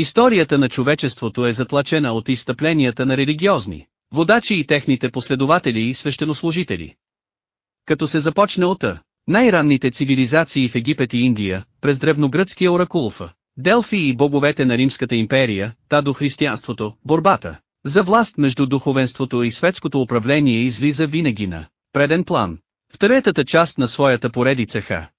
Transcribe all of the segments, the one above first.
Историята на човечеството е затлачена от изтъпленията на религиозни, водачи и техните последователи и свещенослужители. Като се започне от най-ранните цивилизации в Египет и Индия, през древногръцкия оракулфа, Делфи и боговете на Римската империя, та до християнството, борбата за власт между духовенството и светското управление излиза винаги на преден план. В третата част на своята поредица Х.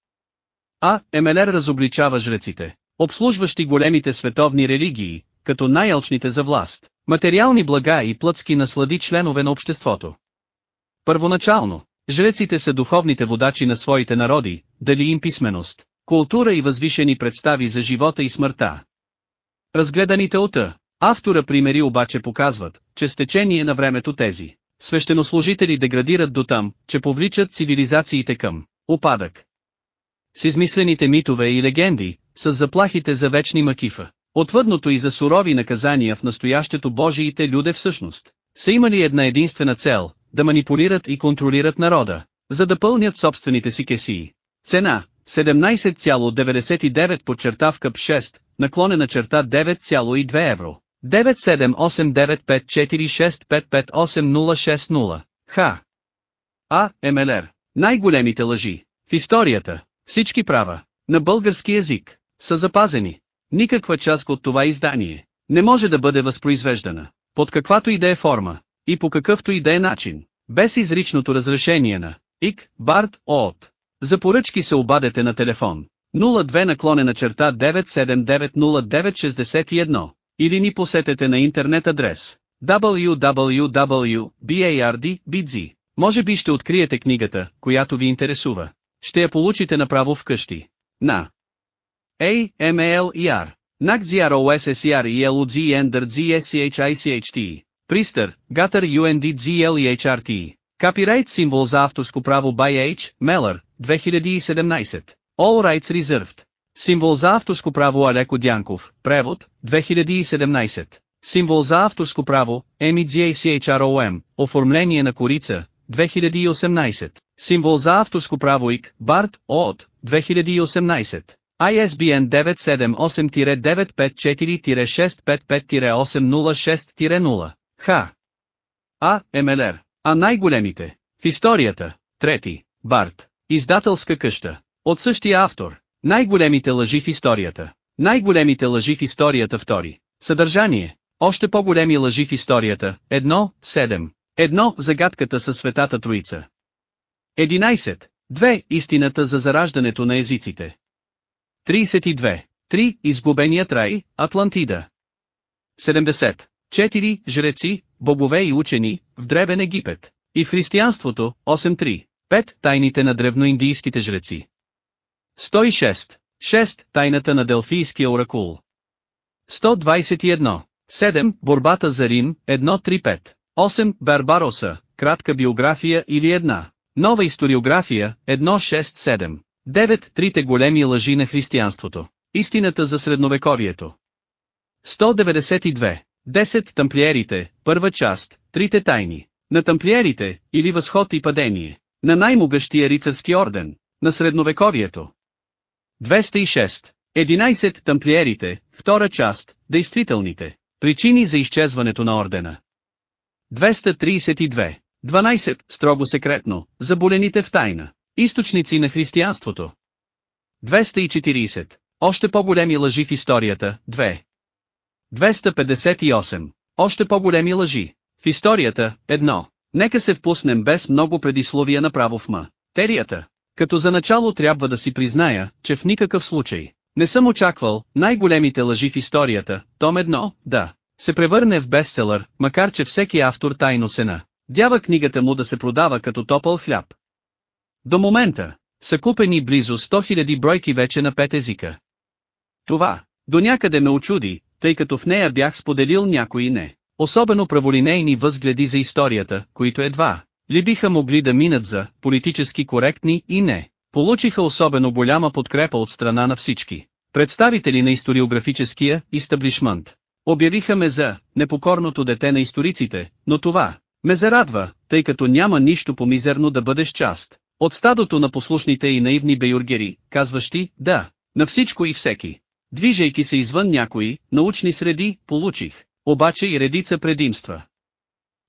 А. Емелер разобличава жреците, обслужващи големите световни религии, като най-алчните за власт, материални блага и плътски наслади членове на обществото. Първоначално, жреците са духовните водачи на своите народи, дали им писменост, култура и възвишени представи за живота и смъртта. Разгледаните от автора примери обаче показват, че с течение на времето тези свещенослужители деградират до там, че повличат цивилизациите към упадък. С измислените митове и легенди, с заплахите за вечни макифа, отвъдното и за сурови наказания в настоящето Божиите люде всъщност, са имали една единствена цел, да манипулират и контролират народа, за да пълнят собствените си кесии. Цена 17,99 подчертавка 6, наклонена черта 9,2 евро. 9789546558060. Х. А. МЛР. Най-големите лъжи. В историята, всички права, на български язик, са запазени. Никаква част от това издание не може да бъде възпроизвеждана, под каквато и да е форма, и по какъвто и да е начин, без изричното разрешение на ИК, Барт, ООТ. За поръчки се обадете на телефон 02 наклонена черта 9790961 или ни посетете на интернет адрес www.bard.bz. Може би ще откриете книгата, която ви интересува. Ще я получите направо вкъщи. На A, M, L, E, R. NAC GROSSER ELUG ENDER GSCHICHT. Пристър, Гатър UND GLEHRT. Копирайт символ за авторско право by H. Meller, 2017. All rights reserved. Символ за авторско право Алеко Дянков, превод, 2017. Символ за авторско право, MEGACHROM, оформление на корица, 2018. Символ за авторско право ИК, Барт, ООД, 2018. ISBN 978-954-655-806-0. Х. А. МЛР. А най-големите. В историята. Трети. Барт. Издателска къща. От същия автор. Най-големите лъжи в историята. Най-големите лъжи в историята втори. Съдържание. Още по-големи лъжи в историята. Едно, седем. Едно, загадката със светата троица. 11. Две, истината за зараждането на езиците. 32. 3. Изгубеният рай, Атлантида. 70. 4. Жреци, богове и учени, в Древен Египет. И в християнството, 8.3. 5. Тайните на древноиндийските жреци. 106. 6. Тайната на Делфийския оракул. 121. 7. Борбата за Рим, 1.3.5. 8. Барбароса, кратка биография или една. Нова историография, 1.6.7. 9. Трите големи лъжи на християнството. Истината за средновековието. 192. 10. Тамплиерите, първа част, трите тайни. На тамплиерите, или възход и падение. На най-могъщия рицарски орден, на средновековието. 206. 11. Тамплиерите, втора част, действителните. Причини за изчезването на ордена. 232. 12. Строго секретно, заболените в тайна. Източници на християнството. 240. Още по-големи лъжи в историята, 2. 258. Още по-големи лъжи. В историята, едно. Нека се впуснем без много предисловия направо в материята. Като за начало трябва да си призная, че в никакъв случай не съм очаквал най-големите лъжи в историята, том едно, да, се превърне в бестселър, макар че всеки автор тайно се на. Дява книгата му да се продава като топъл хляб. До момента, са купени близо 100 000 бройки вече на пет езика. Това, до някъде ме очуди, тъй като в нея бях споделил някои не, особено праволинейни възгледи за историята, които едва, ли биха могли да минат за политически коректни и не, получиха особено голяма подкрепа от страна на всички. Представители на историографическия истаблишмент. Обявиха ме за непокорното дете на историците, но това ме зарадва, тъй като няма нищо помизерно да бъдеш част от стадото на послушните и наивни бейургери, казващи, да, на всичко и всеки. Движейки се извън някои, научни среди, получих, обаче и редица предимства.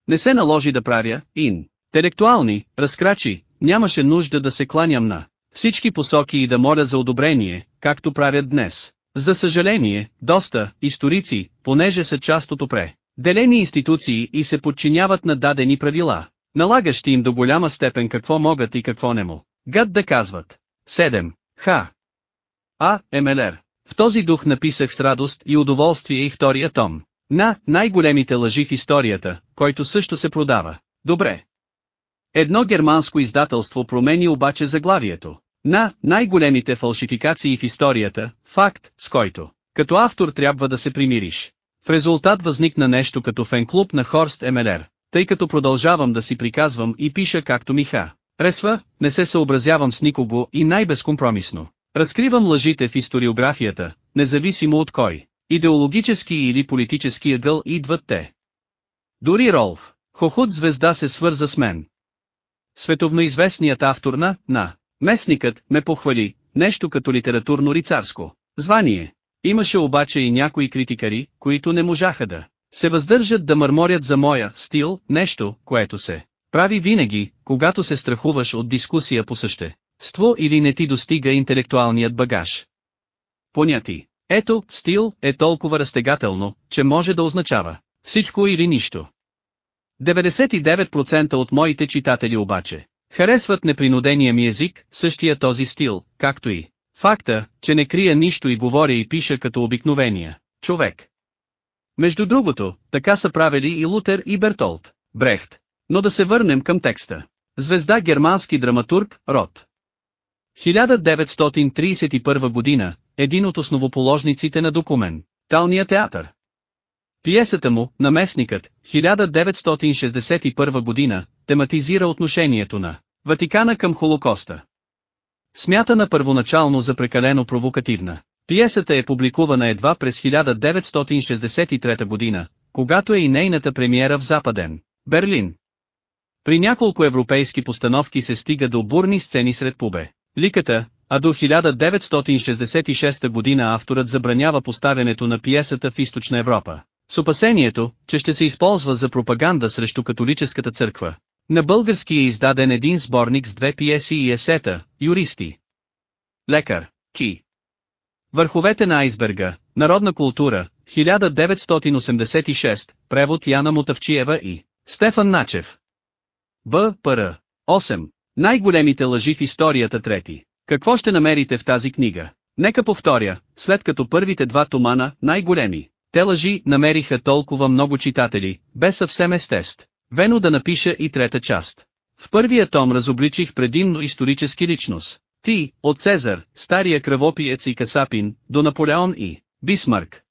Не се наложи да правя, ин, интелектуални, разкрачи, нямаше нужда да се кланям на всички посоки и да моля за одобрение, както правят днес. За съжаление, доста историци, понеже са част от опре, делени институции и се подчиняват на дадени правила, налагащи им до голяма степен какво могат и какво не му. Гад да казват. 7. Ха. А. МЛР. В този дух написах с радост и удоволствие и втория том. На най-големите лъжи в историята, който също се продава. Добре. Едно германско издателство промени обаче заглавието. На най-големите фалшификации в историята, факт, с който, като автор трябва да се примириш. В резултат възникна нещо като фенклуб на Хорст МЛР, тъй като продължавам да си приказвам и пиша както Миха. Ресва, не се съобразявам с никого и най-безкомпромисно. Разкривам лъжите в историографията, независимо от кой, идеологически или политически ъгъл идват те. Дори Ролф, Хохут звезда се свърза с мен. Световноизвестният автор на, на, местникът, ме похвали, нещо като литературно-рицарско, звание. Имаше обаче и някои критикари, които не можаха да се въздържат да мърморят за моя стил, нещо, което се прави винаги, когато се страхуваш от дискусия по същество или не ти достига интелектуалният багаж. Поняти. Ето, стил е толкова разтегателно, че може да означава всичко или нищо. 99% от моите читатели обаче харесват непринудения ми език, същия този стил, както и факта, че не крия нищо и говоря и пиша като обикновения човек. Между другото, така са правили и Лутер и Бертолт, Брехт. Но да се върнем към текста. Звезда германски драматург, Рот. 1931 година, един от основоположниците на документ, Талния театър. Пиесата му, Наместникът, 1961 година, тематизира отношението на Ватикана към Холокоста. Смятана първоначално за прекалено провокативна, пиесата е публикувана едва през 1963 година, когато е и нейната премиера в Западен, Берлин. При няколко европейски постановки се стига до бурни сцени сред пубе. Ликата, а до 1966 година авторът забранява поставянето на пиесата в Източна Европа. С опасението, че ще се използва за пропаганда срещу католическата църква. На български е издаден един сборник с две пиеси и есета, юристи. Лекар, Ки. Върховете на айсберга, Народна култура, 1986, превод Яна Мутавчиева и Стефан Начев. Б. Р. 8. Най-големите лъжи в историята трети. Какво ще намерите в тази книга? Нека повторя, след като първите два томана, най-големи, те лъжи намериха толкова много читатели, бе съвсем естест. Вено да напиша и трета част. В първия том разобличих предимно исторически личност. Ти, от Цезар, стария кръвопиец и Касапин, до Наполеон и Бисмарк.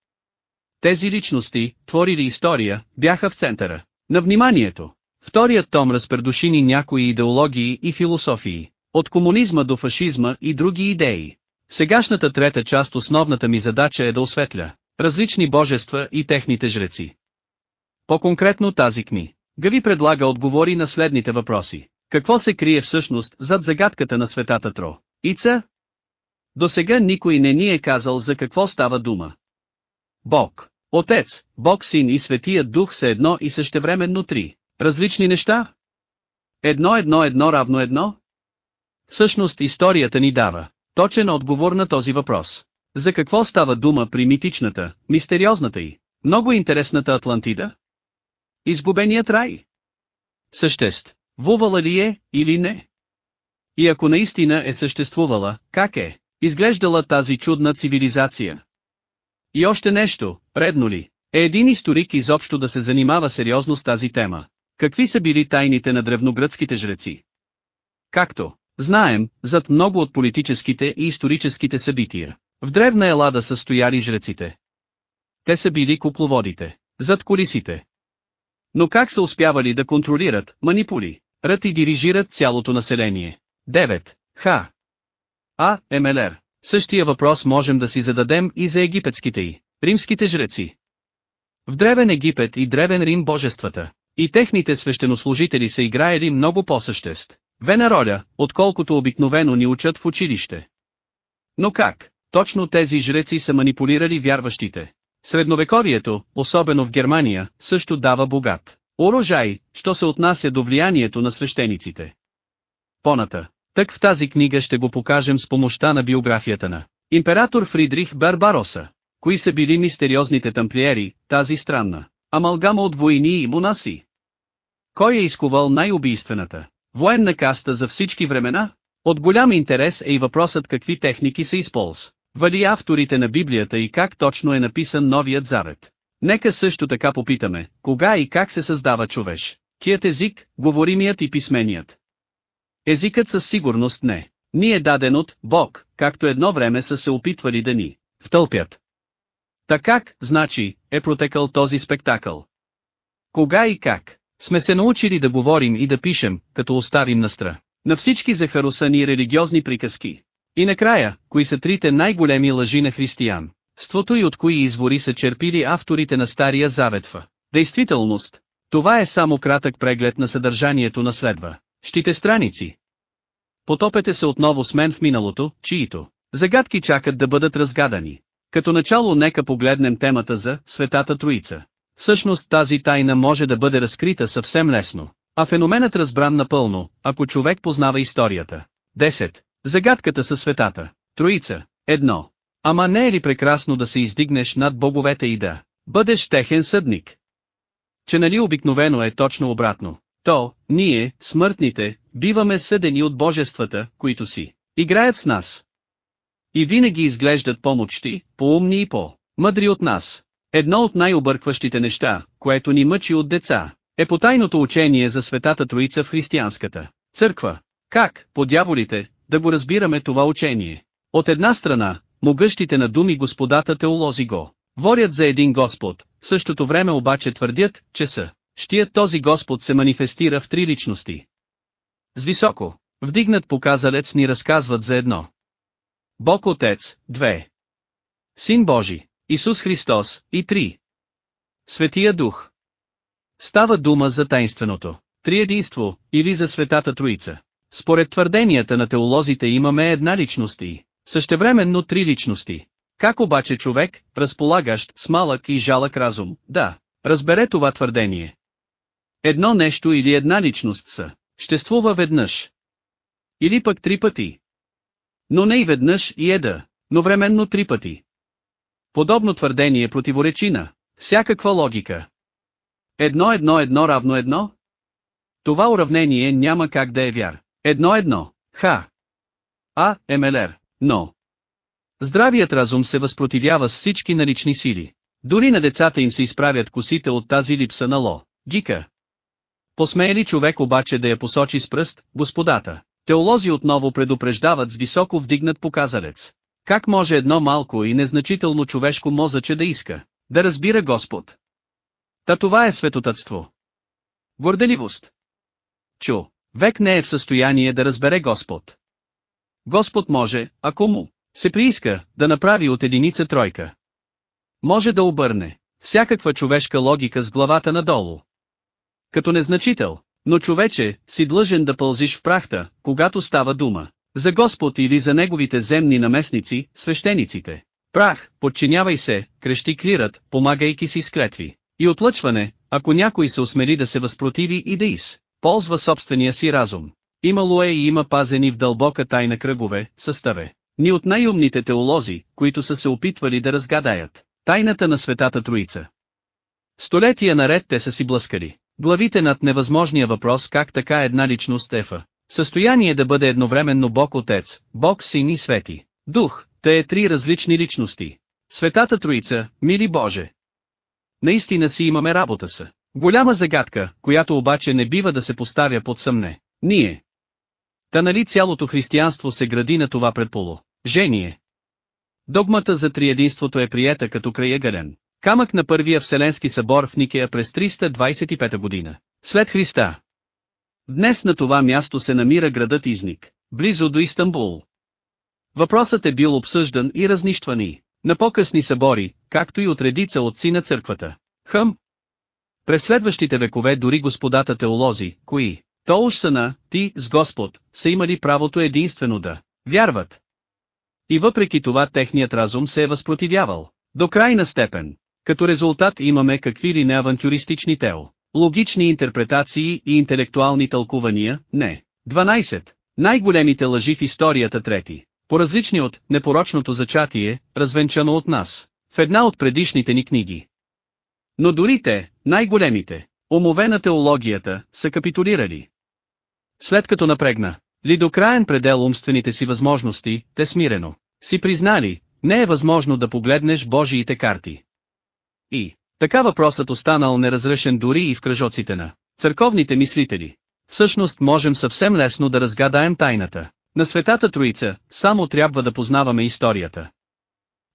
Тези личности, творили история, бяха в центъра на вниманието. Вторият том разпредуши ни някои идеологии и философии, от комунизма до фашизма и други идеи. Сегашната трета част основната ми задача е да осветля различни божества и техните жреци. По-конкретно тази кни. Гави предлага отговори на следните въпроси. Какво се крие всъщност зад загадката на светата Тро? Ица? До сега никой не ни е казал за какво става дума. Бог. Отец, Бог Син и Светият Дух са едно и същевременно три. Различни неща? Едно едно едно равно едно? Всъщност историята ни дава точен отговор на този въпрос. За какво става дума при митичната, мистериозната и много интересната Атлантида? Изгубеният рай? Съществ, вувала ли е, или не? И ако наистина е съществувала, как е, изглеждала тази чудна цивилизация? И още нещо, редно ли, е един историк изобщо да се занимава сериозно с тази тема. Какви са били тайните на древногръцките жреци? Както, знаем, зад много от политическите и историческите събития, в древна Елада са стояли жреците. Те са били кукловодите, зад колисите. Но как са успявали да контролират, манипули, рът и дирижират цялото население? 9. Ха. А. МЛР. Същия въпрос можем да си зададем и за египетските и римските жреци. В Древен Египет и Древен Рим божествата, и техните свещенослужители са играели много по-съществ. Вена роля, отколкото обикновено ни учат в училище. Но как? точно тези жреци са манипулирали вярващите. Средновековието, особено в Германия, също дава богат урожай, що се отнася до влиянието на свещениците. Поната. Так в тази книга ще го покажем с помощта на биографията на император Фридрих Барбароса. Кои са били мистериозните тамплиери, тази странна амалгама от войни и монаси? Кой е изковал най-убийствената военна каста за всички времена? От голям интерес е и въпросът какви техники се използват. Вали авторите на Библията и как точно е написан Новият Завет. Нека също така попитаме, кога и как се създава човеш. Кият език, говоримият и писменият. Езикът със сигурност не. Ни е даден от Бог, както едно време са се опитвали да ни втълпят. Така значи, е протекал този спектакъл? Кога и как? Сме се научили да говорим и да пишем, като оставим настра. На всички захарусани религиозни приказки. И накрая, кои са трите най-големи лъжи на християн? Ството и от кои извори са черпили авторите на Стария Завет в действителност. Това е само кратък преглед на съдържанието на следва. Щите страници. Потопете се отново с мен в миналото, чието загадки чакат да бъдат разгадани. Като начало нека погледнем темата за Светата Троица. Всъщност тази тайна може да бъде разкрита съвсем лесно, а феноменът разбран напълно, ако човек познава историята. 10. Загадката със светата. Троица. Едно. Ама не е ли прекрасно да се издигнеш над боговете и да бъдеш техен съдник? Че нали обикновено е точно обратно. То, ние, смъртните, биваме съдени от божествата, които си играят с нас. И винаги изглеждат по-мочти, по-умни и по-мъдри от нас. Едно от най-объркващите неща, което ни мъчи от деца, е потайното учение за Светата Троица в християнската църква. Как, по дяволите, да го разбираме това учение? От една страна, могъщите на думи господата теолози го ворят за един Господ, в същото време обаче твърдят, че са. Щият този Господ се манифестира в три личности. С високо, вдигнат показалец ни разказват за едно. Бог Отец, две. Син Божи, Исус Христос, и три. Светия Дух. Става дума за тайнственото, триединство, или за Светата Троица. Според твърденията на теолозите имаме една личност и, същевременно три личности. Как обаче човек, разполагащ с малък и жалък разум, да, разбере това твърдение? Едно нещо или една личност са, ществува веднъж. Или пък три пъти. Но не и веднъж и еда, но временно три пъти. Подобно твърдение противоречи на всякаква логика. Едно едно едно равно едно? Това уравнение няма как да е вяр. Едно едно, ха. А, МЛР, но. Здравият разум се възпротивява с всички налични сили. Дори на децата им се изправят косите от тази липса на ло. Гика. Посмее ли човек обаче да я посочи с пръст, господата? Теолози отново предупреждават с високо вдигнат показалец. Как може едно малко и незначително човешко мозъче да иска, да разбира Господ? Та това е светотътство. Горделивост. Чу, век не е в състояние да разбере Господ. Господ може, ако му се прииска, да направи от единица тройка. Може да обърне всякаква човешка логика с главата надолу. Като незначител, но човече, си длъжен да пълзиш в прахта, когато става дума. За Господ или за неговите земни наместници, свещениците. Прах, подчинявай се, крещи клират, помагайки си с клетви. И отлъчване, ако някой се осмели да се възпротиви и да из, ползва собствения си разум. Имало е и има пазени в дълбока тайна кръгове, съставе. Ни от най-умните теолози, които са се опитвали да разгадаят тайната на Светата Троица. Столетия наред те са си блъскали главите над невъзможния въпрос как така една личност е в състояние да бъде едновременно Бог Отец, Бог Син и Свети, Дух, те е три различни личности. Светата Троица, мили Боже. Наистина си имаме работа са. Голяма загадка, която обаче не бива да се поставя под съмне. Ние. Та нали цялото християнство се гради на това предполо. Жение. Догмата за триединството е приета като краягален. Камък на първия Вселенски събор в Никея през 325 година. След Христа. Днес на това място се намира градът Изник, близо до Истанбул. Въпросът е бил обсъждан и разнищвани, на по-късни събори, както и от редица отци на църквата. Хъм. През следващите векове дори господата теолози, кои, то уж са на, ти, с Господ, са имали правото единствено да вярват. И въпреки това техният разум се е възпротивявал. До крайна степен. Като резултат имаме какви ли не авантюристични тео, логични интерпретации и интелектуални тълкувания, не. 12. Най-големите лъжи в историята трети. По-различни от непорочното зачатие, развенчано от нас, в една от предишните ни книги. Но дори те, най-големите, умове на теологията, са капитулирали. След като напрегна, ли до краен предел умствените си възможности, те смирено, си признали, не е възможно да погледнеш Божиите карти. И, така въпросът останал неразрешен дори и в кръжоците на църковните мислители. Всъщност можем съвсем лесно да разгадаем тайната. На Светата Троица, само трябва да познаваме историята.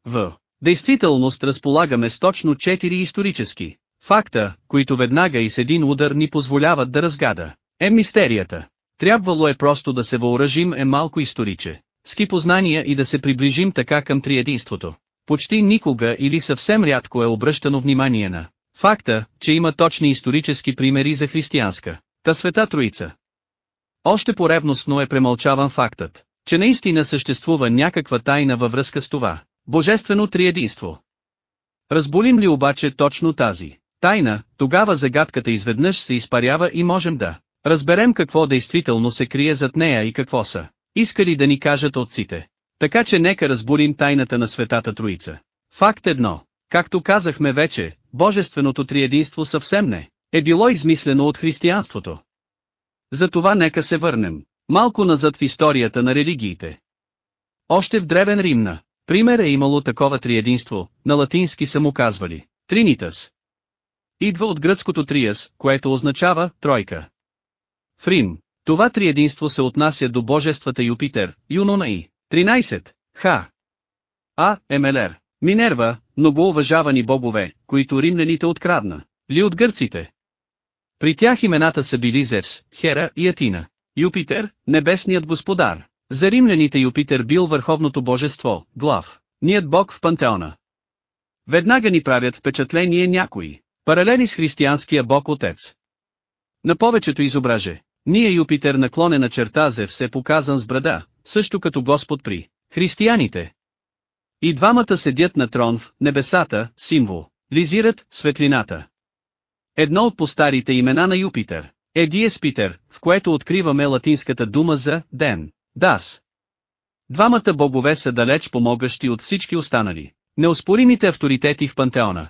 В действителност разполагаме с точно четири исторически факта, които веднага и с един удар ни позволяват да разгада. Е мистерията. Трябвало е просто да се въоръжим е малко историче, ски познания и да се приближим така към триединството. Почти никога или съвсем рядко е обръщано внимание на факта, че има точни исторически примери за християнска, та света троица. Още поревностно е премълчаван фактът, че наистина съществува някаква тайна във връзка с това, божествено триединство. Разболим ли обаче точно тази тайна, тогава загадката изведнъж се изпарява и можем да разберем какво действително се крие зад нея и какво са. Искали да ни кажат отците. Така че нека разбурим тайната на Светата Троица. Факт едно. Както казахме вече, Божественото триединство съвсем не е било измислено от християнството. Затова нека се върнем малко назад в историята на религиите. Още в Древен Римна, пример е имало такова триединство, на латински са му казвали Тринитас. Идва от гръцкото триас, което означава тройка. В Рим, това триединство се отнася до божествата Юпитер, Юнона и 13. Х. А. Емелер. Минерва, многоуважавани богове, които римляните открадна. Ли от гърците. При тях имената са били Зевс, Хера и Атина. Юпитер, небесният господар. За римляните Юпитер бил върховното божество, глав, ният бог в пантеона. Веднага ни правят впечатление някои, паралели с християнския бог Отец. На повечето изображе, ние Юпитер наклонена черта Зевс е показан с брада, също като Господ при християните. И двамата седят на трон в небесата, символ, лизират светлината. Едно от постарите имена на Юпитер е Диес Питер, в което откриваме латинската дума за ден, дас. Двамата богове са далеч помогащи от всички останали, неоспоримите авторитети в пантеона.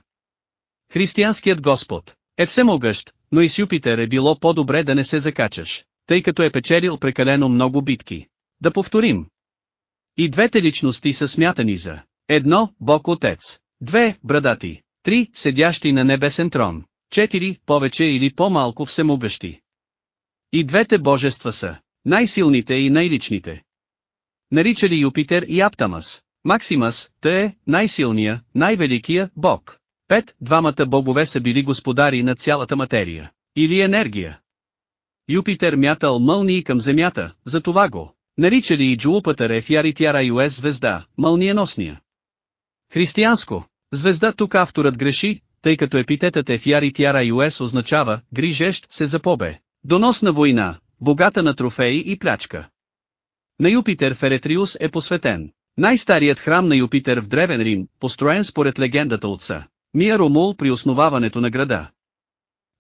Християнският Господ е всемогъщ, но и с Юпитер е било по-добре да не се закачаш, тъй като е печелил прекалено много битки. Да повторим. И двете личности са смятани за едно, Бог Отец, две, брадати, три, седящи на небесен трон, четири, повече или по-малко всемогъщи. И двете божества са най-силните и най-личните. Наричали Юпитер и Аптамас. Максимас, те е най-силния, най-великия Бог. Пет, двамата богове са били господари на цялата материя. Или енергия. Юпитер мятал мълнии към Земята, за това го наричали и Джулупата Рефяритяра Юес звезда, мълниеносния. Християнско. Звезда тук авторът греши, тъй като епитетът Ефяритяра Юес означава «грижещ се за побе», доносна война, богата на трофеи и плячка. На Юпитер Феретриус е посветен. Най-старият храм на Юпитер в Древен Рим, построен според легендата отца. Мия Ромул при основаването на града.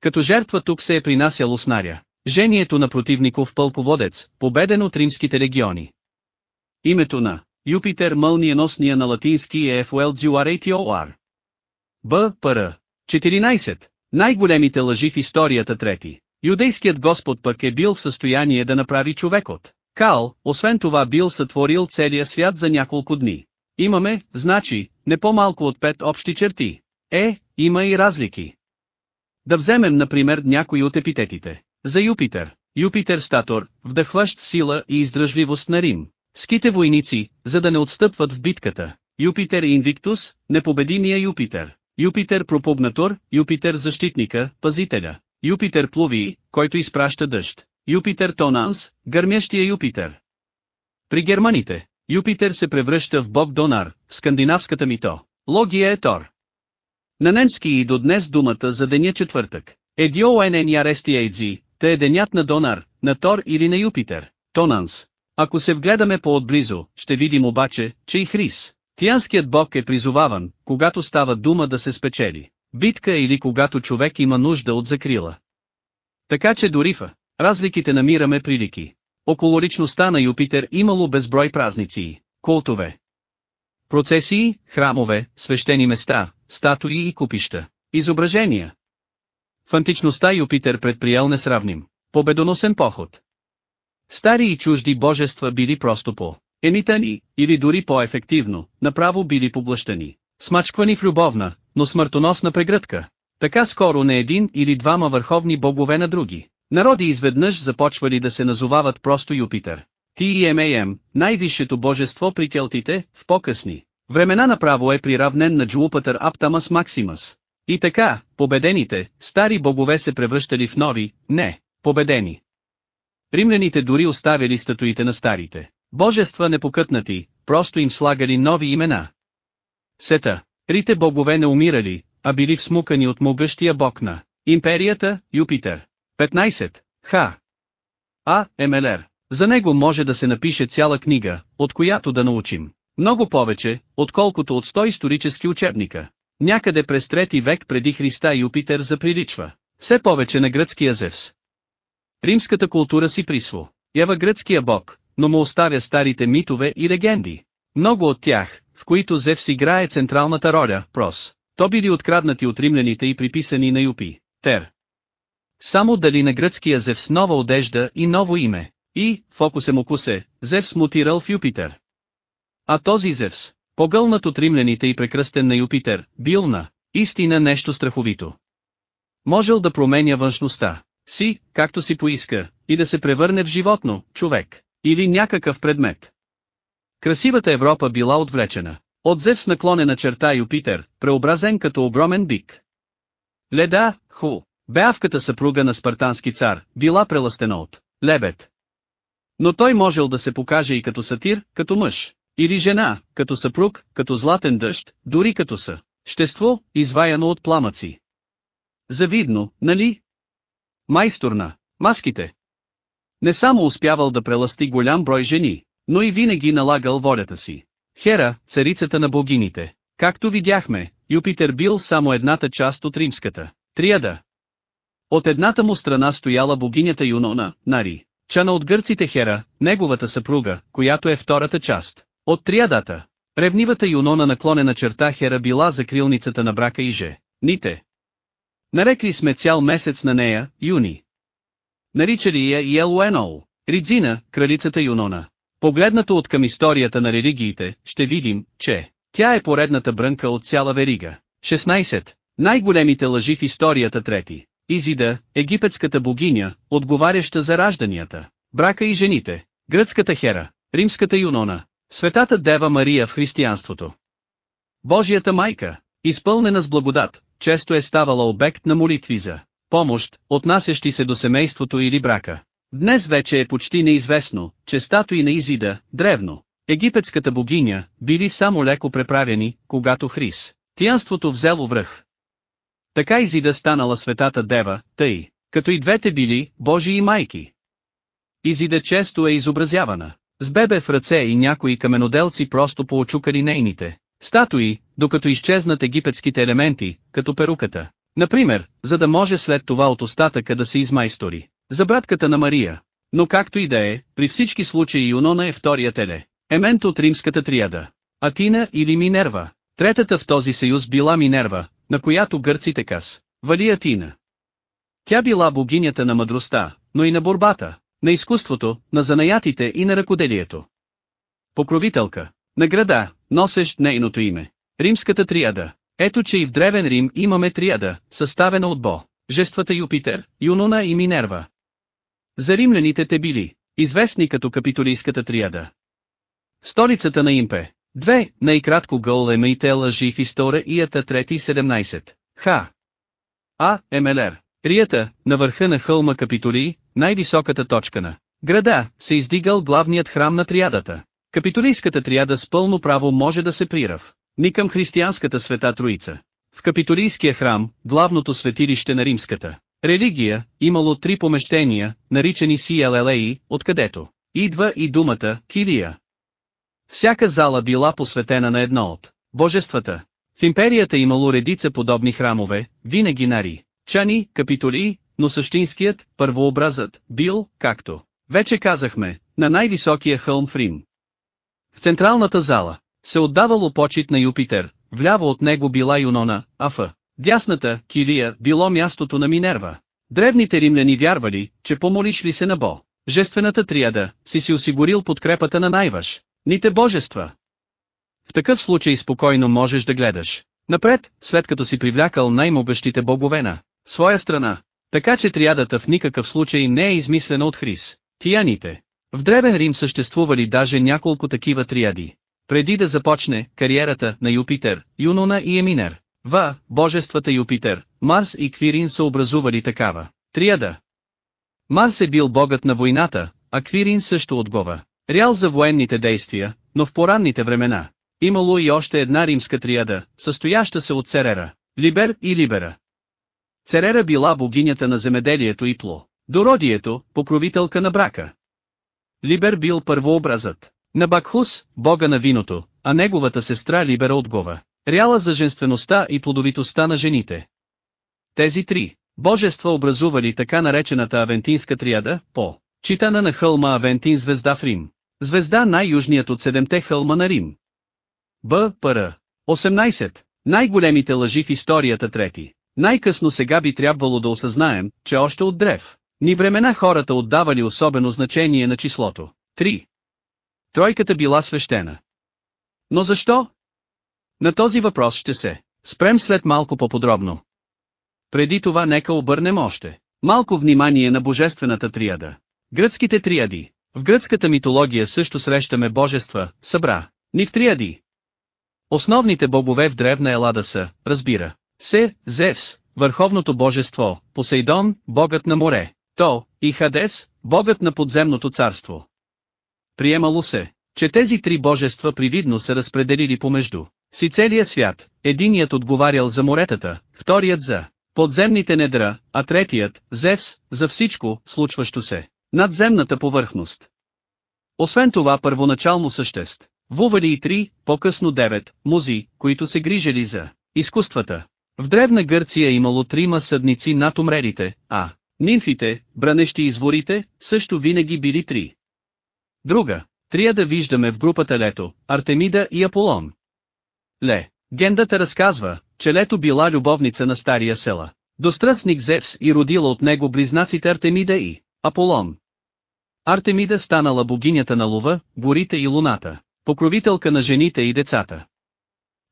Като жертва тук се е принасяло снаря. Жението на противников пълководец, победен от римските легиони. Името на Юпитер мълниеносния на латински е FLGURATOR. Б. Р. 14. Най-големите лъжи в историята трети. Юдейският Господ пък е бил в състояние да направи човек Кал, освен това бил сътворил целия свят за няколко дни. Имаме, значи, не по-малко от пет общи черти. Е, има и разлики. Да вземем например някои от епитетите. За Юпитер. Юпитер Статор, вдъхващ сила и издръжливост на Рим. Ските войници, за да не отстъпват в битката. Юпитер Инвиктус, непобедимия Юпитер. Юпитер Пропугнатор, Юпитер Защитника, Пазителя. Юпитер Плуви, който изпраща дъжд. Юпитер Тонанс, гърмящия Юпитер. При германите, Юпитер се превръща в бог Донар, скандинавската мито. Логия е Тор. На немски и до днес думата за деня четвъртък. Едио Енен Ярести Ейдзи, те е денят на Донар, на Тор или на Юпитер, Тонанс. Ако се вгледаме по-отблизо, ще видим обаче, че и Хрис, Тианският бог е призоваван, когато става дума да се спечели. Битка или когато човек има нужда от закрила. Така че дори в разликите намираме прилики. Около личността на Юпитер имало безброй празници, култове, процесии, храмове, свещени места, статуи и купища, изображения. В античността Юпитер предприел несравним, победоносен поход. Стари и чужди божества били просто по емитани, или дори по-ефективно, направо били поблъщани, смачквани в любовна, но смъртоносна прегръдка. Така скоро не един или двама върховни богове на други. Народи изведнъж започвали да се назовават просто Юпитер. TEMAM, най-висшето божество при келтите, в по-късни времена направо е приравнен на Джулупатър Аптамас Максимас. И така, победените, стари богове се превръщали в нови, не, победени. Римляните дори оставили статуите на старите. Божества непокътнати, просто им слагали нови имена. Сета, рите богове не умирали, а били всмукани от могъщия бог на империята, Юпитер. 15. Х. А. МЛР. За него може да се напише цяла книга, от която да научим. Много повече, отколкото от 100 исторически учебника. Някъде през трети век преди Христа Юпитер заприличва. Все повече на гръцкия Зевс. Римската култура си присво. Ява гръцкия бог, но му оставя старите митове и легенди. Много от тях, в които Зевс играе централната роля, прос, то били откраднати от римляните и приписани на Юпи, Тер. Само дали на гръцкия Зевс нова одежда и ново име, и, фокусе му кусе, Зевс мутирал в Юпитер. А този Зевс, погълнат от римляните и прекръстен на Юпитер, бил на истина нещо страховито. Можел да променя външността си, както си поиска, и да се превърне в животно, човек, или някакъв предмет. Красивата Европа била отвлечена. От Зевс наклонена черта Юпитер, преобразен като огромен бик. Леда, ху, беавката съпруга на спартански цар, била преластена от лебед. Но той можел да се покаже и като сатир, като мъж, или жена, като съпруг, като златен дъжд, дори като са. Щество, изваяно от пламъци. Завидно, нали? Майсторна, маските. Не само успявал да преласти голям брой жени, но и винаги налагал волята си. Хера, царицата на богините. Както видяхме, Юпитер бил само едната част от римската триада. От едната му страна стояла богинята Юнона, Нари, чана от гърците Хера, неговата съпруга, която е втората част. От триадата. Ревнивата Юнона наклонена черта Хера била закрилницата на брака и же. Ните. Нарекли сме цял месец на нея, юни. Наричали я и Елуенол, Ридзина, кралицата Юнона. Погледнато от към историята на религиите, ще видим, че тя е поредната брънка от цяла верига. 16. Най-големите лъжи в историята трети. Изида, египетската богиня, отговаряща за ражданията, брака и жените, гръцката Хера, римската Юнона, светата Дева Мария в християнството. Божията майка, изпълнена с благодат, често е ставала обект на молитви за помощ, отнасящи се до семейството или брака. Днес вече е почти неизвестно, че статуи на Изида, древно, египетската богиня, били само леко преправени, когато Хрис, тиянството взело връх. Така Изида станала светата дева, тъй, като и двете били, Божии майки. Изида често е изобразявана, с бебе в ръце и някои каменоделци просто поочукали нейните статуи, докато изчезнат египетските елементи, като перуката. Например, за да може след това от остатъка да се измайстори. За братката на Мария. Но както и да е, при всички случаи Юнона е вторият еле. Емент от римската триада. Атина или Минерва. Третата в този съюз била Минерва, на която гърците каз. Вали Атина. Тя била богинята на мъдростта, но и на борбата, на изкуството, на занаятите и на ръкоделието. Покровителка. На града, носещ нейното име. Римската триада. Ето че и в Древен Рим имаме триада, съставена от Бо, жествата Юпитер, Юнона и Минерва. За римляните те били, известни като капитолийската триада. Столицата на Импе. Две, най-кратко гол е Мейтел лъжи в историята 3-17. Х. А. МЛР. Рията, на върха на хълма Капитолий, най-високата точка на града, се издигал главният храм на триадата. Капитолийската триада с пълно право може да се прирав ни към християнската света Троица. В Капитолийския храм, главното светилище на римската религия, имало три помещения, наричани CLLAI, откъдето идва и думата «Кирия». Всяка зала била посветена на едно от божествата. В империята имало редица подобни храмове, винаги нари, чани, капитолии, но същинският, първообразът, бил, както вече казахме, на най-високия хълм в Рим. В централната зала се отдавало почет на Юпитер, вляво от него била Юнона, а в дясната, Килия, било мястото на Минерва. Древните римляни вярвали, че помолиш ли се на Бо, жествената триада, си си осигурил подкрепата на най-ваш, ните божества. В такъв случай спокойно можеш да гледаш. Напред, след като си привлякал най-могъщите богове на своя страна. Така че триадата в никакъв случай не е измислена от Хрис. Тияните. В Древен Рим съществували даже няколко такива триади. Преди да започне кариерата на Юпитер, Юнона и Еминер, В, божествата Юпитер, Марс и Квирин са образували такава триада. Марс е бил богът на войната, а Квирин също отгова. Рял за военните действия, но в поранните времена. Имало и още една римска триада, състояща се от Церера, Либер и Либера. Церера била богинята на земеделието и пло. Дородието, покровителка на брака. Либер бил първообразът. На Бакхус, бога на виното, а неговата сестра Либера отгова. Ряла за женствеността и плодовитостта на жените. Тези три божества образували така наречената Авентинска триада, по читана на хълма Авентин звезда в Рим. Звезда най-южният от седемте хълма на Рим. Б. Пр. 18. Най-големите лъжи в историята трети. Най-късно сега би трябвало да осъзнаем, че още от древ. Ни времена хората отдавали особено значение на числото. 3. Тройката била свещена. Но защо? На този въпрос ще се спрем след малко по-подробно. Преди това нека обърнем още малко внимание на божествената триада. Гръцките триади. В гръцката митология също срещаме божества, събра, ни в триади. Основните богове в древна Елада са, разбира, се, Зевс, върховното божество, Посейдон, богът на море, То, и Хадес, богът на подземното царство. Приемало се, че тези три божества привидно се разпределили помежду си целия свят, единият отговарял за моретата, вторият за подземните недра, а третият, Зевс, за всичко, случващо се, надземната повърхност. Освен това първоначално съществ, вували и три, по-късно девет, музи, които се грижали за изкуствата. В древна Гърция имало трима съдници над умрелите, а нимфите, бранещи изворите, също винаги били три. Друга, трия да виждаме в групата Лето, Артемида и Аполон. Ле, гендата разказва, че Лето била любовница на стария села. Достръсник Зевс и родила от него близнаците Артемида и Аполон. Артемида станала богинята на лова, горите и луната, покровителка на жените и децата.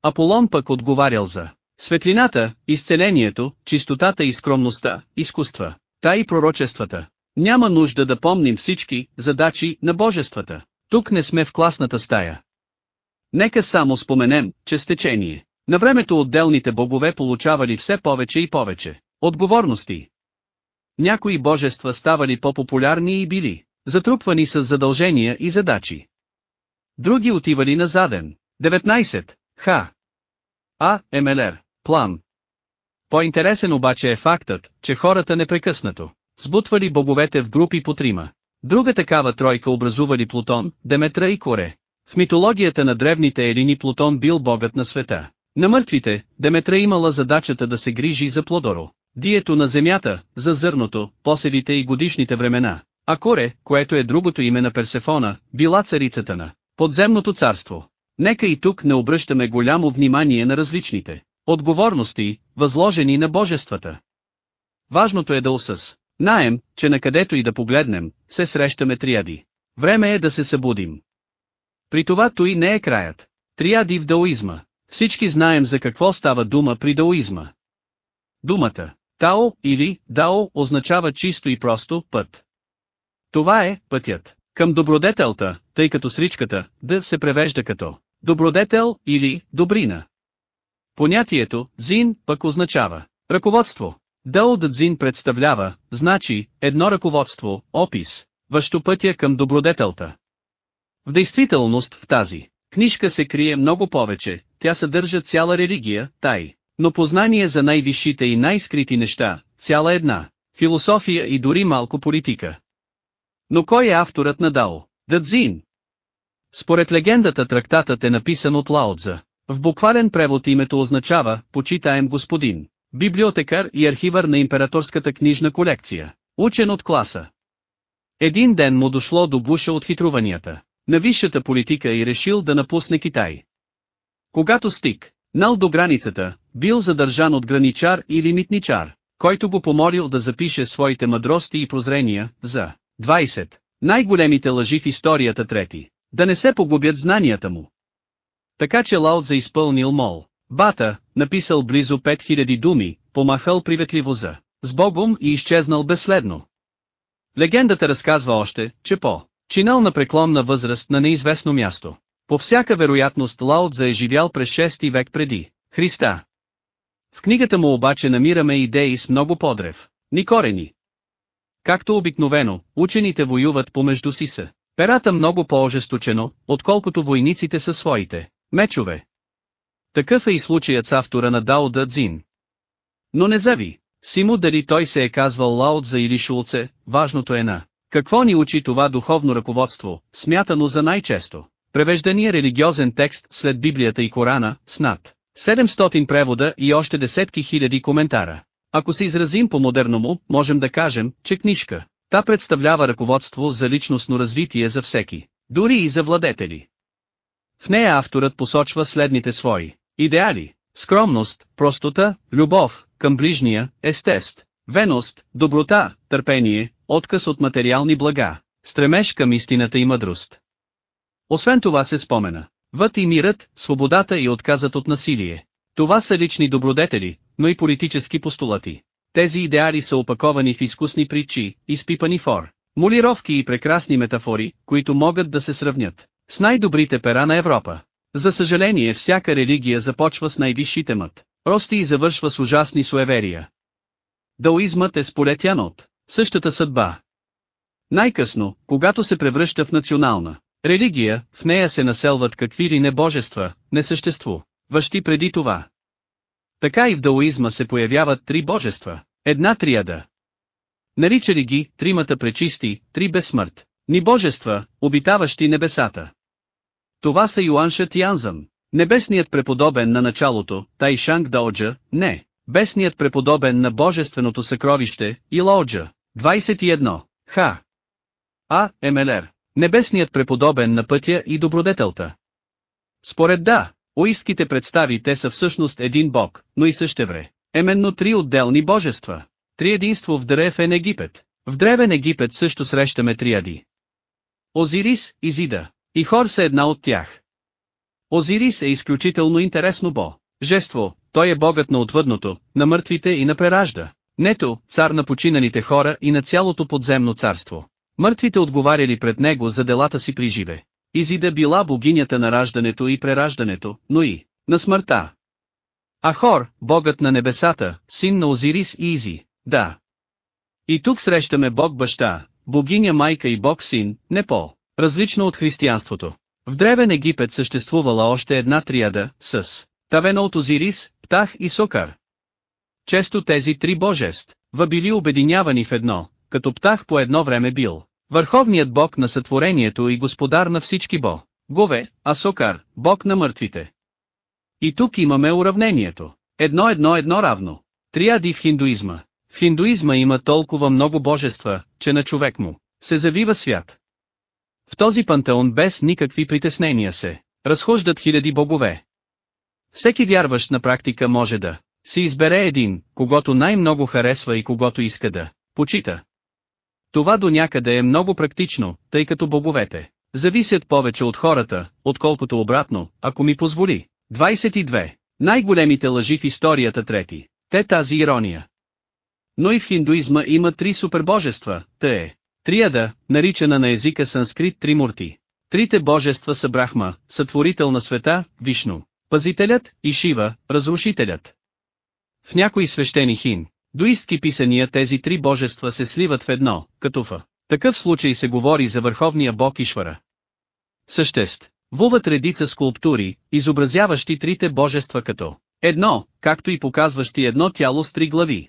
Аполон пък отговарял за Светлината, изцелението, чистотата и скромността, изкуства, та и пророчествата. Няма нужда да помним всички задачи на божествата. Тук не сме в класната стая. Нека само споменем, че с течение. На времето отделните богове получавали все повече и повече отговорности. Някои божества ставали по-популярни и били затрупвани с задължения и задачи. Други отивали на заден. 19. Х. А. МЛР. План. По-интересен обаче е фактът, че хората непрекъснато сбутвали боговете в групи по трима. Друга такава тройка образували Плутон, Деметра и Коре. В митологията на древните елини Плутон бил богът на света. На мъртвите, Деметра имала задачата да се грижи за плодоро, дието на земята, за зърното, поселите и годишните времена. А Коре, което е другото име на Персефона, била царицата на подземното царство. Нека и тук не обръщаме голямо внимание на различните отговорности, възложени на божествата. Важното е да усъс. Наем, че накъдето и да погледнем, се срещаме триади. Време е да се събудим. При това той не е краят. Триади в даоизма. Всички знаем за какво става дума при даоизма. Думата Тао или Дао означава чисто и просто път. Това е пътят към добродетелта, тъй като сричката да се превежда като добродетел или добрина. Понятието «зин» пък означава ръководство. Дао Дзин представлява, значи, едно ръководство, опис, въщо пътя към добродетелта. В действителност в тази книжка се крие много повече, тя съдържа цяла религия, тай, но познание за най-висшите и най-скрити неща, цяла една, философия и дори малко политика. Но кой е авторът на Дао? Дадзин. Според легендата трактатът е написан от Лаотза. В буквален превод името означава «почитаем господин», библиотекар и архивър на императорската книжна колекция, учен от класа. Един ден му дошло до буша от хитруванията на висшата политика и решил да напусне Китай. Когато стиг, нал до границата, бил задържан от граничар или митничар, който го помолил да запише своите мъдрости и прозрения, за 20. Най-големите лъжи в историята трети, да не се погубят знанията му. Така че Лаот за изпълнил мол. Бата, написал близо 5000 думи, помахал приветливо за с Богом и изчезнал безследно. Легендата разказва още, че по чинал на преклонна възраст на неизвестно място. По всяка вероятност Лаот за е живял през 6 век преди Христа. В книгата му обаче намираме идеи с много подрев, ни корени. Както обикновено, учените воюват помежду си са. Перата много по-ожесточено, отколкото войниците са своите мечове. Такъв е и случаят с автора на Дао Дадзин. Но не зави, Симо дали той се е казвал Лаотза или Шулце, важното е на какво ни учи това духовно ръководство, смятано за най-често. Превеждания религиозен текст след Библията и Корана, с над 700 превода и още десетки хиляди коментара. Ако се изразим по-модерному, можем да кажем, че книжка, та представлява ръководство за личностно развитие за всеки, дори и за владетели. В нея авторът посочва следните свои идеали, скромност, простота, любов, към ближния, естест, веност, доброта, търпение, отказ от материални блага, стремеж към истината и мъдрост. Освен това се спомена, въд и мирът, свободата и отказът от насилие. Това са лични добродетели, но и политически постулати. Тези идеали са опаковани в изкусни притчи, изпипани фор, молировки и прекрасни метафори, които могат да се сравнят с най-добрите пера на Европа. За съжаление всяка религия започва с най-висшите мът, рости и завършва с ужасни суеверия. Даоизмът е сполетян от същата съдба. Най-късно, когато се превръща в национална религия, в нея се населват какви ли не божества, не същество, въщи преди това. Така и в даоизма се появяват три божества, една триада. Наричали ги тримата пречисти, три безсмърт, ни божества, обитаващи небесата. Това са Юаншът и Анзъм, небесният преподобен на началото, Тайшанг Даоджа, не, бесният преподобен на божественото съкровище, Илоджа, 21, Ха. А. Емелер, небесният преподобен на пътя и добродетелта. Според да, уистките представи те са всъщност един бог, но и същевре. Еменно три отделни божества. Триединство в древен Египет. В древен Египет също срещаме триади. Озирис, Изида. И Хор са една от тях. Озирис е изключително интересно бо. Жество, той е богът на отвъдното, на мъртвите и на преражда. Нето, цар на починалите хора и на цялото подземно царство. Мъртвите отговаряли пред него за делата си при живе. Изида била богинята на раждането и прераждането, но и на смъртта. Ахор, богът на небесата, син на Озирис и Изи, да. И тук срещаме бог баща, богиня майка и бог син, не по, различно от християнството. В древен Египет съществувала още една триада, с Тавена от Озирис, Птах и Сокар. Често тези три божеств, били обединявани в едно, като Птах по едно време бил върховният бог на сътворението и господар на всички бо, гове, а Сокар, бог на мъртвите. И тук имаме уравнението. Едно едно едно равно. Триади в хиндуизма. В хиндуизма има толкова много божества, че на човек му се завива свят. В този пантеон без никакви притеснения се разхождат хиляди богове. Всеки вярващ на практика може да си избере един, когато най-много харесва и когато иска да почита. Това до някъде е много практично, тъй като боговете зависят повече от хората, отколкото обратно, ако ми позволи. 22. Най-големите лъжи в историята трети. Те тази ирония. Но и в хиндуизма има три супербожества, те е. Триада, наричана на езика санскрит Тримурти. Трите божества са Брахма, сътворител на света, Вишну, пазителят, и Шива, разрушителят. В някои свещени хин, дуистки писания тези три божества се сливат в едно, като в такъв случай се говори за върховния бог Ишвара. Същест, вуват редица скулптури, изобразяващи трите божества като едно, както и показващи едно тяло с три глави.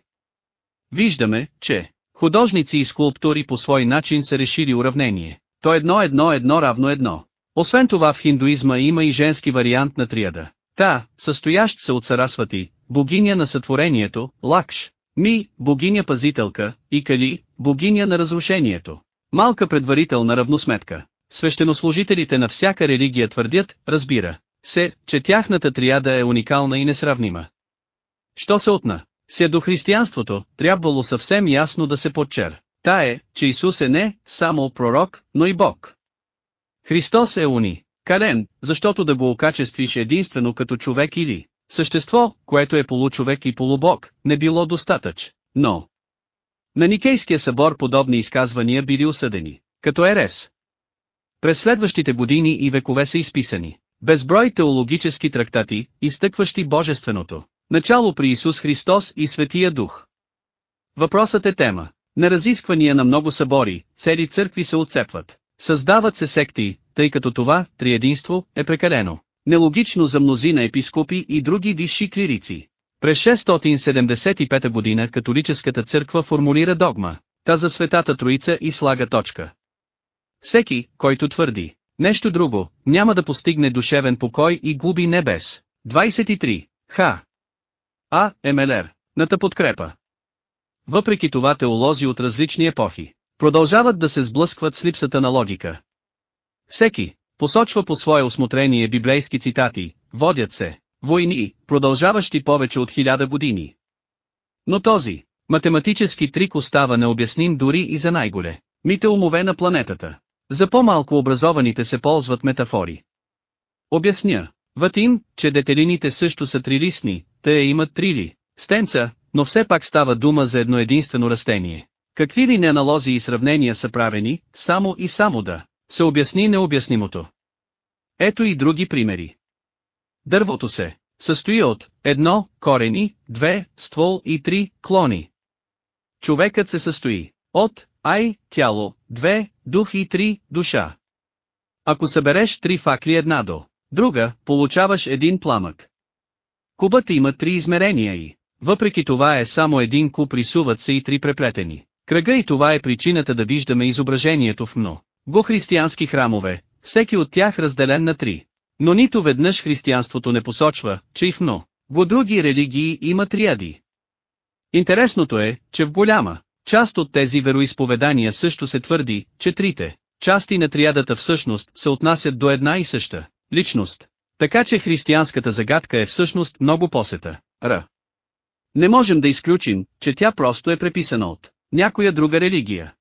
Виждаме, че художници и скулптури по свой начин са решили уравнение. то едно едно едно равно едно. Освен това в хиндуизма има и женски вариант на триада. Та, състоящ се от Сарасвати, богиня на сътворението, Лакш, Ми, богиня пазителка, и Кали, богиня на разрушението. Малка предварителна равносметка. Свещенослужителите на всяка религия твърдят, разбира се, че тяхната триада е уникална и несравнима. Що се отна? Се до християнството, трябвало съвсем ясно да се подчер. Та е, че Исус е не само пророк, но и Бог. Христос е уни, Карен, защото да го окачествиш единствено като човек или същество, което е получовек и полубог, не било достатъч, но на Никейския събор подобни изказвания били осъдени, като ерес. През следващите години и векове са изписани безброй теологически трактати, изтъкващи божественото начало при Исус Христос и Светия Дух. Въпросът е тема. На разисквания на много събори, цели църкви се отцепват. Създават се секти, тъй като това, триединство, е прекалено. Нелогично за мнозина епископи и други висши клирици. През 675 година католическата църква формулира догма, та за Светата Троица и слага точка. Всеки, който твърди нещо друго, няма да постигне душевен покой и губи небес. 23. Х. А. МЛР. Ната подкрепа. Въпреки това теолози от различни епохи, продължават да се сблъскват с липсата на логика. Всеки, посочва по свое осмотрение библейски цитати, водят се, войни, продължаващи повече от хиляда години. Но този, математически трик остава необясним дори и за най-голе. Мите умове на планетата. За по-малко образованите се ползват метафори. Обясня. Ватин, че детелините също са трилистни, те имат трили, стенца, но все пак става дума за едно единствено растение. Какви ли неаналози и сравнения са правени, само и само да се обясни необяснимото. Ето и други примери. Дървото се състои от едно корени, две ствол и три клони. Човекът се състои от ай тяло, две дух и три душа. Ако събереш три факли една до друга, получаваш един пламък. Кубът има три измерения и, въпреки това е само един куб рисуват се и три преплетени. Кръга и това е причината да виждаме изображението в мно. Го християнски храмове, всеки от тях разделен на три. Но нито веднъж християнството не посочва, че и в мно. Го други религии има триади. Интересното е, че в голяма част от тези вероисповедания също се твърди, че трите части на триадата всъщност се отнасят до една и съща личност. Така че християнската загадка е всъщност много посета. Р. Не можем да изключим, че тя просто е преписана от някоя друга религия.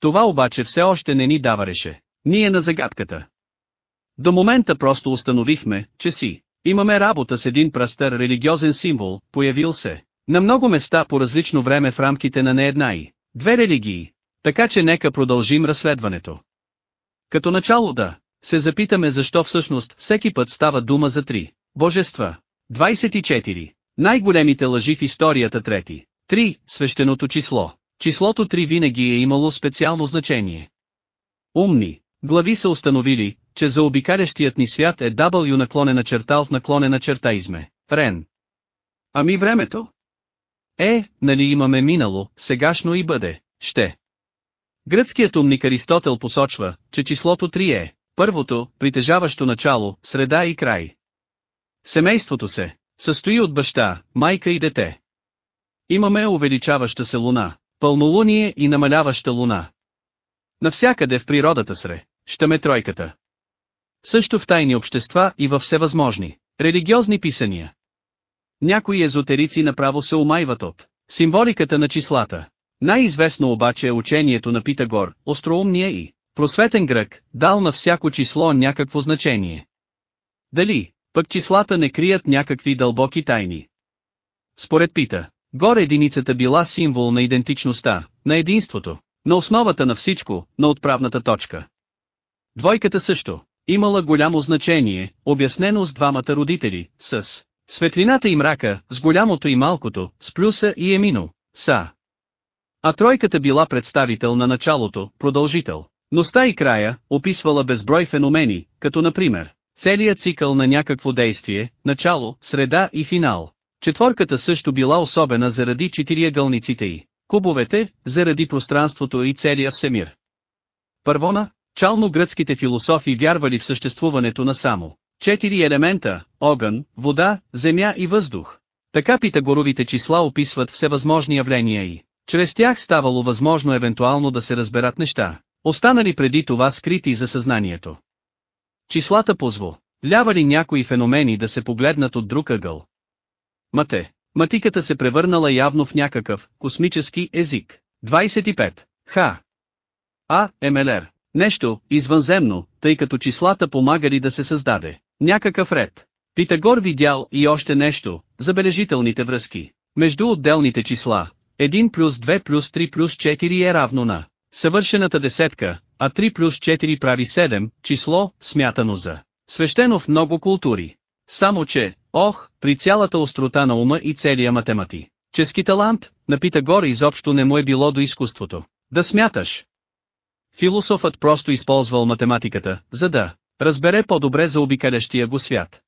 Това обаче все още не ни дава реше. Ние на загадката. До момента просто установихме, че си. Имаме работа с един пръстър религиозен символ, появил се. На много места по различно време в рамките на не една и две религии. Така че нека продължим разследването. Като начало да се запитаме защо всъщност всеки път става дума за три божества. 24. Най-големите лъжи в историята трети. 3. Свещеното число. Числото 3 винаги е имало специално значение. Умни глави са установили, че за обикалящият ни свят е W наклонена черта в наклонена черта изме. Рен. Ами времето? Е, нали имаме минало, сегашно и бъде, ще. Гръцкият умник Аристотел посочва, че числото 3 е първото, притежаващо начало, среда и край. Семейството се състои от баща, майка и дете. Имаме увеличаваща се луна, пълнолуние и намаляваща луна. Навсякъде в природата сре, щаме тройката. Също в тайни общества и във всевъзможни, религиозни писания. Някои езотерици направо се умайват от символиката на числата. Най-известно обаче е учението на Питагор, остроумния и просветен грък, дал на всяко число някакво значение. Дали, пък числата не крият някакви дълбоки тайни. Според Пита, горе единицата била символ на идентичността, на единството, на основата на всичко, на отправната точка. Двойката също, имала голямо значение, обяснено с двамата родители, с светлината и мрака, с голямото и малкото, с плюса и емино, са. А тройката била представител на началото, продължител. Но ста и края, описвала безброй феномени, като например, целият цикъл на някакво действие, начало, среда и финал. Четворката също била особена заради четириъгълниците й, кубовете, заради пространството и целия всемир. Първона, Чално гръцките философи вярвали в съществуването на само четири елемента – огън, вода, земя и въздух. Така питагоровите числа описват всевъзможни явления и, чрез тях ставало възможно евентуално да се разберат неща, останали преди това скрити за съзнанието. Числата позволявали някои феномени да се погледнат от друг ъгъл. Мате. Матиката се превърнала явно в някакъв космически език. 25. Х. А. МЛР. Нещо, извънземно, тъй като числата помагали да се създаде някакъв ред. Питагор видял и още нещо, забележителните връзки. Между отделните числа, 1 плюс 2 плюс 3 плюс 4 е равно на съвършената десетка, а 3 плюс 4 прави 7, число, смятано за свещено в много култури. Само че, ох, при цялата острота на ума и целия математи, чески талант, на Питагор изобщо не му е било до изкуството. Да смяташ. Философът просто използвал математиката, за да разбере по-добре за обикалящия го свят.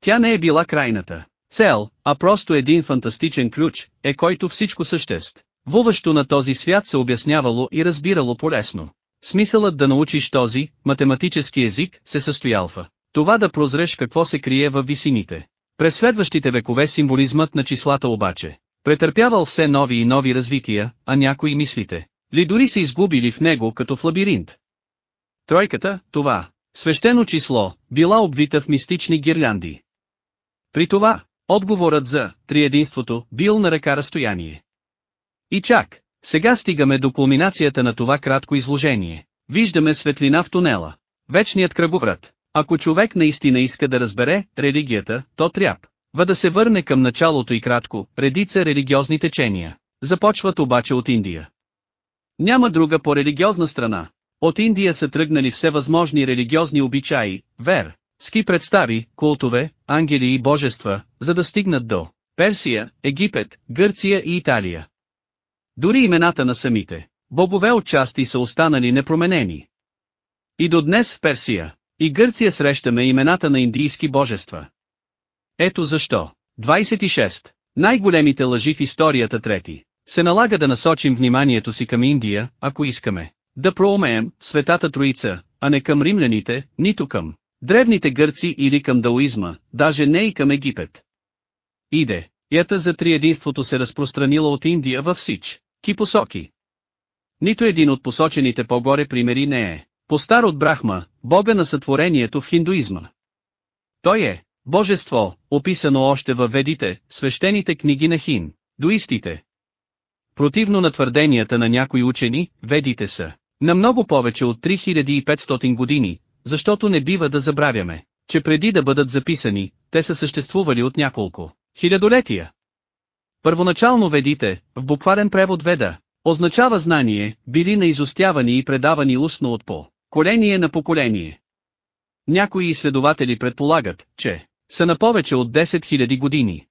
Тя не е била крайната цел, а просто един фантастичен ключ, е който всичко съществ. Вуващо на този свят се обяснявало и разбирало полесно. Смисълът да научиш този, математически език, се състоял това да прозреш какво се крие във висините. През следващите векове символизмът на числата обаче, претърпявал все нови и нови развития, а някои мислите, ли дори се изгубили в него като в лабиринт. Тройката, това, свещено число, била обвита в мистични гирлянди. При това, отговорът за триединството бил на ръка разстояние. И чак, сега стигаме до кулминацията на това кратко изложение. Виждаме светлина в тунела. Вечният кръговрат. Ако човек наистина иска да разбере религията, то трябва да се върне към началото и кратко, редица религиозни течения. Започват обаче от Индия. Няма друга по-религиозна страна. От Индия са тръгнали всевъзможни религиозни обичаи, вер, ски представи, култове, ангели и божества, за да стигнат до Персия, Египет, Гърция и Италия. Дори имената на самите богове отчасти са останали непроменени. И до днес в Персия и Гърция срещаме имената на индийски божества. Ето защо. 26. Най-големите лъжи в историята трети. Се налага да насочим вниманието си към Индия, ако искаме да проумеем Светата Троица, а не към римляните, нито към древните гърци или към даоизма, даже не и към Египет. Иде, ята за триединството се разпространила от Индия във всич, ки посоки. Нито един от посочените по-горе примери не е постар от Брахма, бога на сътворението в хиндуизма. Той е божество, описано още във ведите, свещените книги на хин, дуистите. Противно на твърденията на някои учени, ведите са на много повече от 3500 години, защото не бива да забравяме, че преди да бъдат записани, те са съществували от няколко хилядолетия. Първоначално ведите, в буквален превод веда, означава знание, били наизостявани и предавани устно от по коление на поколение. Някои изследователи предполагат, че са на повече от 10 000 години.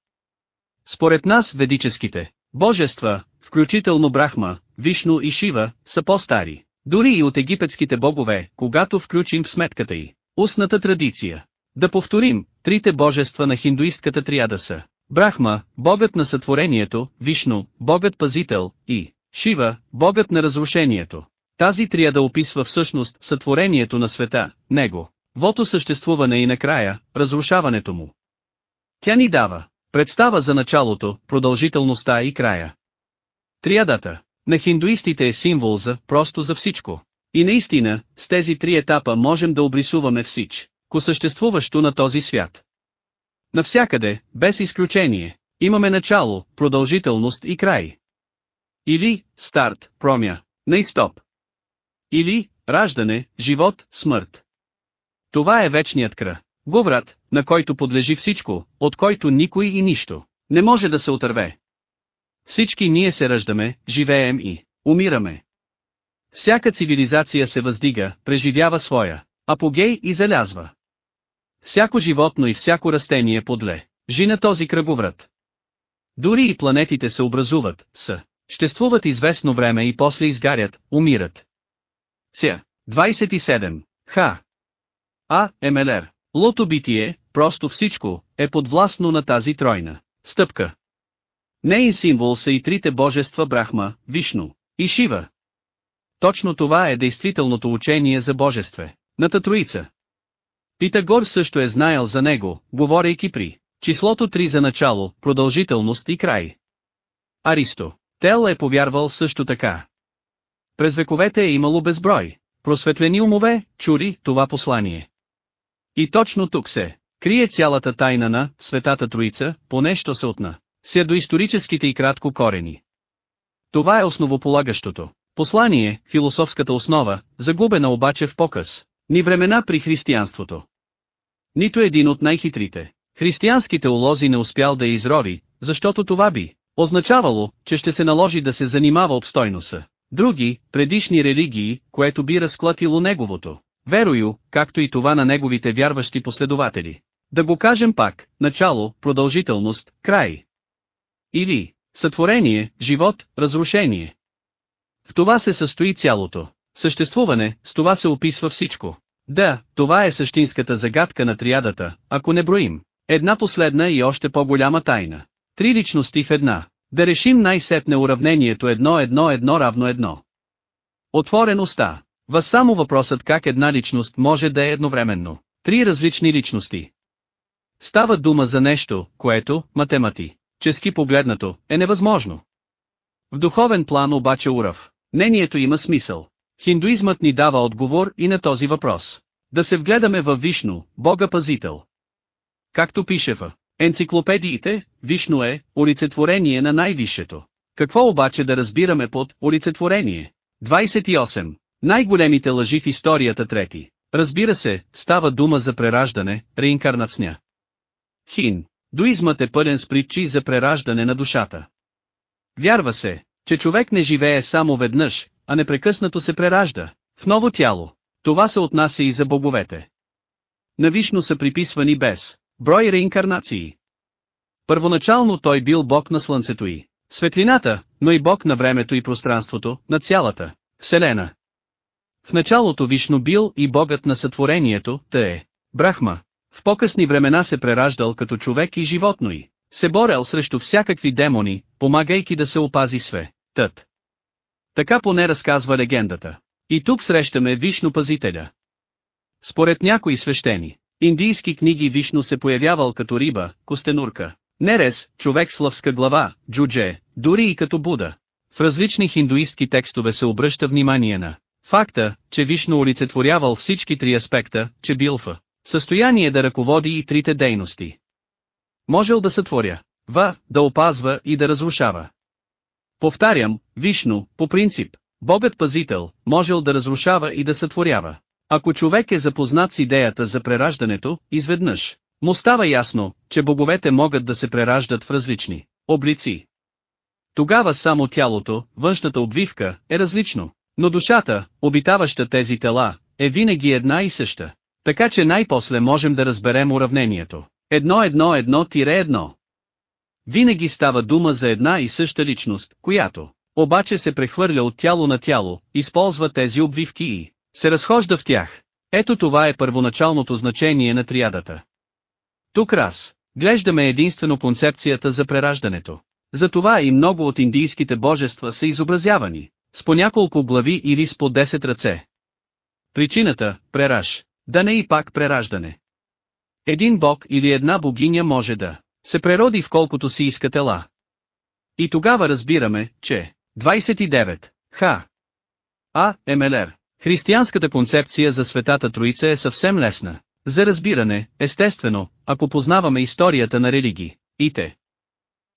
Според нас ведическите божества, включително Брахма, Вишну и Шива, са по-стари. Дори и от египетските богове, когато включим в сметката й устната традиция. Да повторим, трите божества на хиндуистката триада са Брахма, богът на сътворението, Вишну, богът пазител, и Шива, богът на разрушението. Тази триада описва всъщност сътворението на света, него, вото съществуване и накрая, разрушаването му. Тя ни дава представа за началото, продължителността и края. Триадата на хиндуистите е символ за просто за всичко. И наистина, с тези три етапа можем да обрисуваме всич, ко съществуващо на този свят. Навсякъде, без изключение, имаме начало, продължителност и край. Или, старт, промя, на и стоп. Или, раждане, живот, смърт. Това е вечният кра. Говрат, на който подлежи всичко, от който никой и нищо не може да се отърве. Всички ние се раждаме, живеем и умираме. Всяка цивилизация се въздига, преживява своя апогей и залязва. Всяко животно и всяко растение подле, жи на този кръговрат. Дори и планетите се образуват, са, съществуват известно време и после изгарят, умират. Ся, 27. Х. А. МЛР. Лото битие, просто всичко, е подвластно на тази тройна стъпка. Нейн символ са и трите божества Брахма, Вишну и Шива. точно това е действителното учение за Божестве, ната Троица. Питагор също е знаел за него, говорейки при числото 3 за начало, продължителност и край. Аристо. Тел е повярвал също така. През вековете е имало безброй. Просветлени умове, чури това послание. И точно тук се крие цялата тайна на Светата Троица, поне що се отна. Ся до историческите и кратко корени. Това е основополагащото. Послание, философската основа, загубена обаче в показ. Ни времена при християнството. Нито един от най-хитрите. Християнските улози не успял да изрови, защото това би означавало, че ще се наложи да се занимава обстойно с други, предишни религии, което би разклатило неговото верою, както и това на неговите вярващи последователи. Да го кажем пак, начало, продължителност, край. Или, сътворение, живот, разрушение. В това се състои цялото. Съществуване, с това се описва всичко. Да, това е същинската загадка на триадата, ако не броим. Една последна и още по-голяма тайна. Три личности в една. Да решим най-сетне уравнението едно едно едно равно едно. Отворен уста. Въз само въпросът как една личност може да е едновременно. Три различни личности. Става дума за нещо, което, математи, чески погледнато, е невъзможно. В духовен план обаче урав. Мнението има смисъл. Хиндуизмът ни дава отговор и на този въпрос. Да се вгледаме във Вишну, Бога пазител. Както пише в енциклопедиите, Вишну е олицетворение на най-висшето. Какво обаче да разбираме под олицетворение? 28. Най-големите лъжи в историята трети. Разбира се, става дума за прераждане, реинкарнацня. Хин. Дуизмът е пълен с притчи за прераждане на душата. Вярва се, че човек не живее само веднъж, а непрекъснато се преражда, в ново тяло. Това се отнася и за боговете. Навишно са приписвани без брой реинкарнации. Първоначално той бил бог на слънцето и светлината, но и бог на времето и пространството, на цялата Вселена. В началото Вишно бил и богът на сътворението, та е Брахма. В по-късни времена се прераждал като човек и животно и се борел срещу всякакви демони, помагайки да се опази све. Тът. Така поне разказва легендата. И тук срещаме Вишно пазителя. Според някои свещени, индийски книги Вишно се появявал като риба, костенурка, Нерес, човек с лъвска глава, джудже, дори и като Буда. В различни хиндуистки текстове се обръща внимание на факта, че Вишно олицетворявал всички три аспекта, че бил в състояние да ръководи и трите дейности. Можел да сътворя, в, да опазва и да разрушава. Повтарям, Вишно, по принцип, Богът-пазител, можел да разрушава и да сътворява. Ако човек е запознат с идеята за прераждането, изведнъж, му става ясно, че боговете могат да се прераждат в различни облици. Тогава само тялото, външната обвивка, е различно, но душата, обитаваща тези тела, е винаги една и съща. Така че най-после можем да разберем уравнението. Едно едно едно тире едно. Винаги става дума за една и съща личност, която, обаче се прехвърля от тяло на тяло, използва тези обвивки и се разхожда в тях. Ето това е първоначалното значение на триадата. Тук раз, глеждаме единствено концепцията за прераждането. Затова и много от индийските божества са изобразявани, с по няколко глави или с по 10 ръце. Причината, прераж, да не и пак прераждане. Един бог или една богиня може да се прероди в колкото си иска тела. И тогава разбираме, че 29. Х. А. МЛР. Християнската концепция за Светата Троица е съвсем лесна. За разбиране, естествено, ако познаваме историята на религии. Ите.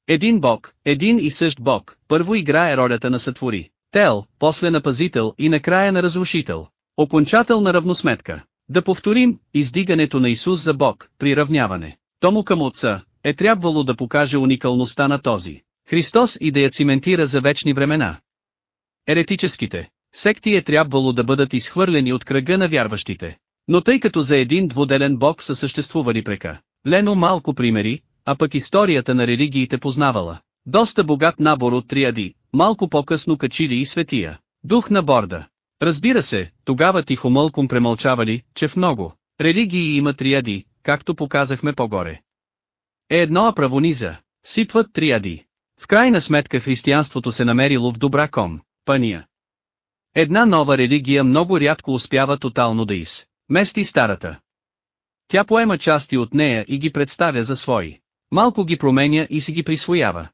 Един бог, един и същ бог, първо играе ролята на сътвори, тел, после на пазител и накрая на разрушител. Окончателна равносметка. Да повторим, издигането на Исус за Бог, приравняване. Тому към Отца, е трябвало да покаже уникалността на този. Христос и да я циментира за вечни времена. Еретическите секти е трябвало да бъдат изхвърлени от кръга на вярващите. Но тъй като за един двуделен бог са съществували прека, лено малко примери, а пък историята на религиите познавала. Доста богат набор от триади, малко по-късно качили и светия. Дух на борда. Разбира се, тогава тихомълком премълчавали, че в много религии има триади, както показахме по-горе. Е едно правониза, сипват триади. В крайна сметка християнството се намерило в добра ком, пания. Една нова религия много рядко успява тотално да из. Мести старата. Тя поема части от нея и ги представя за свои. Малко ги променя и си ги присвоява.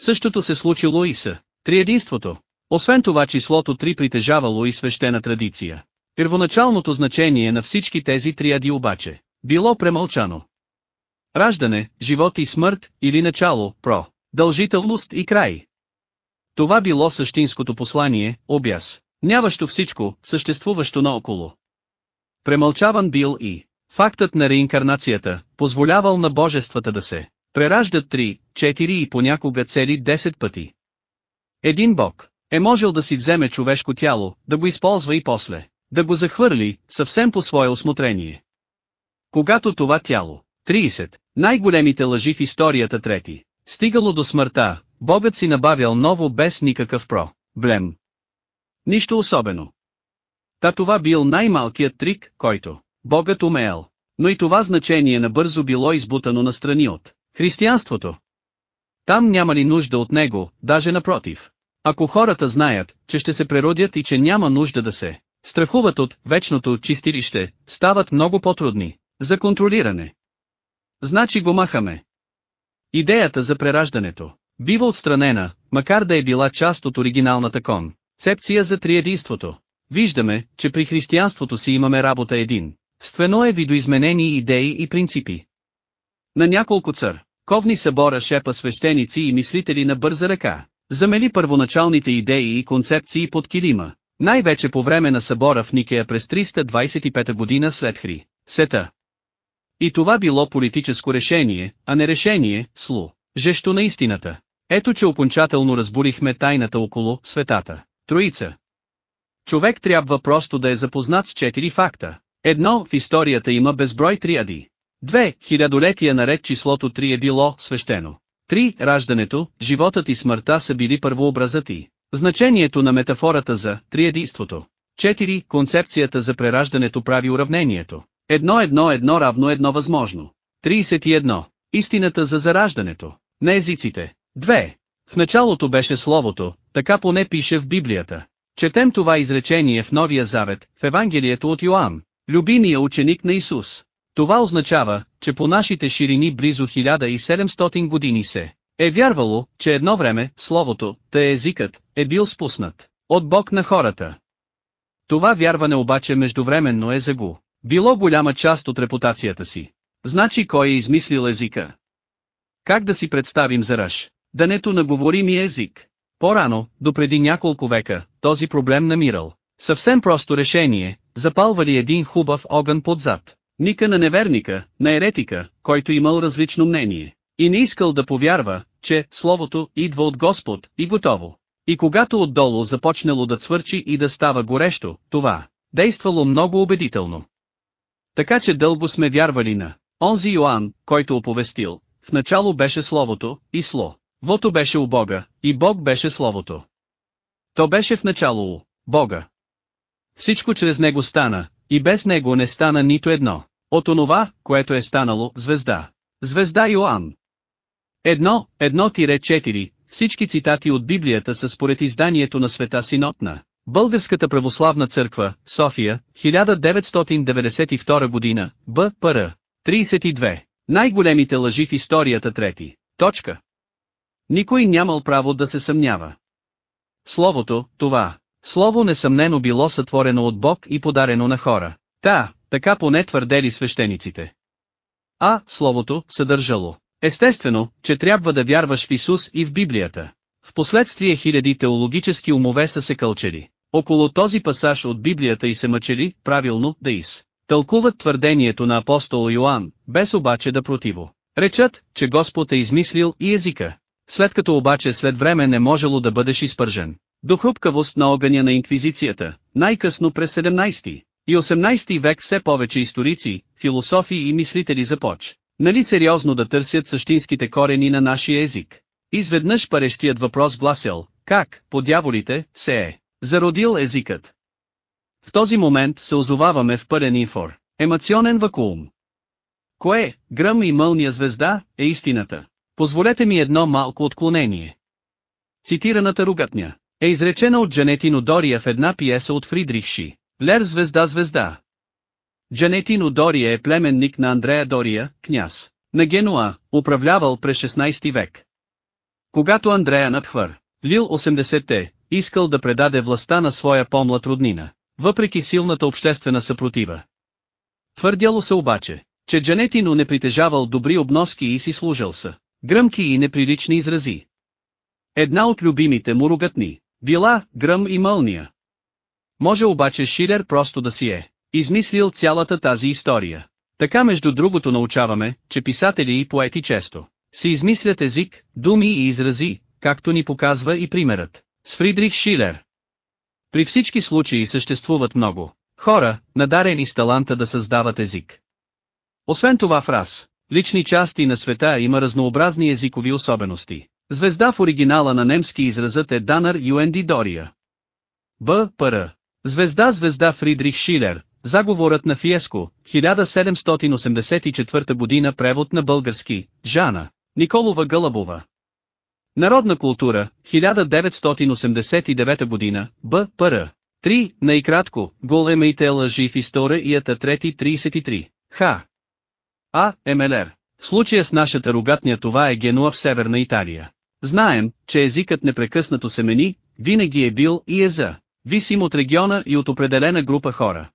Същото се случило и с триединството. Освен това числото 3 притежавало и свещена традиция. Първоначалното значение на всички тези триади обаче, било премълчано. Раждане, живот и смърт, или начало, про, дължителност и край. Това било същинското послание, обяс, няващо всичко, съществуващо наоколо. Премълчаван бил и фактът на реинкарнацията, позволявал на божествата да се прераждат три, четири и понякога цели 10 пъти. Един бог е можел да си вземе човешко тяло, да го използва и после, да го захвърли, съвсем по свое осмотрение. Когато това тяло, 30, най-големите лъжи в историята трети, стигало до смъртта, Богът си набавял ново без никакъв про, блем. Нищо особено. Та това бил най-малкият трик, който Богът умеял. Но и това значение набързо било избутано на страни от християнството. Там няма ли нужда от него, даже напротив. Ако хората знаят, че ще се преродят и че няма нужда да се страхуват от вечното чистилище, стават много по-трудни за контролиране. Значи го махаме. Идеята за прераждането бива отстранена, макар да е била част от оригиналната кон. Цепция за триединството. Виждаме, че при християнството си имаме работа един. Ствено е видоизменени идеи и принципи. На няколко цър, ковни събора шепа свещеници и мислители на бърза ръка, замели първоначалните идеи и концепции под килима, най-вече по време на събора в Никея през 325 година след Хри, Сета. И това било политическо решение, а не решение, слу, жещо на истината. Ето че окончателно разбурихме тайната около светата. Троица. Човек трябва просто да е запознат с четири факта. Едно, в историята има безброй триади. Две, хилядолетия наред числото три е било свещено. Три, раждането, животът и смъртта са били първообразът и значението на метафората за триединството. Четири, концепцията за прераждането прави уравнението. Едно едно едно равно едно възможно. 31. Истината за зараждането. На езиците. 2. В началото беше Словото, така поне пише в Библията. Четем това изречение в Новия Завет, в Евангелието от Йоанн, любимия ученик на Исус. Това означава, че по нашите ширини близо 1700 години се е вярвало, че едно време, Словото, тъй езикът, е бил спуснат от Бог на хората. Това вярване обаче междувременно е загу. Било голяма част от репутацията си. Значи кой е измислил езика? Как да си представим заръж? Дането на говорими език. По-рано, допреди няколко века, този проблем намирал. Съвсем просто решение, запалвали един хубав огън под зад. Ника на неверника, на еретика, който имал различно мнение. И не искал да повярва, че Словото идва от Господ, и готово. И когато отдолу започнало да цвърчи и да става горещо, това действало много убедително. Така че дълго сме вярвали на онзи Йоанн, който оповестил, в начало беше Словото, и Сло. Вото беше у Бога, и Бог беше Словото. То беше в начало у Бога. Всичко чрез него стана, и без него не стана нито едно. От онова, което е станало, звезда. Звезда Йоанн. Едно, едно тире четири, всички цитати от Библията са според изданието на света Синотна. Българската православна църква, София, 1992 година, Б. Р. 32. Най-големите лъжи в историята трети. Точка. Никой нямал право да се съмнява. Словото, това, слово несъмнено било сътворено от Бог и подарено на хора. Та, така поне твърдели свещениците. А, Словото, съдържало. Естествено, че трябва да вярваш в Исус и в Библията. Впоследствие хиляди теологически умове са се кълчели. Около този пасаж от Библията и се мъчели, правилно, да из. Тълкуват твърдението на апостол Йоанн, без обаче да противо. Речат, че Господ е измислил и езика. След като обаче след време не можело да бъдеш изпържен. До хрупкавост на огъня на инквизицията, най-късно през 17 и 18 век все повече историци, философи и мислители започ. Нали сериозно да търсят същинските корени на нашия език? Изведнъж парещият въпрос гласял, как, по дяволите, се е зародил езикът. В този момент се озоваваме в пълен инфор, емационен вакуум. Кое, гръм и мълния звезда, е истината? Позволете ми едно малко отклонение. Цитираната ругатня. е изречена от Джанетино Дория в една пиеса от Фридрих Ши. Лер звезда звезда. Джанетино Дория е племенник на Андрея Дория, княз. На Генуа, управлявал през 16 век. Когато Андрея надхвър, Лил 80-те, искал да предаде властта на своя по-млад роднина, въпреки силната обществена съпротива. Твърдяло се обаче, че Джанетино не притежавал добри обноски и си служил са. Гръмки и неприлични изрази. Една от любимите му ругатни, била гръм и мълния. Може обаче Шилер просто да си е измислил цялата тази история. Така между другото научаваме, че писатели и поети често си измислят език, думи и изрази, както ни показва и примерът с Фридрих Шилер. При всички случаи съществуват много хора, надарени с таланта да създават език. Освен това в раз, лични части на света има разнообразни езикови особености. Звезда в оригинала на немски изразът е Данър Юенди Дория. Б. Р. Звезда Звезда Фридрих Шилер, заговорът на Фиеско, 1784 година превод на български, Жана, Николова Гълъбова. Народна култура, 1989 година, Б. Р. 3. Найкратко, големите лъжи в историята 3.33. Х. А. МЛР. В случая с нашата рогатня това е Генуа в Северна Италия. Знаем, че езикът непрекъснато се мени, винаги е бил и е за, висим от региона и от определена група хора.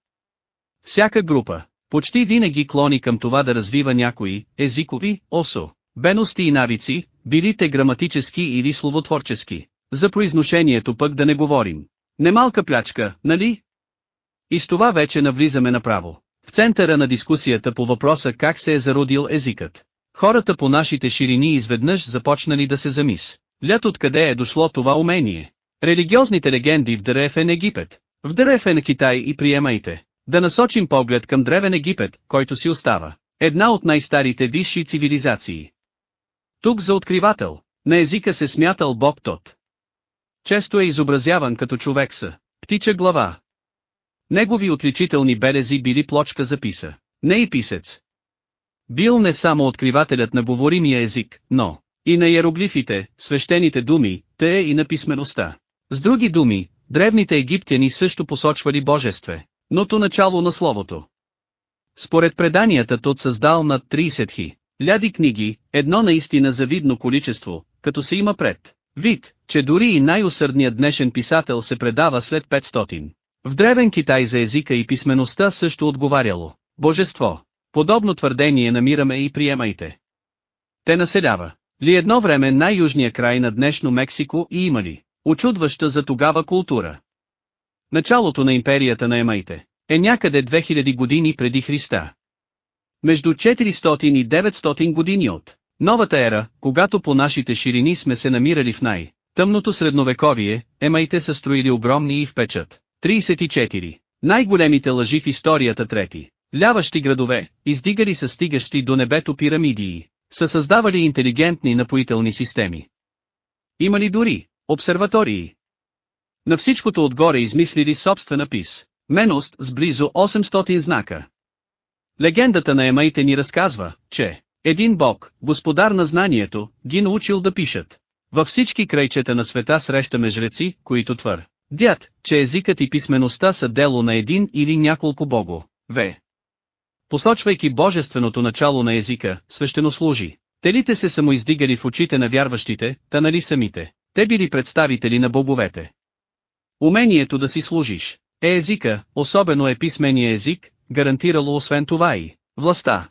Всяка група, почти винаги клони към това да развива някои, езикови, осо, бености и навици, били те граматически или словотворчески. За произношението пък да не говорим. Немалка плячка, нали? И с това вече навлизаме направо. В центъра на дискусията по въпроса как се е зародил езикът. Хората по нашите ширини изведнъж започнали да се замис. Лят откъде е дошло това умение. Религиозните легенди в Древен Египет. В Древен Китай и приемайте. Да насочим поглед към Древен Египет, който си остава. Една от най-старите висши цивилизации. Тук за откривател, на езика се смятал Бог Тот. Често е изобразяван като човек са, птича глава. Негови отличителни белези били плочка за писа, не и писец. Бил не само откривателят на говоримия език, но и на иероглифите, свещените думи, те и на писмеността. С други думи, древните египтяни също посочвали божестве, ното начало на словото. Според преданията тот създал над 30 хи. Ляди книги, едно наистина завидно количество, като се има пред. Вид, че дори и най-усърдният днешен писател се предава след 500. В древен Китай за езика и писмеността също отговаряло. Божество. Подобно твърдение намираме и приемайте. Те населява. Ли едно време най-южния край на днешно Мексико и имали. Очудваща за тогава култура. Началото на империята на Емайте е някъде 2000 години преди Христа. Между 400 и 900 години от новата ера, когато по нашите ширини сме се намирали в най- тъмното средновековие, емайте са строили огромни и впечат. 34. Най-големите лъжи в историята трети. Ляващи градове, издигали са стигащи до небето пирамидии, са създавали интелигентни напоителни системи. Имали дори обсерватории. На всичкото отгоре измислили собствена пис. Меност с близо 800 знака. Легендата на емаите ни разказва, че един бог, господар на знанието, ги научил да пишат. Във всички крайчета на света срещаме жреци, които твър. Дят, че езикът и писмеността са дело на един или няколко бого. В. Посочвайки божественото начало на езика, свещенослужи. Телите се самоиздигали в очите на вярващите, та нали самите. Те били представители на боговете. Умението да си служиш е езика, особено е писмения език, гарантирало освен това и властта.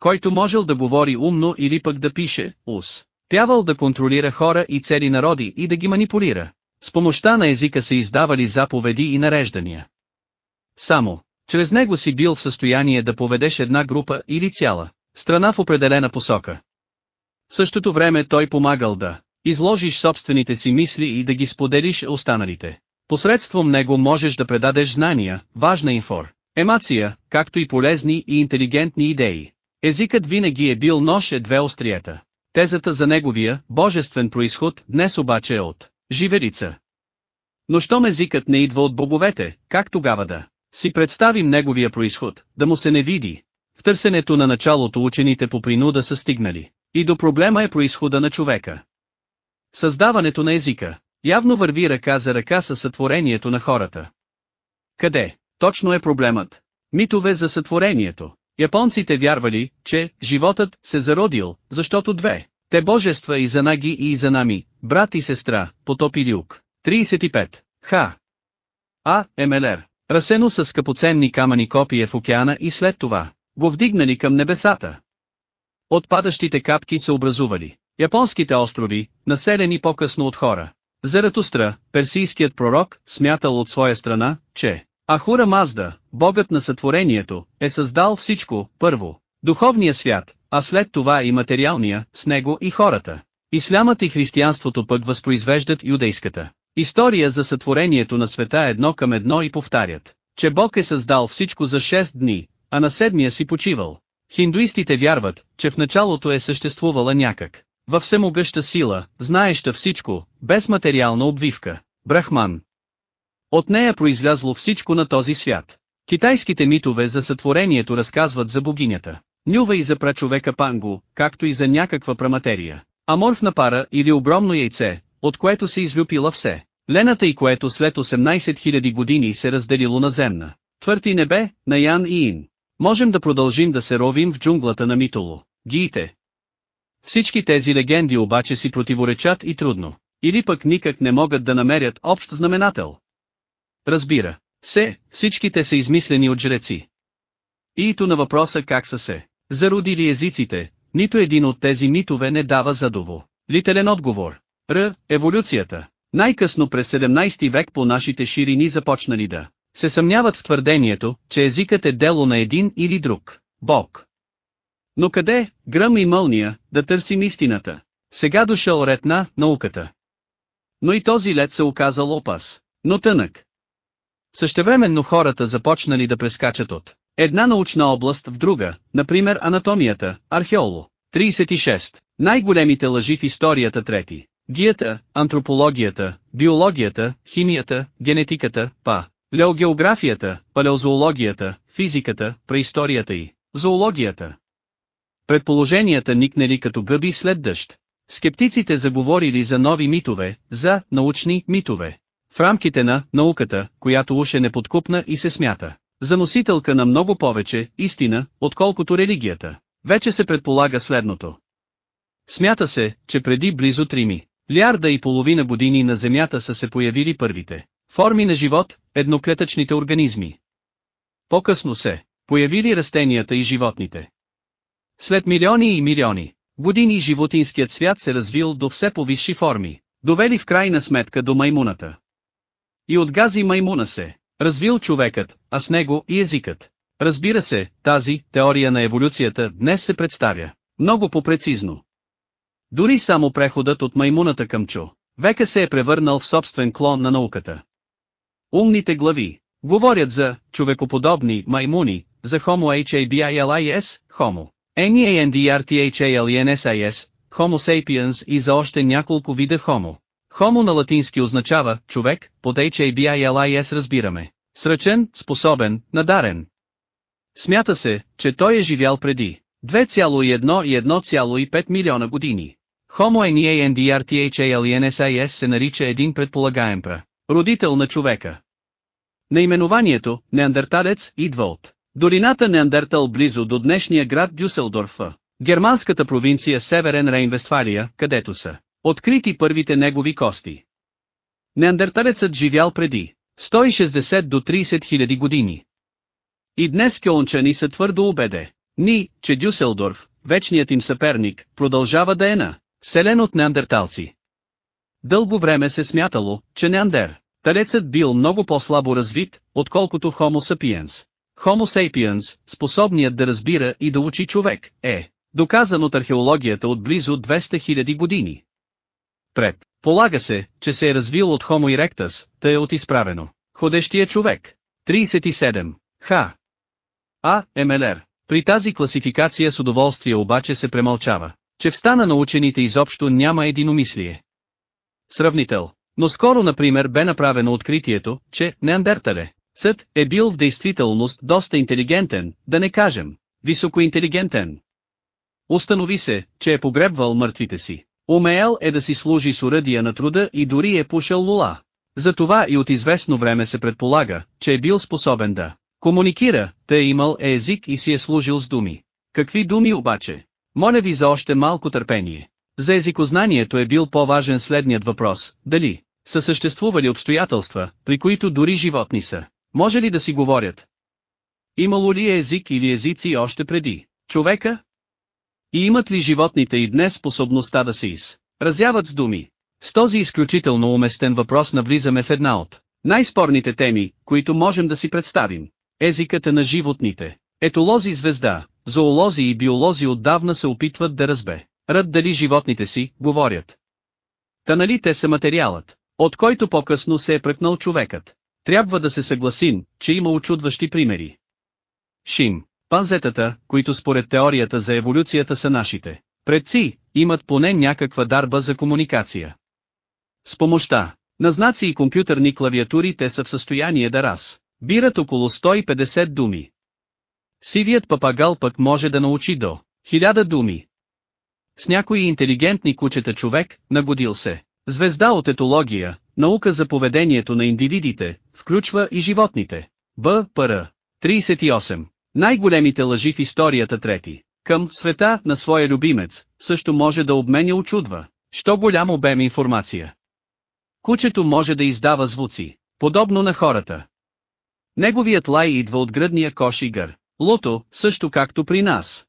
Който можел да говори умно или пък да пише, ус. Пявал да контролира хора и цели народи и да ги манипулира. С помощта на езика се издавали заповеди и нареждания. Само, чрез него си бил в състояние да поведеш една група или цяла страна в определена посока. В същото време той помагал да изложиш собствените си мисли и да ги споделиш останалите. Посредством него можеш да предадеш знания, важна инфор, емация, както и полезни и интелигентни идеи. Езикът винаги е бил нож е две остриета. Тезата за неговия, божествен происход, днес обаче е от живелица. Но щом езикът не идва от боговете, как тогава да си представим неговия происход, да му се не види? В търсенето на началото учените по принуда са стигнали. И до проблема е происхода на човека. Създаването на езика. Явно върви ръка за ръка със сътворението на хората. Къде? Точно е проблемът. Митове за сътворението. Японците вярвали, че животът се зародил, защото две. Те божества и за наги и за нами, брат и сестра, потопили ук. 35. Ха. А. Емелер. Расено с скъпоценни камъни копие в океана и след това, го вдигнали към небесата. От падащите капки се образували. Японските острови, населени по-късно от хора. Заратустра, персийският пророк, смятал от своя страна, че Ахура Мазда, богът на сътворението, е създал всичко, първо, духовния свят, а след това и материалния, с него и хората. Ислямът и християнството пък възпроизвеждат юдейската история за сътворението на света едно към едно и повтарят, че Бог е създал всичко за 6 дни, а на седмия си почивал. Хиндуистите вярват, че в началото е съществувала някак. Във всемогъща сила, знаеща всичко, без материална обвивка. Брахман. От нея произлязло всичко на този свят. Китайските митове за сътворението разказват за богинята. Нюва и за прачовека Панго, както и за някаква праматерия. Аморфна пара или огромно яйце, от което се излюпила все. Лената и което след 18 000 години се разделило на земна. Твърти небе, на Ян и Ин. Можем да продължим да се ровим в джунглата на Митоло. Гиите. Всички тези легенди обаче си противоречат и трудно. Или пък никак не могат да намерят общ знаменател. Разбира се, всичките са измислени от жреци. Иито на въпроса как са се зародили езиците, нито един от тези митове не дава задово. Лителен отговор. Р. Еволюцията. Най-късно през 17 век по нашите ширини започнали да се съмняват в твърдението, че езикът е дело на един или друг, Бог. Но къде, гръм и мълния, да търсим истината? Сега дошъл ред на науката. Но и този лед се оказал опас, но тънък. Същевременно хората започнали да прескачат от една научна област в друга, например анатомията, археоло. 36. Най-големите лъжи в историята трети. Гията, антропологията, биологията, химията, генетиката, па, леогеографията, палеозоологията, физиката, преисторията и зоологията. Предположенията никнели като гъби след дъжд. Скептиците заговорили за нови митове, за научни митове. В рамките на науката, която уж е неподкупна и се смята за носителка на много повече истина, отколкото религията. Вече се предполага следното. Смята се, че преди близо 3 милиарда и половина години на Земята са се появили първите форми на живот, едноклетъчните организми. По-късно се появили растенията и животните. След милиони и милиони години животинският свят се развил до все по-висши форми, довели в крайна сметка до маймуната. И от гази маймуна се развил човекът, а с него и езикът. Разбира се, тази теория на еволюцията днес се представя много по-прецизно. Дори само преходът от маймуната към чу, века се е превърнал в собствен клон на науката. Умните глави говорят за човекоподобни маймуни, за Homo habilis, Homo, neanderthalienis, Homo sapiens и за още няколко вида Homo. Homo на латински означава човек, под HABILIS разбираме. Сръчен, способен, надарен. Смята се, че той е живял преди 2,1 и 1,5 милиона години. Homo neanderthalienis се нарича един предполагаем пра, родител на човека. Наименованието, неандерталец, идва от долината Неандертал близо до днешния град Дюселдорф, германската провинция Северен Рейн-Вестфалия, където са открити първите негови кости. Неандерталецът живял преди 160 до 30 хиляди години. И днес кьончани са твърдо убеде, ни, че Дюселдорф, вечният им съперник, продължава да е на селен от неандерталци. Дълго време се смятало, че неандер, талецът бил много по-слабо развит, отколкото Homo sapiens. Homo sapiens, способният да разбира и да учи човек, е доказан от археологията от близо 200 000 години. Пред, полага се, че се е развил от Homo erectus, тъй е от изправено. Ходещия човек. 37. Ха. А. МЛР. При тази класификация с удоволствие обаче се премълчава, че в стана на учените изобщо няма единомислие. Сравнител. Но скоро например бе направено откритието, че неандертале, съд, е бил в действителност доста интелигентен, да не кажем, високоинтелигентен. Установи се, че е погребвал мъртвите си. Умеял е да си служи с уръдия на труда и дори е пушил лула. Затова и от известно време се предполага, че е бил способен да комуникира, тъй е имал е език и си е служил с думи. Какви думи обаче? Моля ви за още малко търпение. За езикознанието е бил по-важен следният въпрос, дали са съществували обстоятелства, при които дори животни са. Може ли да си говорят? Имало ли е език или езици още преди човека? И имат ли животните и днес способността да се из? Разяват с думи. С този изключително уместен въпрос навлизаме в една от най-спорните теми, които можем да си представим. Езиката на животните. Етолози звезда, зоолози и биолози отдавна се опитват да разбе. Ръд дали животните си, говорят. Та нали те са материалът, от който по-късно се е пръкнал човекът. Трябва да се съгласим, че има очудващи примери. Шим, панзетата, които според теорията за еволюцията са нашите предци, имат поне някаква дарба за комуникация. С помощта на знаци и компютърни клавиатури те са в състояние да раз. Бират около 150 думи. Сивият папагал пък може да научи до 1000 думи. С някои интелигентни кучета човек, нагодил се. Звезда от етология, наука за поведението на индивидите, включва и животните. Б. Пр. 38. Най-големите лъжи в историята трети. Към света на своя любимец, също може да обменя очудва. Що голям обем информация. Кучето може да издава звуци, подобно на хората. Неговият лай идва от гръдния кош и гър. Лото, също както при нас.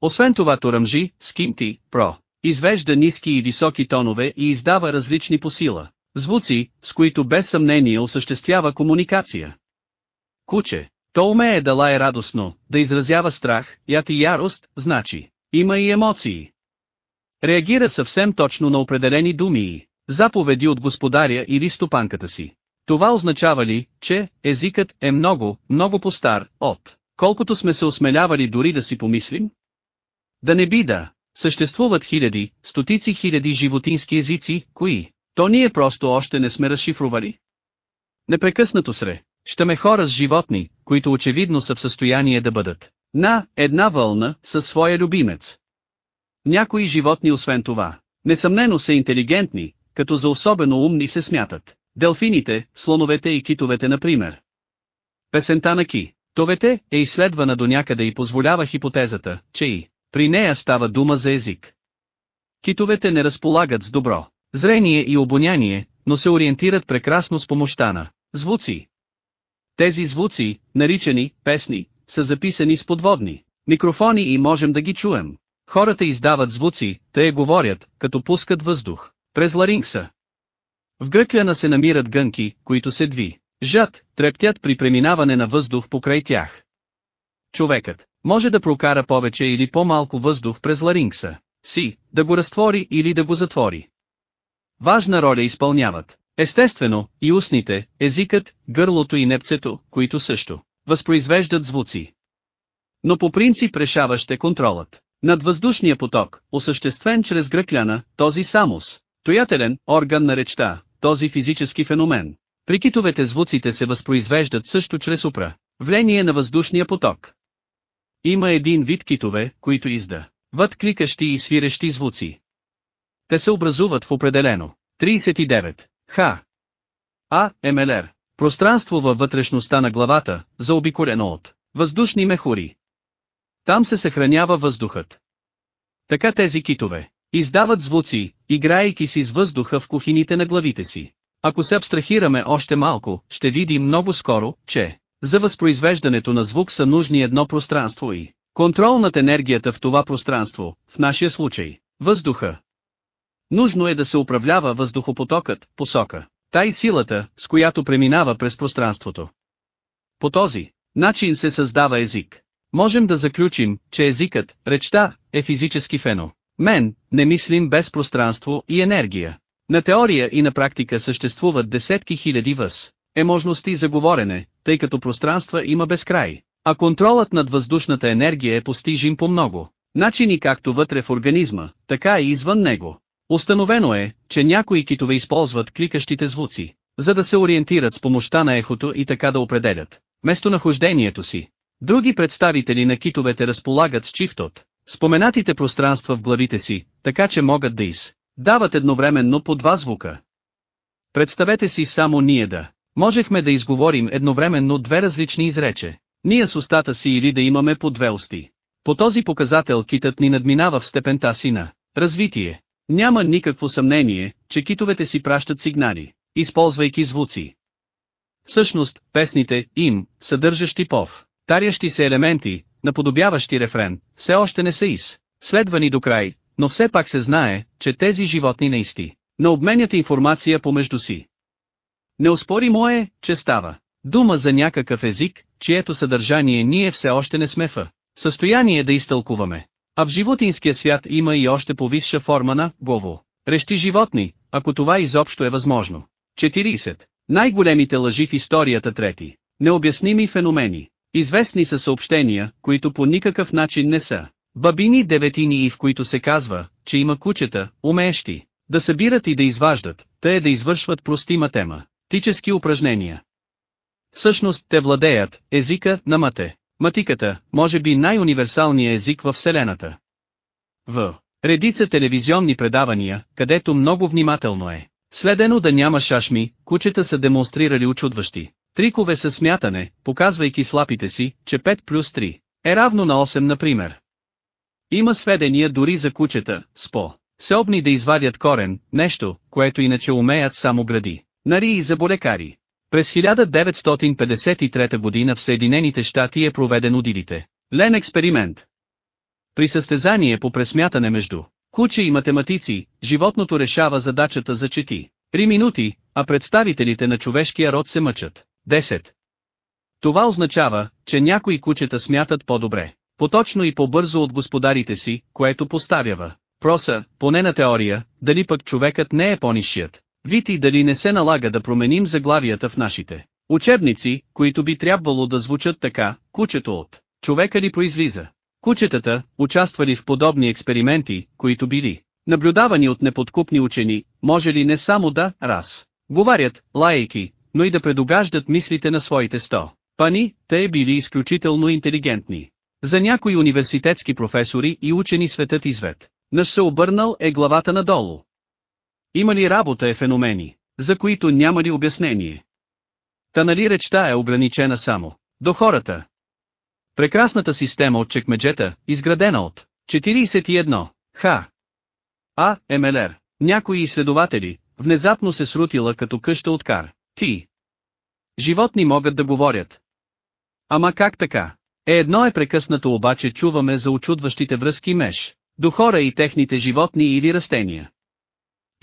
Освен това Торамжи, скимти, про, извежда ниски и високи тонове и издава различни по сила. Звуци, с които без съмнение осъществява комуникация. Куче, то умее да лае радостно, да изразява страх, яд и ярост, значи, има и емоции. Реагира съвсем точно на определени думи и заповеди от господаря или стопанката си. Това означава ли, че езикът е много, много по-стар от колкото сме се осмелявали дори да си помислим? Да не би да, съществуват хиляди, стотици хиляди животински езици, кои, то ние просто още не сме разшифрували. Непрекъснато сре, щаме хора с животни, които очевидно са в състояние да бъдат на една вълна със своя любимец. Някои животни освен това, несъмнено са интелигентни, като за особено умни се смятат. Делфините, слоновете и китовете например. Песента на ки. Товете е изследвана до някъде и позволява хипотезата, че и при нея става дума за език. Китовете не разполагат с добро зрение и обоняние, но се ориентират прекрасно с помощта на звуци. Тези звуци, наричани песни, са записани с подводни микрофони и можем да ги чуем. Хората издават звуци, те говорят, като пускат въздух, през ларингса. В гръкляна се намират гънки, които се дви, жат, трептят при преминаване на въздух покрай тях. Човекът може да прокара повече или по-малко въздух през ларингса си, да го разтвори или да го затвори. Важна роля изпълняват, естествено, и устните, езикът, гърлото и непцето, които също възпроизвеждат звуци. Но по принцип решаващ е контролът. Над въздушния поток, осъществен чрез гръкляна, този самус, тоятелен орган на речта, този физически феномен. При китовете звуците се възпроизвеждат също чрез упра, вление на въздушния поток. Има един вид китове, които изда, въд кликащи и свирещи звуци. Те се образуват в определено. 39. Х. А. МЛР. Пространство във вътрешността на главата, заобиколено от въздушни мехури. Там се съхранява въздухът. Така тези китове издават звуци, играйки си с въздуха в кухините на главите си. Ако се абстрахираме още малко, ще видим много скоро, че за възпроизвеждането на звук са нужни едно пространство и контрол над енергията в това пространство, в нашия случай, въздуха. Нужно е да се управлява въздухопотокът, посока, та и силата, с която преминава през пространството. По този начин се създава език. Можем да заключим, че езикът, речта, е физически фено. Мен, не мислим без пространство и енергия. На теория и на практика съществуват десетки хиляди въз. Е можности за говорене, тъй като пространства има безкрай. А контролът над въздушната енергия е постижим по много начини както вътре в организма, така и извън него. Установено е, че някои китове използват кликащите звуци, за да се ориентират с помощта на ехото и така да определят местонахождението си. Други представители на китовете разполагат с чифтот, споменатите пространства в главите си, така че могат да из. Дават едновременно по два звука. Представете си само ние да. Можехме да изговорим едновременно две различни изрече. Ние с устата си или да имаме по две усти. По този показател китът ни надминава в степента си на развитие. Няма никакво съмнение, че китовете си пращат сигнали, използвайки звуци. Всъщност, песните им, съдържащи пов, тарящи се елементи, наподобяващи рефрен, все още не са из, следвани до край, но все пак се знае, че тези животни наисти, не обменят информация помежду си. Неоспоримо е, че става дума за някакъв език, чието съдържание ние все още не сме в състояние да изтълкуваме. А в животинския свят има и още повисша форма на гово. Рещи животни, ако това изобщо е възможно. 40. Най-големите лъжи в историята трети. Необясними феномени. Известни са съобщения, които по никакъв начин не са. Бабини деветини и в които се казва, че има кучета, умеещи, да събират и да изваждат, те е да извършват прости матема, тически упражнения. Всъщност те владеят езика на мате. Матиката, може би най-универсалният език във Вселената. В редица телевизионни предавания, където много внимателно е следено да няма шашми, кучета са демонстрирали очудващи. Трикове са смятане, показвайки слапите си, че 5 плюс 3 е равно на 8 например. Има сведения дори за кучета, спо. Сеобни да извадят корен, нещо, което иначе умеят само гради. Нари и заболекари. През 1953 година в Съединените щати е проведен удилите. Лен експеримент. При състезание по пресмятане между куче и математици, животното решава задачата за чети. 3 минути, а представителите на човешкия род се мъчат. 10. Това означава, че някои кучета смятат по-добре, поточно и по-бързо от господарите си, което поставява. Проса, поне на теория, дали пък човекът не е по-низшият. Вид и дали не се налага да променим заглавията в нашите учебници, които би трябвало да звучат така, кучето от човека ли произлиза. Кучетата, участвали в подобни експерименти, които били наблюдавани от неподкупни учени, може ли не само да, раз, говорят, лайки, но и да предугаждат мислите на своите сто. Пани, те били изключително интелигентни. За някои университетски професори и учени светът извед. Наш се обърнал е главата надолу. Има ли работа е феномени, за които няма ли обяснение? Та нали речта е ограничена само до хората. Прекрасната система от чекмеджета, изградена от 41, Х. А. МЛР. Някои изследователи, внезапно се срутила като къща от кар. Ти. Животни могат да говорят. Ама как така? Е едно е прекъснато обаче чуваме за очудващите връзки меж до хора и техните животни или растения.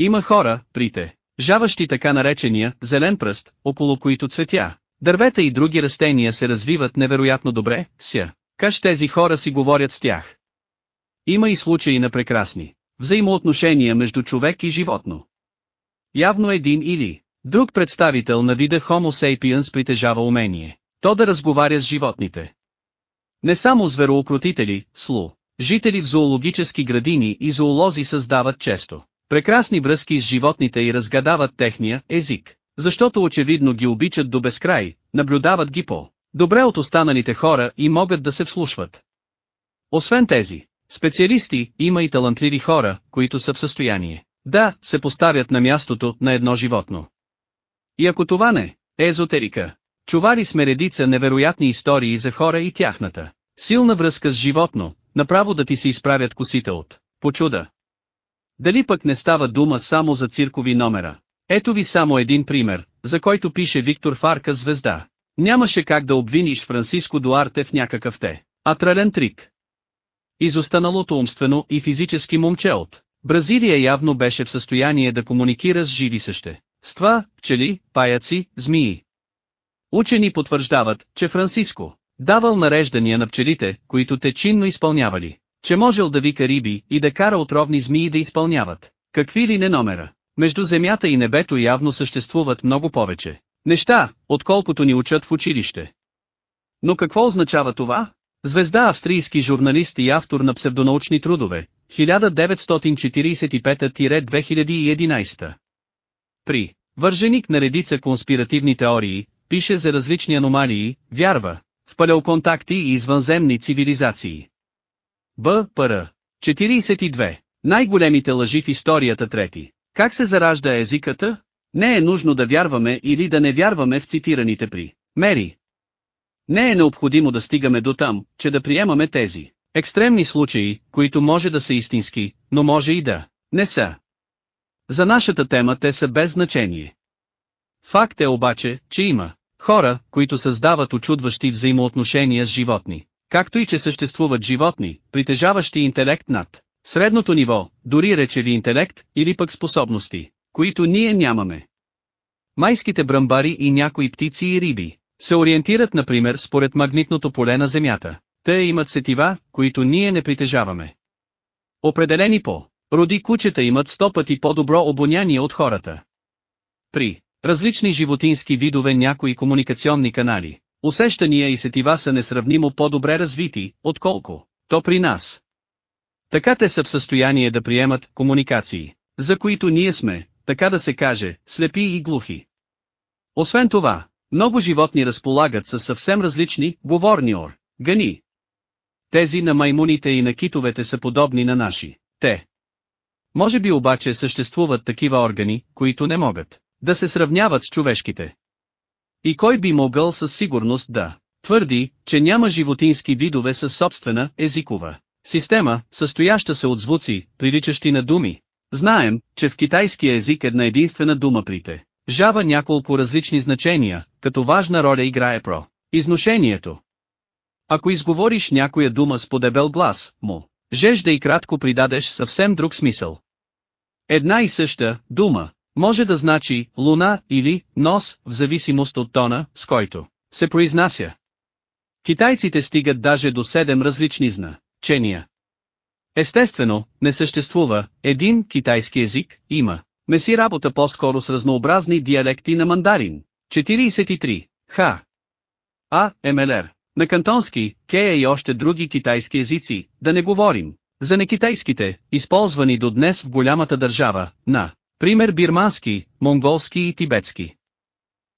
Има хора, прите, жаващи така наречения зелен пръст, около които цветя. Дървета и други растения се развиват невероятно добре, ся. Каш тези хора си говорят с тях. Има и случаи на прекрасни взаимоотношения между човек и животно. Явно един или друг представител на вида Homo sapiens притежава умение, то да разговаря с животните. Не само звероукротители, слу, жители в зоологически градини и зоолози създават често прекрасни връзки с животните и разгадават техния език, защото очевидно ги обичат до безкрай, наблюдават ги по добре от останалите хора и могат да се вслушват. Освен тези специалисти, има и талантливи хора, които са в състояние да се поставят на мястото на едно животно. И ако това не е езотерика, чували сме редица невероятни истории за хора и тяхната силна връзка с животно, направо да ти се изправят косите от почуда. Дали пък не става дума само за циркови номера? Ето ви само един пример, за който пише Виктор Фарка звезда. Нямаше как да обвиниш Франциско Дуарте в някакъв те. Атрален трик. Изостаналото умствено и физически момче от Бразилия явно беше в състояние да комуникира с живи същества, пчели, паяци, змии. Учени потвърждават, че Франциско давал нареждания на пчелите, които те чинно изпълнявали че можел да вика риби и да кара отровни змии да изпълняват. Какви ли не номера? Между земята и небето явно съществуват много повече неща, отколкото ни учат в училище. Но какво означава това? Звезда австрийски журналист и автор на псевдонаучни трудове, 1945-2011. При Върженик на редица конспиративни теории, пише за различни аномалии, вярва в палеоконтакти и извънземни цивилизации. Б. Пр. 42. Най-големите лъжи в историята трети. Как се заражда езиката? Не е нужно да вярваме или да не вярваме в цитираните при Мери. Не е необходимо да стигаме до там, че да приемаме тези екстремни случаи, които може да са истински, но може и да не са. За нашата тема те са без значение. Факт е обаче, че има хора, които създават очудващи взаимоотношения с животни, както и че съществуват животни, притежаващи интелект над средното ниво, дори речели интелект, или пък способности, които ние нямаме. Майските бръмбари и някои птици и риби се ориентират например според магнитното поле на Земята. Те имат сетива, които ние не притежаваме. Определени по роди кучета имат сто пъти по-добро обоняние от хората. При различни животински видове някои комуникационни канали, усещания и сетива са несравнимо по-добре развити, отколко то при нас. Така те са в състояние да приемат комуникации, за които ние сме, така да се каже, слепи и глухи. Освен това, много животни разполагат със съвсем различни говорни ор, гани. Тези на маймуните и на китовете са подобни на наши, те. Може би обаче съществуват такива органи, които не могат да се сравняват с човешките. И кой би могъл със сигурност да твърди, че няма животински видове със собствена езикова система, състояща се от звуци, приличащи на думи. Знаем, че в китайския език една единствена дума прите жава няколко различни значения, като важна роля играе про изношението. Ако изговориш някоя дума с подебел глас, му, жежда и кратко придадеш съвсем друг смисъл. Една и съща дума може да значи луна или нос в зависимост от тона, с който се произнася. Китайците стигат даже до седем различни значения. Естествено, не съществува един китайски език, има. Не си работа по-скоро с разнообразни диалекти на мандарин. 43. Х. А. МЛР. На кантонски, кея и още други китайски езици, да не говорим. За некитайските, използвани до днес в голямата държава, на, пример бирмански, монголски и тибетски.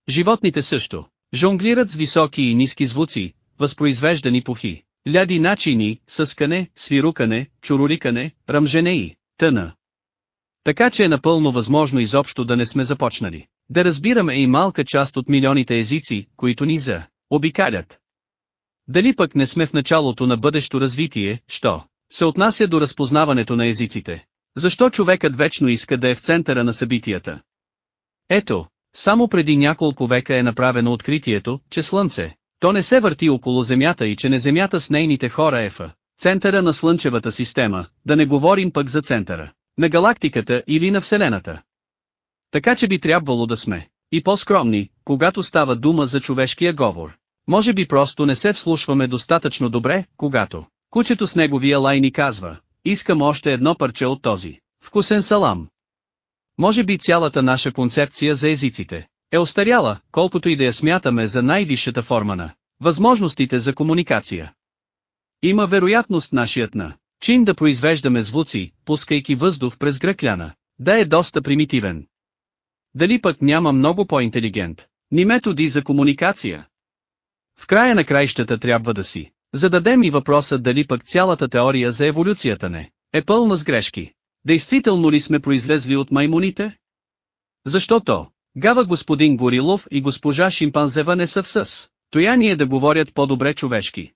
Животните също, жонглират с високи и ниски звуци, възпроизвеждани по хи, ляди начини, съскане, свирукане, чуроликане, ръмжене и тъна. Така че е напълно възможно изобщо да не сме започнали. Да разбираме и малка част от милионите езици, които ни за обикалят. Дали пък не сме в началото на бъдещо развитие, що се отнася до разпознаването на езиците? Защо човекът вечно иска да е в центъра на събитията? Ето, само преди няколко века е направено откритието, че Слънце, то не се върти около Земята и че не Земята с нейните хора е в центъра на Слънчевата система, да не говорим пък за центъра на галактиката или на Вселената. Така че би трябвало да сме и по-скромни, когато става дума за човешкия говор. Може би просто не се вслушваме достатъчно добре, когато кучето с неговия лай ни казва, искам още едно парче от този вкусен салам. Може би цялата наша концепция за езиците е остаряла, колкото и да я смятаме за най-висшата форма на възможностите за комуникация. Има вероятност нашият на чин да произвеждаме звуци, пускайки въздух през гръкляна, да е доста примитивен. Дали пък няма много по-интелигент, ни методи за комуникация? В края на краищата трябва да си зададем и въпроса дали пък цялата теория за еволюцията не е пълна с грешки. Действително ли сме произлезли от маймуните? Защото, гава господин Горилов и госпожа Шимпанзева не са в със. Тояние да говорят по-добре човешки.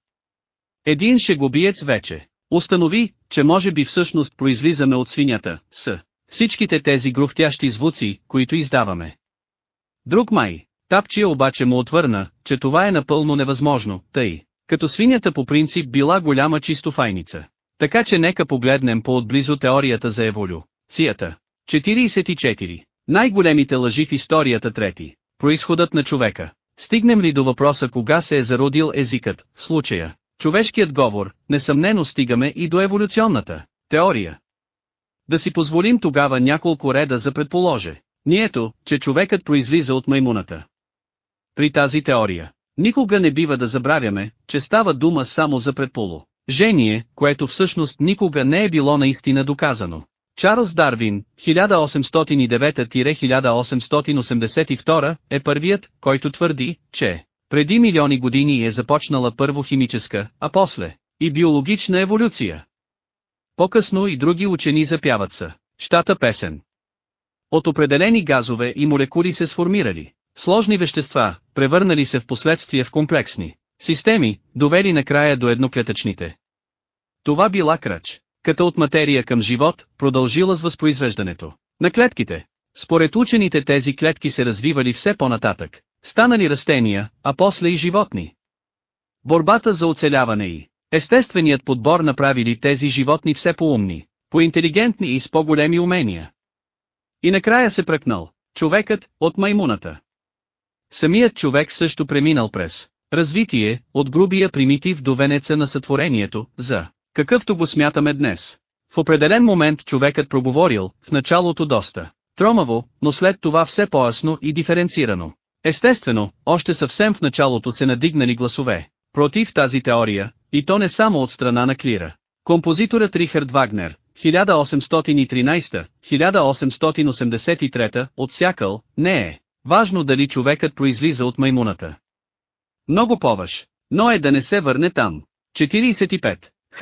Един шегобиец вече установи, че може би всъщност произлизаме от свинята, с всичките тези грухтящи звуци, които издаваме. Друг май, Тапчия обаче му отвърна, че това е напълно невъзможно, тъй, като свинята по принцип била голяма чистофайница. Така че нека погледнем по-отблизо теорията за еволюцията. 44. Най-големите лъжи в историята трети. Произходът на човека. Стигнем ли до въпроса кога се е зародил езикът, в случая, човешкият говор, несъмнено стигаме и до еволюционната теория. Да си позволим тогава няколко реда за предположе. Нието, че човекът произлиза от маймуната. При тази теория, никога не бива да забравяме, че става дума само за предполо. Жение, което всъщност никога не е било наистина доказано. Чарлз Дарвин, 1809-1882, е първият, който твърди, че преди милиони години е започнала първо химическа, а после и биологична еволюция. По-късно и други учени запяват са. Щата песен. От определени газове и молекули се сформирали. Сложни вещества, превърнали се в последствие в комплексни системи, довели накрая до едноклетъчните. Това била кръч, като от материя към живот, продължила с възпроизвеждането на клетките. Според учените тези клетки се развивали все по-нататък, станали растения, а после и животни. Борбата за оцеляване и естественият подбор направили тези животни все по-умни, по-интелигентни и с по-големи умения. И накрая се пръкнал, човекът, от маймуната. Самият човек също преминал през развитие, от грубия примитив до венеца на сътворението, за какъвто го смятаме днес. В определен момент човекът проговорил, в началото доста тромаво, но след това все по-ясно и диференцирано. Естествено, още съвсем в началото се надигнали гласове, против тази теория, и то не само от страна на Клира. Композиторът Рихард Вагнер, 1813-1883, отсякал, не е. Важно дали човекът произлиза от маймуната. Много повъж, но е да не се върне там. 45. Х.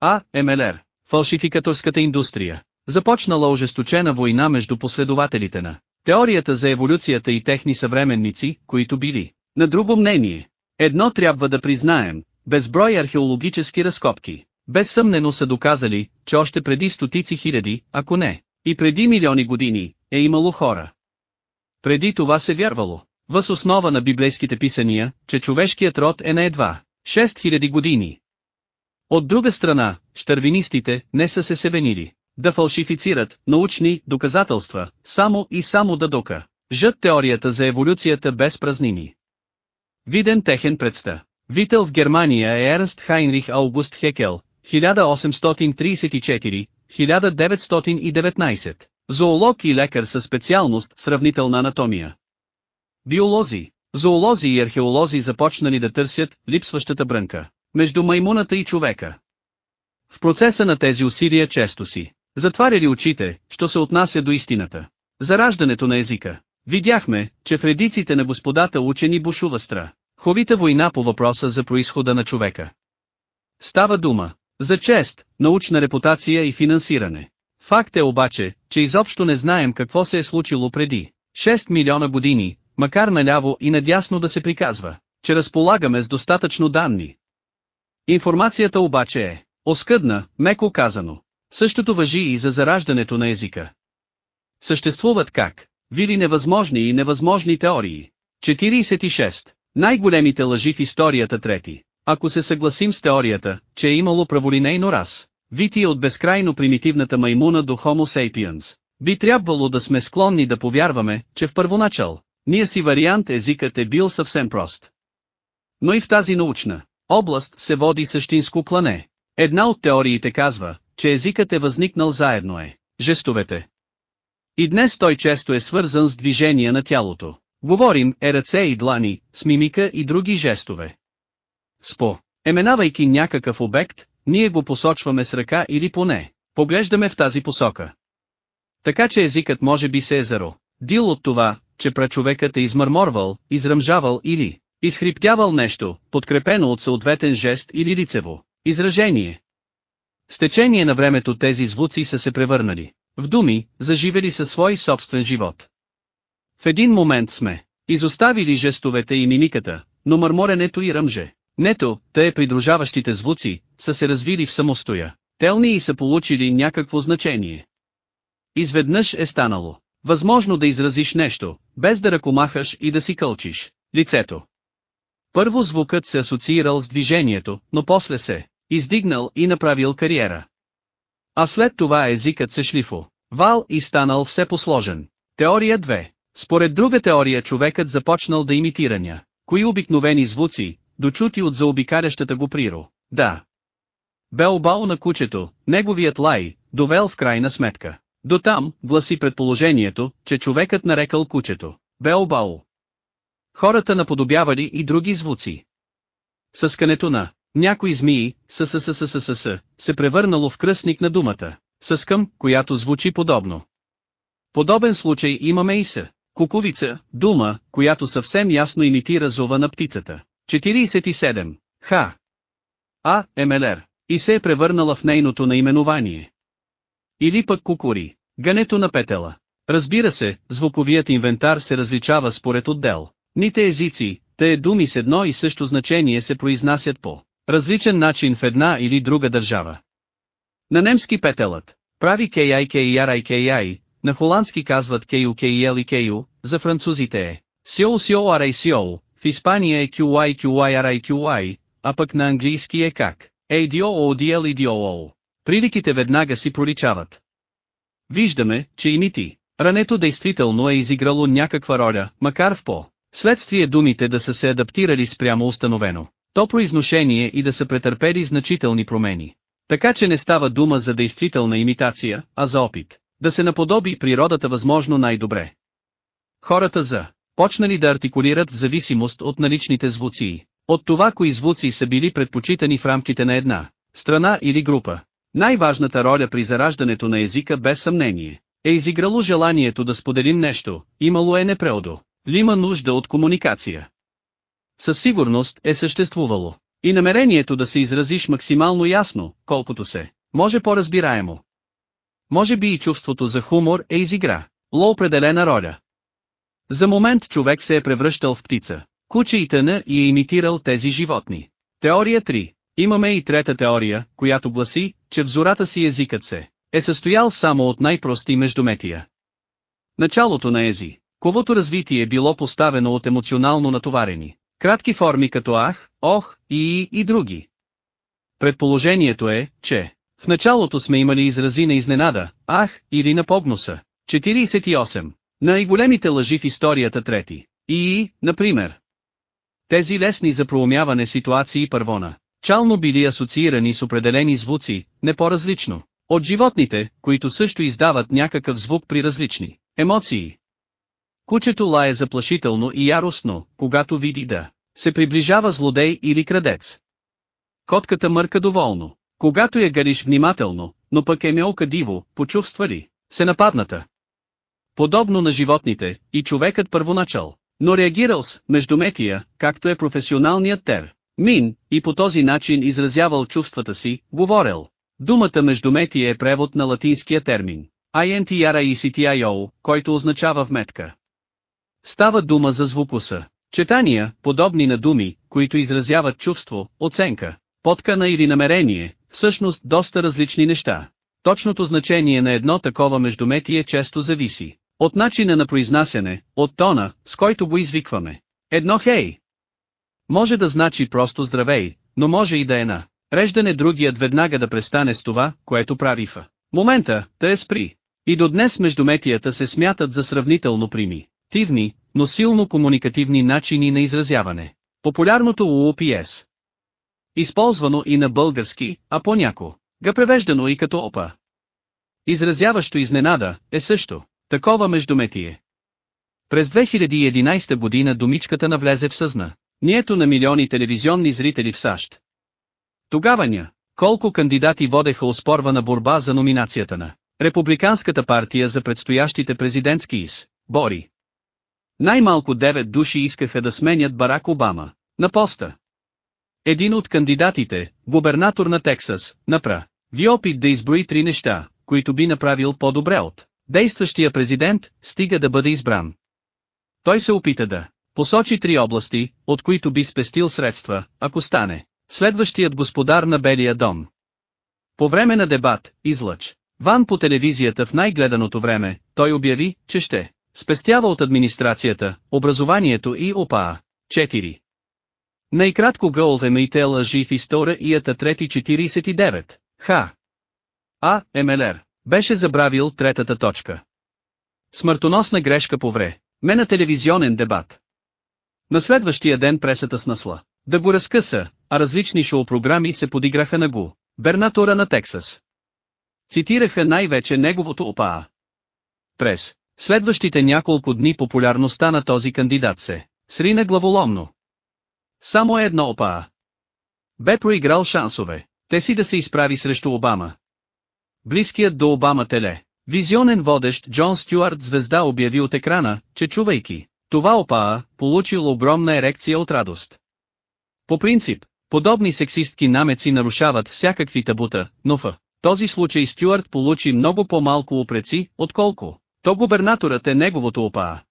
А. МЛР. Фалшификаторската индустрия. Започнала ожесточена война между последователите на теорията за еволюцията и техни съвременници, които били на друго мнение. Едно трябва да признаем, безброй археологически разкопки, безсъмнено са доказали, че още преди стотици хиляди, ако не, и преди милиони години, е имало хора. Преди това се вярвало, въз основа на библейските писания, че човешкият род е на едва 6000 години. От друга страна, штървинистите не са се севенили да фалшифицират научни доказателства, само и само да дока. Жът теорията за еволюцията без празнини. Виден техен предста. Вител в Германия е Ернст Хайнрих Аугуст Хекел, 1834-1919, зоолог и лекар със специалност сравнителна анатомия. Биолози, зоолози и археолози започнали да търсят липсващата брънка между маймуната и човека. В процеса на тези усилия често си затваряли очите, що се отнася до истината. За раждането на езика. Видяхме, че в редиците на господата учени бушува стра. Ховита война по въпроса за происхода на човека. Става дума за чест, научна репутация и финансиране. Факт е обаче, че изобщо не знаем какво се е случило преди 6 милиона години, макар наляво и надясно да се приказва, че разполагаме с достатъчно данни. Информацията обаче е оскъдна, меко казано. Същото въжи и за зараждането на езика. Съществуват как? Вили невъзможни и невъзможни теории. 46. Най-големите лъжи в историята трети. Ако се съгласим с теорията, че е имало праволинейно раз, вити от безкрайно примитивната маймуна до Homo sapiens, би трябвало да сме склонни да повярваме, че в първоначал, ние си вариант езикът е бил съвсем прост. Но и в тази научна област се води същинско плане. Една от теориите казва, че езикът е възникнал заедно е жестовете. И днес той често е свързан с движения на тялото. Говорим е ръце и длани, с мимика и други жестове. Спо, еменавайки някакъв обект, ние го посочваме с ръка или поне, поглеждаме в тази посока. Така че езикът може би се е заро. Дил от това, че прачовекът е измърморвал, изръмжавал или изхриптявал нещо, подкрепено от съответен жест или лицево изражение. С течение на времето тези звуци са се превърнали в думи, заживели със свой собствен живот. В един момент сме изоставили жестовете и мимиката, но мърморенето и ръмже, нето, те придружаващите звуци, са се развили в самостоя, телни и са получили някакво значение. Изведнъж е станало възможно да изразиш нещо, без да ръкомахаш и да си кълчиш лицето. Първо звукът се асоциирал с движението, но после се издигнал и направил кариера. А след това езикът се шлифо, вал и станал все посложен. Теория 2. Според друга теория човекът започнал да имитираня. Кои обикновени звуци, дочути от заобикалящата го приро. Да. Белбао на кучето, неговият лай, довел в крайна сметка. До там, гласи предположението, че човекът нарекал кучето. Белбао. Хората наподобявали и други звуци. Съскането на някои змии, СССССС, се превърнало в кръстник на думата, съскъм, която звучи подобно. Подобен случай имаме и с куковица, дума, която съвсем ясно имитира зова на птицата. 47. Х. А. МЛР. И се е превърнала в нейното наименование. Или пък кукури, гането на петела. Разбира се, звуковият инвентар се различава според отдел. Ните езици, те думи с едно и също значение се произнасят по различен начин в една или друга държава. На немски петелът прави KI KIRI KI, на холандски казват KU KIL и KU, за французите е Сиол, в Испания е QY QY Арай QY, а пък на английски е как ADO ODL IDOO. Приликите веднага си проличават. Виждаме, че и мити. Рането действително е изиграло някаква роля, макар в по. Следствие думите да са се адаптирали спрямо установено. То произношение и да са претърпели значителни промени. Така че не става дума за действителна имитация, а за опит. Да се наподоби природата възможно най-добре. Хората за почнали да артикулират в зависимост от наличните звуци. От това кои звуци са били предпочитани в рамките на една страна или група. Най-важната роля при зараждането на езика без съмнение е изиграло желанието да споделим нещо, имало е непреодо, лима нужда от комуникация. Със сигурност е съществувало. И намерението да се изразиш максимално ясно, колкото се, може по-разбираемо. Може би и чувството за хумор е изигра, ло определена роля. За момент човек се е превръщал в птица, куче и тъна и е имитирал тези животни. Теория 3. Имаме и трета теория, която гласи, че в зората си езикът се е състоял само от най-прости междуметия. Началото на ези, ковото развитие е било поставено от емоционално натоварени, кратки форми като ах, ох, и и и други. Предположението е, че в началото сме имали изрази на изненада, ах, или на погноса. 48. Най-големите лъжи в историята трети. И, например, тези лесни за проумяване ситуации първона, чално били асоциирани с определени звуци, не по-различно. От животните, които също издават някакъв звук при различни емоции. Кучето лае заплашително и яростно, когато види да се приближава злодей или крадец. Котката мърка доволно, когато я гариш внимателно, но пък е мелка диво, почувства ли, се нападната. Подобно на животните, и човекът първоначал, но реагирал с междуметия, както е професионалният тер. Мин, и по този начин изразявал чувствата си, говорел. Думата междуметие е превод на латинския термин. INTRICTIO, който означава вметка. Става дума за звукуса. Четания, подобни на думи, които изразяват чувство, оценка, подкана или намерение, всъщност доста различни неща. Точното значение на едно такова междуметие често зависи от начина на произнасяне, от тона, с който го извикваме. Едно хей. Може да значи просто здравей, но може и да е на реждане другият веднага да престане с това, което прави в момента, да е спри. И до днес междуметията се смятат за сравнително примитивни, но силно комуникативни начини на изразяване. Популярното УОПС. Използвано и на български, а поняко. Га превеждано и като опа. Изразяващо изненада, е също. Такова междуметие. През 2011 година думичката навлезе в съзна. Нието на милиони телевизионни зрители в САЩ. Тогава ня, колко кандидати водеха оспорвана борба за номинацията на Републиканската партия за предстоящите президентски из, Бори. Най-малко 9 души искаха да сменят Барак Обама, на поста. Един от кандидатите, губернатор на Тексас, напра. Ви опит да изброи три неща, които би направил по-добре от действащия президент, стига да бъде избран. Той се опита да посочи три области, от които би спестил средства, ако стане следващият господар на Белия дом. По време на дебат, излъч, Ван по телевизията в най-гледаното време, той обяви, че ще спестява от администрацията, образованието и ОПА. 4. Най-кратко Голд лъжи в историята 349. Х. А. МЛР. Беше забравил третата точка. Смъртоносна грешка по вре. Ме на телевизионен дебат. На следващия ден пресата снасла. Да го разкъса, а различни шоу-програми се подиграха на го. Бернатора на Тексас. Цитираха най-вече неговото ОПА. Прес. Следващите няколко дни популярността на този кандидат се срина главоломно. Само едно ОПА. Бе проиграл шансове, те си да се изправи срещу Обама. Близкият до Обама теле. Визионен водещ Джон Стюарт звезда обяви от екрана, че чувайки това опаа, получил огромна ерекция от радост. По принцип, Подобни сексистки намеци нарушават всякакви табута, но в този случай Стюарт получи много по-малко упреци, отколко то губернаторът е неговото опаа.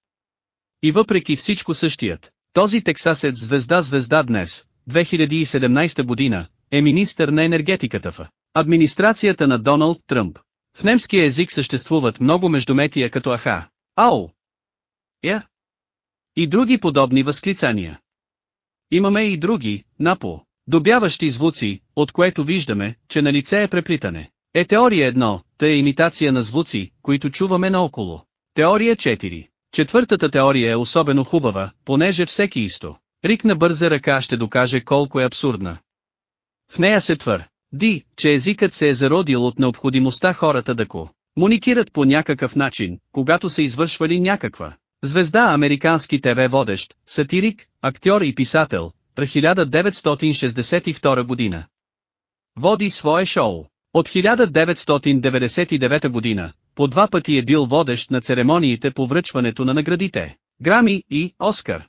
И въпреки всичко същият, този тексасец звезда-звезда днес, 2017 година, е министър на енергетиката в администрацията на Доналд Тръмп. В немския език съществуват много междуметия като аха, ау, я и други подобни възклицания. Имаме и други, напо, добяващи звуци, от което виждаме, че на лице е преплитане. Е теория едно, та е имитация на звуци, които чуваме наоколо. Теория 4. Четвъртата теория е особено хубава, понеже всеки исто. Рик на бърза ръка ще докаже колко е абсурдна. В нея се твър, ди, че езикът се е зародил от необходимостта хората да комуникират по някакъв начин, когато са извършвали някаква звезда американски ТВ водещ, сатирик, актьор и писател, през 1962 година. Води свое шоу. От 1999 година, по два пъти е бил водещ на церемониите по връчването на наградите, Грами и Оскар.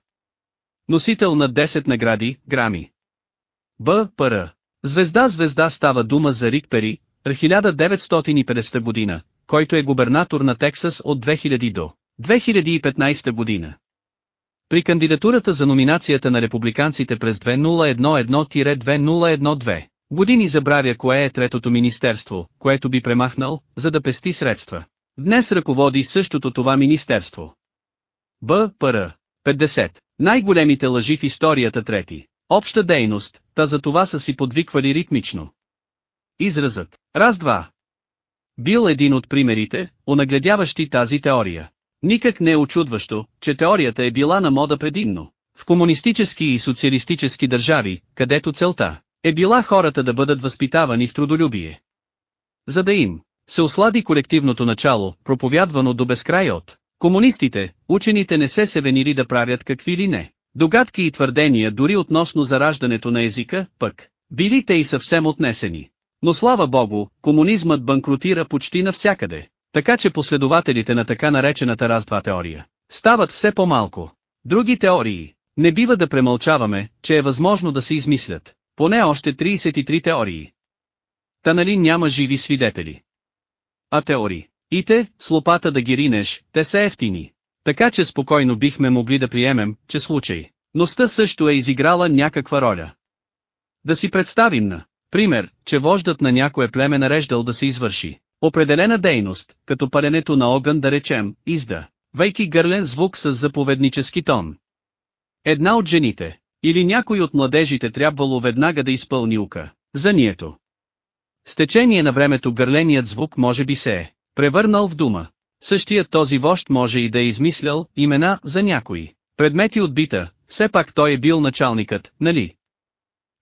Носител на 10 награди, Грами. Б. П. Звезда-звезда става дума за Рик Пери, през 1950 година, който е губернатор на Тексас от 2000 до 2015 година. При кандидатурата за номинацията на републиканците през 2011-2012 години забравя кое е третото министерство, което би премахнал, за да пести средства. Днес ръководи същото това министерство. Б. Р. 50. Най-големите лъжи в историята трети. Обща дейност, та за това са си подвиквали ритмично. Изразът «раз-два» бил един от примерите, онагледяващи тази теория. Никак не е очудващо, че теорията е била на мода предимно. В комунистически и социалистически държави, където целта е била хората да бъдат възпитавани в трудолюбие. За да им се ослади колективното начало, проповядвано до безкрай от комунистите, учените не се севенили да правят какви ли не. Догадки и твърдения дори относно зараждането на езика, пък, били те и съвсем отнесени. Но слава богу, комунизмът банкротира почти навсякъде, така че последователите на така наречената раз-два теория стават все по-малко. Други теории, не бива да премълчаваме, че е възможно да се измислят, поне още 33 теории. Та нали няма живи свидетели. А теории? И те, с лопата да ги ринеш, те са ефтини. Така че спокойно бихме могли да приемем, че случай. Ността също е изиграла някаква роля. Да си представим на пример, че вождат на някое племе нареждал да се извърши определена дейност, като паленето на огън да речем, изда, вейки гърлен звук с заповеднически тон. Една от жените, или някой от младежите трябвало веднага да изпълни ука, за нието. С течение на времето гърленият звук може би се е превърнал в дума. Същият този вожд може и да е измислял имена за някои предмети от бита, все пак той е бил началникът, нали?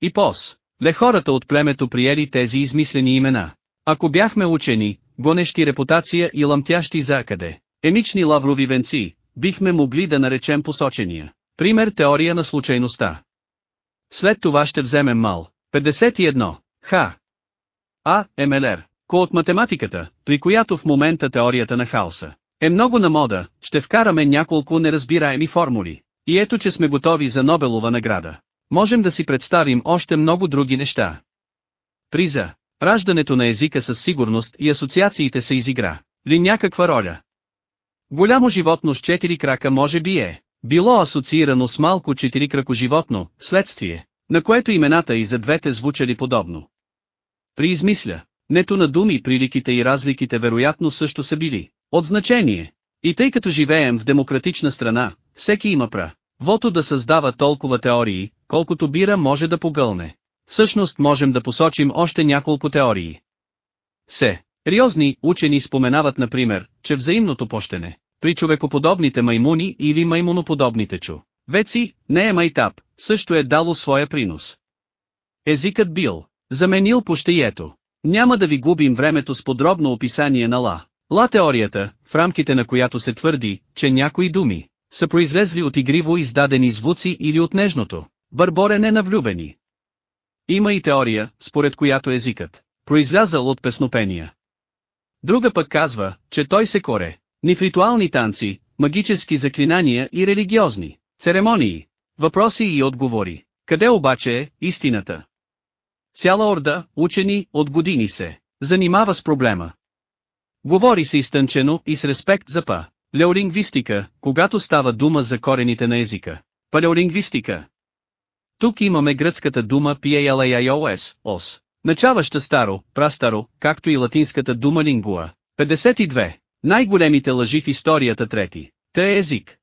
И пос, ле хората от племето приели тези измислени имена. Ако бяхме учени, гонещи репутация и ламтящи за къде, емични лаврови венци, бихме могли да наречем посочения. Пример теория на случайността. След това ще вземем мал. 51. Х. А. МЛР. Ко от математиката, при която в момента теорията на хаоса е много на мода, ще вкараме няколко неразбираеми формули. И ето че сме готови за Нобелова награда. Можем да си представим още много други неща. Приза. Раждането на езика със сигурност и асоциациите се изигра. Ли някаква роля? Голямо животно с четири крака може би е било асоциирано с малко четирикрако животно, следствие, на което имената и за двете звучали подобно. При измисля, нето на думи приликите и разликите вероятно също са били от значение. И тъй като живеем в демократична страна, всеки има пра. Вото да създава толкова теории, колкото бира може да погълне. Всъщност можем да посочим още няколко теории. Се. Риозни учени споменават например, че взаимното пощене, при човекоподобните маймуни или маймуноподобните чу. Веци, не е майтап, също е дало своя принос. Езикът бил заменил пощеието. Няма да ви губим времето с подробно описание на ла. Ла теорията, в рамките на която се твърди, че някои думи са произлезли от игриво издадени звуци или от нежното, бърборене на влюбени. Има и теория, според която езикът, произлязал от песнопения. Друга пък казва, че той се коре, ни в ритуални танци, магически заклинания и религиозни церемонии, въпроси и отговори, Къде обаче е истината? Цяла орда, учени, от години се занимава с проблема. Говори се изтънчено и с респект за па. Леолингвистика, когато става дума за корените на езика. Палеолингвистика. Тук имаме гръцката дума PALAIOS, ос, начаваща старо, прастаро, както и латинската дума лингуа. 52. Най-големите лъжи в историята трети. Та е език.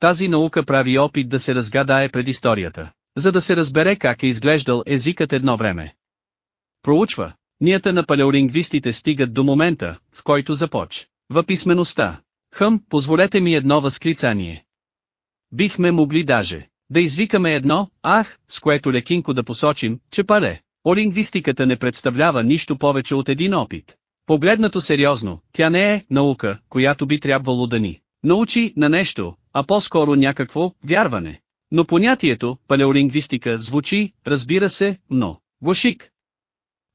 Тази наука прави опит да се разгадае предисторията, за да се разбере как е изглеждал езикът едно време. Проучва. Нията на палеолингвистите стигат до момента, в който започ. В писмеността. Хъм, позволете ми едно възклицание. Бихме могли даже да извикаме едно, ах, с което лекинко да посочим, че пале. Олингвистиката не представлява нищо повече от един опит. Погледнато сериозно, тя не е наука, която би трябвало да ни научи на нещо, а по-скоро някакво вярване. Но понятието палеолингвистика звучи, разбира се, но глашик.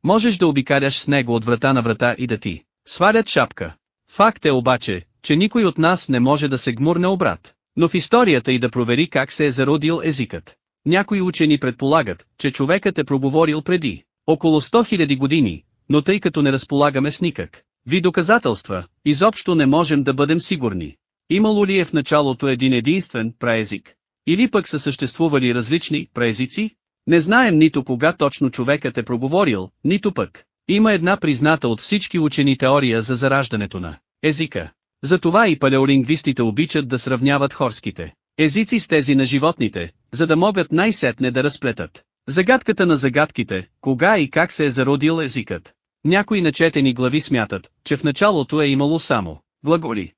Можеш да обикаляш с него от врата на врата и да ти свалят шапка. Факт е обаче, че никой от нас не може да се гмурне обрат, но в историята и да провери как се е зародил езикът. Някои учени предполагат, че човекът е проговорил преди около 100 000 години, но тъй като не разполагаме с никак ви доказателства, изобщо не можем да бъдем сигурни. Имало ли е в началото един единствен праезик? Или пък са съществували различни праезици? Не знаем нито кога точно човекът е проговорил, нито пък. Има една призната от всички учени теория за зараждането на езика. Затова и палеолингвистите обичат да сравняват хорските езици с тези на животните, за да могат най-сетне да разплетат. Загадката на загадките, кога и как се е зародил езикът. Някои начетени глави смятат, че в началото е имало само глаголи.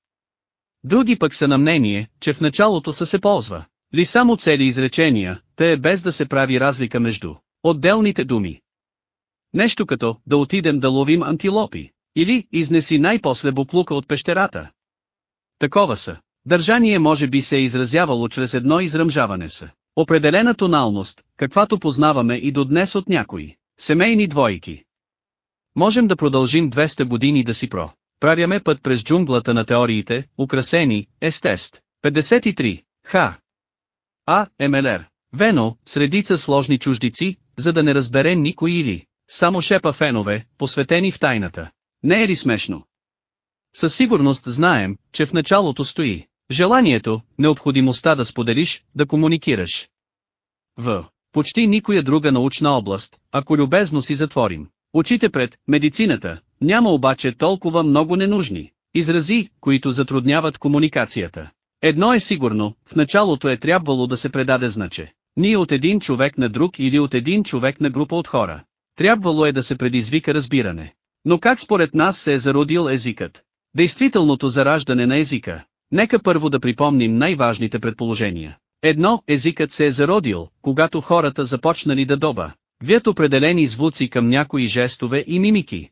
Други пък са на мнение, че в началото са се ползва ли само цели изречения, те е без да се прави разлика между отделните думи. Нещо като да отидем да ловим антилопи, или изнеси най-после буклука от пещерата. Такова са. Държание може би се е изразявало чрез едно изръмжаване са. Определена тоналност, каквато познаваме и до днес от някои семейни двойки. Можем да продължим 200 години да си про. Правяме път през джунглата на теориите, украсени, естест. 53. Х. А. МЛР. Вено, средица сложни чуждици, за да не разбере никой или, само шепа фенове, посветени в тайната. Не е ли смешно? Със сигурност знаем, че в началото стои желанието, необходимостта да споделиш, да комуникираш. В почти никоя друга научна област, ако любезно си затворим очите пред медицината, няма обаче толкова много ненужни изрази, които затрудняват комуникацията. Едно е сигурно, в началото е трябвало да се предаде значе. Ние от един човек на друг или от един човек на група от хора. Трябвало е да се предизвика разбиране. Но как според нас се е зародил езикът? Действителното зараждане на езика. Нека първо да припомним най-важните предположения. Едно, езикът се е зародил, когато хората започнали да доба. Вият определени звуци към някои жестове и мимики.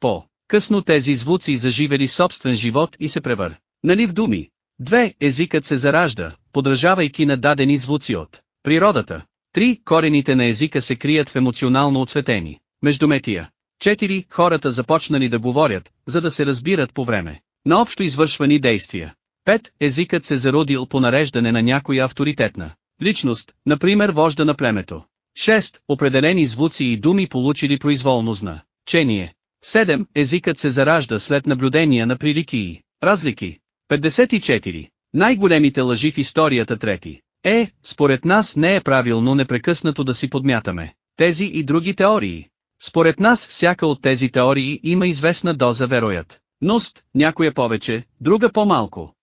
По късно тези звуци заживели собствен живот и се превър. Нали в думи? Две, езикът се заражда, подражавайки на дадени звуци от природата. Три, корените на езика се крият в емоционално отсветени междуметия. 4. Хората започнали да говорят, за да се разбират по време на общо извършвани действия. 5. Езикът се зародил по нареждане на някоя авторитетна личност, например вожда на племето. 6. Определени звуци и думи получили произволно значение. 7. Езикът се заражда след наблюдения на прилики и разлики. 54. Най-големите лъжи в историята трети. Е, според нас не е правилно непрекъснато да си подмятаме тези и други теории. Според нас всяка от тези теории има известна доза вероят. Ност, някоя повече, друга по-малко.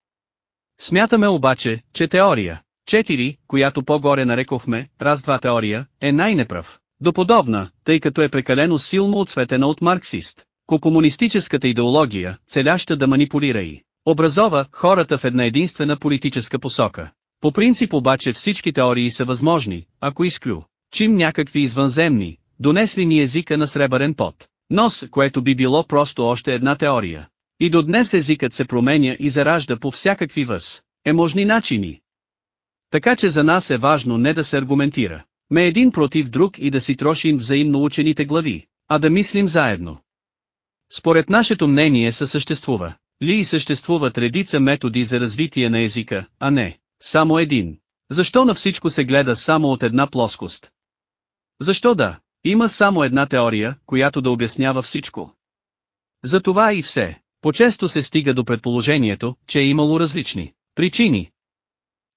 Смятаме обаче, че теория 4, която по-горе нарекохме, раз-два теория, е най-неправ. Доподобна, тъй като е прекалено силно отсветена от марксист. Ко комунистическата идеология, целяща да манипулира и образова хората в една единствена политическа посока. По принцип обаче всички теории са възможни, ако изклю, чим някакви извънземни, донесли ни езика на сребърен пот. Нос, което би било просто още една теория. И до днес езикът се променя и заражда по всякакви въз, еможни начини. Така че за нас е важно не да се аргументира, ме един против друг и да си трошим взаимно учените глави, а да мислим заедно. Според нашето мнение съсъществува, ли съществуват редица методи за развитие на езика, а не само един. Защо на всичко се гледа само от една плоскост? Защо да? Има само една теория, която да обяснява всичко. За това и все. По-често се стига до предположението, че е имало различни причини.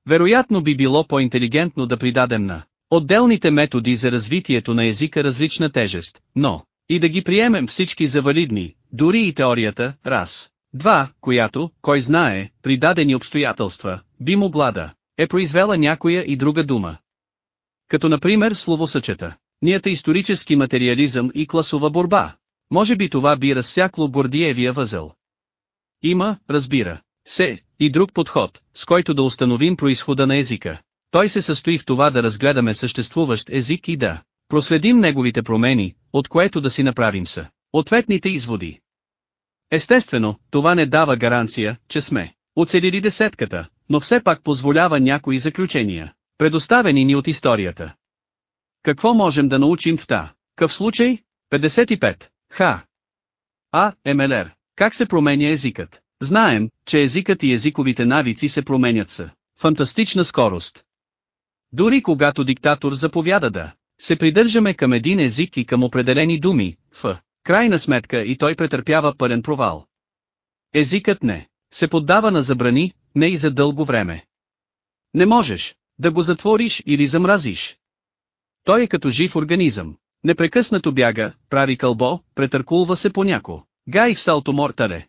Вероятно би било по-интелигентно да придадем на отделните методи за развитието на езика различна тежест, но и да ги приемем всички за валидни, дори и теорията, раз. Два, която, кой знае, при дадени обстоятелства, би могла да е произвела някоя и друга дума. Като например словосъчета, нията исторически материализъм и класова борба. Може би това би разсякло Гордиевия възел. Има, разбира се, и друг подход, с който да установим происхода на езика. Той се състои в това да разгледаме съществуващ език и да проследим неговите промени, от което да си направим са ответните изводи. Естествено, това не дава гаранция, че сме оцелили десетката, но все пак позволява някои заключения, предоставени ни от историята. Какво можем да научим в та? Къв случай? 55. Ха. А. МЛР. Как се променя езикът? Знаем, че езикът и езиковите навици се променят с фантастична скорост. Дори когато диктатор заповяда да се придържаме към един език и към определени думи, в крайна сметка и той претърпява пълен провал. Езикът не се поддава на забрани, не и за дълго време. Не можеш да го затвориш или замразиш. Той е като жив организъм. Непрекъснато бяга, прави кълбо, претъркулва се поняко. Гай в салто мортаре.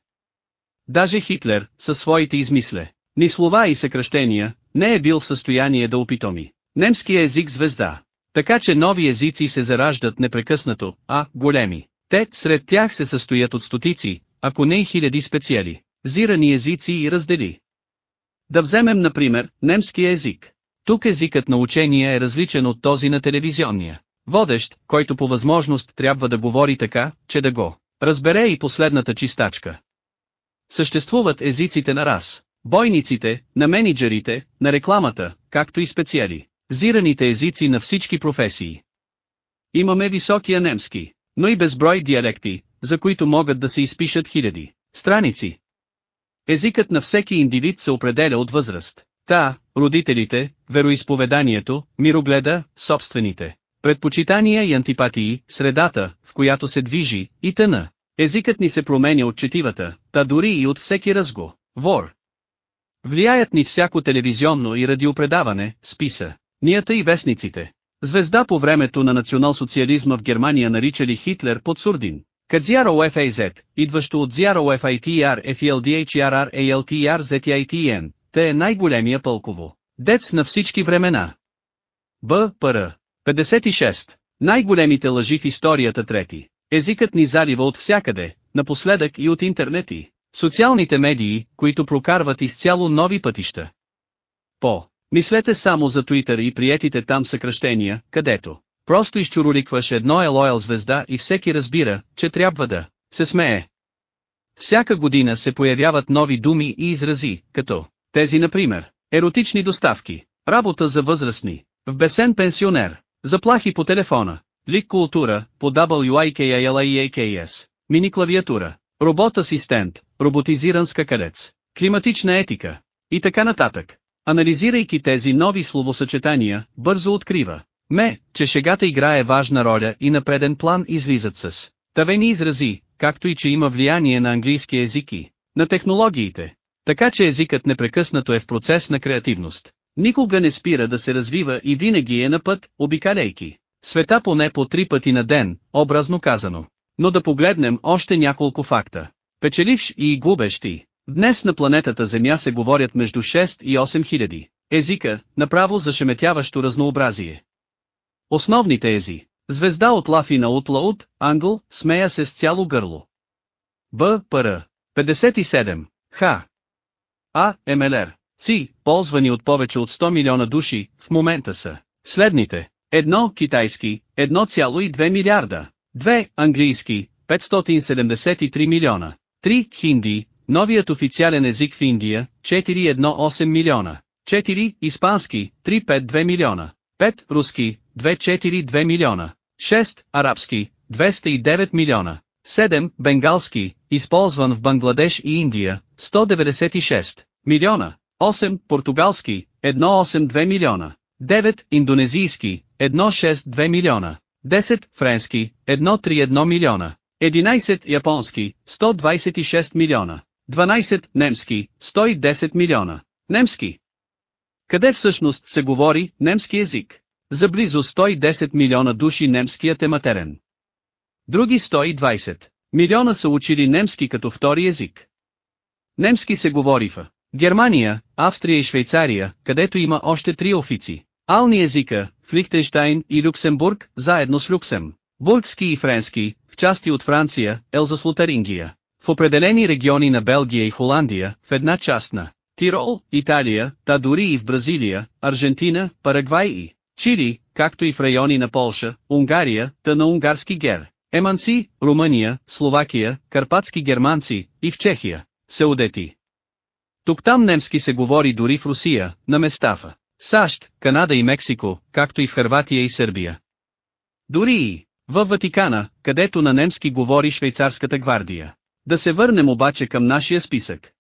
Даже Хитлер, със своите измисле, ни слова и съкръщения, не е бил в състояние да опитоми. Немския език звезда. Така че нови езици се зараждат непрекъснато, а големи. Те, сред тях се състоят от стотици, ако не и хиляди специали, зирани езици и раздели. Да вземем например, немския език. Тук езикът на учение е различен от този на телевизионния. Водещ, който по възможност трябва да говори така, че да го разбере и последната чистачка. Съществуват езиците на раз, бойниците, на менеджерите, на рекламата, както и специали, зираните езици на всички професии. Имаме високия немски, но и безброй диалекти, за които могат да се изпишат хиляди страници. Езикът на всеки индивид се определя от възраст. Та, родителите, вероисповеданието, мирогледа, собствените, предпочитания и антипатии, средата, в която се движи, и тъна. Езикът ни се променя от четивата, та дори и от всеки разго. Вор. Влияят ни всяко телевизионно и радиопредаване, списа, нията и вестниците. Звезда по времето на национал-социализма в Германия наричали Хитлер под Сурдин. Кадзяро FAZ, идващо от Зяро FITR FELDHRR ALTR ZITN, те е най-големия пълково. Дец на всички времена. Б. Пр. 56. Най-големите лъжи в историята трети. Езикът ни залива от всякъде, напоследък и от интернет и социалните медии, които прокарват изцяло нови пътища. По. Мислете само за Twitter и приетите там съкръщения, където просто изчуроликваш едно елоел звезда и всеки разбира, че трябва да се смее. Всяка година се появяват нови думи и изрази, като тези например, еротични доставки, работа за възрастни, в бесен пенсионер, заплахи по телефона, лик култура, по WIKALAEAKS, мини клавиатура, робот асистент, роботизиран скакалец, климатична етика и така нататък. Анализирайки тези нови словосъчетания, бързо открива, ме, че шегата играе важна роля и на преден план излизат с тавени изрази, както и че има влияние на английски езики, на технологиите. Така че езикът непрекъснато е в процес на креативност. Никога не спира да се развива и винаги е на път, обикаляйки. Света поне по три пъти на ден, образно казано. Но да погледнем още няколко факта. Печеливш и губещи. Днес на планетата Земя се говорят между 6 и 8 хиляди. Езика, направо зашеметяващо разнообразие. Основните ези. Звезда от Лафина от Лаут, Англ, смея се с цяло гърло. Б. Пр. 57. Х. А. МЛР. Ци, ползвани от повече от 100 милиона души, в момента са следните. Едно китайски, 1,2 милиарда. 2 английски, 573 милиона. 3 хинди, новият официален език в Индия, 418 милиона. 4 испански, 352 милиона. 5 руски, 242 милиона. 6 арабски, 209 милиона. 7 бенгалски, използван в Бангладеш и Индия, 196 милиона. 8. Португалски, 182 милиона. 9. Индонезийски, 162 милиона. 10. Френски, 131 милиона. 11. Японски, 126 милиона. 12. Немски, 110 милиона. Немски. Къде всъщност се говори немски език? За близо 110 милиона души немският е матерен. Други 120 милиона са учили немски като втори език. Немски се говори в Германия, Австрия и Швейцария, където има още три офици. Ални езика, в Лихтенштайн и Люксембург, заедно с Люксем. Бургски и френски, в части от Франция, Елзаслотарингия. В определени региони на Белгия и Холандия, в една част на Тирол, Италия, та дори и в Бразилия, Аржентина, Парагвай и Чили, както и в райони на Полша, Унгария, та на унгарски гер. Еманци, Румъния, Словакия, карпатски германци, и в Чехия, сеудети. Тук-там немски се говори дори в Русия, на места САЩ, Канада и Мексико, както и в Хърватия и Сърбия. Дори и във Ватикана, където на немски говори швейцарската гвардия. Да се върнем обаче към нашия списък.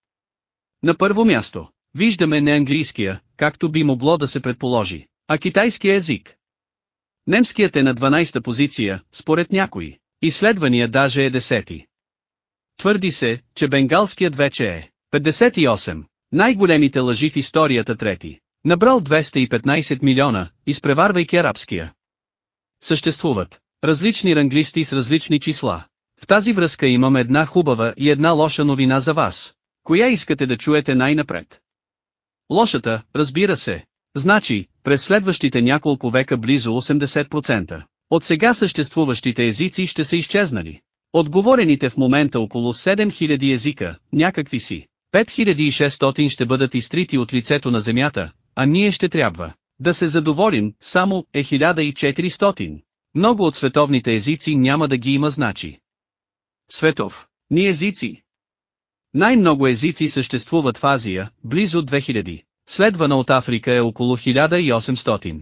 На първо място, виждаме не английския, както би могло да се предположи, а китайския език. Немският е на 12-та позиция, според някои. Изследвания даже е 10-ти. Твърди се, че бенгалският вече е 58. Най-големите лъжи в историята трети. Набрал 215 милиона, изпреварвайки арабския. Съществуват различни ранглисти с различни числа. В тази връзка имам една хубава и една лоша новина за вас. Коя искате да чуете най-напред? Лошата, разбира се. Значи, през следващите няколко века близо 80%. От сега съществуващите езици ще са изчезнали. Отговорените в момента около 7000 езика, някакви си. 5600 ще бъдат изтрити от лицето на земята, а ние ще трябва да се задоволим, само е 1400. Много от световните езици няма да ги има значи. Светов. Ни езици. Най-много езици съществуват в Азия, близо 2000. Следвана от Африка е около 1800.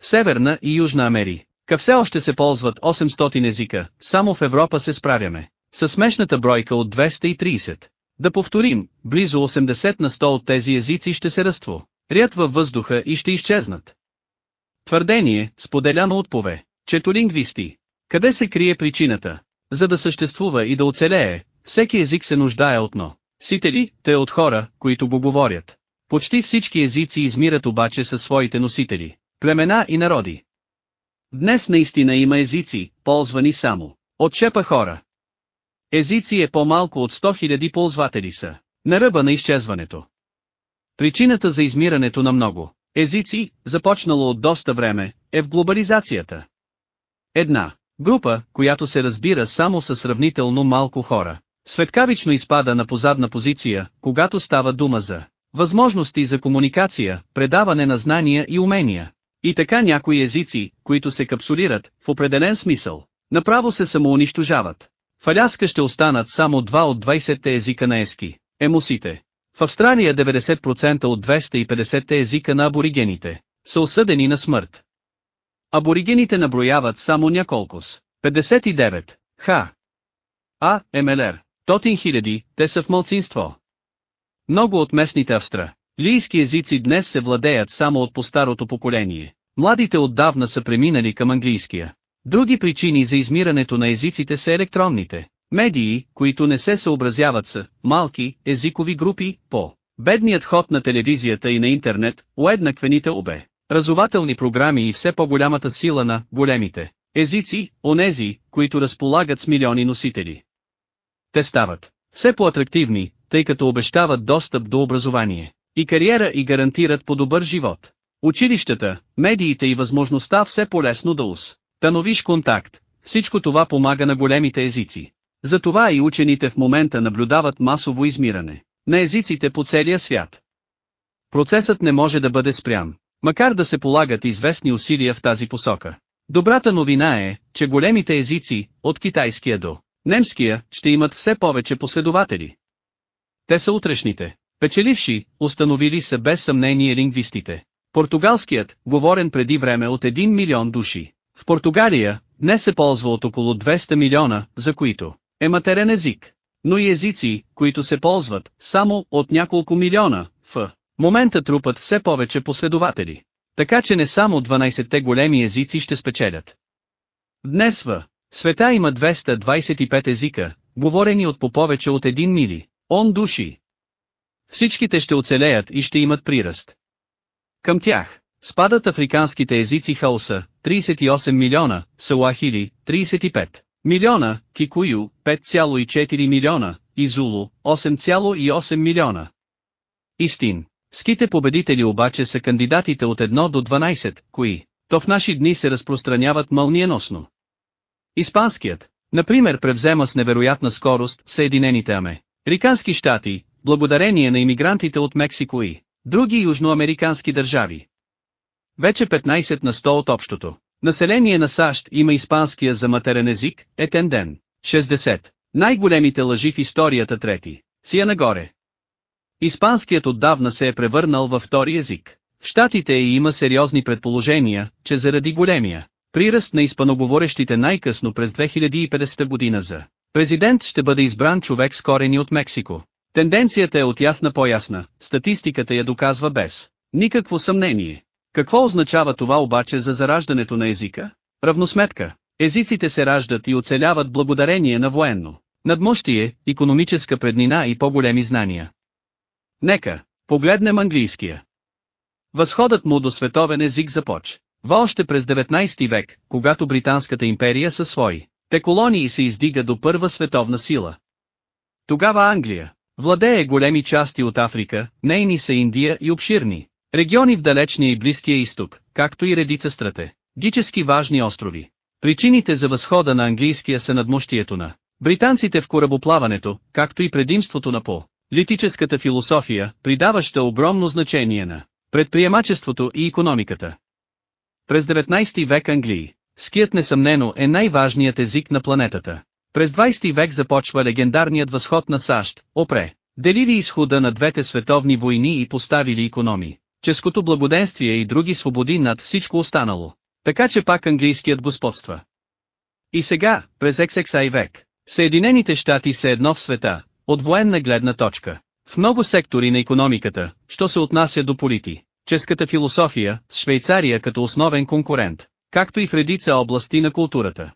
В Северна и Южна Америка все още се ползват 800 езика, само в Европа се справяме. Със смешната бройка от 230. Да повторим, близо 80 на 100 от тези езици ще се разтво. Ряд във въздуха и ще изчезнат. Твърдение, споделяно от пове, чето лингвисти. Къде се крие причината? За да съществува и да оцелее, всеки език се нуждае от но. Сители, те от хора, които го говорят. Почти всички езици измират обаче със своите носители, племена и народи. Днес наистина има езици, ползвани само от шепа хора. Езици е по-малко от 100 000 ползватели са, на ръба на изчезването. Причината за измирането на много езици, започнало от доста време, е в глобализацията. Една група, която се разбира само със сравнително малко хора, светкавично изпада на позадна позиция, когато става дума за възможности за комуникация, предаване на знания и умения. И така някои езици, които се капсулират, в определен смисъл, направо се самоунищожават. В Аляска ще останат само два от 20 езика на ески, емусите. В Австралия 90% от 250 езика на аборигените са осъдени на смърт. Аборигените наброяват само няколкос. 59. Х. А. МЛР. Тотин хиляди, те са в мълцинство. Много от местните австра. Лийски езици днес се владеят само от по-старото поколение. Младите отдавна са преминали към английския. Други причини за измирането на езиците са електронните. Медии, които не се съобразяват с малки езикови групи, по бедният ход на телевизията и на интернет, уеднаквените обе. Разователни програми и все по-голямата сила на големите езици, онези, които разполагат с милиони носители. Те стават все по-атрактивни, тъй като обещават достъп до образование и кариера и гарантират по-добър живот. Училищата, медиите и възможността все по-лесно да установиш контакт, всичко това помага на големите езици. Затова и учените в момента наблюдават масово измиране на езиците по целия свят. Процесът не може да бъде спрян, макар да се полагат известни усилия в тази посока. Добрата новина е, че големите езици, от китайския до немския, ще имат все повече последователи. Те са утрешните. Печеливши, установили са без съмнение лингвистите. Португалският, говорен преди време от 1 милион души. В Португалия, днес се ползва от около 200 милиона, за които е матерен език. Но и езици, които се ползват само от няколко милиона, момента трупат все повече последователи. Така че не само 12-те големи езици ще спечелят. Днес в света има 225 езика, говорени от по повече от 1 мили. Он души. Всичките ще оцелеят и ще имат приръст. Към тях, спадат африканските езици хаоса, 38 милиона, Сауахили, 35 милиона, Кикую, 5,4 милиона, и Зулу, 8,8 милиона. Истин. Ските победители обаче са кандидатите от 1 до 12, кои, то в наши дни се разпространяват мълниеносно. Испанският, например превзема с невероятна скорост Съединените Американски щати, благодарение на иммигрантите от Мексико и други южноамерикански държави. Вече 15 на 100 от общото. Население на САЩ има испанския за матерен език, етенден. 60. Най-големите лъжи в историята трети. Сия нагоре. Испанският отдавна се е превърнал във втори език. В Штатите има сериозни предположения, че заради големия приръст на испаноговорещите най-късно през 2050 година за президент ще бъде избран човек с корени от Мексико. Тенденцията е от ясна по-ясна, статистиката я доказва без никакво съмнение. Какво означава това обаче за зараждането на езика? Равносметка. Езиците се раждат и оцеляват благодарение на военно, надмощие, економическа преднина и по-големи знания. Нека погледнем английския. Възходът му до световен език започ. Ва още през 19 век, когато Британската империя със свои те колонии се издига до първа световна сила. Тогава Англия владее големи части от Африка, нейни са Индия и обширни региони в далечния и близкия изток, както и редица страте, гически важни острови. Причините за възхода на английския са надмощието на британците в корабоплаването, както и предимството на по литическата философия, придаваща огромно значение на предприемачеството и економиката. През 19 век Англии, ският несъмнено е най-важният език на планетата. През 20 век започва легендарният възход на САЩ, опре, делили изхода на двете световни войни и поставили економи, ческото благоденствие и други свободи над всичко останало. Така че пак английският господства. И сега, през XXI век, Съединените щати са едно в света, от военна гледна точка. В много сектори на економиката, що се отнася до полити, ческата философия, с Швейцария като основен конкурент, както и в редица области на културата.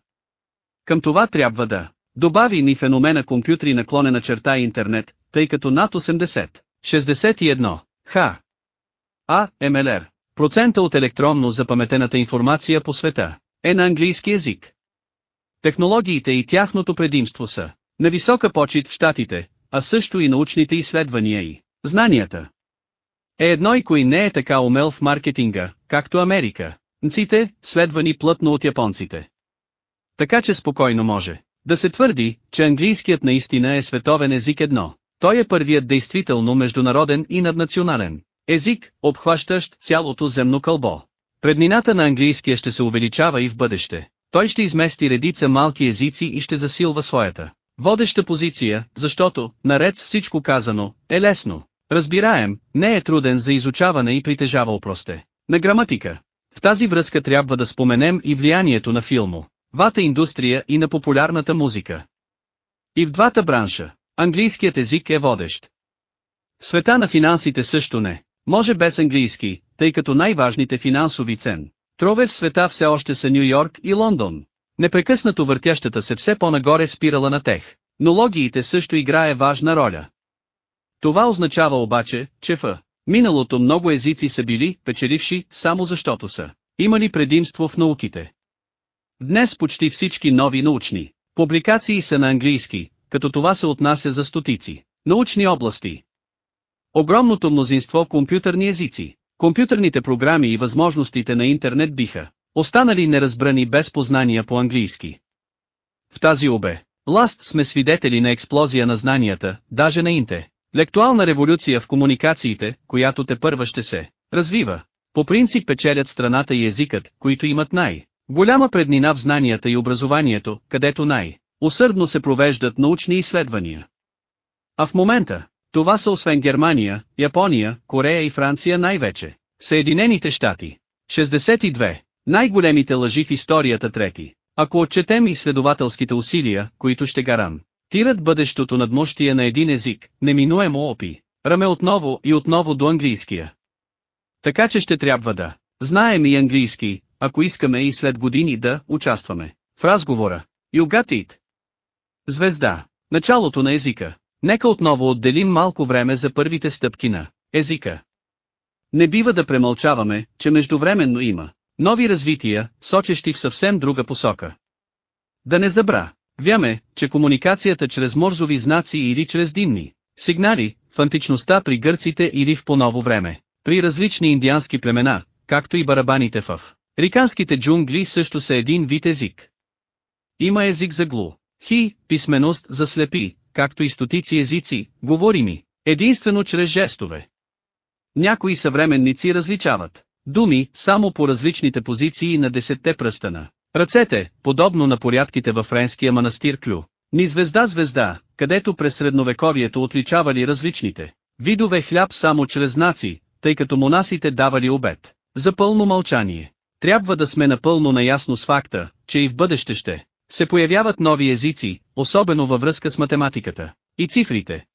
Към това трябва да добави ни феномена компютри наклонена черта интернет, тъй като над 80, 61, х. А, МЛР, процента от електронно запаметената информация по света, е на английски язик. Технологиите и тяхното предимство са на висока почет в щатите, а също и научните изследвания и знанията. Е едно и кой не е така умел в маркетинга, както Америка. Нците, следвани плътно от японците. Така че спокойно може да се твърди, че английският наистина е световен език едно. Той е първият действително международен и наднационален език, обхващащ цялото земно кълбо. Преднината на английския ще се увеличава и в бъдеще. Той ще измести редица малки езици и ще засилва своята водеща позиция, защото, наред с всичко казано, е лесно. Разбираем, не е труден за изучаване и притежава упросте. На граматика. В тази връзка трябва да споменем и влиянието на филмо, вата индустрия и на популярната музика. И в двата бранша, английският език е водещ. Света на финансите също не. Може без английски, тъй като най-важните финансови цен. Трове в света все още са Нью Йорк и Лондон. Непрекъснато въртящата се все по-нагоре спирала на тех. Но логиите също играе важна роля. Това означава обаче, че в миналото много езици са били печеливши само защото са имали предимство в науките. Днес почти всички нови научни публикации са на английски, като това се отнася за стотици научни области. Огромното мнозинство компютърни езици, компютърните програми и възможностите на интернет биха останали неразбрани без познания по английски. В тази обе, ласт сме свидетели на експлозия на знанията, даже на инте. Лектуална революция в комуникациите, която те първа ще се развива. По принцип печелят страната и езикът, които имат най- голяма преднина в знанията и образованието, където най- усърдно се провеждат научни изследвания. А в момента, това са освен Германия, Япония, Корея и Франция най-вече. Съединените щати. 62. Най-големите лъжи в историята трети. Ако отчетем изследователските усилия, които ще гарам, тират бъдещото надмощие на един език, неминуемо опи. раме отново и отново до английския. Така че ще трябва да знаем и английски, ако искаме и след години да участваме в разговора. It. Звезда. Началото на езика. Нека отново отделим малко време за първите стъпки на езика. Не бива да премълчаваме, че междувременно има нови развития, сочещи в съвсем друга посока. Да не забра, вяме, че комуникацията чрез морзови знаци или чрез димни сигнали, в античността при гърците или в по-ново време, при различни индиански племена, както и барабаните в риканските джунгли също са един вид език. Има език за глу, хи, писменост за слепи, както и стотици езици, говорими, единствено чрез жестове. Някои съвременници различават думи само по различните позиции на десетте пръстена. Ръцете, подобно на порядките във френския манастир Клю, ни звезда-звезда, където през средновековието отличавали различните видове хляб само чрез знаци, тъй като монасите давали обед. За пълно мълчание. Трябва да сме напълно наясно с факта, че и в бъдеще ще се появяват нови езици, особено във връзка с математиката и цифрите.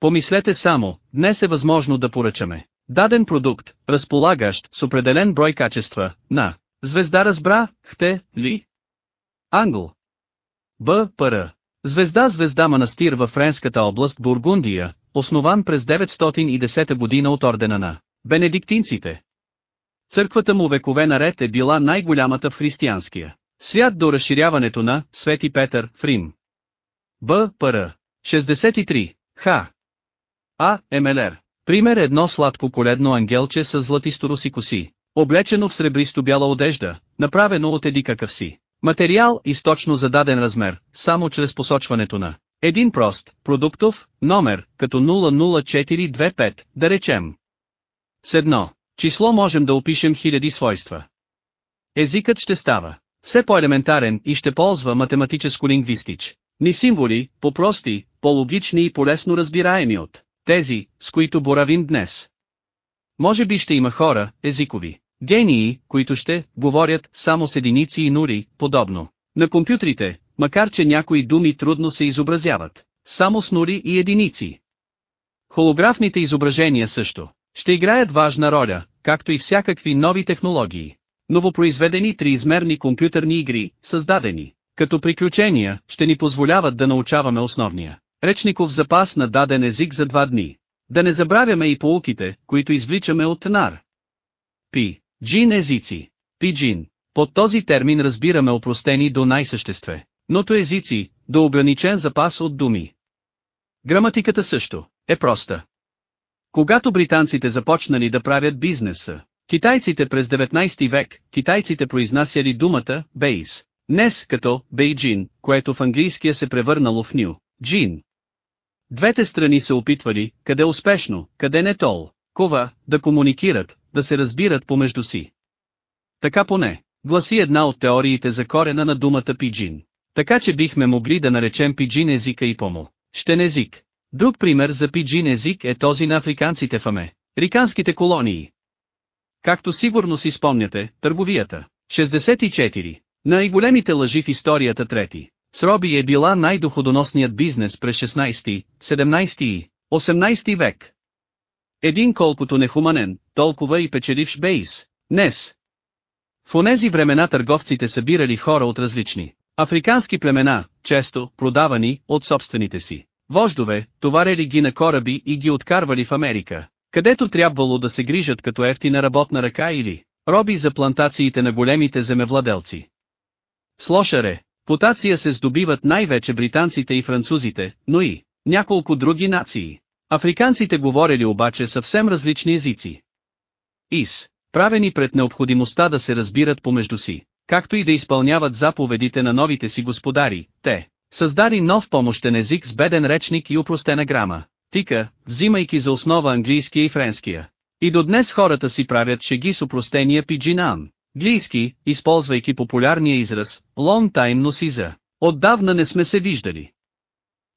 Помислете само, днес е възможно да поръчаме даден продукт, разполагащ с определен брой качества, на звезда разбра, хте, ли? Англ. Б. Пр. Звезда Звезда манастир във френската област Бургундия, основан през 910 година от ордена на бенедиктинците. Църквата му векове наред е била най-голямата в християнския свят до разширяването на Свети Петър в Рим. Б. Пр. 63. Х. А. МЛР. Пример едно сладко коледно ангелче с златисто коси, облечено в сребристо-бяла одежда, направено от еди какъв си. Материал източно зададен размер, само чрез посочването на един прост, продуктов, номер, като 00425, да речем. С едно число можем да опишем хиляди свойства. Езикът ще става все по-елементарен и ще ползва математическо лингвистич. Ни символи, по-прости, по-логични и по-лесно разбираеми от тези, с които боравим днес. Може би ще има хора, езикови, гении, които ще говорят само с единици и нули, подобно на компютрите, макар че някои думи трудно се изобразяват, само с нули и единици. Холографните изображения също ще играят важна роля, както и всякакви нови технологии. Новопроизведени триизмерни компютърни игри, създадени като приключения, ще ни позволяват да научаваме основния речников запас на даден език за два дни. Да не забравяме и поуките, които извличаме от нар. Пи. Джин езици. Пиджин. Под този термин разбираме опростени до най-съществе. Ното езици, до ограничен запас от думи. Граматиката също е проста. Когато британците започнали да правят бизнеса, китайците през 19 век, китайците произнасяли думата «бейс», днес като «бейджин», което в английския се превърнало в «ню», «джин». Двете страни се опитвали, къде успешно, къде не тол, кова, да комуникират, да се разбират помежду си. Така поне, гласи една от теориите за корена на думата пиджин. Така че бихме могли да наречем пиджин езика и помо. Щен език. Друг пример за пиджин език е този на африканците в Аме. Риканските колонии. Както сигурно си спомняте, търговията. 64. Най-големите лъжи в историята трети. Сроби е била най-доходоносният бизнес през 16, 17 и 18 век. Един колкото нехуманен, толкова и печеливш бейс. Днес. В онези времена търговците събирали хора от различни африкански племена, често продавани от собствените си. Вождове, товарели ги на кораби и ги откарвали в Америка, където трябвало да се грижат като ефтина работна ръка или роби за плантациите на големите земевладелци. Слошаре, Потация се здобиват най-вече британците и французите, но и няколко други нации. Африканците говорили обаче съвсем различни езици. Ис, правени пред необходимостта да се разбират помежду си, както и да изпълняват заповедите на новите си господари, те създари нов помощен език с беден речник и упростена грама, тика, взимайки за основа английския и френския. И до днес хората си правят шеги с упростения пиджинан. Глийски, използвайки популярния израз «long time no see Отдавна не сме се виждали.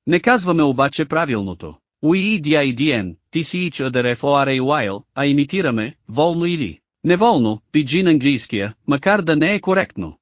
Не казваме обаче правилното. We EDIDN, TCH other FORA while, а имитираме, волно или неволно, пиджин английския, макар да не е коректно.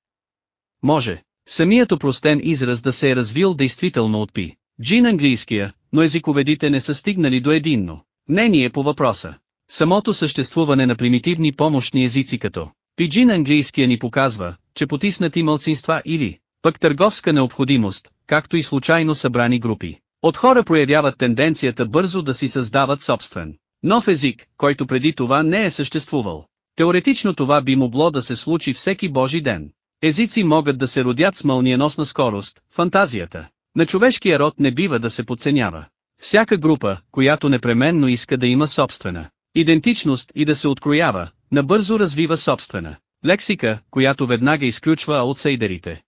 Може, самият опростен израз да се е развил действително от пи. Джин английския, но езиковедите не са стигнали до единно. Мнение по въпроса. Самото съществуване на примитивни помощни езици като Пиджин английския ни показва, че потиснати мълцинства или пък търговска необходимост, както и случайно събрани групи. От хора проявяват тенденцията бързо да си създават собствен, нов език, който преди това не е съществувал. Теоретично това би могло да се случи всеки божи ден. Езици могат да се родят с мълниеносна скорост, фантазията. На човешкия род не бива да се подценява. Всяка група, която непременно иска да има собствена идентичност и да се откроява, набързо развива собствена лексика, която веднага изключва аутсайдерите.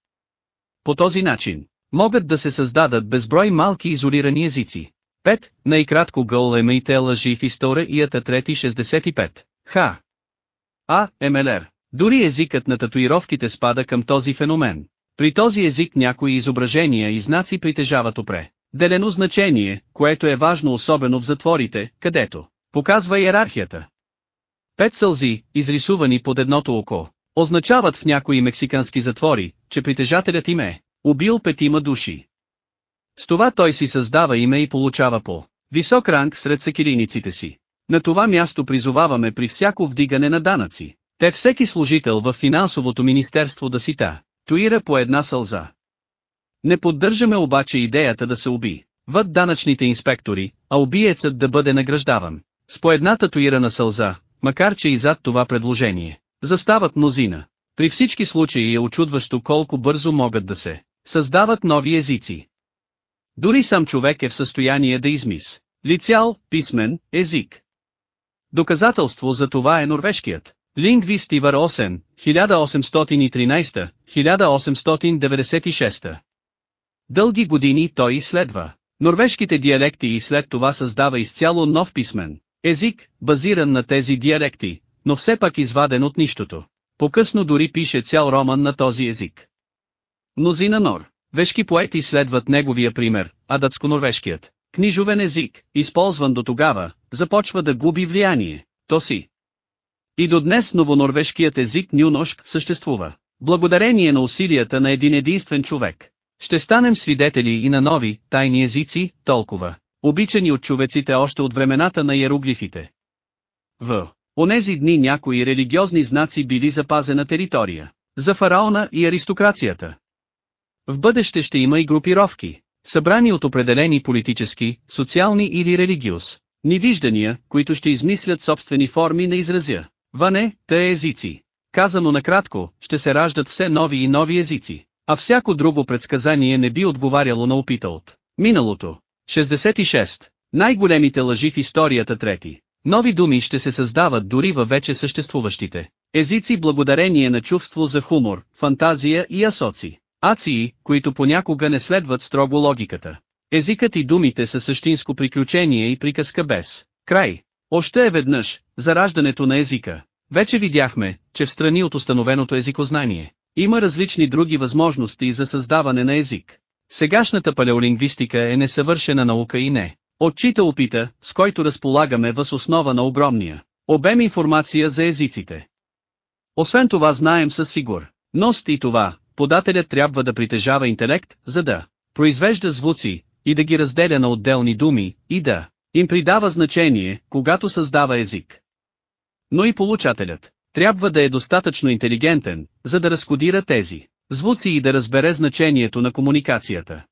По този начин, могат да се създадат безброй малки изолирани езици. 5. Най-кратко гъл емейте лъжи в историята 365. Х. А. МЛР. Дори езикът на татуировките спада към този феномен. При този език някои изображения и знаци притежават опре. Делено значение, което е важно особено в затворите, където показва иерархията. Пет сълзи, изрисувани под едното око, означават в някои мексикански затвори, че притежателят им е убил петима души. С това той си създава име и получава по висок ранг сред секирийниците си. На това място призоваваме при всяко вдигане на данъци. Те всеки служител в финансовото министерство да си та, туира по една сълза. Не поддържаме обаче идеята да се уби, въд данъчните инспектори, а убиецът да бъде награждаван. С по една татуирана сълза, макар че и зад това предложение, застават мнозина. При всички случаи е очудващо колко бързо могат да се създават нови езици. Дори сам човек е в състояние да измис. Лицял, писмен, език. Доказателство за това е норвежкият. Лингвист Ивар Осен, 1813-1896. Дълги години той изследва норвежките диалекти и след това създава изцяло нов писмен език, базиран на тези диалекти, но все пак изваден от нищото. По-късно дори пише цял роман на този език. Мнозина нор, вешки поети следват неговия пример, а датско-норвежкият, книжовен език, използван до тогава, започва да губи влияние, то си. И до днес новонорвежкият език Нюношк съществува. Благодарение на усилията на един единствен човек. Ще станем свидетели и на нови, тайни езици, толкова, обичани от човеците още от времената на иероглифите. В онези дни някои религиозни знаци били запазена територия, за фараона и аристокрацията. В бъдеще ще има и групировки, събрани от определени политически, социални или религиоз, ни виждания, които ще измислят собствени форми на изразя. Ване, те езици. Казано накратко, ще се раждат все нови и нови езици, а всяко друго предсказание не би отговаряло на опита от миналото. 66. Най-големите лъжи в историята трети. Нови думи ще се създават дори във вече съществуващите езици благодарение на чувство за хумор, фантазия и асоци. Ации, които понякога не следват строго логиката. Езикът и думите са същинско приключение и приказка без край. Още е веднъж, за раждането на езика. Вече видяхме, че в страни от установеното езикознание, има различни други възможности за създаване на език. Сегашната палеолингвистика е несъвършена наука и не. Отчита опита, с който разполагаме въз основа на огромния обем информация за езиците. Освен това знаем със сигур, ност и това, подателят трябва да притежава интелект, за да произвежда звуци, и да ги разделя на отделни думи, и да им придава значение, когато създава език. Но и получателят трябва да е достатъчно интелигентен, за да разкодира тези звуци и да разбере значението на комуникацията.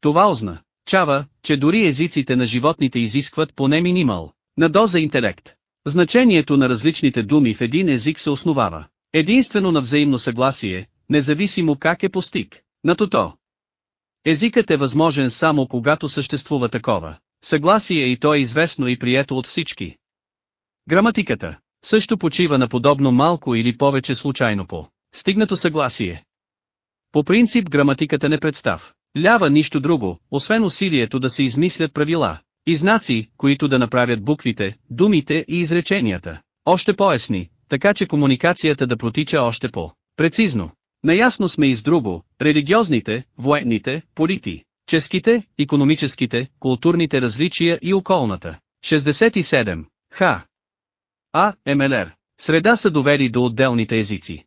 Това означава, че дори езиците на животните изискват поне минимал на доза интелект. Значението на различните думи в един език се основава единствено на взаимно съгласие, независимо как е постиг. На тото. Езикът е възможен само когато съществува такова. Съгласие и то е известно и прието от всички. Граматиката също почива на подобно малко или повече случайно по стигнато съгласие. По принцип граматиката не представ. Лява нищо друго, освен усилието да се измислят правила и знаци, които да направят буквите, думите и изреченията още по-ясни, така че комуникацията да протича още по-прецизно. Наясно сме и с друго, религиозните, военните, полити, ческите, економическите, културните различия и околната. 67. Х. А. МЛР. Среда са довели до отделните езици.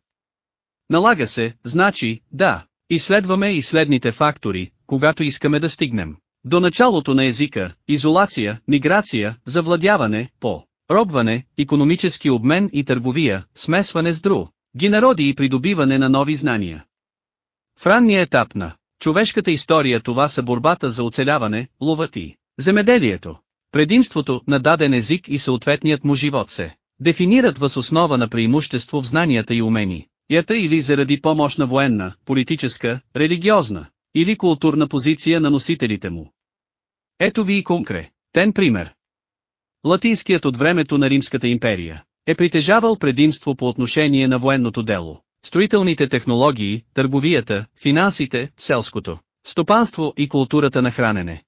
Налага се, значи, да, Изследваме и следните фактори, когато искаме да стигнем до началото на езика, изолация, миграция, завладяване, по робване, економически обмен и търговия, смесване с друг, ги народи и придобиване на нови знания. В ранния етап на човешката история това са борбата за оцеляване, ловът и земеделието. Предимството на даден език и съответният му живот се дефинират въз основа на преимущество в знанията и уменията или заради помощна военна, политическа, религиозна или културна позиция на носителите му. Ето ви и конкре, тен пример. Латинският от времето на Римската империя е притежавал предимство по отношение на военното дело, строителните технологии, търговията, финансите, селското, стопанство и културата на хранене.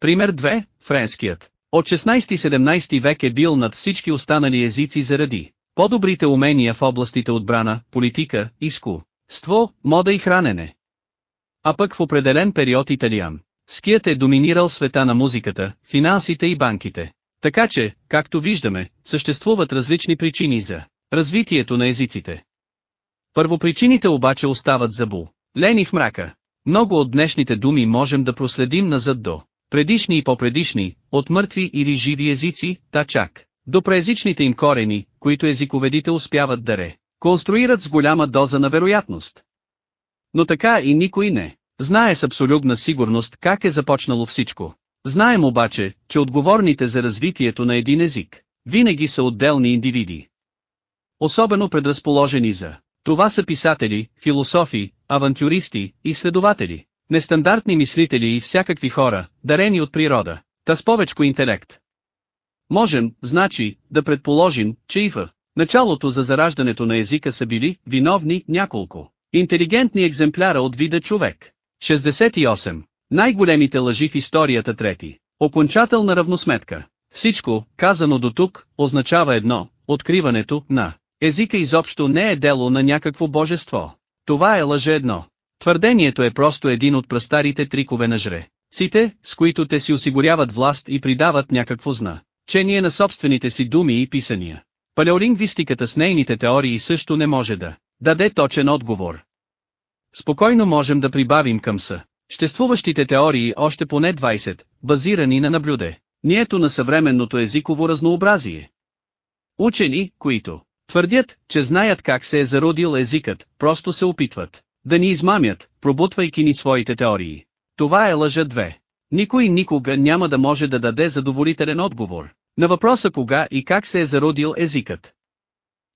Пример 2, френският. От 16-17 век е бил над всички останали езици заради по-добрите умения в областите отбрана, политика, изкуство, мода и хранене. А пък в определен период италиан. Ският е доминирал света на музиката, финансите и банките. Така че, както виждаме, съществуват различни причини за развитието на езиците. Първопричините обаче остават забу. Лени в мрака. Много от днешните думи можем да проследим назад до предишни и по-предишни, от мъртви или живи езици, та чак, до преезичните им корени, които езиковедите успяват да ре, конструират с голяма доза на вероятност. Но така и никой не знае с абсолютна сигурност как е започнало всичко. Знаем обаче, че отговорните за развитието на един език, винаги са отделни индивиди. Особено предразположени за това са писатели, философи, авантюристи, изследователи, нестандартни мислители и всякакви хора, дарени от природа, та с повечко интелект. Можем, значи, да предположим, че и в началото за зараждането на езика са били виновни няколко интелигентни екземпляра от вида човек. 68. Най-големите лъжи в историята трети. Окончателна равносметка. Всичко, казано до тук, означава едно, откриването на езика изобщо не е дело на някакво божество. Това е лъже едно. Твърдението е просто един от прастарите трикове на жре. Ците, с които те си осигуряват власт и придават някакво зна. Чение на собствените си думи и писания. Палеолингвистиката с нейните теории също не може да даде точен отговор. Спокойно можем да прибавим към са. Съществуващите теории още поне 20, базирани на наблюде. Нието на съвременното езиково разнообразие. Учени, които твърдят, че знаят как се е зародил езикът, просто се опитват да ни измамят, пробутвайки ни своите теории. Това е лъжа 2. Никой никога няма да може да даде задоволителен отговор на въпроса кога и как се е зародил езикът.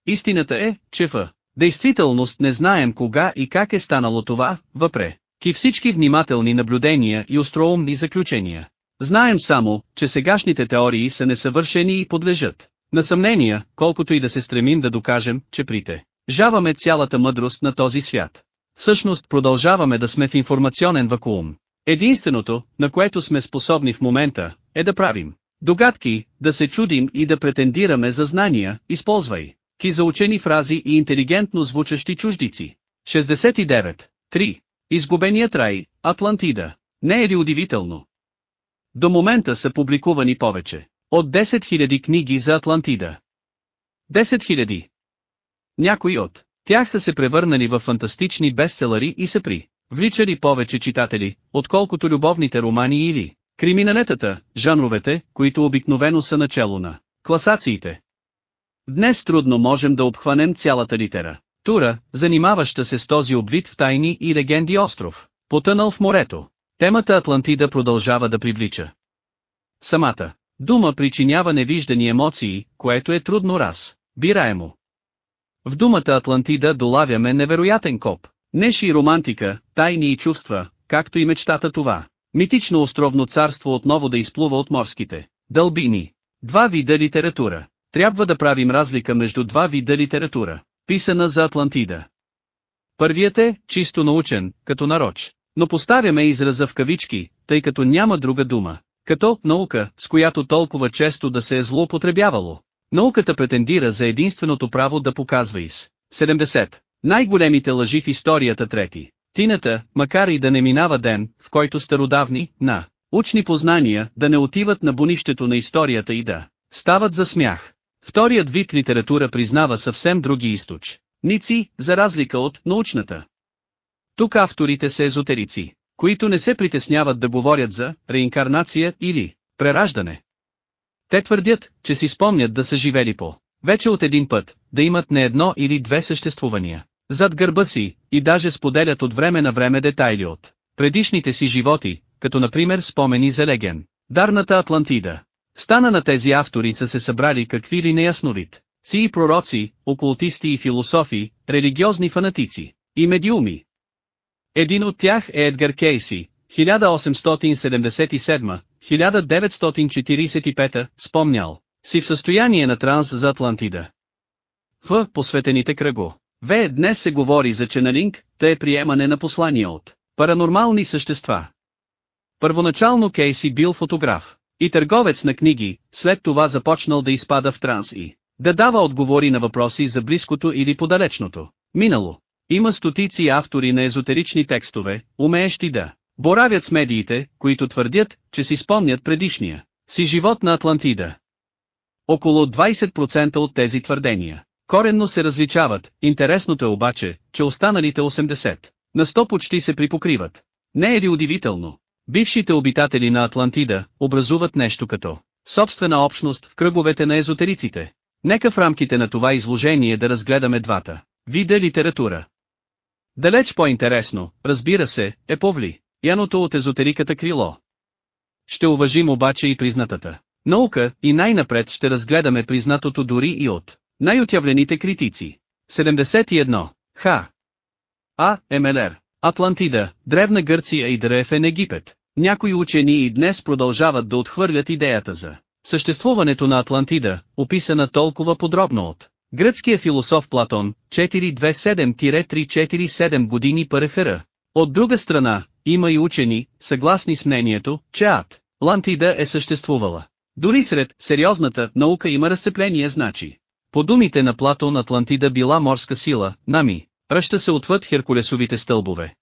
Истината е, че в действителност не знаем кога и как е станало това, въпреки всички внимателни наблюдения и остроумни заключения. Знаем само, че сегашните теории са несъвършени и подлежат на съмнения, колкото и да се стремим да докажем, че прите жаваме цялата мъдрост на този свят. Всъщност продължаваме да сме в информационен вакуум. Единственото, на което сме способни в момента, е да правим догадки, да се чудим и да претендираме за знания, използвай ки за учени фрази и интелигентно звучащи чуждици. 69. 3. Изгубеният рай, Атлантида. Не е ли удивително? До момента са публикувани повече от 10 000 книги за Атлантида. 10 000. Някои от тях са се превърнали в фантастични бестселъри и са при вличали повече читатели, отколкото любовните романи или криминалетата, жанровете, които обикновено са начало на класациите. Днес трудно можем да обхванем цялата литера. Тура, занимаваща се с този облит в тайни и легенди остров, потънал в морето. Темата Атлантида продължава да привлича. Самата дума причинява невиждани емоции, което е трудно раз, бираемо. В думата Атлантида долавяме невероятен коп. Неши романтика, тайни и чувства, както и мечтата това. Митично островно царство отново да изплува от морските дълбини. Два вида литература. Трябва да правим разлика между два вида литература, писана за Атлантида. Първият е, чисто научен, като нароч, но поставяме израза в кавички, тъй като няма друга дума, като наука, с която толкова често да се е злоупотребявало. Науката претендира за единственото право да показва из 70. Най-големите лъжи в историята трети. Тината, макар и да не минава ден, в който стародавни, на учни познания, да не отиват на бунището на историята и да стават за смях. Вторият вид литература признава съвсем други източ. Ници, за разлика от научната. Тук авторите са езотерици, които не се притесняват да говорят за реинкарнация или прераждане. Те твърдят, че си спомнят да са живели по вече от един път, да имат не едно или две съществувания. Зад гърба си, и даже споделят от време на време детайли от предишните си животи, като например спомени за леген. Дарната Атлантида. Стана на тези автори са се събрали какви ли неясновид. Си и пророци, окултисти и философи, религиозни фанатици и медиуми. Един от тях е Едгар Кейси, 1877-1945, спомнял, си в състояние на транс за Атлантида. В посветените кръго. В. Днес се говори за ченалинг, те е приемане на послания от паранормални същества. Първоначално Кейси бил фотограф и търговец на книги, след това започнал да изпада в транс и да дава отговори на въпроси за близкото или подалечното минало. Има стотици автори на езотерични текстове, умеещи да боравят с медиите, които твърдят, че си спомнят предишния си живот на Атлантида. Около 20% от тези твърдения коренно се различават, интересното е обаче, че останалите 80 на 100 почти се припокриват. Не е ли удивително? Бившите обитатели на Атлантида образуват нещо като собствена общност в кръговете на езотериците. Нека в рамките на това изложение да разгледаме двата вида литература. Далеч по-интересно, разбира се, е Повли, яното от езотериката крило. Ще уважим обаче и признатата наука и най-напред ще разгледаме признатото дори и от най-отявлените критици. 71. Х. А. МЛР. Атлантида, Древна Гърция и Древен Египет. Някои учени и днес продължават да отхвърлят идеята за съществуването на Атлантида, описана толкова подробно от гръцкия философ Платон, 427-347 години парефера. От друга страна, има и учени, съгласни с мнението, че Атлантида е съществувала. Дори сред сериозната наука има разцепление значи. По думите на Платон Атлантида била морска сила, нами, ръща се отвъд Херкулесовите стълбове.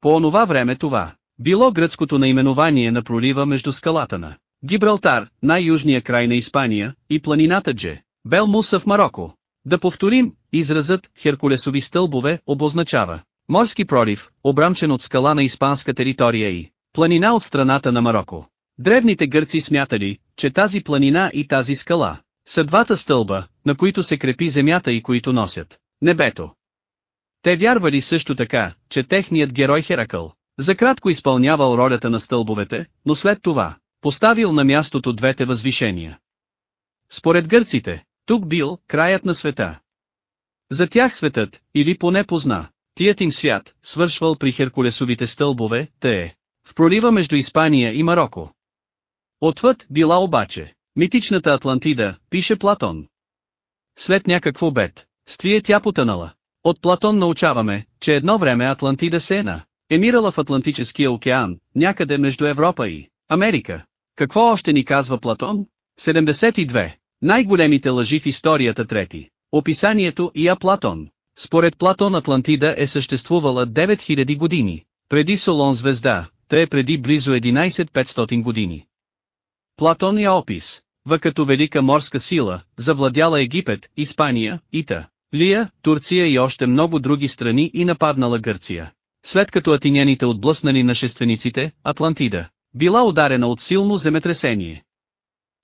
По онова време това, било гръцкото наименование на пролива между скалата на Гибралтар, най-южния край на Испания, и планината Дже, Белмуса в Марокко. Да повторим, изразът «Херкулесови стълбове» обозначава морски пролив, обрамчен от скала на испанска територия и планина от страната на Марокко. Древните гърци смятали, че тази планина и тази скала са двата стълба, на които се крепи земята и които носят небето. Те вярвали също така, че техният герой Херакъл, за кратко изпълнявал ролята на стълбовете, но след това, поставил на мястото двете възвишения. Според гърците, тук бил краят на света. За тях светът, или поне позна, тият им свят, свършвал при Херкулесовите стълбове, те е. В пролива между Испания и Марокко. Отвъд била обаче, митичната Атлантида, пише Платон. След някакво бед, ствие тя потънала. От Платон научаваме, че едно време Атлантида се е на емирала в Атлантическия океан, някъде между Европа и Америка. Какво още ни казва Платон? 72. Най-големите лъжи в историята трети. Описанието и Аплатон. Според Платон Атлантида е съществувала 9000 години. Преди Солон звезда, е преди близо 11500 години. Платон я опис. В като велика морска сила, завладяла Египет, Испания, Ита, Лия, Турция и още много други страни и нападнала Гърция. След като атиняните отблъснали нашествениците, Атлантида, била ударена от силно земетресение.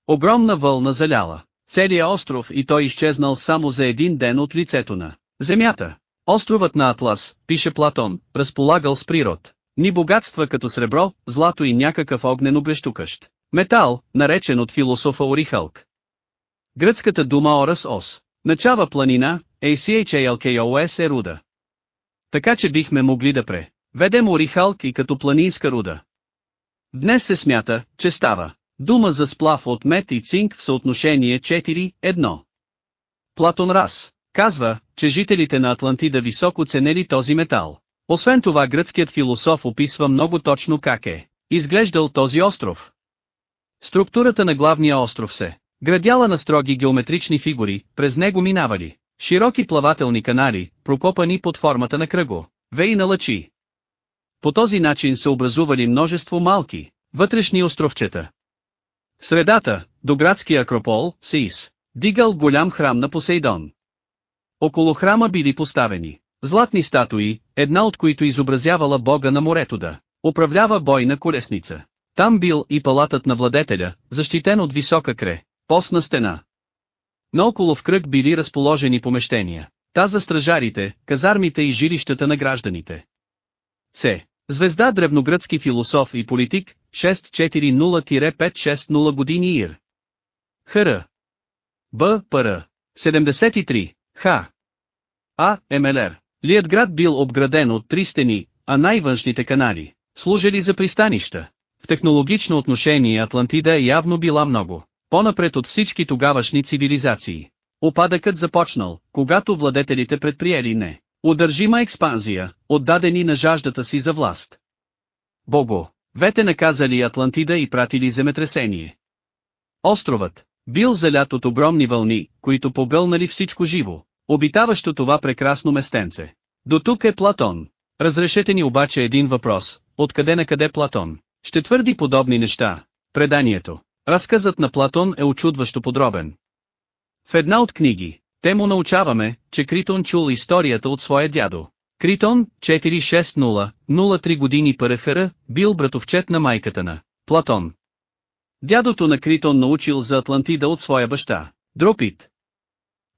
Огромна вълна заляла целия остров и той изчезнал само за един ден от лицето на земята. Островът на Атлас, пише Платон, разполагал с природ. Ни богатства като сребро, злато и някакъв огнено блещукащ. Метал, наречен от философа Орихалк. Гръцката дума Орас Ос. Начава планина, ACHALKOS е руда. Така че бихме могли да пре. Ведем Орихалк и като планинска руда. Днес се смята, че става дума за сплав от мет и цинк в съотношение 4-1. Платон Рас казва, че жителите на Атлантида високо ценели този метал. Освен това гръцкият философ описва много точно как е изглеждал този остров. Структурата на главния остров се градяла на строги геометрични фигури, през него минавали широки плавателни канали, прокопани под формата на кръго, веи на лъчи. По този начин се образували множество малки, вътрешни островчета. Средата, до градския акропол, се из, дигал голям храм на Посейдон. Около храма били поставени Златни статуи, една от които изобразявала бога на морето да управлява бойна колесница. Там бил и палатът на владетеля, защитен от висока кре, постна стена. Наоколо в кръг били разположени помещения. Та за стражарите, казармите и жилищата на гражданите. С. Звезда древногръцки философ и политик, 640-560 години Ир. Хр. Б. Пр. 73. Х. А. МЛР. Лият град бил обграден от три стени, а най-външните канали, служили за пристанища. В технологично отношение Атлантида явно била много, по-напред от всички тогавашни цивилизации. Опадъкът започнал, когато владетелите предприели не. Удържима експанзия, отдадени на жаждата си за власт. Бого, вете наказали Атлантида и пратили земетресение. Островът, бил залят от огромни вълни, които погълнали всичко живо, обитаващо това прекрасно местенце. До тук е Платон. Разрешете ни обаче един въпрос, откъде на къде Платон? Ще твърди подобни неща. Преданието. Разказът на Платон е очудващо подробен. В една от книги, те му научаваме, че Критон чул историята от своя дядо. Критон, 460-03 години Парахара, бил братовчет на майката на Платон. Дядото на Критон научил за Атлантида от своя баща, Дропит.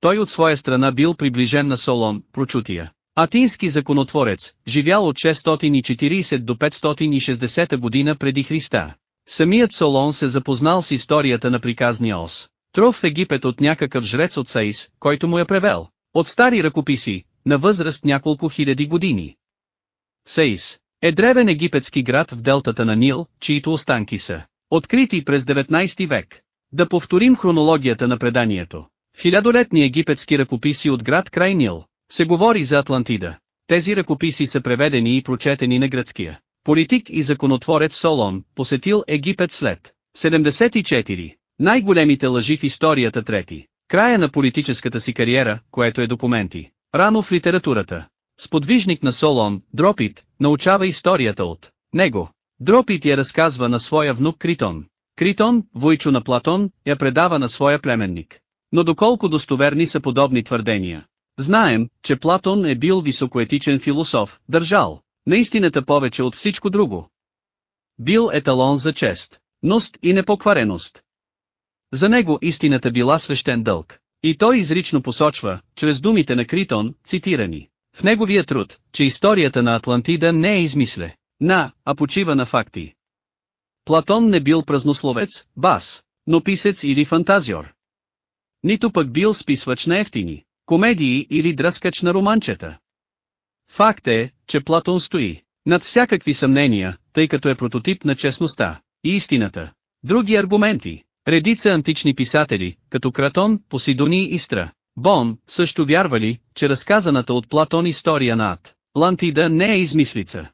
Той от своя страна бил приближен на Солон, прочутия. Атински законотворец, живял от 640 до 560 година преди Христа. Самият Солон се запознал с историята на приказния ос. Тров в Египет от някакъв жрец от Саис, който му е превел. От стари ръкописи, на възраст няколко хиляди години. Саис е древен египетски град в делтата на Нил, чието останки са открити през 19 век. Да повторим хронологията на преданието. В хилядолетни египетски ръкописи от град край Нил, се говори за Атлантида. Тези ръкописи са преведени и прочетени на гръцкия. Политик и законотворец Солон, посетил Египет след 74. Най-големите лъжи в историята трети. Края на политическата си кариера, което е документи. Рано в литературата. Сподвижник на Солон, Дропит, научава историята от него. Дропит я разказва на своя внук Критон. Критон, войчо на Платон, я предава на своя племенник. Но доколко достоверни са подобни твърдения? Знаем, че Платон е бил високоетичен философ, държал, наистината повече от всичко друго. Бил еталон за чест, ност и непоквареност. За него истината била свещен дълг. И той изрично посочва, чрез думите на Критон, цитирани, в неговия труд, че историята на Атлантида не е измисле, на, а почива на факти. Платон не бил празнословец, бас, но писец или фантазиор. Нито пък бил списвач на ефтини, комедии или дръскач на романчета. Факт е, че Платон стои над всякакви съмнения, тъй като е прототип на честността и истината. Други аргументи, Редица антични писатели, като Кратон, Посидони и Стра, Бон, също вярвали, че разказаната от Платон история на Ад, Лантида не е измислица.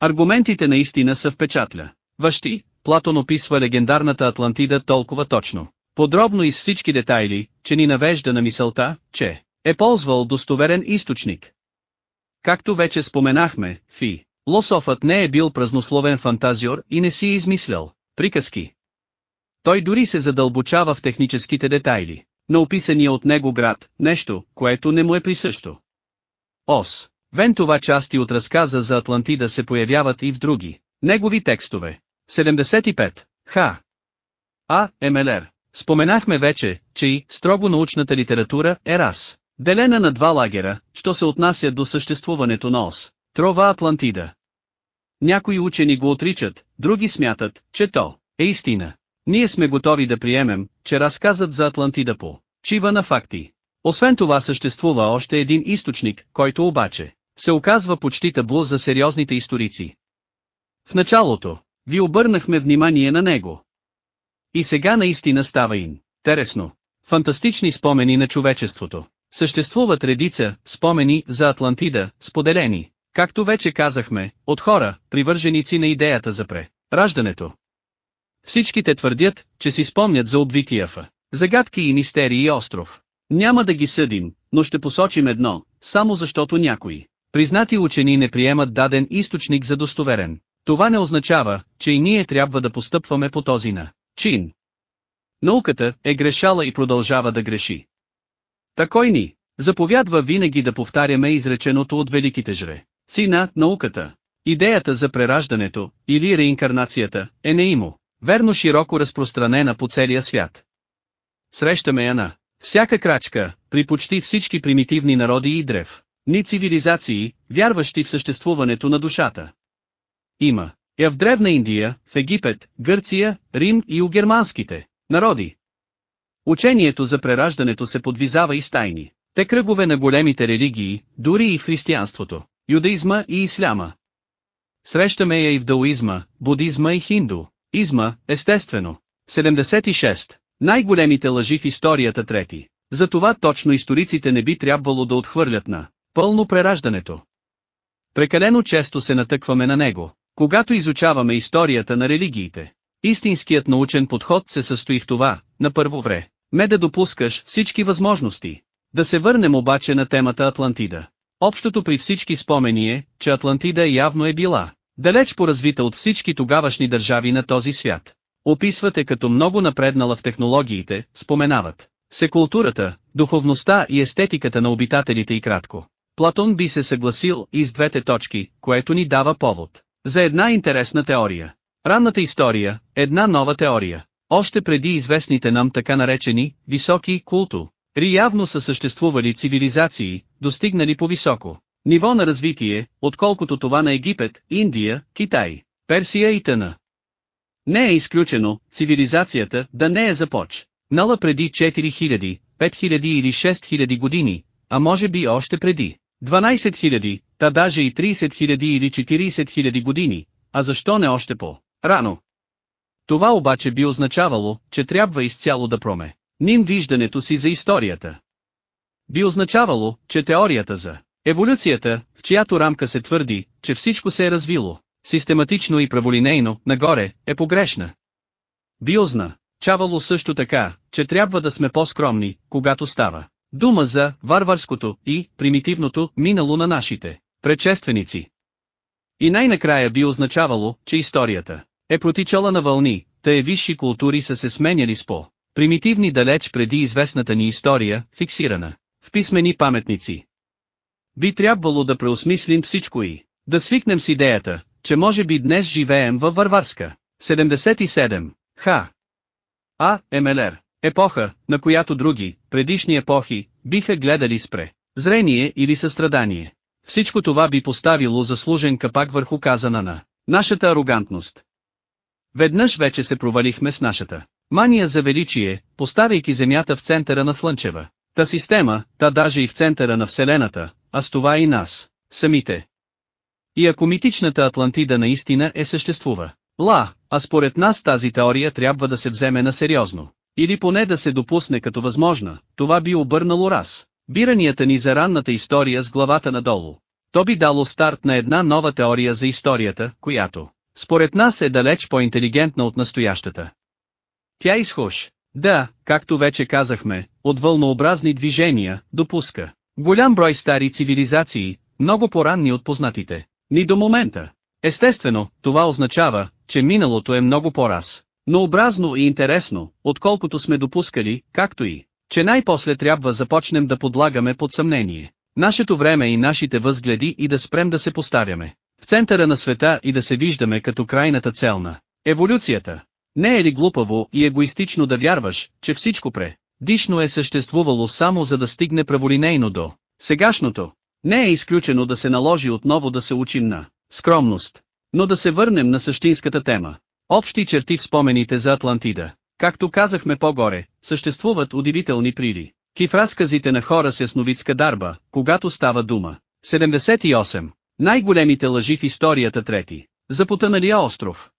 Аргументите наистина са впечатля. Въщи, Платон описва легендарната Атлантида толкова точно, подробно и с всички детайли, че ни навежда на мисълта, че е ползвал достоверен източник. Както вече споменахме, Фи, Лософът не е бил празнословен фантазиор и не си е измислял приказки. Той дори се задълбочава в техническите детайли, на описания от него град, нещо, което не му е присъщо. Ос. Вен това части от разказа за Атлантида се появяват и в други, негови текстове. 75. Х. А. МЛР. Споменахме вече, че и строго научната литература е раз. Делена на два лагера, що се отнася до съществуването на ОС. Трова Атлантида. Някои учени го отричат, други смятат, че то е истина. Ние сме готови да приемем, че разказът за Атлантида по чива на факти. Освен това съществува още един източник, който обаче се оказва почти табло за сериозните историци. В началото, ви обърнахме внимание на него. И сега наистина става им. Тересно. Фантастични спомени на човечеството. Съществуват редица спомени за Атлантида, споделени, както вече казахме, от хора, привърженици на идеята за пре. Раждането. Всичките твърдят, че си спомнят за обвитияфа. Загадки и мистерии и остров. Няма да ги съдим, но ще посочим едно, само защото някои признати учени не приемат даден източник за достоверен. Това не означава, че и ние трябва да постъпваме по този на чин. Науката е грешала и продължава да греши. Такой ни, Заповядва винаги да повтаряме изреченото от великите жре. Сина, науката. Идеята за прераждането, или реинкарнацията, е неимо, верно широко разпространена по целия свят. Срещаме я на всяка крачка, при почти всички примитивни народи и древ, ни цивилизации, вярващи в съществуването на душата. Има я в Древна Индия, в Египет, Гърция, Рим и у германските народи. Учението за прераждането се подвизава и стайни. Те кръгове на големите религии, дори и в християнството, юдаизма и исляма. Срещаме я и в даоизма, будизма и хинду. Изма, естествено. 76. Най-големите лъжи в историята трети. Затова точно историците не би трябвало да отхвърлят на пълно прераждането. Прекалено често се натъкваме на него, когато изучаваме историята на религиите. Истинският научен подход се състои в това, на първо вре, ме да допускаш всички възможности. Да се върнем обаче на темата Атлантида. Общото при всички спомени е, че Атлантида явно е била далеч поразвита от всички тогавашни държави на този свят. Описвате като много напреднала в технологиите, споменават се културата, духовността и естетиката на обитателите и кратко. Платон би се съгласил и с двете точки, което ни дава повод. За една интересна теория. Ранната история, една нова теория. Още преди известните нам така наречени, високи култу, Ри явно са съществували цивилизации, достигнали по-високо ниво на развитие, отколкото това на Египет, Индия, Китай, Персия и т.н. Не е изключено, цивилизацията да не е започ. Нала преди 4000, 5000 или 6000 години, а може би още преди 12 000, та даже и 30 000 или 40 000 години, а защо не още по-рано? Това обаче би означавало, че трябва изцяло да проме. Ним виждането си за историята. Би означавало, че теорията за еволюцията, в чиято рамка се твърди, че всичко се е развило, систематично и праволинейно, нагоре, е погрешна. Би чавало също така, че трябва да сме по-скромни, когато става дума за варварското и примитивното минало на нашите предшественици. И най-накрая би означавало, че историята е протичала на вълни, тъй висши култури са се сменяли с по примитивни далеч преди известната ни история, фиксирана в писмени паметници. Би трябвало да преосмислим всичко и да свикнем с идеята, че може би днес живеем във варварска. 77. Ха. А. МЛР. Епоха, на която други, предишни епохи, биха гледали спре. Зрение или състрадание. Всичко това би поставило заслужен капак върху казана на нашата арогантност. Веднъж вече се провалихме с нашата мания за величие, поставяйки Земята в центъра на Слънчева. Та система, та даже и в центъра на Вселената, а с това и нас, самите. И ако митичната Атлантида наистина е съществува. Ла, а според нас тази теория трябва да се вземе на сериозно. Или поне да се допусне като възможна, това би обърнало раз. Биранията ни за ранната история с главата надолу. То би дало старт на една нова теория за историята, която, според нас е далеч по-интелигентна от настоящата. Тя изхож, да, както вече казахме, от вълнообразни движения, допуска. Голям брой стари цивилизации, много по-ранни от познатите, ни до момента. Естествено, това означава, че миналото е много по-раз, но образно и интересно, отколкото сме допускали, както и, че най-после трябва започнем да подлагаме под съмнение. Нашето време и нашите възгледи и да спрем да се постаряме. В центъра на света и да се виждаме като крайната цел на еволюцията. Не е ли глупаво и егоистично да вярваш, че всичко пре, дишно е съществувало само за да стигне праволинейно до сегашното? Не е изключено да се наложи отново да се учим на скромност. Но да се върнем на същинската тема. Общи черти в спомените за Атлантида. Както казахме по-горе, съществуват удивителни прири. Ки в разказите на хора с ясновидска дарба, когато става дума. 78. Най-големите лъжи в историята трети. За потъналия остров.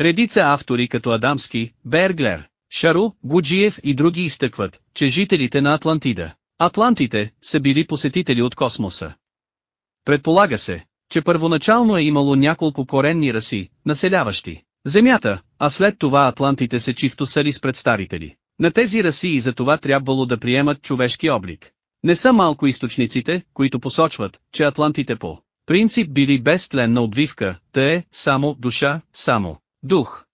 Редица автори като Адамски, Берглер, Шару, Гуджиев и други изтъкват, че жителите на Атлантида, Атлантите, са били посетители от космоса. Предполага се, че първоначално е имало няколко коренни раси, населяващи Земята, а след това Атлантите се чифтосали с представители. На тези раси и за това трябвало да приемат човешки облик. Не са малко източниците, които посочват, че Атлантите по принцип били безтленна обвивка, те е само душа, само дух.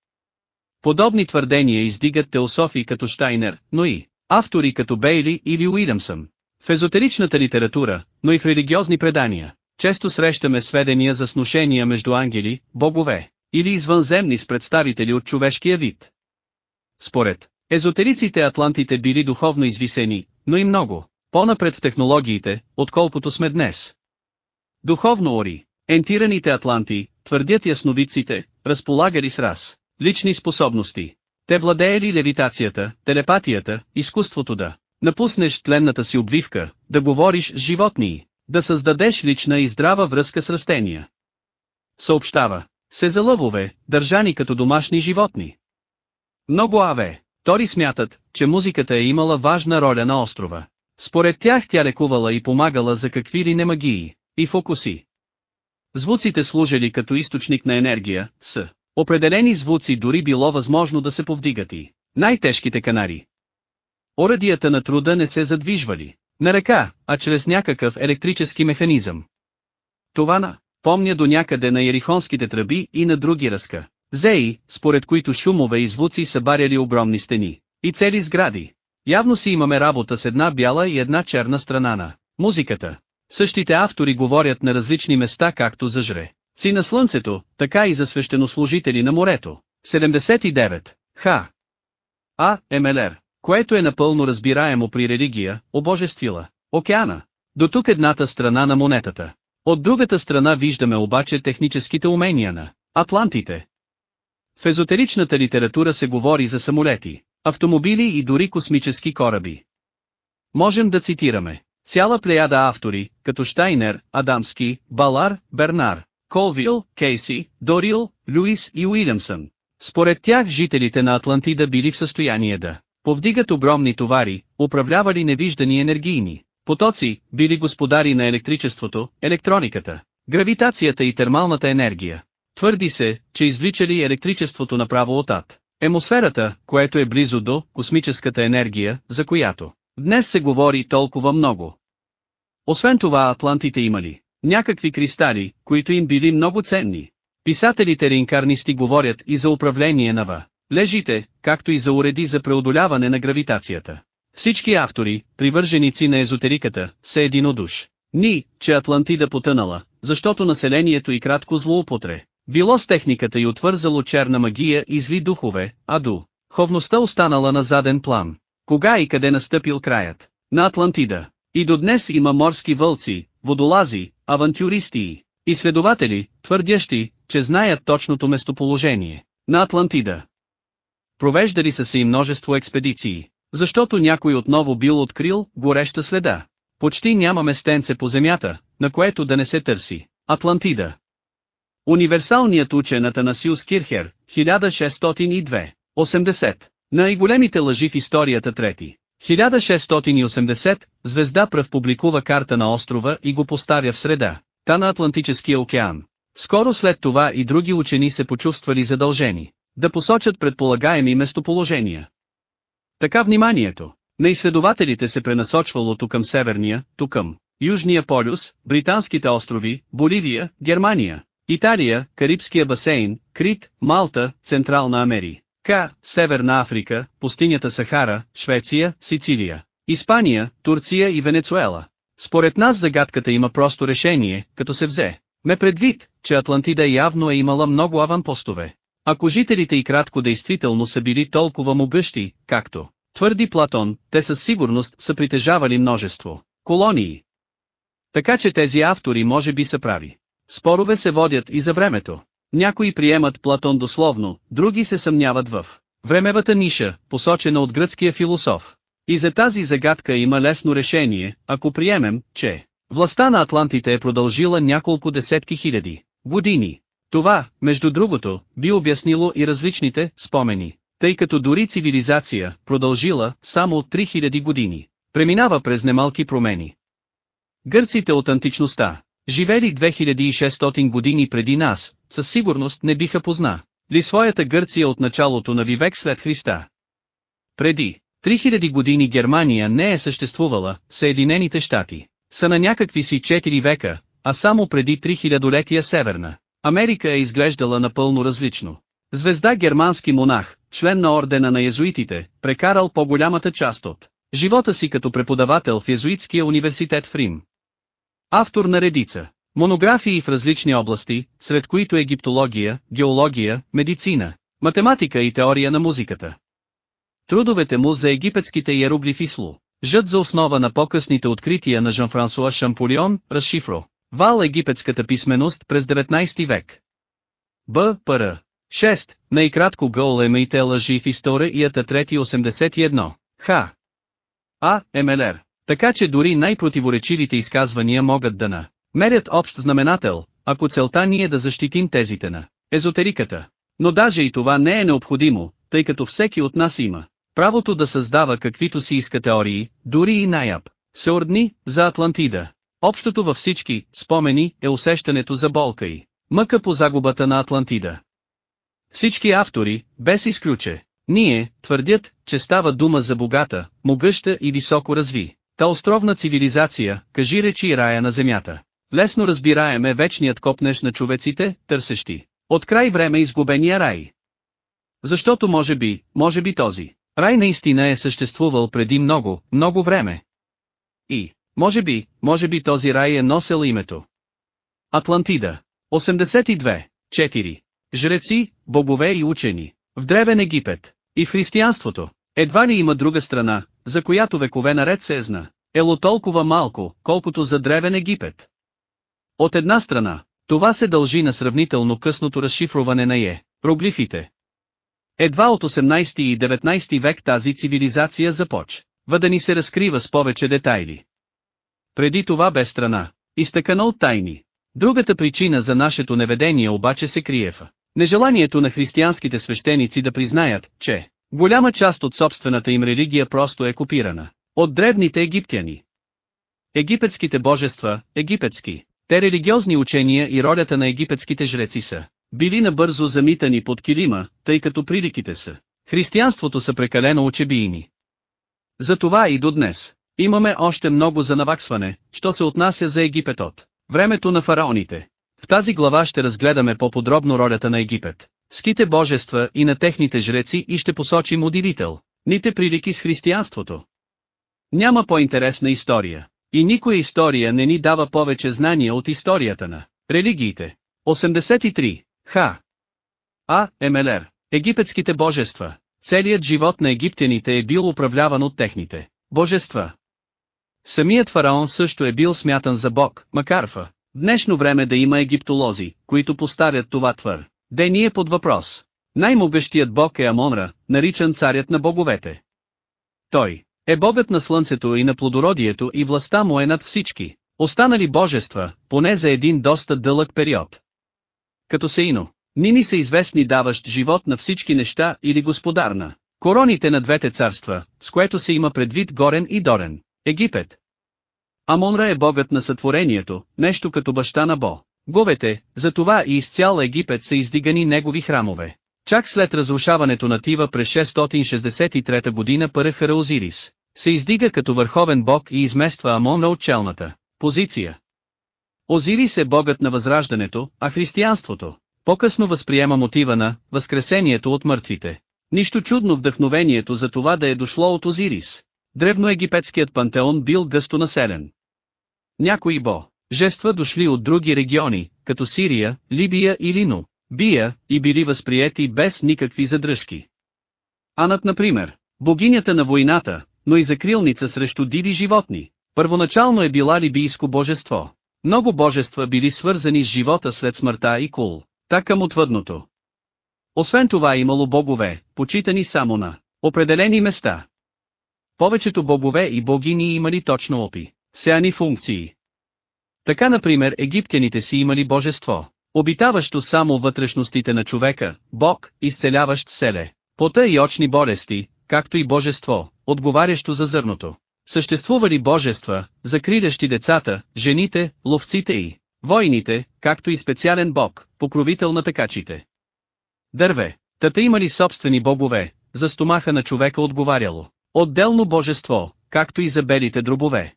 Подобни твърдения издигат теософи като Штайнер, но и автори като Бейли или Уилямсън. В езотеричната литература, но и в религиозни предания, често срещаме сведения за сношения между ангели, богове, или извънземни с представители от човешкия вид. Според езотериците атлантите били духовно извисени, но и много, по-напред в технологиите, отколкото сме днес. Духовно ори, ентираните атланти, твърдят ясновидците, разполагали с раз, лични способности. Те владеели левитацията, телепатията, изкуството да напуснеш тленната си обвивка, да говориш с животни, да създадеш лична и здрава връзка с растения. Съобщава се за лъвове, държани като домашни животни. Много аве, тори смятат, че музиката е имала важна роля на острова. Според тях тя лекувала и помагала за какви ли не магии, и фокуси. Звуците служили като източник на енергия, с определени звуци дори било възможно да се повдигат и най-тежките канари. Орадията на труда не се задвижвали, на ръка, а чрез някакъв електрически механизъм. Това на помня до някъде на ерихонските тръби и на други разка. Зеи, според които шумове и звуци са баряли огромни стени. И цели сгради. Явно си имаме работа с една бяла и една черна страна на музиката. Същите автори говорят на различни места както за жре. Си на слънцето, така и за свещенослужители на морето. 79. Х. А. Емелер. Което е напълно разбираемо при религия, обожествила. Океана. До тук едната страна на монетата. От другата страна виждаме обаче техническите умения на Атлантите. В езотеричната литература се говори за самолети, автомобили и дори космически кораби. Можем да цитираме цяла плеяда автори, като Штайнер, Адамски, Балар, Бернар, Колвил, Кейси, Дорил, Луис и Уилямсън. Според тях жителите на Атлантида били в състояние да повдигат огромни товари, управлявали невиждани енергийни потоци, били господари на електричеството, електрониката, гравитацията и термалната енергия. Твърди се, че извличали електричеството направо от ад. Емосферата, което е близо до космическата енергия, за която днес се говори толкова много. Освен това атлантите имали някакви кристали, които им били много ценни. Писателите реинкарнисти говорят и за управление на ва. Лежите, както и за уреди за преодоляване на гравитацията. Всички автори, привърженици на езотериката, са единодуш. Ни, че Атлантида потънала, защото населението и кратко злоупотре. Било с техниката и отвързало черна магия и зли духове, а ду. Ховността останала на заден план. Кога и къде настъпил краят? На Атлантида. И до днес има морски вълци, водолази, авантюристи и изследователи, твърдящи, че знаят точното местоположение на Атлантида. Провеждали са се и множество експедиции, защото някой отново бил открил гореща следа. Почти няма местенце по земята, на което да не се търси. Атлантида. Универсалният учен Атанасиус Кирхер, 1602, 80. Най-големите лъжи в историята трети. 1680, звезда пръв публикува карта на острова и го поставя в среда, та на Атлантическия океан. Скоро след това и други учени се почувствали задължени да посочат предполагаеми местоположения. Така вниманието на изследователите се пренасочвало ту към Северния, ту към Южния полюс, Британските острови, Боливия, Германия, Италия, Карибския басейн, Крит, Малта, Централна Америка, Северна Африка, пустинята Сахара, Швеция, Сицилия, Испания, Турция и Венецуела. Според нас загадката има просто решение, като се взе. Ме предвид, че Атлантида явно е имала много аванпостове. Ако жителите и кратко действително са били толкова могъщи, както твърди Платон, те със сигурност са притежавали множество колонии. Така че тези автори може би са прави. Спорове се водят и за времето. Някои приемат Платон дословно, други се съмняват в времевата ниша, посочена от гръцкия философ. И за тази загадка има лесно решение, ако приемем, че властта на Атлантите е продължила няколко десетки хиляди години. Това, между другото, би обяснило и различните спомени, тъй като дори цивилизация, продължила само от 3000 години, преминава през немалки промени. Гърците от античността, живели 2600 години преди нас, със сигурност не биха позна ли своята Гърция от началото на Вивек след Христа. Преди 3000 години Германия не е съществувала, Съединените щати са на някакви си 4 века, а само преди 3000-летия Северна Америка е изглеждала напълно различно. Звезда германски монах, член на ордена на езуитите, прекарал по-голямата част от Живота си като преподавател в Езуитския университет в Рим. Автор на редица. Монографии в различни области, сред които египтология, геология, медицина, математика и теория на музиката. Трудовете му за египетските иероглифи слу, жът за основа на по-късните открития на Жан-Франсуа Шамполион, разшифро. Вал египетската писменост през 19 век. Б. Пр. 6. Най-кратко гол емейте лъжи в историята 381. Х. А. МЛР. Така че дори най-противоречивите изказвания могат да на мерят общ знаменател, ако целта ни е да защитим тезите на езотериката. Но даже и това не е необходимо, тъй като всеки от нас има правото да създава каквито си иска теории, дори и най-яб. Се ордни, за Атлантида. Общото във всички спомени е усещането за болка и мъка по загубата на Атлантида. Всички автори, без изключе, ние, твърдят, че става дума за богата, могъща и високо разви. Та островна цивилизация, кажи речи рая на земята. Лесно разбираеме вечният копнеш на човеците, търсещи. От край време изгубения рай. Защото може би, може би този. Рай наистина е съществувал преди много, много време. И, може би, може би този рай е носел името. Атлантида. 82. 4. Жреци, богове и учени. В древен Египет. И в християнството. Едва ли има друга страна, за която векове наред се зна. Ело толкова малко, колкото за древен Египет. От една страна, това се дължи на сравнително късното разшифруване на Е, роглифите. Едва от 18 и 19 век тази цивилизация започва да ни се разкрива с повече детайли. Преди това бе страна, изтъкана от тайни. Другата причина за нашето неведение обаче се крие в нежеланието на християнските свещеници да признаят, че голяма част от собствената им религия просто е копирана от древните египтяни. Египетските божества, египетски, те религиозни учения и ролята на египетските жреци са били набързо замитани под килима, тъй като приликите са. Християнството са прекалено очебийни. Затова и до днес. Имаме още много за наваксване, що се отнася за Египет от времето на фараоните. В тази глава ще разгледаме по-подробно ролята на Египет, ските божества и на техните жреци и ще посочим удивител, ните прилики с християнството. Няма по-интересна история. И никоя история не ни дава повече знания от историята на религиите. 83. Х. А. МЛР. Египетските божества. Целият живот на египтяните е бил управляван от техните божества. Самият фараон също е бил смятан за бог, макар днешно време да има египтолози, които поставят това твър. Дение под въпрос. Най-могъщият бог е Амонра, наричан царят на боговете. Той е богът на слънцето и на плодородието и властта му е над всички, останали божества, поне за един доста дълъг период. Като Сеино, Нини са известни даващ живот на всички неща или господарна. Короните на двете царства, с което се има предвид Горен и Дорен. Египет. Амонра е богът на сътворението, нещо като баща на Бо. Говете, затова и из цял Египет са издигани негови храмове. Чак след разрушаването на Тива през 663 година Парахара Озирис, се издига като върховен бог и измества Амона от челната позиция. Озирис е богът на възраждането, а християнството, по-късно възприема мотива на възкресението от мъртвите. Нищо чудно вдъхновението за това да е дошло от Озирис. Древноегипетският пантеон бил гъсто населен. Някои бо, жества дошли от други региони, като Сирия, Либия или Ну, Бия, и били възприети без никакви задръжки. Анът например, богинята на войната, но и закрилница срещу диви животни, първоначално е била либийско божество. Много божества били свързани с живота след смъртта и кул, така отвъдното. Освен това имало богове, почитани само на определени места. Повечето богове и богини имали точно опи, сеани функции. Така например египтяните си имали божество, обитаващо само вътрешностите на човека, бог, изцеляващ селе, пота и очни болести, както и божество, отговарящо за зърното. Съществували божества, закрилящи децата, жените, ловците и войните, както и специален бог, покровител на такачите. Дърве, тата имали собствени богове, за стомаха на човека отговаряло. Отделно божество, както и за белите дробове.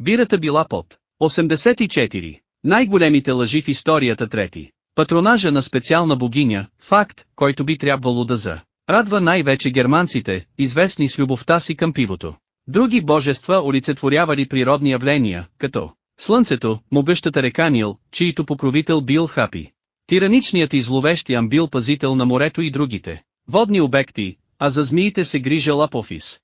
Бирата била под 84. Най-големите лъжи в историята трети. Патронажа на специална богиня, факт, който би трябвало да за. Радва най-вече германците, известни с любовта си към пивото. Други божества олицетворявали природни явления, като Слънцето, могъщата река Нил, чието покровител бил Хапи. Тираничният и зловещ Ям бил пазител на морето и другите водни обекти, а за змиите се грижа Апофис.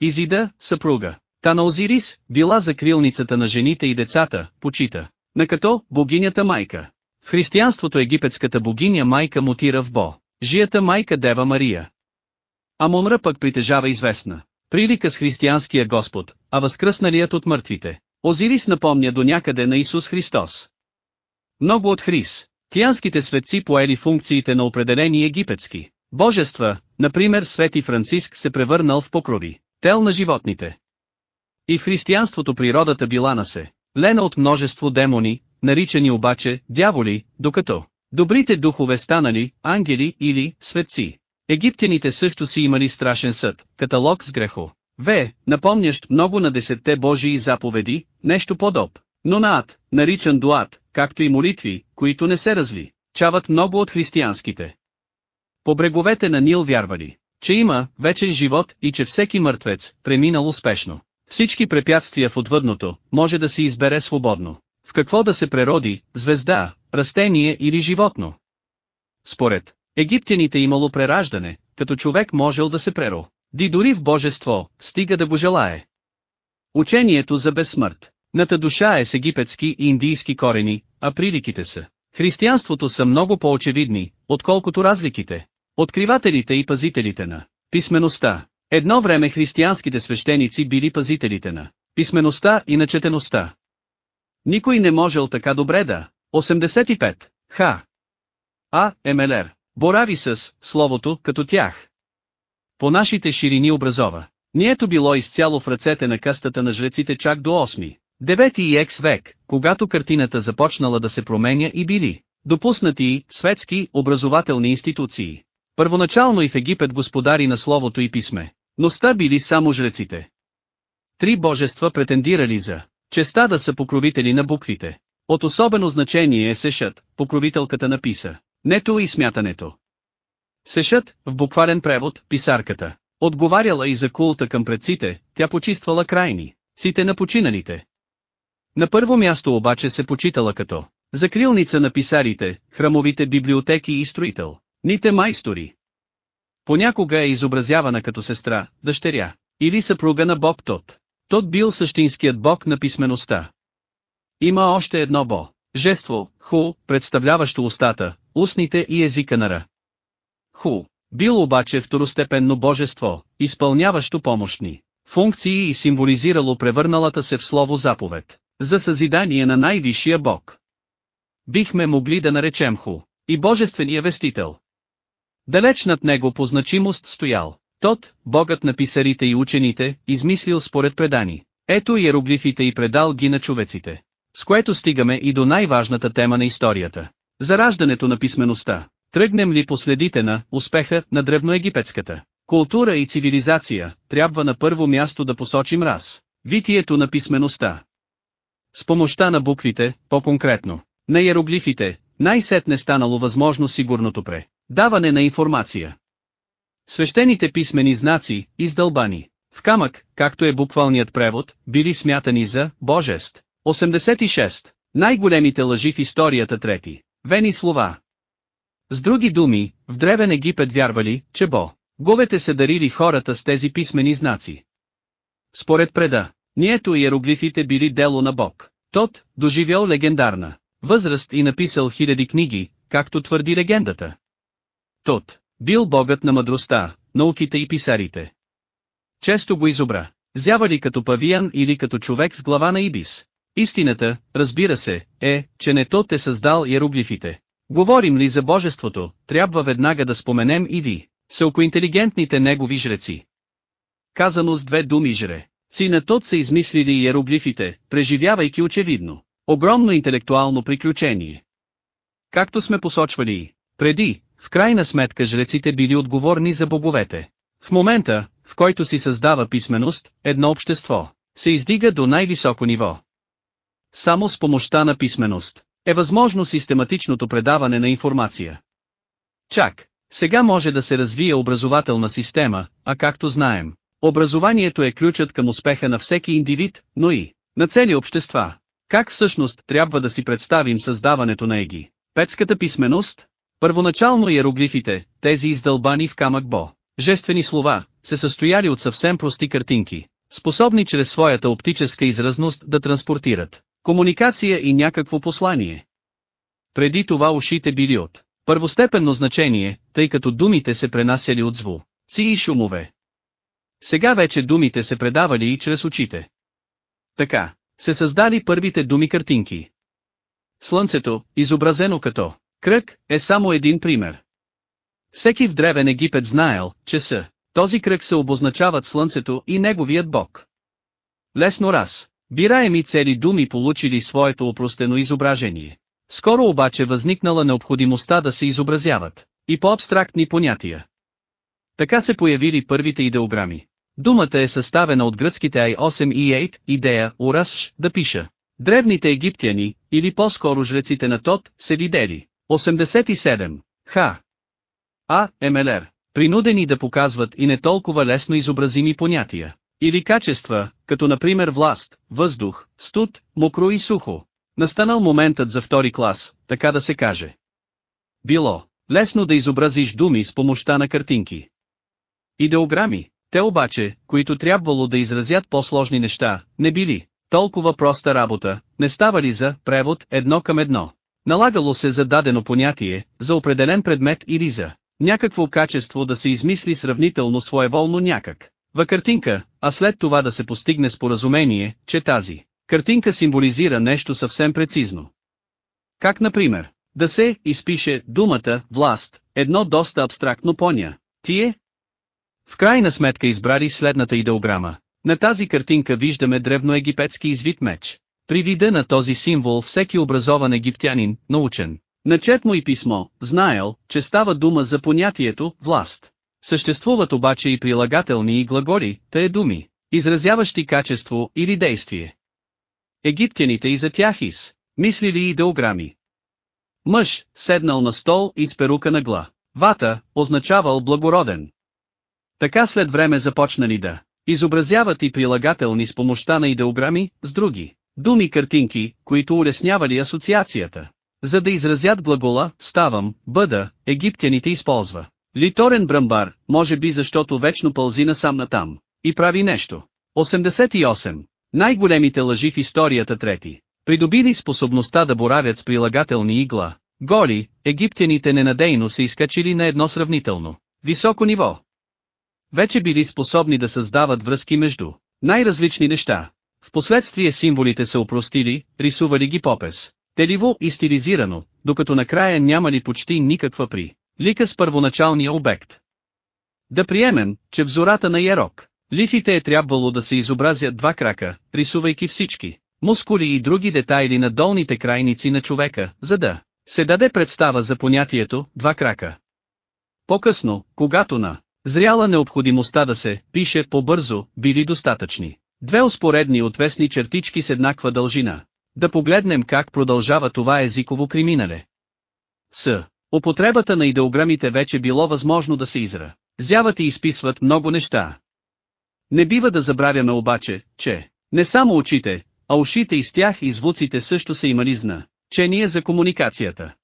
Изида, съпруга, та на Озирис, била закрилницата на жените и децата, почита, на като богинята майка. В християнството египетската богиня майка мутира в Бо, жията майка Дева Мария. Амонра пък притежава известна прилика с християнския Господ, а възкръсналият от мъртвите. Озирис напомня до някъде на Исус Христос. Много от Хрис, тианските светци поели функциите на определени египетски божества, например Свети Франциск се превърнал в покрови, тел на животните. И в християнството природата била на се, лена от множество демони, наричани обаче дяволи, докато добрите духове станали ангели или светци. Египтяните също си имали страшен съд, каталог с грехо. В, напомнящ много на десетте Божии заповеди, нещо подоб. Но на ад, наричан дуат, както и молитви, които не се разли, чават много от християнските. По бреговете на Нил вярвали, че има вечен живот и че всеки мъртвец, преминал успешно. Всички препятствия в отвъдното, може да се избере свободно. В какво да се прероди, звезда, растение или животно? Според египтяните имало прераждане, като човек можел да се преро. Ди дори в божество, стига да го желае. Учението за безсмърт. Ната душа е с египетски и индийски корени, а приликите са. Християнството са много по-очевидни, отколкото разликите. Откривателите и пазителите на писмеността. Едно време християнските свещеници били пазителите на писмеността и на четеността. Никой не можел така добре да. 85. Ха. А. МЛР. Борави с словото като тях. По нашите ширини образова. Нието било изцяло в ръцете на кастата на жреците чак до 8. 9 и екс век, когато картината започнала да се променя и били допуснати светски образователни институции. Първоначално и в Египет господари на словото и писме, но ста били само жреците. Три божества претендирали за честа да са покровители на буквите. От особено значение е Сешът, покровителката на писа, нето и смятането. Сешът, в буквален превод, писарката, отговаряла и за култа към предците, тя почиствала крайни, ците на починалите. На първо място обаче се почитала като закрилница на писарите, храмовите библиотеки и строител, ните майстори. Понякога е изобразявана като сестра, дъщеря, или съпруга на бог Тот. Тот бил същинският бог на писмеността. Има още едно бо, жество, ху, представляващо устата, устните и езика на ра. Ху, бил обаче второстепенно божество, изпълняващо помощни функции и символизирало превърналата се в слово заповед, за съзидание на най-висшия бог. Бихме могли да наречем Ху, и божествения вестител. Далеч над него по значимост стоял, тот, богът на писарите и учените, измислил според предани. Ето иероглифите и предал ги на човеците. С което стигаме и до най-важната тема на историята. Зараждането на писмеността. Тръгнем ли последите на успеха на древноегипетската култура и цивилизация, трябва на първо място да посочим раз. Витието на писмеността. С помощта на буквите, по-конкретно, на иероглифите, най-сетне станало възможно сигурното пре. Даване на информация. Свещените писмени знаци, издълбани, в камък, както е буквалният превод, били смятани за «божест». 86. Най-големите лъжи в историята трети. Вени слова. С други думи, в древен Египет вярвали, че Бо. Говете се дарили хората с тези писмени знаци. Според преда, нието иероглифите били дело на Бог. Тот, доживял легендарна възраст и написал хиляди книги, както твърди легендата. Тот, бил богът на мъдростта, науките и писарите. Често го изобра, зявали като павиян или като човек с глава на ибис. Истината, разбира се, е, че не Тот е създал иероглифите. Говорим ли за божеството, трябва веднага да споменем и ви, селкоинтелигентните негови жреци. Казано с две думи жре, си на Тот са измислили иероглифите, преживявайки очевидно, огромно интелектуално приключение. Както сме посочвали преди, в крайна сметка жреците били отговорни за боговете. В момента, в който си създава писменост, едно общество се издига до най-високо ниво. Само с помощта на писменост е възможно систематичното предаване на информация. Чак, сега може да се развие образователна система, а както знаем, Образованието е ключът към успеха на всеки индивид, но и на цели общества. Как всъщност трябва да си представим създаването на ЕГИ? Петската писменост? Първоначално иероглифите, тези издълбани в камък бо, жествени слова, се състояли от съвсем прости картинки, способни чрез своята оптическа изразност да транспортират комуникация и някакво послание. Преди това ушите били от първостепенно значение, тъй като думите се пренасяли от зву, ци и шумове. Сега вече думите се предавали и чрез очите. Така, се създали първите думи картинки. Слънцето, изобразено като кръг, е само един пример. Всеки в древен Египет знаел, че са този кръг се обозначават слънцето и неговият бог. Лесно раз, бираеми цели думи получили своето упростено изображение. Скоро обаче възникнала необходимостта да се изобразяват и по-абстрактни понятия. Така се появили първите идеограми. Думата е съставена от гръцките I8 и 8, идея, урасш, да пиша. Древните египтяни, или по-скоро жреците на Тот, се видели. 87. Х. А. МЛР. Принудени да показват и не толкова лесно изобразими понятия. Или качества, като например власт, въздух, студ, мокро и сухо. Настанал моментът за втори клас, така да се каже. Било, лесно да изобразиш думи с помощта на картинки. Идеограми, те обаче, които трябвало да изразят по-сложни неща, не били. Толкова проста работа, не ставали за превод едно към едно. Налагало се за дадено понятие, за определен предмет или за някакво качество да се измисли сравнително своеволно някак. В картинка, а след това да се постигне споразумение, че тази картинка символизира нещо съвсем прецизно. Как например, да се изпише думата власт, едно доста абстрактно поня. Тие, в крайна сметка избрали следната идеограма. На тази картинка виждаме древноегипетски извит меч. При вида на този символ всеки образован египтянин, научен, начет му и писмо, знаел, че става дума за понятието «власт». Съществуват обаче и прилагателни и глаголи, те е думи, изразяващи качество или действие. Египтяните и за тях из, мислили идеограми. Мъж, седнал на стол и с перука на гла. Вата, означавал благороден. Така след време започнали да изобразяват и прилагателни с помощта на идеограми, с други думи картинки, които улеснявали асоциацията. За да изразят глагола, ставам, бъда, египтяните използва. Литорен бръмбар, може би защото вечно пълзи насам натам, и прави нещо. 88. Най-големите лъжи в историята трети. Придобили способността да боравят с прилагателни игла, голи, египтяните ненадейно се изкачили на едно сравнително, високо ниво вече били способни да създават връзки между най-различни неща. Впоследствие символите се опростили, рисували ги попес, теливо и стилизирано, докато накрая нямали почти никаква при лика с първоначалния обект. Да приемем, че в зората на Ярок, лифите е трябвало да се изобразят два крака, рисувайки всички мускули и други детайли на долните крайници на човека, за да се даде представа за понятието «два крака». По-късно, когато на Зряла необходимостта да се пише по-бързо, били достатъчни. Две успоредни отвесни чертички с еднаква дължина. Да погледнем как продължава това езиково криминале. С. Употребата на идеограмите вече било възможно да се изра. Зяват и изписват много неща. Не бива да забравяме обаче, че не само очите, а ушите и с тях и звуците също са имали зна, че ние за комуникацията.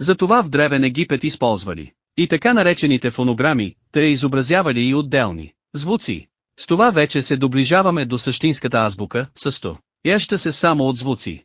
Затова в Древен Египет използвали и така наречените фонограми, те изобразявали и отделни звуци. С това вече се доближаваме до същинската азбука, състо. Яща се само от звуци.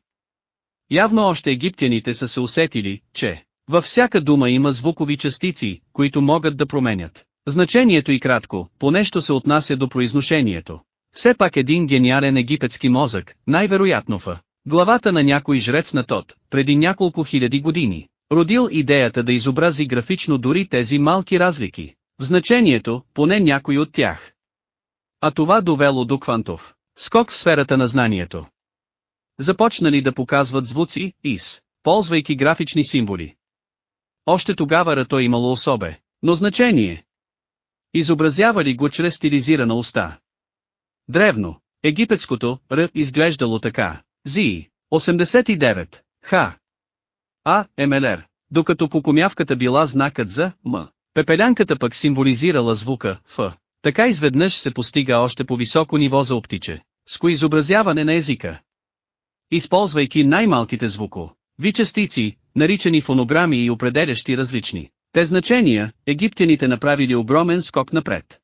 Явно още египтяните са се усетили, че във всяка дума има звукови частици, които могат да променят. Значението и кратко, по нещо се отнася до произношението. Все пак един гениален египетски мозък, най-вероятно в главата на някой жрец на Тот, преди няколко хиляди години, родил идеята да изобрази графично дори тези малки разлики, в значението, поне някой от тях. А това довело до квантов скок в сферата на знанието. Започнали да показват звуци, ИС, ползвайки графични символи. Още тогава рато имало особе, но значение. Изобразявали го чрез стилизирана уста. Древно, египетското, Р изглеждало така. Зи, 89, Х, а. МЛР. Докато кукумявката била знакът за М. Пепелянката пък символизирала звука Ф. така изведнъж се постига още по високо ниво за оптиче, с кои изобразяване на езика. Използвайки най-малките звуко, ви частици, наричани фонограми и определящи различни те значения, египтяните направили огромен скок напред.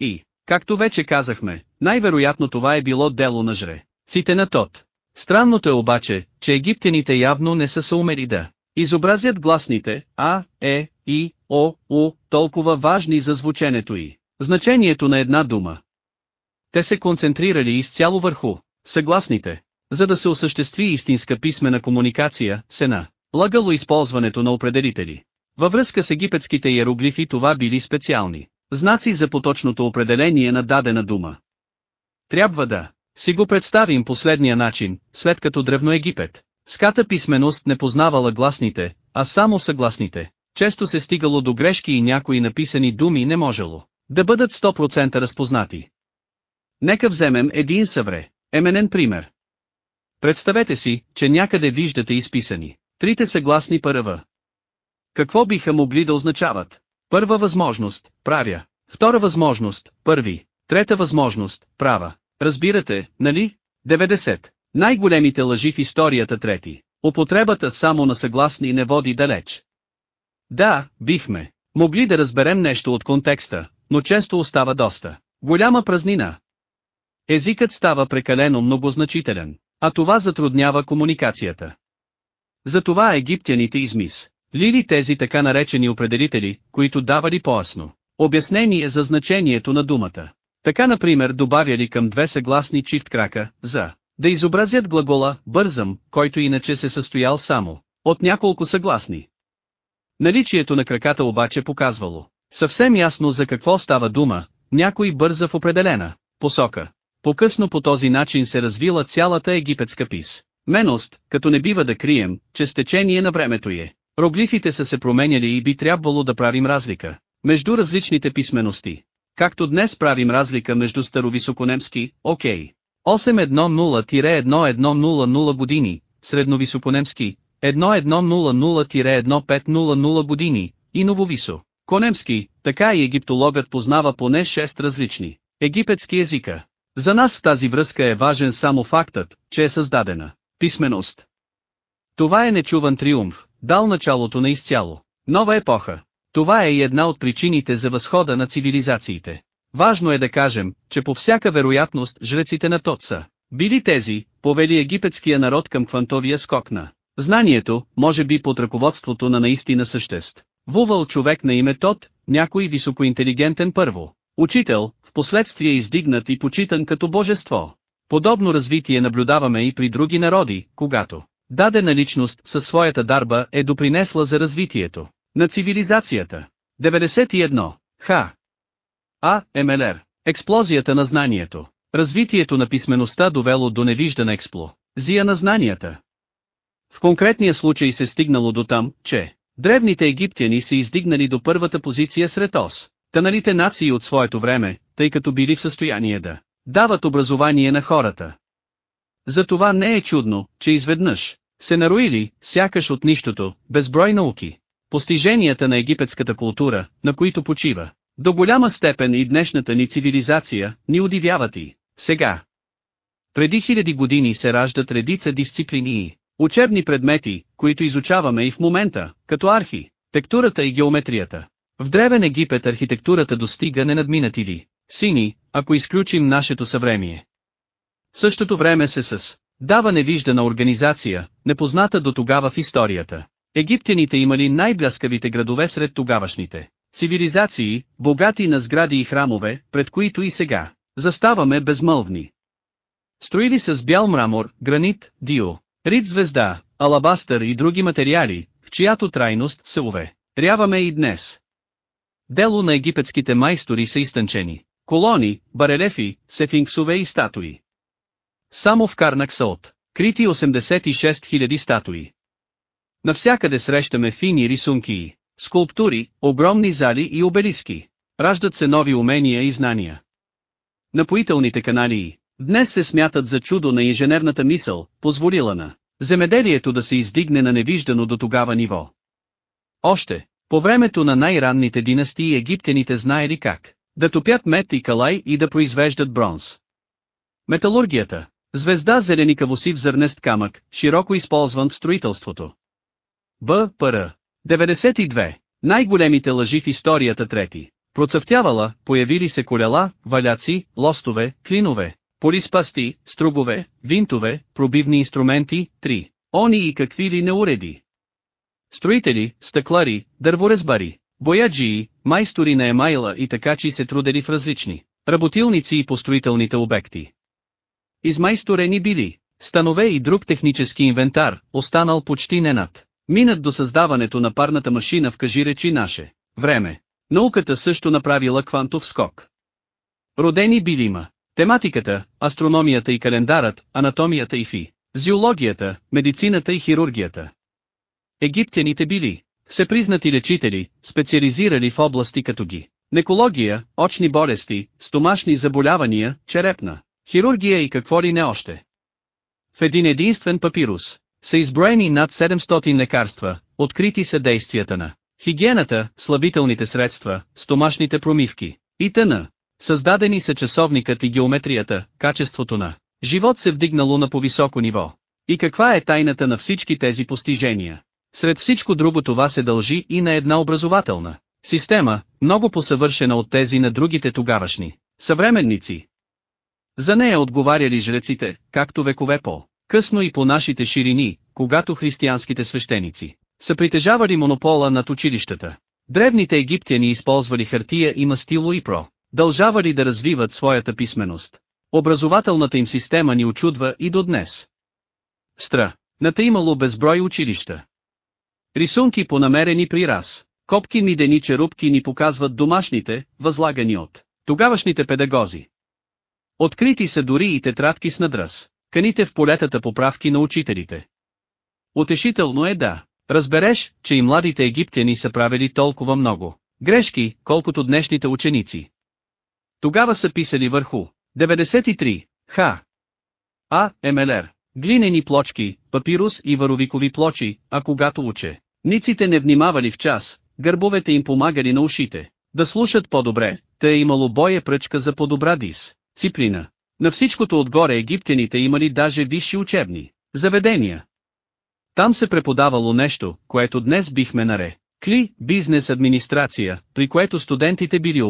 И, както вече казахме, най-вероятно това е било дело на жре. Ците на Тот. Странното е обаче, че египтяните явно не са се умели да изобразят гласните А, Е, И, О, У, толкова важни за звученето и значението на една дума. Те се концентрирали изцяло върху съгласните. За да се осъществи истинска писмена комуникация, се на лагало използването на определители. Във връзка с египетските иероглифи това били специални знаци за поточното определение на дадена дума. Трябва да си го представим последния начин, след като Древно Египет, ската писменост не познавала гласните, а само съгласните. Често се стигало до грешки и някои написани думи не можело да бъдат 100% разпознати. Нека вземем един съвре, еменен пример. Представете си, че някъде виждате изписани трите съгласни първа. Какво биха могли да означават? Първа възможност, правя. Втора възможност, първи. Трета възможност, права. Разбирате, нали? 90. Най-големите лъжи в историята трети. Употребата само на съгласни не води далеч. Да, бихме могли да разберем нещо от контекста, но често остава доста голяма празнина. Езикът става прекалено многозначителен, а това затруднява комуникацията. Затова египтяните измис. Лили тези така наречени определители, които давали по-ясно обяснение за значението на думата. Така например добавяли към две съгласни чифт крака, за да изобразят глагола «бързам», който иначе се състоял само от няколко съгласни. Наличието на краката обаче показвало съвсем ясно за какво става дума, някой бърза в определена посока. По-късно по този начин се развила цялата египетска пис. Меност, като не бива да крием, че с течение на времето е. Роглифите са се променяли и би трябвало да правим разлика между различните писмености. Както днес правим разлика между старовисоконемски, окей. 810-1100 години, средновисоконемски, 1100-1500 години, и нововисо. Конемски, така и египтологът познава поне 6 различни египетски езика. За нас в тази връзка е важен само фактът, че е създадена писменост. Това е нечуван триумф, дал началото на изцяло. Нова епоха. Това е и една от причините за възхода на цивилизациите. Важно е да кажем, че по всяка вероятност жреците на Тот са били тези, повели египетския народ към квантовия скок на знанието, може би под ръководството на наистина съществ. Вувал човек на име Тот, някой високоинтелигентен първо. Учител, в последствие издигнат и почитан като божество. Подобно развитие наблюдаваме и при други народи, когато дадена личност със своята дарба е допринесла за развитието на цивилизацията. 91. Х. А. МЛР. Експлозията на знанието. Развитието на писмеността довело до невиждана експлозия на знанията. В конкретния случай се стигнало до там, че древните египтяни се издигнали до първата позиция сред ос. Каналите нации от своето време, тъй като били в състояние да дават образование на хората. Затова не е чудно, че изведнъж се наруили, сякаш от нищото, безброй науки. Постиженията на египетската култура, на които почива, до голяма степен и днешната ни цивилизация, ни удивяват и сега. Преди хиляди години се раждат редица дисциплини и учебни предмети, които изучаваме и в момента, като архи, тектурата и геометрията. В древен Египет архитектурата достига ненадминативи, сини, ако изключим нашето съвремие. В същото време се с дава невиждана организация, непозната до тогава в историята. Египтяните имали най-бляскавите градове сред тогавашните цивилизации, богати на сгради и храмове, пред които и сега заставаме безмълвни. Строили с бял мрамор, гранит, дио, рид звезда, алабастър и други материали, в чиято трайност се уве. Ряваме и днес. Дело на египетските майстори са изтънчени. Колони, барелефи, сефинксове и статуи. Само в Карнак са от крити 86 000 статуи. Навсякъде срещаме фини рисунки скулптури, огромни зали и обелиски. Раждат се нови умения и знания. Напоителните канали днес се смятат за чудо на инженерната мисъл, позволила на земеделието да се издигне на невиждано до тогава ниво. Още, по времето на най-ранните династии египтяните знаели как Да топят мед и калай и да произвеждат бронз. Металургията. Звезда зеленикаво сив зърнест камък, широко използван в строителството. Б. Пр. 92. Най-големите лъжи в историята трети. Процъфтявала, появили се колела, валяци, лостове, клинове, полиспасти, стругове, винтове, пробивни инструменти, 3. Они и какви ли неуреди. Строители, стъклари, дърворезбари, бояджии, майстори на емайла и така че се трудели в различни работилници и построителните обекти. Измайсторени били, станове и друг технически инвентар, останал почти ненад. Минат до създаването на парната машина в кажи речи наше време. Науката също направила квантов скок. Родени били има. Тематиката, астрономията и календарът, анатомията и фи, зиологията, медицината и хирургията. Египтяните били всепризнати лечители, специализирали в области като ги некология, очни болести, стомашни заболявания, черепна, хирургия и какво ли не още. В един единствен папирус са изброени над 700 лекарства, открити са действията на хигиената, слабителните средства, стомашните промивки и т.н. Създадени са часовникът и геометрията, качеството на живот се вдигнало на по-високо ниво. И каква е тайната на всички тези постижения? Сред всичко друго това се дължи и на една образователна система, много посъвършена от тези на другите тогавашни съвременници. За нея отговаряли жреците, както векове по късно и по нашите ширини, когато християнските свещеници са притежавали монопола над училищата. Древните египтяни използвали хартия и мастило и про, дължавали да развиват своята писменост. Образователната им система ни очудва и до днес. Стра. Ната имало безброй училища. Рисунки понамерени при раз. Копки мидени черупки ни показват домашните, възлагани от тогавашните педагози. Открити са дори и тетрадки с надръз. Каните в полетата поправки на учителите. Утешително е да разбереш, че и младите египтяни са правили толкова много грешки, колкото днешните ученици. Тогава са писали върху 93, Х. А. МЛР. Глинени плочки, папирус и варовикови плочи, а когато уче. Ниците не внимавали в час, гърбовете им помагали на ушите. Да слушат по-добре, те е имало боя пръчка за по-добра дис, циплина. На всичкото отгоре египтяните имали даже висши учебни заведения. Там се преподавало нещо, което днес бихме наре. Кли, бизнес администрация, при което студентите били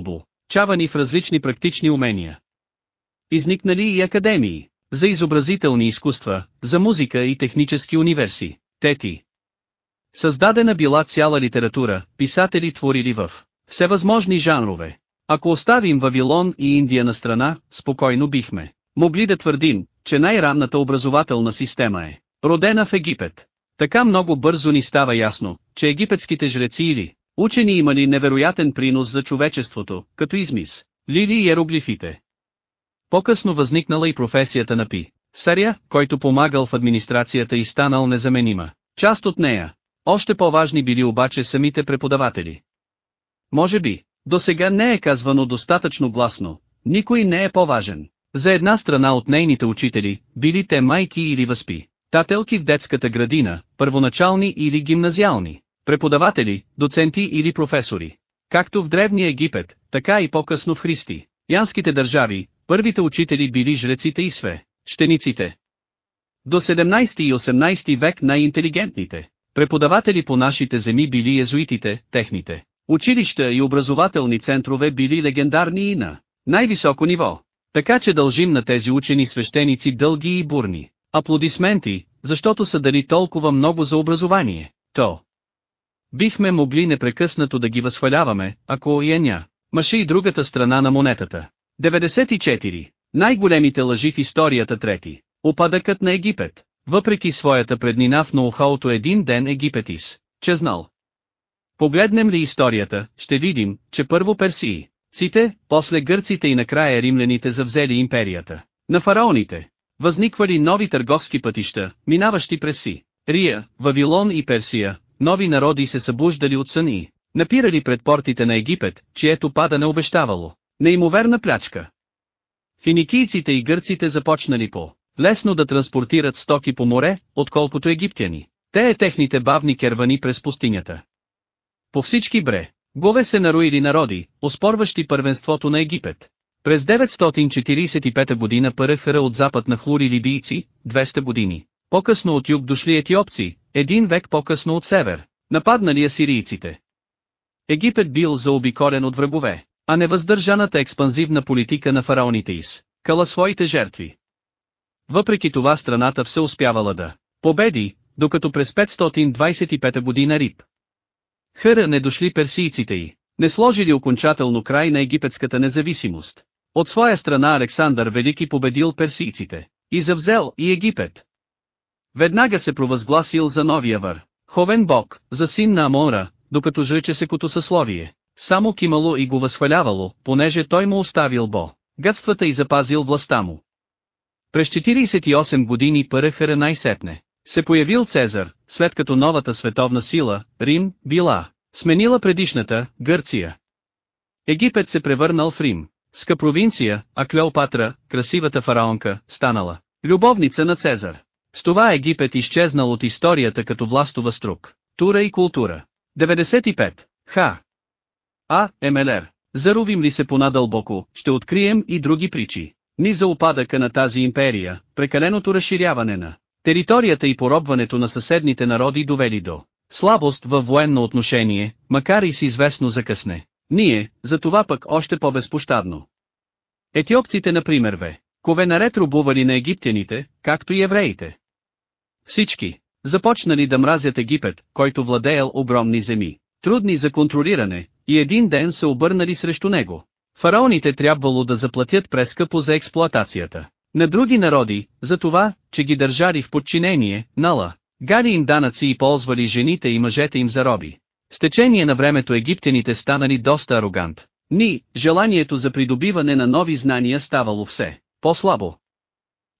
обучавани в различни практични умения. Изникнали и академии, за изобразителни изкуства, за музика и технически универси, тети. Създадена била цяла литература, писатели творили в всевъзможни жанрове. Ако оставим Вавилон и Индия на страна, спокойно бихме могли да твърдим, че най-ранната образователна система е родена в Египет. Така много бързо ни става ясно, че египетските жреци или учени имали невероятен принос за човечеството, като измис, лили и иероглифите. По-късно възникнала и професията на Пи. Саря, който помагал в администрацията и станал незаменима. Част от нея. Още по-важни били обаче самите преподаватели. Може би, до сега не е казвано достатъчно гласно, никой не е по-важен. За една страна от нейните учители, били те майки или възпи, тателки в детската градина, първоначални или гимназиални, преподаватели, доценти или професори. Както в Древния Египет, така и по-късно в Христи. Янските държави, първите учители били жреците и све, щениците. До 17 и 18 век най-интелигентните преподаватели по нашите земи били езуитите, техните Училища и образователни центрове били легендарни и на най-високо ниво. Така че дължим на тези учени свещеници дълги и бурни аплодисменти, защото са дали толкова много за образование, то. Бихме могли непрекъснато да ги възхваляваме, ако и ня. Маше и другата страна на монетата. 94. Най-големите лъжи в историята трети. Опадъкът на Египет. Въпреки своята преднина в ноухаото един ден Египетис, че знал, Погледнем ли историята, ще видим, че първо Персии, ците, после гърците и накрая римляните завзели империята. На фараоните, възниквали нови търговски пътища, минаващи през Си, Рия, Вавилон и Персия, нови народи се събуждали от съни, напирали пред портите на Египет, чието падане обещавало. Неимоверна плячка. Финикийците и гърците започнали по лесно да транспортират стоки по море, отколкото египтяни. Те е техните бавни кервани през пустинята. По всички бре, Гове се нароили народи, оспорващи първенството на Египет. През 945 година Парахара от запад нахлури либийци, 200 години. По-късно от юг дошли етиопци, един век по-късно от север, нападнали асирийците. Египет бил заобиколен от врагове, а невъздържаната експанзивна политика на фараоните из, кала своите жертви. Въпреки това страната все успявала да победи, докато през 525 година Рип. Хъра не дошли персийците й, не сложили окончателно край на египетската независимост. От своя страна Александър Велики победил персийците, и завзел и Египет. Веднага се провъзгласил за новия вър, ховен бог, за син на Амонра, докато жрече се като съсловие. Само кимало и го възхвалявало, понеже той му оставил Бо, гътствата и запазил властта му. През 48 години Парахара най-сетне, се появил Цезар, след като новата световна сила, Рим, била, сменила предишната, Гърция. Египет се превърнал в Рим, ска провинция, а Клеопатра, красивата фараонка, станала любовница на Цезар. С това Египет изчезнал от историята като властова струк, тура и култура. 95. Ха. А, МЛР. Заровим ли се понадълбоко, ще открием и други причи. Ни за упадъка на тази империя, прекаленото разширяване на територията и поробването на съседните народи довели до слабост във военно отношение, макар и с известно закъсне. Ние, за това пък още по-безпощадно. Етиопците например ве, кове наред рубували на египтяните, както и евреите. Всички, започнали да мразят Египет, който владеял огромни земи, трудни за контролиране, и един ден се обърнали срещу него. Фараоните трябвало да заплатят прескъпо за експлоатацията. На други народи, за това, че ги държали в подчинение, нала, гали им данъци и ползвали жените и мъжете им за роби. С течение на времето египтяните станали доста арогант. Ни, желанието за придобиване на нови знания ставало все по-слабо.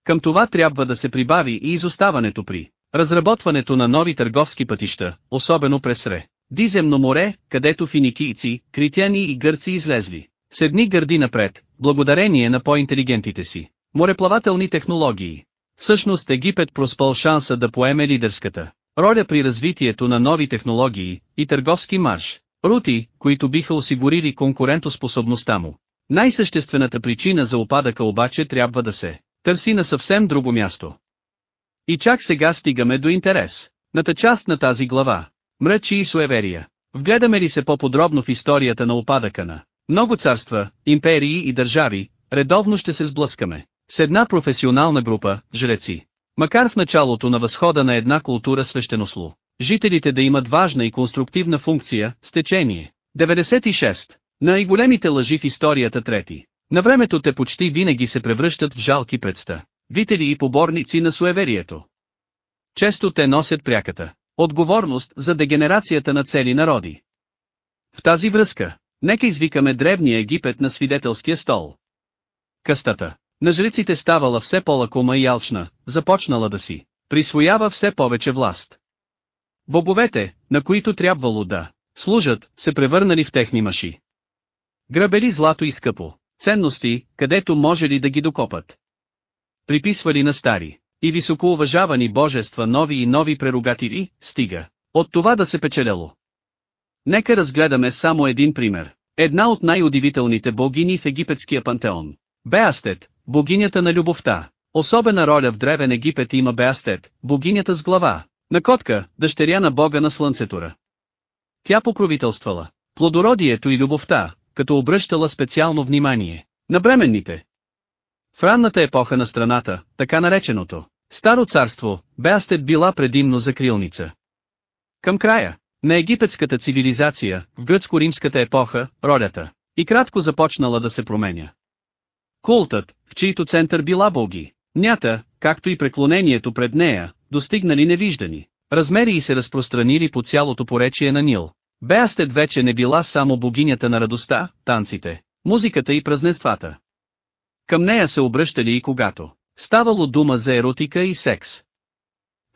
Към това трябва да се прибави и изоставането при разработването на нови търговски пътища, особено през Ре. Диземно море, където финикийци, критяни и гърци излезли. Седни гърди напред, благодарение на по-интелигентите си. Мореплавателни технологии. Всъщност Египет проспал шанса да поеме лидерската роля при развитието на нови технологии и търговски марш, рути, които биха осигурили конкурентоспособността му. Най-съществената причина за опадъка обаче трябва да се търси на съвсем друго място. И чак сега стигаме до интерес. Ната част на тази глава. Мръчи и суеверия. Вгледаме ли се по-подробно в историята на опадъка на много царства, империи и държави, редовно ще се сблъскаме с една професионална група, жреци. Макар в началото на възхода на една култура свещеносло, жителите да имат важна и конструктивна функция, с течение. 96. Най-големите лъжи в историята трети. На времето те почти винаги се превръщат в жалки предста, вители и поборници на суеверието. Често те носят пряката отговорност за дегенерацията на цели народи. В тази връзка, нека извикаме древния Египет на свидетелския стол. Къстата на жриците ставала все по-лакома и алчна, започнала да си присвоява все повече власт. Бобовете, на които трябвало да служат, се превърнали в техни маши. Грабели злато и скъпо, ценности, където може ли да ги докопат. Приписвали на стари и високоуважавани божества нови и нови прерогативи, стига. От това да се печеляло. Нека разгледаме само един пример. Една от най-удивителните богини в египетския пантеон. Беастет, богинята на любовта. Особена роля в древен Египет има Беастет, богинята с глава, на котка, дъщеря на бога на слънцетура. Тя покровителствала плодородието и любовта, като обръщала специално внимание на бременните. В ранната епоха на страната, така нареченото Старо царство, Беастет била предимно закрилница. Към края на египетската цивилизация, в гръцко-римската епоха, ролята и кратко започнала да се променя. Култът, в чийто център била боги, нята, както и преклонението пред нея, достигнали невиждани размери и се разпространили по цялото поречие на Нил. Беастет вече не била само богинята на радостта, танците, музиката и празненствата. Към нея се обръщали и когато ставало дума за еротика и секс.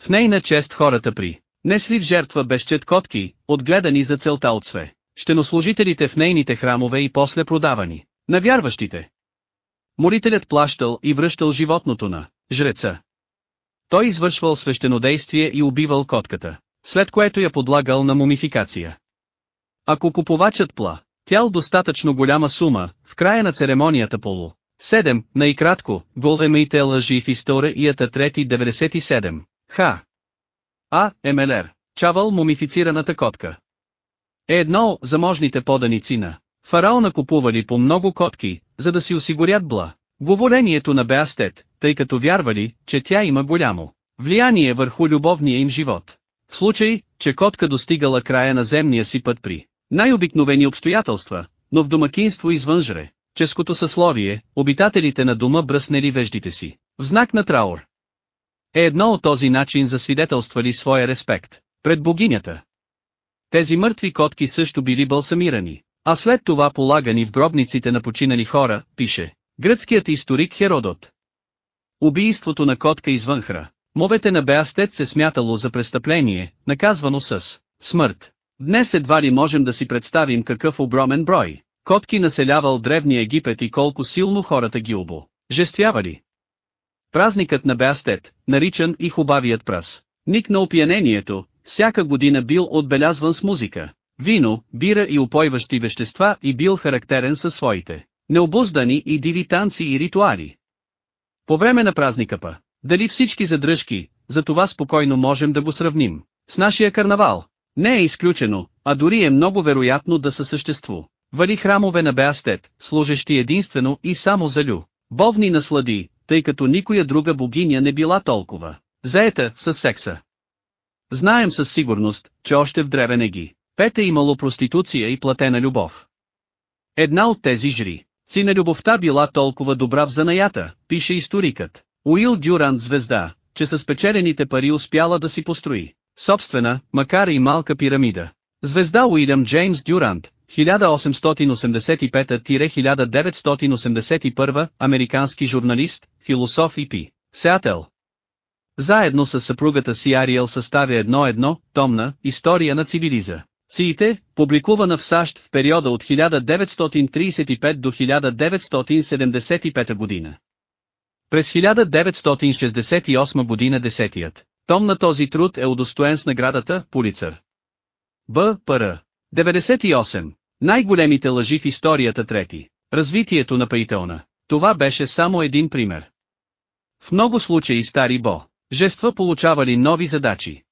В нейна чест хората при несли в жертва безчет котки, отгледани за целта от све, щенослужителите в нейните храмове и после продавани, на вярващите. Молителят плащал и връщал животното на жреца. Той извършвал свещенодействие и убивал котката, след което я подлагал на мумификация. Ако купувачът пла, тял достатъчно голяма сума, в края на церемонията полу. 7. Най-кратко, големите лъжи в историята 3.97. Х. А. МЛР. Чавал мумифицираната котка. Е едно, заможните поданици на фараона купували по много котки, за да си осигурят бла. Говорението на Беастет, тъй като вярвали, че тя има голямо влияние върху любовния им живот. В случай, че котка достигала края на земния си път при най-обикновени обстоятелства, но в домакинство извън жре, ческото съсловие, обитателите на дома бръснели веждите си, в знак на траур. Е едно от този начин засвидетелствали своя респект пред богинята. Тези мъртви котки също били балсамирани, а след това полагани в гробниците на починали хора, пише гръцкият историк Херодот. Убийството на котка извън хра. Мовете на Беастет се смятало за престъпление, наказвано с смърт. Днес едва ли можем да си представим какъв огромен брой. Котки населявал древния Египет и колко силно хората ги обо. Жествявали. Празникът на Беастет, наричан и хубавият прас. Ник на опиянението, всяка година бил отбелязван с музика, вино, бира и упойващи вещества и бил характерен със своите необуздани и диви танци и ритуали. По време на празника па, дали всички задръжки, за това спокойно можем да го сравним с нашия карнавал. Не е изключено, а дори е много вероятно да съсъществу. Вали храмове на Беастет, служещи единствено и само за лю. Бовни наслади, тъй като никоя друга богиня не била толкова. Заета с секса. Знаем със сигурност, че още в древен Еги, Пет е имало проституция и платена любов. Една от тези жри, си на любовта била толкова добра в занаята, пише историкът. Уил Дюрант звезда, че с печелените пари успяла да си построи собствена, макар и малка пирамида. Звезда Уилям Джеймс Дюрант, 1887-1981, американски журналист, философ и пи. Сеател. Заедно с съпругата си Ариел съставя едно-едно, томна, история на цивилиза. Циите, публикувана в САЩ в периода от 1935 до 1975 година. През 1968 година десетият, том на този труд е удостоен с наградата Пулицър. Б. Р. 98. Най-големите лъжи в историята трети. Развитието на Пейтона. Това беше само един пример. В много случаи стари Бо, жества получавали нови задачи.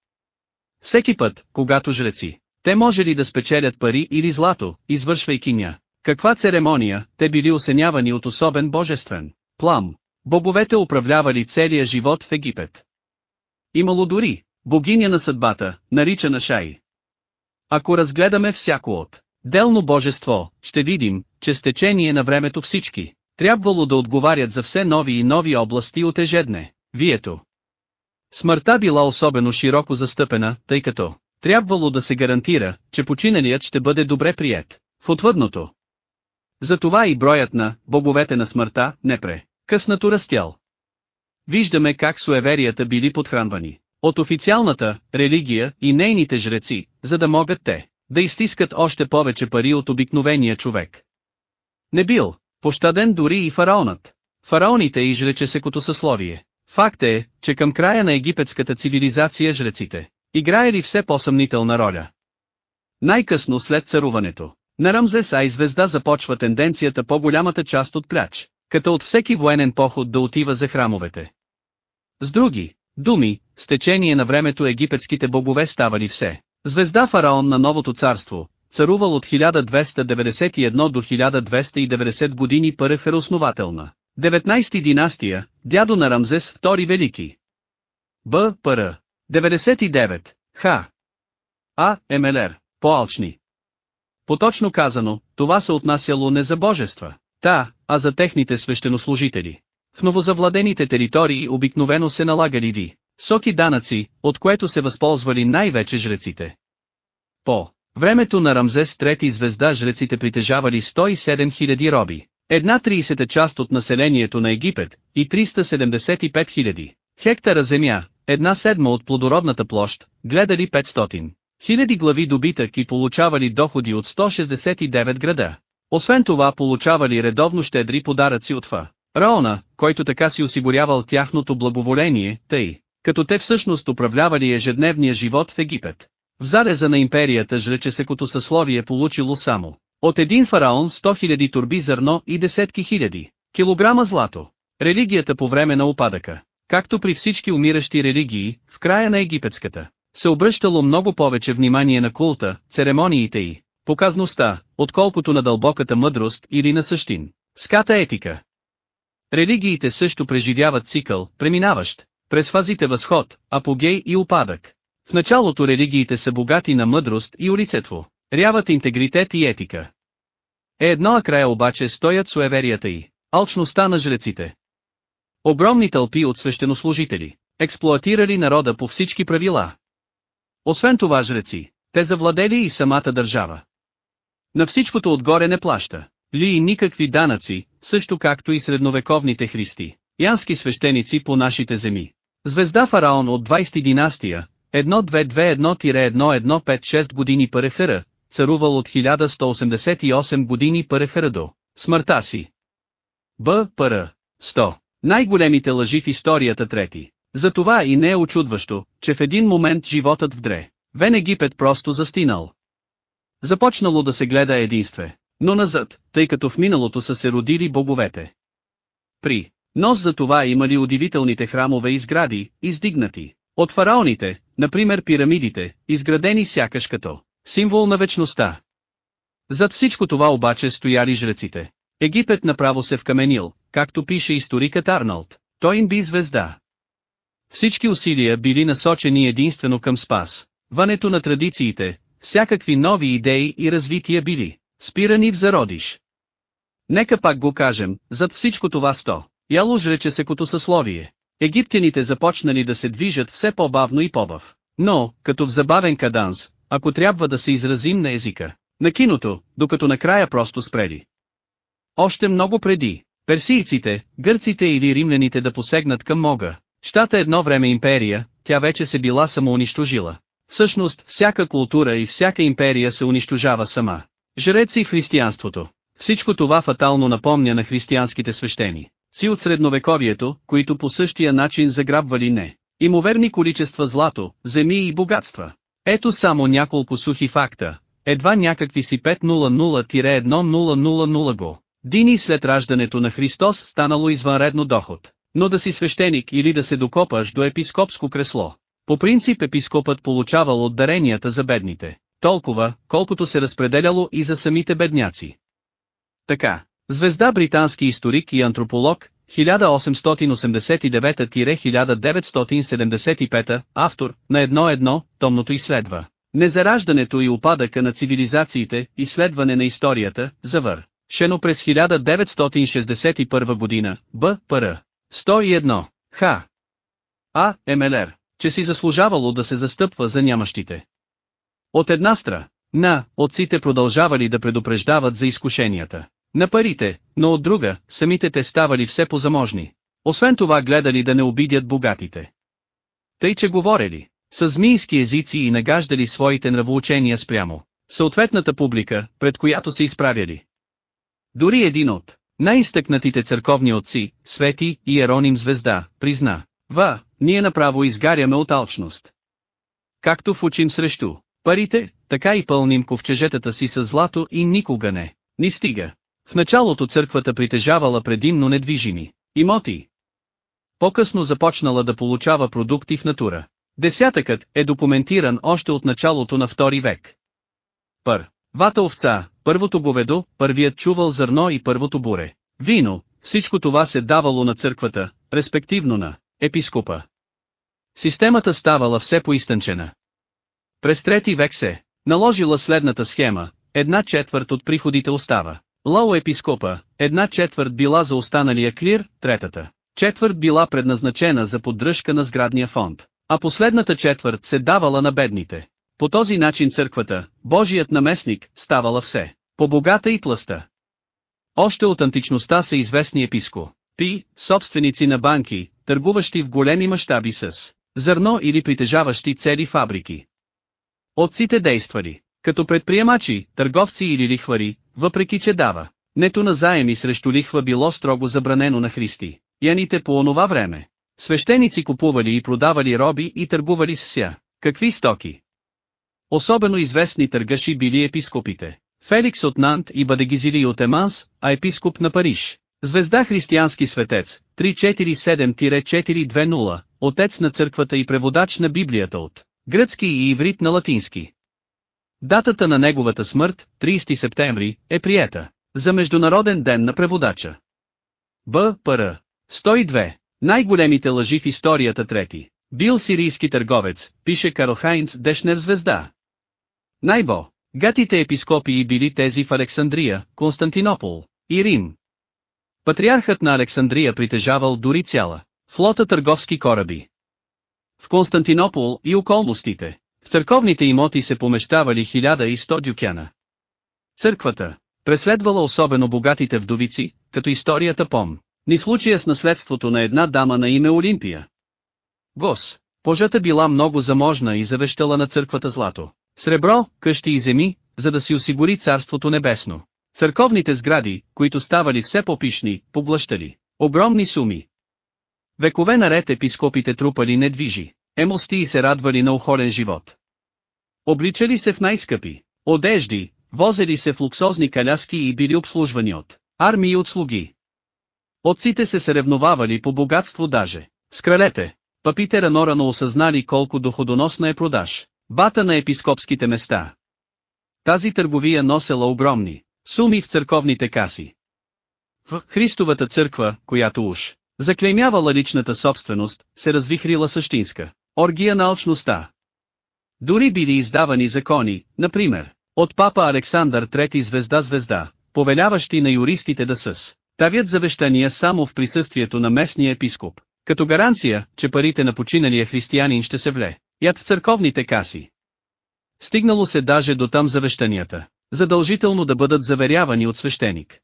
Всеки път, когато жреци, те може ли да спечелят пари или злато, извършвайки ня. Каква церемония, те били осенявани от особен божествен плам. Боговете управлявали целия живот в Египет. Имало дори, богиня на съдбата, наричана Шай. Ако разгледаме всяко от делно божество, ще видим, че с течение на времето всички, трябвало да отговарят за все нови и нови области от ежедне, вието. Смъртта била особено широко застъпена, тъй като трябвало да се гарантира, че починалият ще бъде добре прият. В отвъдното. Затова и броят на боговете на смъртта не пре. Къснато растял. Виждаме как суеверията били подхранвани от официалната религия и нейните жреци, за да могат те да изтискат още повече пари от обикновения човек. Не бил пощаден дори и фараонът. Фараоните и жречесекото съсловие. Факт е, че към края на египетската цивилизация жреците играе ли все по-съмнителна роля. Най-късно след царуването на Рамзес Ай звезда започва тенденцията по-голямата част от пляч, като от всеки военен поход да отива за храмовете. С други думи, с течение на времето египетските богове ставали все. Звезда фараон на новото царство, царувал от 1291 до 1290 години първ е основателна. 19 династия, дядо на Рамзес II Велики. Б. Пр. 99. Х. А. МЛР. По-алчни. Поточно казано, това се отнасяло не за божества, та, а за техните свещенослужители. В новозавладените територии обикновено се налагали ви, соки данъци, от което се възползвали най-вече жреците. По времето на Рамзес трети звезда жреците притежавали 107 000 роби, една 30 част от населението на Египет, и 375 000 хектара земя, една седма от плодородната площ, гледали 500 хиляди глави добитък и получавали доходи от 169 града. Освен това получавали редовно щедри подаръци от Фа. Раона, който така си осигурявал тяхното благоволение, тъй, като те всъщност управлявали ежедневния живот в Египет. В зареза на империята жречесекото съсловие получило само от един фараон 100 000 турби зърно и десетки хиляди килограма злато. Религията по време на опадъка, както при всички умиращи религии, в края на египетската, се обръщало много повече внимание на култа, церемониите и показността, отколкото на дълбоката мъдрост или на същин. Ската етика. Религиите също преживяват цикъл, преминаващ, през фазите възход, апогей и опадък. В началото религиите са богати на мъдрост и улицетво, ряват интегритет и етика. Е едно а края обаче стоят суеверията и алчността на жреците. Огромни тълпи от свещенослужители, експлоатирали народа по всички правила. Освен това жреци, те завладели и самата държава. На всичкото отгоре не плаща, ли и никакви данъци, също както и средновековните христи, янски свещеници по нашите земи. Звезда фараон от 20 династия, 1221-1156 години Парехара, царувал от 1188 години Парехара до смъртта си. Б. Пр. 100. Най-големите лъжи в историята трети. Затова и не е очудващо, че в един момент животът вдре. Вен Египет просто застинал. Започнало да се гледа единстве, но назад, тъй като в миналото са се родили боговете. При нос за това имали удивителните храмове и сгради, издигнати от фараоните, например пирамидите, изградени сякаш като символ на вечността. Зад всичко това обаче стояли жреците. Египет направо се вкаменил, както пише историкът Арнолд. Той им би звезда. Всички усилия били насочени единствено към спас. Ването на традициите, всякакви нови идеи и развития били спирани в зародиш. Нека пак го кажем, зад всичко това сто. Яло жрече се като съсловие. Египтяните започнали да се движат все по-бавно и по-бав. Но, като в забавен каданс, ако трябва да се изразим на езика, на киното, докато накрая просто спрели. Още много преди, персийците, гърците или римляните да посегнат към Мога, щата едно време империя, тя вече се била самоунищожила. Всъщност, всяка култура и всяка империя се унищожава сама. Жреци в християнството. Всичко това фатално напомня на християнските свещени. Си от средновековието, които по същия начин заграбвали не. Имоверни количества злато, земи и богатства. Ето само няколко сухи факта. Едва някакви си 500-1000 го. Дини след раждането на Христос станало извънредно доход. Но да си свещеник или да се докопаш до епископско кресло. По принцип епископът получавал от даренията за бедните, толкова, колкото се разпределяло и за самите бедняци. Така, звезда британски историк и антрополог, 1889-1975, автор, на едно-едно, томното изследва. Незараждането и опадъка на цивилизациите, изследване на историята, завър. Шено през 1961 година, Б. Пр. 101. Х. А. МЛР че си заслужавало да се застъпва за нямащите. От една стра, на, отците продължавали да предупреждават за изкушенията. На парите, но от друга, самите те ставали все позаможни. Освен това гледали да не обидят богатите. Тъй че говорили, с змийски езици и нагаждали своите нравоучения спрямо съответната публика, пред която се изправяли. Дори един от най-изтъкнатите църковни отци, Свети и Ероним Звезда, призна, Ва, ние направо изгаряме от алчност. Както в учим срещу парите, така и пълним ковчежетата си с злато и никога не ни стига. В началото църквата притежавала предимно недвижими имоти. По-късно започнала да получава продукти в натура. Десятъкът е документиран още от началото на втори век. Пър. Вата овца, първото говедо, първият чувал зърно и първото буре. Вино, всичко това се давало на църквата, респективно на епископа. Системата ставала все поизтънчена. През трети век се наложила следната схема, една четвърт от приходите остава. Лао епископа, една четвърт била за останалия клир, третата четвърт била предназначена за поддръжка на сградния фонд, а последната четвърт се давала на бедните. По този начин църквата, Божият наместник, ставала все по-богата и тлъста. Още от античността са известни еписко, пи, собственици на банки, търгуващи в големи мащаби с зърно или притежаващи цели фабрики. Отците действали, като предприемачи, търговци или лихвари, въпреки че дава. Нето на заеми срещу лихва било строго забранено на Христи. Яните по онова време. Свещеници купували и продавали роби и търгували с вся. Какви стоки? Особено известни търгаши били епископите. Феликс от Нант и Бадегизили от Еманс, а епископ на Париж. Звезда християнски светец, 347-420, отец на църквата и преводач на Библията от гръцки и иврит на латински. Датата на неговата смърт, 30 септември, е приета за Международен ден на преводача. Б. Р. 102. Най-големите лъжи в историята трети. Бил сирийски търговец, пише Карл Хайнц Дешнер звезда. Най-бо. Гатите епископии били тези в Александрия, Константинопол и Рим. Патриархът на Александрия притежавал дори цяла флота търговски кораби. В Константинопол и околностите, в църковните имоти се помещавали 1100 дюкяна. Църквата, преследвала особено богатите вдовици, като историята пом, ни случая с наследството на една дама на име Олимпия. Гос, пожата била много заможна и завещала на църквата злато, сребро, къщи и земи, за да си осигури царството небесно. Църковните сгради, които ставали все по-пишни, поглъщали огромни суми. Векове наред епископите трупали недвижи, емости и се радвали на охолен живот. Обличали се в най-скъпи одежди, возели се в луксозни каляски и били обслужвани от армии от слуги. Отците се съревновавали по богатство даже. С кралете, папите рано-рано осъзнали колко доходоносна е продаж. Бата на епископските места. Тази търговия носела огромни суми в църковните каси. В Христовата църква, която уж заклеймявала личната собственост, се развихрила същинска оргия на алчността. Дори били издавани закони, например, от папа Александър III звезда-звезда, повеляващи на юристите да със тавят завещания само в присъствието на местния епископ, като гаранция, че парите на починалия християнин ще се вле, яд в църковните каси. Стигнало се даже до там завещанията, задължително да бъдат заверявани от свещеник.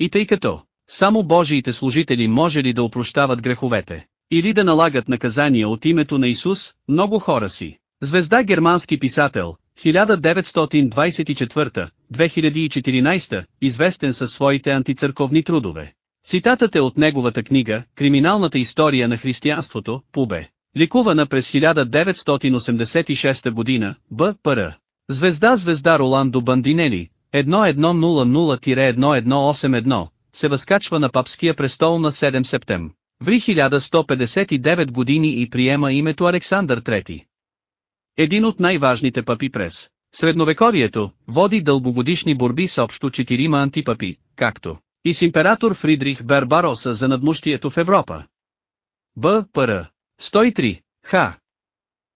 И тъй като, само Божиите служители може ли да опрощават греховете, или да налагат наказания от името на Исус, много хора си. Звезда германски писател, 1924-2014, известен със своите антицърковни трудове. Цитатът е от неговата книга «Криминалната история на християнството», Пубе. Ликувана през 1986 година, Б. Р. Звезда Звезда Роландо Бандинели, 1100-1181, се възкачва на папския престол на 7 септем. Ври 1159 години и приема името Александър III. Един от най-важните папи през средновековието, води дългогодишни борби с общо четирима антипапи, както и с император Фридрих Бербароса за надмущието в Европа. Б. Р. 103. Х.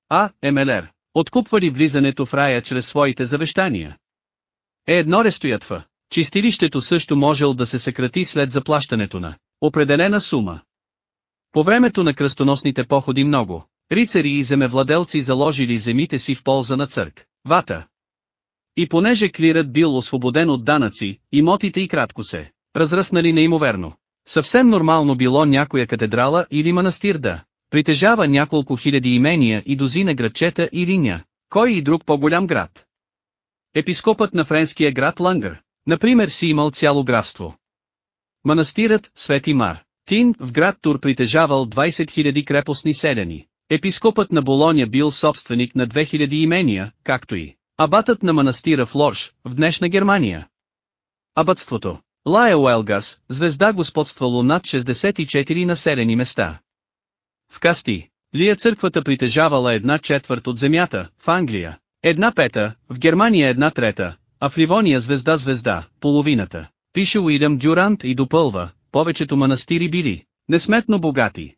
А. МЛР. Откупвали влизането в рая чрез своите завещания. Е едно рестоятва. Чистилището също можел да се съкрати след заплащането на определена сума. По времето на кръстоносните походи много рицари и земевладелци заложили земите си в полза на църк, вата. И понеже клирът бил освободен от данъци, имотите и кратко се разръснали неимоверно. Съвсем нормално било някоя катедрала или манастир да притежава няколко хиляди имения и дозина градчета и линя, кой и друг по-голям град. Епископът на френския град Лангър, например си имал цяло графство. Манастирът, Свети Мар, Тин, в град Тур притежавал 20 000 крепостни селяни. Епископът на Болония бил собственик на 2000 имения, както и абатът на манастира в Лорш, в днешна Германия. Абатството Лая Уелгас, звезда господствало над 64 населени места. В Касти, Лия църквата притежавала една четвърт от земята, в Англия, една пета, в Германия една трета, а в Ливония звезда-звезда, половината. Пише Уилям Дюрант и допълва, повечето манастири били несметно богати.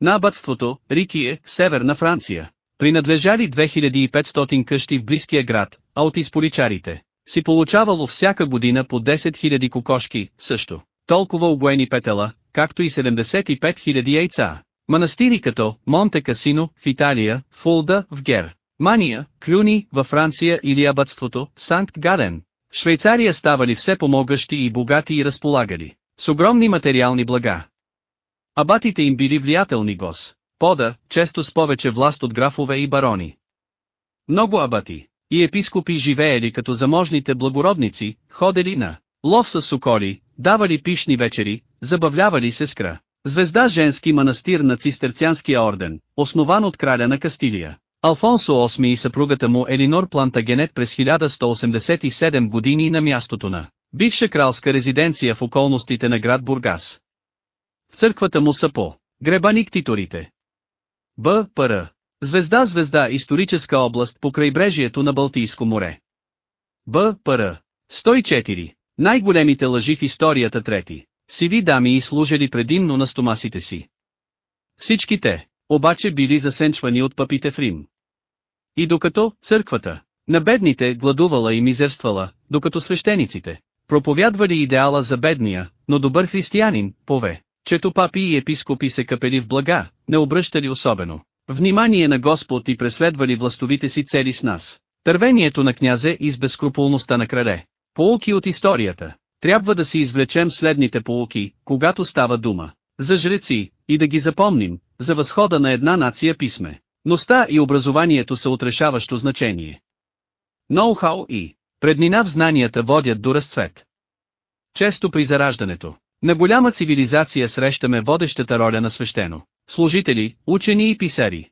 На абътството, Рикие, северна Франция, принадлежали 2500 къщи в близкия град, а от изполичарите си получавало всяка година по 10 000 кокошки, също, толкова обоени петела, както и 75 000 яйца. Манастири като Монте Касино в Италия, Фулда в Гер, Мания, Клюни във Франция или абътството Санкт Гален. Швейцария ставали все помогъщи и богати и разполагали с огромни материални блага. Абатите им били влиятелни гос, пода, често с повече власт от графове и барони. Много абати и епископи живеели като заможните благородници, ходели на лов с соколи, давали пишни вечери, забавлявали се скра. Звезда женски манастир на цистерцианския орден, основан от краля на Кастилия. Алфонсо VIII и съпругата му Елинор Плантагенет през 1187 години на мястото на бивша кралска резиденция в околностите на град Бургас. В църквата му са по гребаник титорите. Б. Р. Звезда Звезда историческа област по крайбрежието на Балтийско море. Б. Р. 104. Най-големите лъжи в историята трети. Сиви дами и служили предимно на стомасите си. Всички те, обаче били засенчвани от папите в Рим. И докато църквата, на бедните гладувала и мизерствала, докато свещениците, проповядвали идеала за бедния, но добър християнин, пове, чето папи и епископи се капели в блага, не обръщали особено. Внимание на Господ и преследвали властовите си цели с нас. Тървението на князе и с безкруполността на крале. Полуки от историята. Трябва да си извлечем следните полуки, когато става дума. За жреци, и да ги запомним, за възхода на една нация писме. Ността и образованието са отрешаващо значение. Ноу-хау и преднина в знанията водят до разцвет. Често при зараждането на голяма цивилизация срещаме водещата роля на свещено, служители, учени и писари.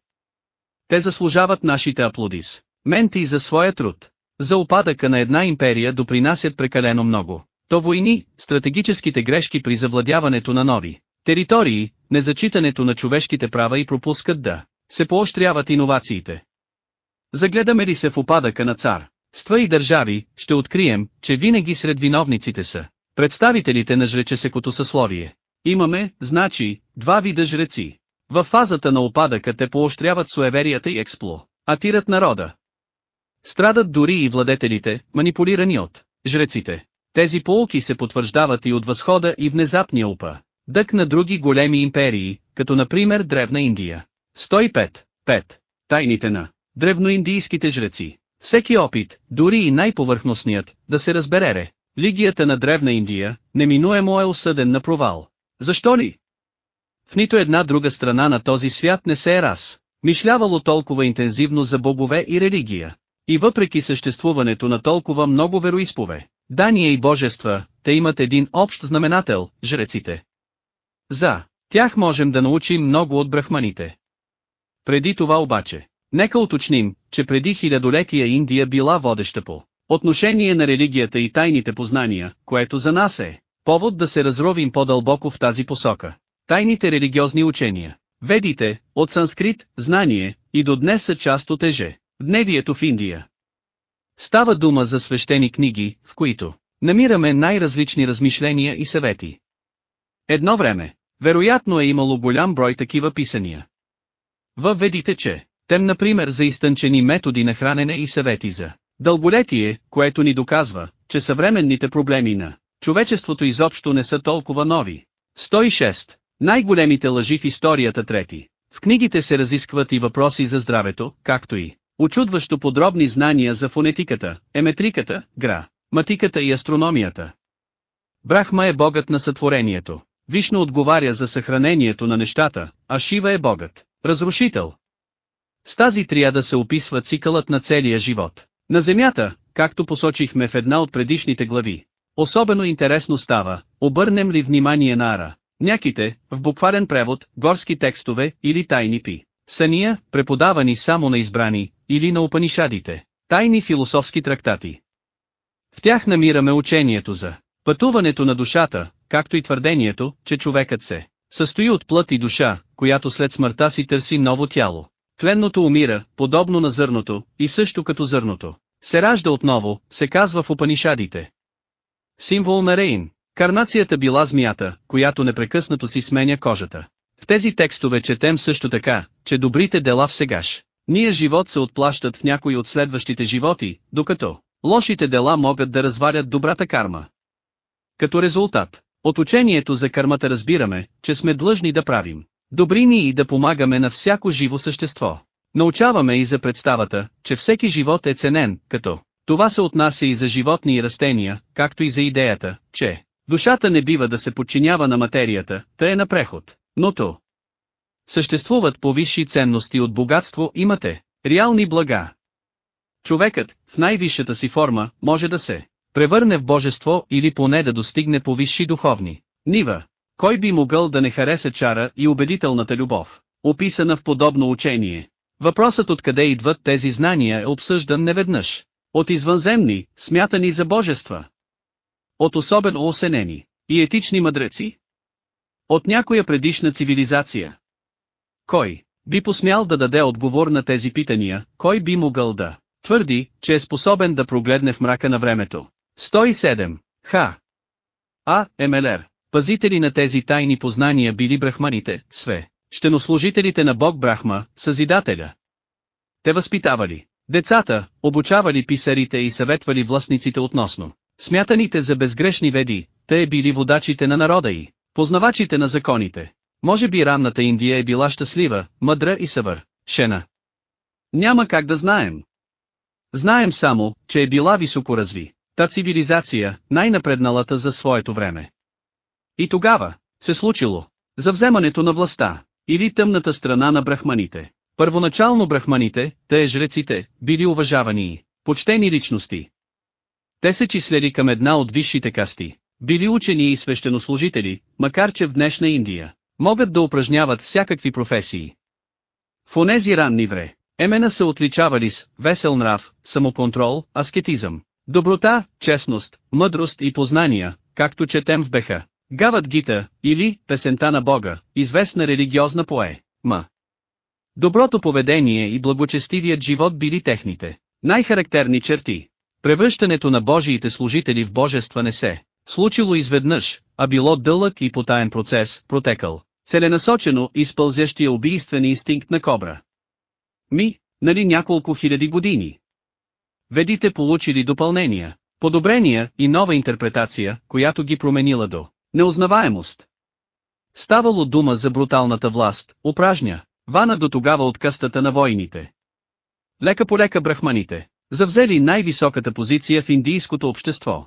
Те заслужават нашите аплодис. Менти за своя труд. За опадъка на една империя допринасят прекалено много. То войни, стратегическите грешки при завладяването на нови територии, незачитането на човешките права и пропускат да се поощряват иновациите. Загледаме ли се в опадъка на цар, ства и държави, ще открием, че винаги сред виновниците са представителите на жречесекото съсловие. Имаме, значи, два вида жреци. В фазата на опадъка те поощряват суеверията и експло, атират народа. Страдат дори и владетелите, манипулирани от жреците. Тези полки се потвърждават и от възхода и внезапния упа. Дък на други големи империи, като например Древна Индия. 105. 5. Тайните на древноиндийските жреци. Всеки опит, дори и най-повърхностният, да се разбере, лигията на Древна Индия, неминуемо е осъден на провал. Защо ли? В нито една друга страна на този свят не се е раз, мишлявало толкова интензивно за богове и религия. И въпреки съществуването на толкова много вероиспове, дания и божества, те имат един общ знаменател – жреците. За тях можем да научим много от брахманите. Преди това обаче, нека уточним, че преди хилядолетия Индия била водеща по отношение на религията и тайните познания, което за нас е повод да се разровим по-дълбоко в тази посока. Тайните религиозни учения, ведите, от санскрит, знание, и до днес са част от еже, дневието в Индия. Става дума за свещени книги, в които намираме най-различни размишления и съвети. Едно време, вероятно е имало голям брой такива писания. Във ведите че, тем например за изтънчени методи на хранене и съвети за дълголетие, което ни доказва, че съвременните проблеми на човечеството изобщо не са толкова нови. 106. Най-големите лъжи в историята трети. В книгите се разискват и въпроси за здравето, както и очудващо подробни знания за фонетиката, еметриката, гра, матиката и астрономията. Брахма е богът на сътворението. Вишно отговаря за съхранението на нещата, а Шива е богът, разрушител. С тази триада се описва цикълът на целия живот. На Земята, както посочихме в една от предишните глави. Особено интересно става, обърнем ли внимание на Ара, няките, в буквален превод, горски текстове или тайни пи. Сания, преподавани само на избрани, или на Упанишадите, тайни философски трактати. В тях намираме учението за пътуването на душата, както и твърдението, че човекът се състои от плът и душа, която след смъртта си търси ново тяло. Тленното умира, подобно на зърното, и също като зърното. Се ражда отново, се казва в Упанишадите. Символ на Рейн. Карнацията била змията, която непрекъснато си сменя кожата. В тези текстове четем също така, че добрите дела в сегаш. Ние живот се отплащат в някои от следващите животи, докато лошите дела могат да развалят добрата карма. Като резултат, от учението за кармата разбираме, че сме длъжни да правим добри ни и да помагаме на всяко живо същество. Научаваме и за представата, че всеки живот е ценен, като това се отнася и за животни и растения, както и за идеята, че душата не бива да се подчинява на материята, та е на преход, но то. Съществуват повисши ценности от богатство имате, реални блага. Човекът, в най-висшата си форма, може да се превърне в божество или поне да достигне по висши духовни нива. Кой би могъл да не хареса чара и убедителната любов, описана в подобно учение? Въпросът откъде идват тези знания е обсъждан неведнъж. От извънземни, смятани за божества. От особено осенени и етични мъдреци. От някоя предишна цивилизация. Кой би посмял да даде отговор на тези питания, кой би могъл да твърди, че е способен да прогледне в мрака на времето. 107. Ха. А. Емелер. Пазители на тези тайни познания били брахманите, све, щенослужителите на Бог Брахма, Съзидателя. Те възпитавали децата, обучавали писарите и съветвали властниците относно смятаните за безгрешни веди, те били водачите на народа и познавачите на законите. Може би ранната Индия е била щастлива, мъдра и съвър, шена. Няма как да знаем. Знаем само, че е била високо разви, та цивилизация, най-напредналата за своето време. И тогава, се случило, за вземането на властта, или тъмната страна на брахманите. Първоначално брахманите, те жреците, били уважавани и почтени личности. Те се числели към една от висшите касти, били учени и свещенослужители, макар че в днешна Индия, могат да упражняват всякакви професии. В онези ранни вре, емена се отличавали с весел нрав, самоконтрол, аскетизъм, доброта, честност, мъдрост и познания, както четем в Беха. Гават Гита, или Песента на Бога, известна религиозна пое, ма. Доброто поведение и благочестивият живот били техните най-характерни черти. Превръщането на Божиите служители в божества не се случило изведнъж, а било дълъг и потаен процес, протекал, целенасочено изпълзящия убийствен инстинкт на кобра. Ми, нали няколко хиляди години. Ведите получили допълнения, подобрения и нова интерпретация, която ги променила до неузнаваемост. Ставало дума за бруталната власт, упражня, вана до тогава от къстата на войните. Лека по лека брахманите, завзели най-високата позиция в индийското общество.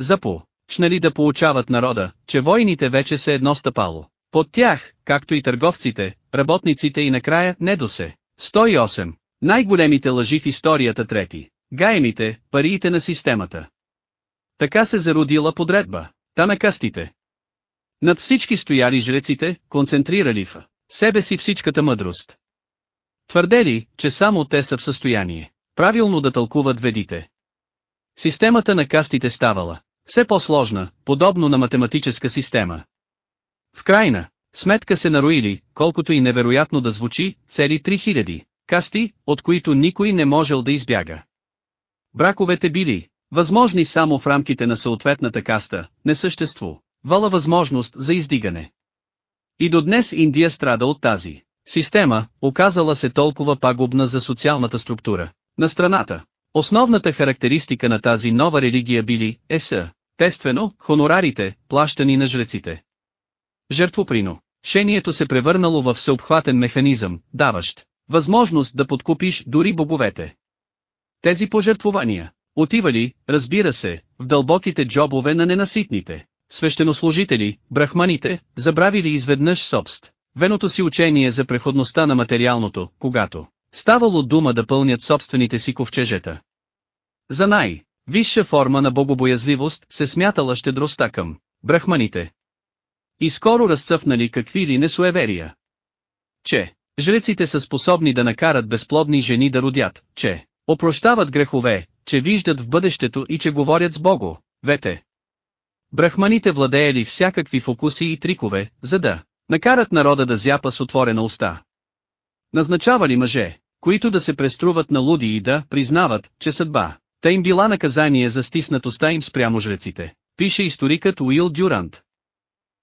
Запо, чнали да получават народа, че войните вече се едно стъпало. Под тях, както и търговците, работниците и накрая не до се. 108. Най-големите лъжи в историята трети. Гаемите, париите на системата. Така се зародила подредба. Та на кастите. Над всички стояли жреците, концентрирали в себе си всичката мъдрост. Твърдели, че само те са в състояние правилно да тълкуват ведите. Системата на кастите ставала все по-сложна, подобно на математическа система. В крайна сметка се нароили, колкото и невероятно да звучи, цели 3000 касти, от които никой не можел да избяга. Браковете били възможни само в рамките на съответната каста, не съществувала възможност за издигане. И до днес Индия страда от тази система, оказала се толкова пагубна за социалната структура на страната. Основната характеристика на тази нова религия били, е са, естествено, хонорарите, плащани на жреците. Жертвоприно. Шението се превърнало в всеобхватен механизъм, даващ възможност да подкупиш дори боговете. Тези пожертвования отивали, разбира се, в дълбоките джобове на ненаситните свещенослужители, брахманите, забравили изведнъж собст. Веното си учение за преходността на материалното, когато ставало дума да пълнят собствените си ковчежета. За най- висша форма на богобоязливост се смятала щедростта към брахманите. И скоро разцъфнали какви ли не суеверия. Че, жреците са способни да накарат безплодни жени да родят, че, опрощават грехове, че виждат в бъдещето и че говорят с Бого, вете. Брахманите владеели всякакви фокуси и трикове, за да накарат народа да зяпа с отворена уста. Назначавали мъже, които да се преструват на луди и да признават, че съдба, та им била наказание за стиснатостта им спрямо жреците, пише историкът Уил Дюрант.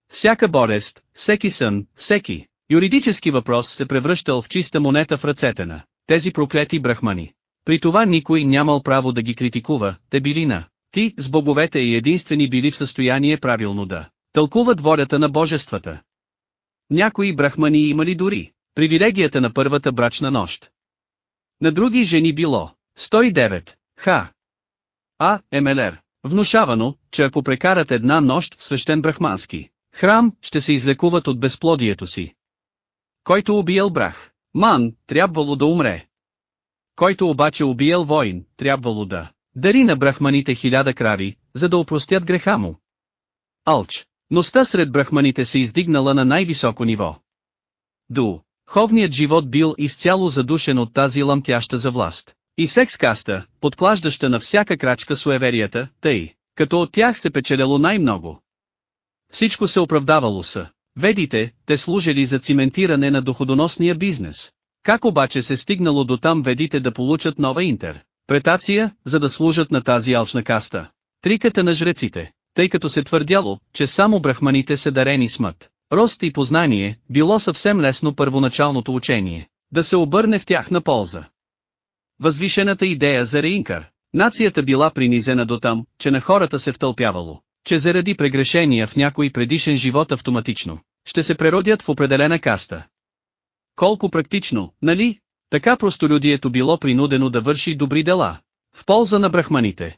Всяка болест, всеки сън, всеки юридически въпрос се превръщал в чиста монета в ръцете на тези проклети брахмани. При това никой нямал право да ги критикува, те били на ти с боговете и единствени били в състояние правилно да тълкуват волята на божествата. Някои брахмани имали дори привилегията на първата брачна нощ. На други жени било 109. Ха. А. Емелер. Внушавано, че ако прекарат една нощ в свещен брахмански храм, ще се излекуват от безплодието си. Който убиел брах, ман, трябвало да умре. Който обаче убиел воин, трябвало да дари на брахманите хиляда крави, за да опростят греха му. Алч. Ността сред брахманите се издигнала на най-високо ниво. Ду. Ховният живот бил изцяло задушен от тази ламтяща за власт. И секс-каста, подклаждаща на всяка крачка суеверията, тъй, като от тях се печеляло най-много. Всичко се оправдавало са. Ведите, те служили за циментиране на доходоносния бизнес. Как обаче се стигнало до там ведите да получат нова интер? Претация, за да служат на тази алчна каста. Триката на жреците, тъй като се твърдяло, че само брахманите са дарени с мът. Рост и познание, било съвсем лесно първоначалното учение, да се обърне в тях на полза. Възвишената идея за реинкар. Нацията била принизена до там, че на хората се втълпявало, че заради прегрешения в някой предишен живот автоматично, ще се преродят в определена каста. Колко практично, нали? Така простолюдието било принудено да върши добри дела, в полза на брахманите.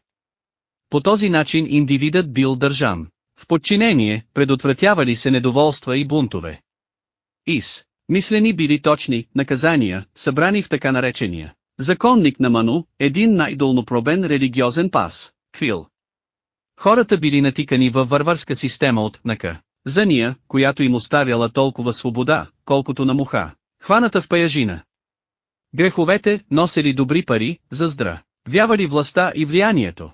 По този начин индивидът бил държан. В подчинение, предотвратявали се недоволства и бунтове. Ис, мислени били точни, наказания, събрани в така наречения. Законник на Ману, един най-долнопробен религиозен пас, Квил. Хората били натикани във варварска система от нака. Зания, която им оставяла толкова свобода, колкото на муха, хваната в паяжина. Греховете носели добри пари, за здра, вявали властта и влиянието.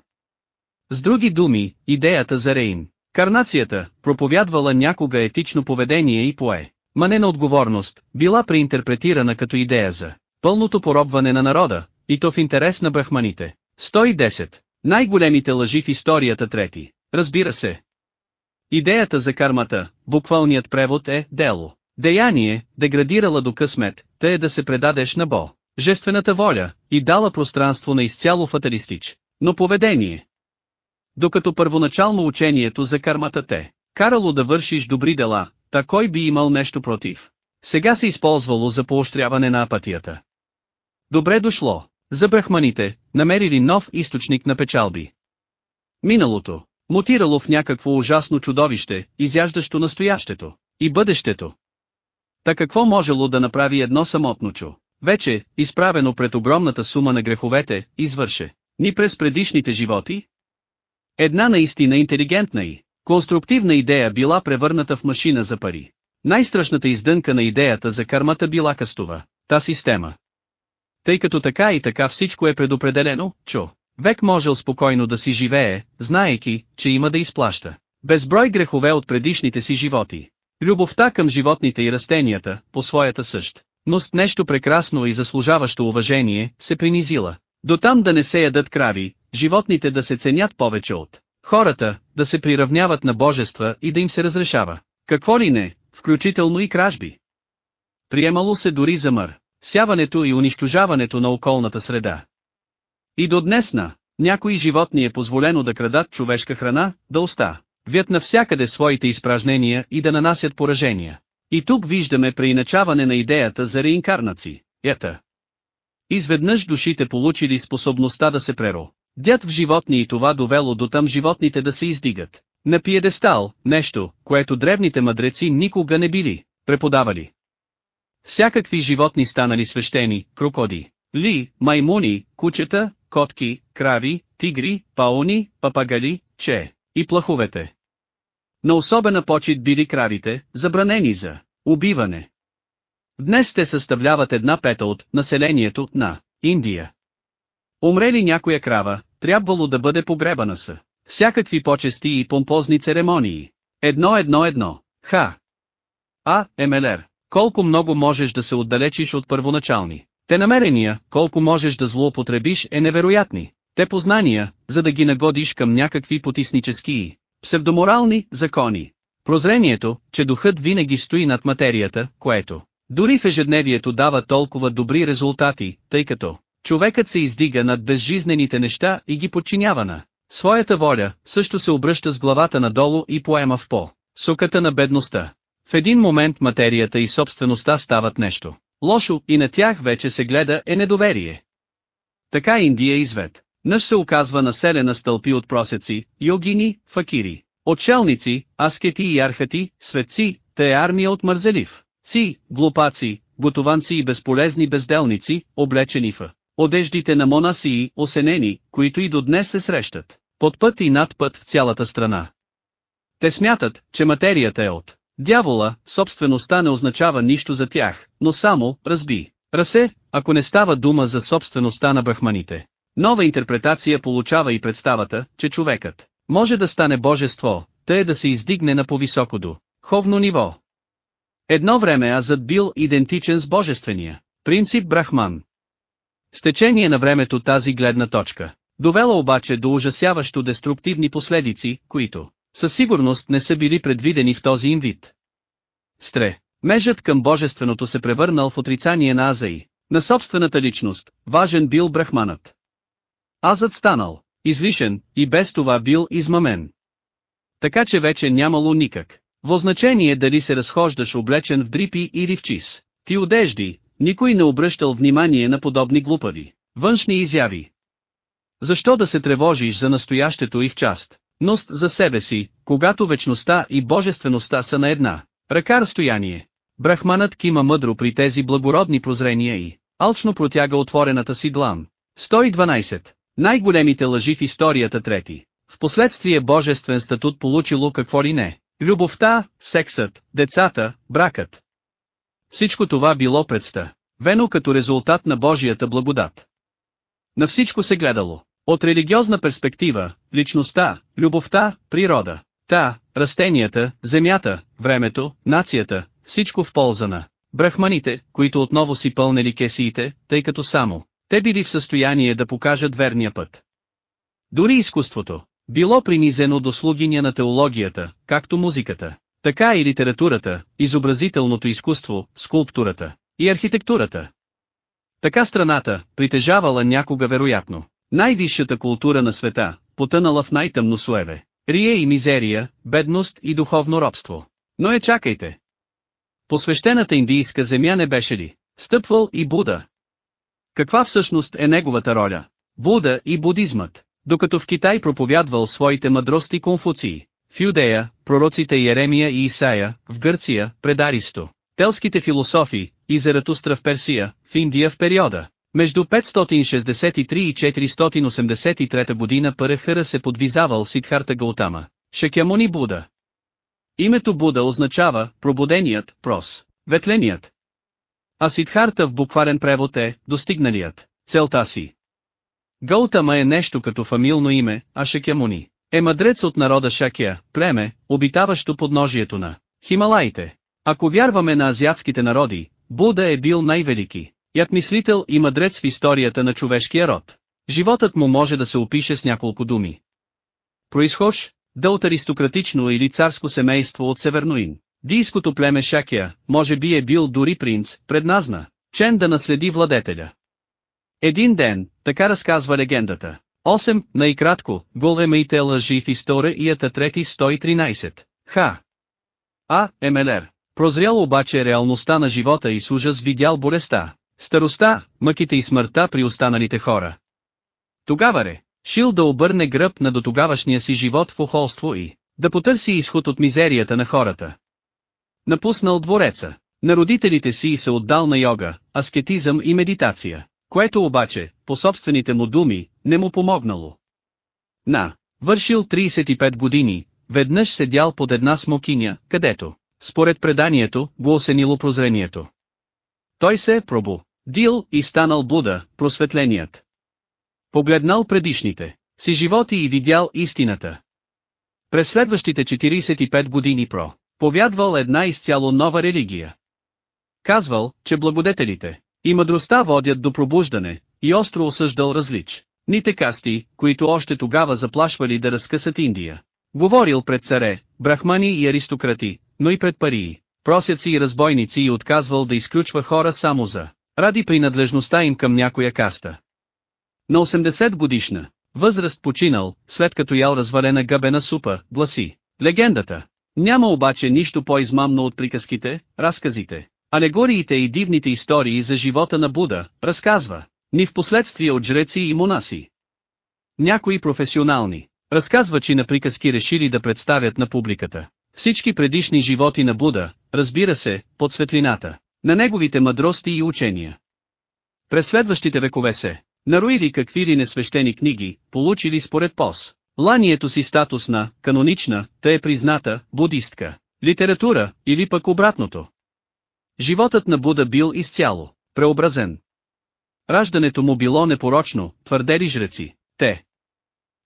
С други думи, идеята за Рейн, карнацията, проповядвала някога етично поведение и пое, мане на отговорност, била преинтерпретирана като идея за пълното поробване на народа, и то в интерес на брахманите. 110. Най-големите лъжи в историята трети. Разбира се. Идеята за кармата, буквалният превод е «дело». Деяние, деградирала до късмет, тъй е да се предадеш на Бо. Жествената воля, и дала пространство на изцяло фаталистич. Но поведение, докато първоначално учението за кармата те, карало да вършиш добри дела, та кой би имал нещо против. Сега се използвало за поощряване на апатията. Добре дошло, за брахманите, намерили нов източник на печалби. Миналото, мутирало в някакво ужасно чудовище, изяждащо настоящето и бъдещето. Та какво можело да направи едно самотночо? Вече, изправено пред огромната сума на греховете, извърше. Ни през предишните животи, Една наистина интелигентна и конструктивна идея била превърната в машина за пари. Най-страшната издънка на идеята за кармата била кастова, та система. Тъй като така и така всичко е предопределено, чо, век можел спокойно да си живее, знаейки, че има да изплаща. Безброй грехове от предишните си животи. Любовта към животните и растенията, по своята същ, но с нещо прекрасно и заслужаващо уважение, се принизила. До там да не се ядат крави, животните да се ценят повече от хората, да се приравняват на божества и да им се разрешава. Какво ли не, включително и кражби. Приемало се дори за мър, сяването и унищожаването на околната среда. И до днес на някои животни е позволено да крадат човешка храна, да оста, вят навсякъде своите изпражнения и да нанасят поражения. И тук виждаме преиначаване на идеята за реинкарнаци. Ета. Изведнъж душите получили способността да се преро. Дят в животни и това довело до там животните да се издигат. На пиедестал, нещо, което древните мъдреци никога не били, преподавали. Всякакви животни станали свещени, крокоди, ли, маймуни, кучета, котки, крави, тигри, пауни, папагали, че, и плаховете. На особена почет били кравите, забранени за убиване. Днес те съставляват една пета от населението на Индия. Умрели някоя крава, трябвало да бъде погребана с всякакви почести и помпозни церемонии. Едно едно едно. Ха. А, Емелер, колко много можеш да се отдалечиш от първоначални. Те намерения, колко можеш да злоупотребиш е невероятни. Те познания, за да ги нагодиш към някакви потиснически и псевдоморални закони. Прозрението, че духът винаги стои над материята, което дори в ежедневието дава толкова добри резултати, тъй като човекът се издига над безжизнените неща и ги подчинява на своята воля, също се обръща с главата надолу и поема в по суката на бедността. В един момент материята и собствеността стават нещо. Лошо и на тях вече се гледа е недоверие. Така Индия е извед. Нъж се оказва населена стълпи от просеци, йогини, факири, отшелници, аскети и архати, светци, те е армия от мързелив. Ци, глупаци, готованци и безполезни безделници, облечени в одеждите на монасии, осенени, които и до днес се срещат, под път и над път в цялата страна. Те смятат, че материята е от Дявола, собствеността не означава нищо за тях, но само, разби. Расе, ако не става дума за собствеността на брахманите. Нова интерпретация получава и представата, че човекът може да стане божество, тъй да се издигне на по-високо до ховно ниво. Едно време Азът бил идентичен с божествения принцип Брахман. С течение на времето тази гледна точка, довела обаче до ужасяващо деструктивни последици, които, със сигурност не са били предвидени в този им вид. Стре. Межът към божественото се превърнал в отрицание на Азаи, на собствената личност, важен бил брахманът. Азът станал, излишен, и без това бил измамен. Така че вече нямало никак. Во значение дали се разхождаш облечен в дрипи или в чиз. Ти одежди, никой не обръщал внимание на подобни глупави, външни изяви. Защо да се тревожиш за настоящето и в част, ност за себе си, когато вечността и божествеността са на една ръка разстояние? Брахманът кима мъдро при тези благородни прозрения и алчно протяга отворената си длан. 112. Най-големите лъжи в историята трети. Впоследствие божествен статут получило какво ли не. Любовта, сексът, децата, бракът. Всичко това било предста. Вено като резултат на Божията благодат. На всичко се гледало. От религиозна перспектива, личността, любовта, природа, та, растенията, земята, времето, нацията, всичко в полза на брахманите, които отново си пълнели кесиите, тъй като само те били в състояние да покажат верния път. Дори изкуството, било принизено до слугиня на теологията, както музиката, така и литературата, изобразителното изкуство, скулптурата и архитектурата. Така страната, притежавала някога вероятно, най-висшата култура на света, потънала в най-тъмно суеве, рие и мизерия, бедност и духовно робство. Но е чакайте. Посвещената индийска земя не беше ли? Стъпвал и Буда. Каква всъщност е неговата роля? Буда и будизмът. Докато в Китай проповядвал своите мъдрости Конфуции, в Юдея, пророците Еремия и Исаия, в Гърция, предаристо, телските философи, и Заратустра в Персия, в Индия в периода. Между 563 и 483 година Парахара се подвизавал Сидхарта Гаутама, Шакямуни Буда. Името Буда означава пробуденият, прос, ветленият. А Сидхарта в буквален превод е достигналият, целта си. Гаутама е нещо като фамилно име, а Шакямуни е мъдрец от народа Шакя, племе, обитаващо подножието на Хималаите. Ако вярваме на азиатските народи, Буда е бил най-велики, ят мислител и мъдрец в историята на човешкия род. Животът му може да се опише с няколко думи. Произхож, да от аристократично или царско семейство от Северноин. Дийското племе Шакя, може би е бил дори принц, предназна, чен да наследи владетеля. Един ден, така разказва легендата. 8. Най-кратко, големите лъжи в историята трети 113. Х. А. Емелер. Прозрял обаче реалността на живота и с ужас видял болестта, староста, мъките и смъртта при останалите хора. Тогава ре, шил да обърне гръб на дотогавашния си живот в охолство и да потърси изход от мизерията на хората. Напуснал двореца, на родителите си и се отдал на йога, аскетизъм и медитация, което обаче, по собствените му думи, не му помогнало. На, вършил 35 години, веднъж седял под една смокиня, където, според преданието, го осенило прозрението. Той се е пробу, дил и станал Буда, просветленият. Погледнал предишните си животи и видял истината. През следващите 45 години про, повядвал една изцяло нова религия. Казвал, че благодетелите и мъдростта водят до пробуждане, и остро осъждал различ. Ните касти, които още тогава заплашвали да разкъсат Индия. Говорил пред царе, брахмани и аристократи, но и пред парии, просяци и разбойници и отказвал да изключва хора само за, ради принадлежността им към някоя каста. На 80 годишна възраст починал, след като ял развалена гъбена супа, гласи. Легендата. Няма обаче нищо по-измамно от приказките, разказите, алегориите и дивните истории за живота на Буда, разказва, ни в последствие от жреци и монаси. Някои професионални, разказвачи на приказки решили да представят на публиката, всички предишни животи на Буда, разбира се, под светлината, на неговите мъдрости и учения. През следващите векове се, наруили какви ли несвещени книги, получили според пос. Ланието си статус на, канонична, те е призната, будистка, литература, или пък обратното. Животът на Буда бил изцяло преобразен. Раждането му било непорочно, твърдели жреци, те.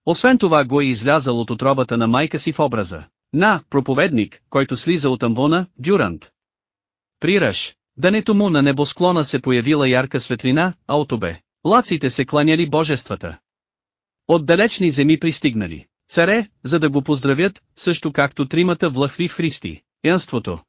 Освен това го е излязал от отробата на майка си в образа. На, проповедник, който слиза от амвона, Дюрант. Приръж, дането му на небосклона се появила ярка светлина, а от. Лаците се кланяли божествата. От далечни земи пристигнали. Царе, за да го поздравят, също както тримата влъхви в Христи, янството.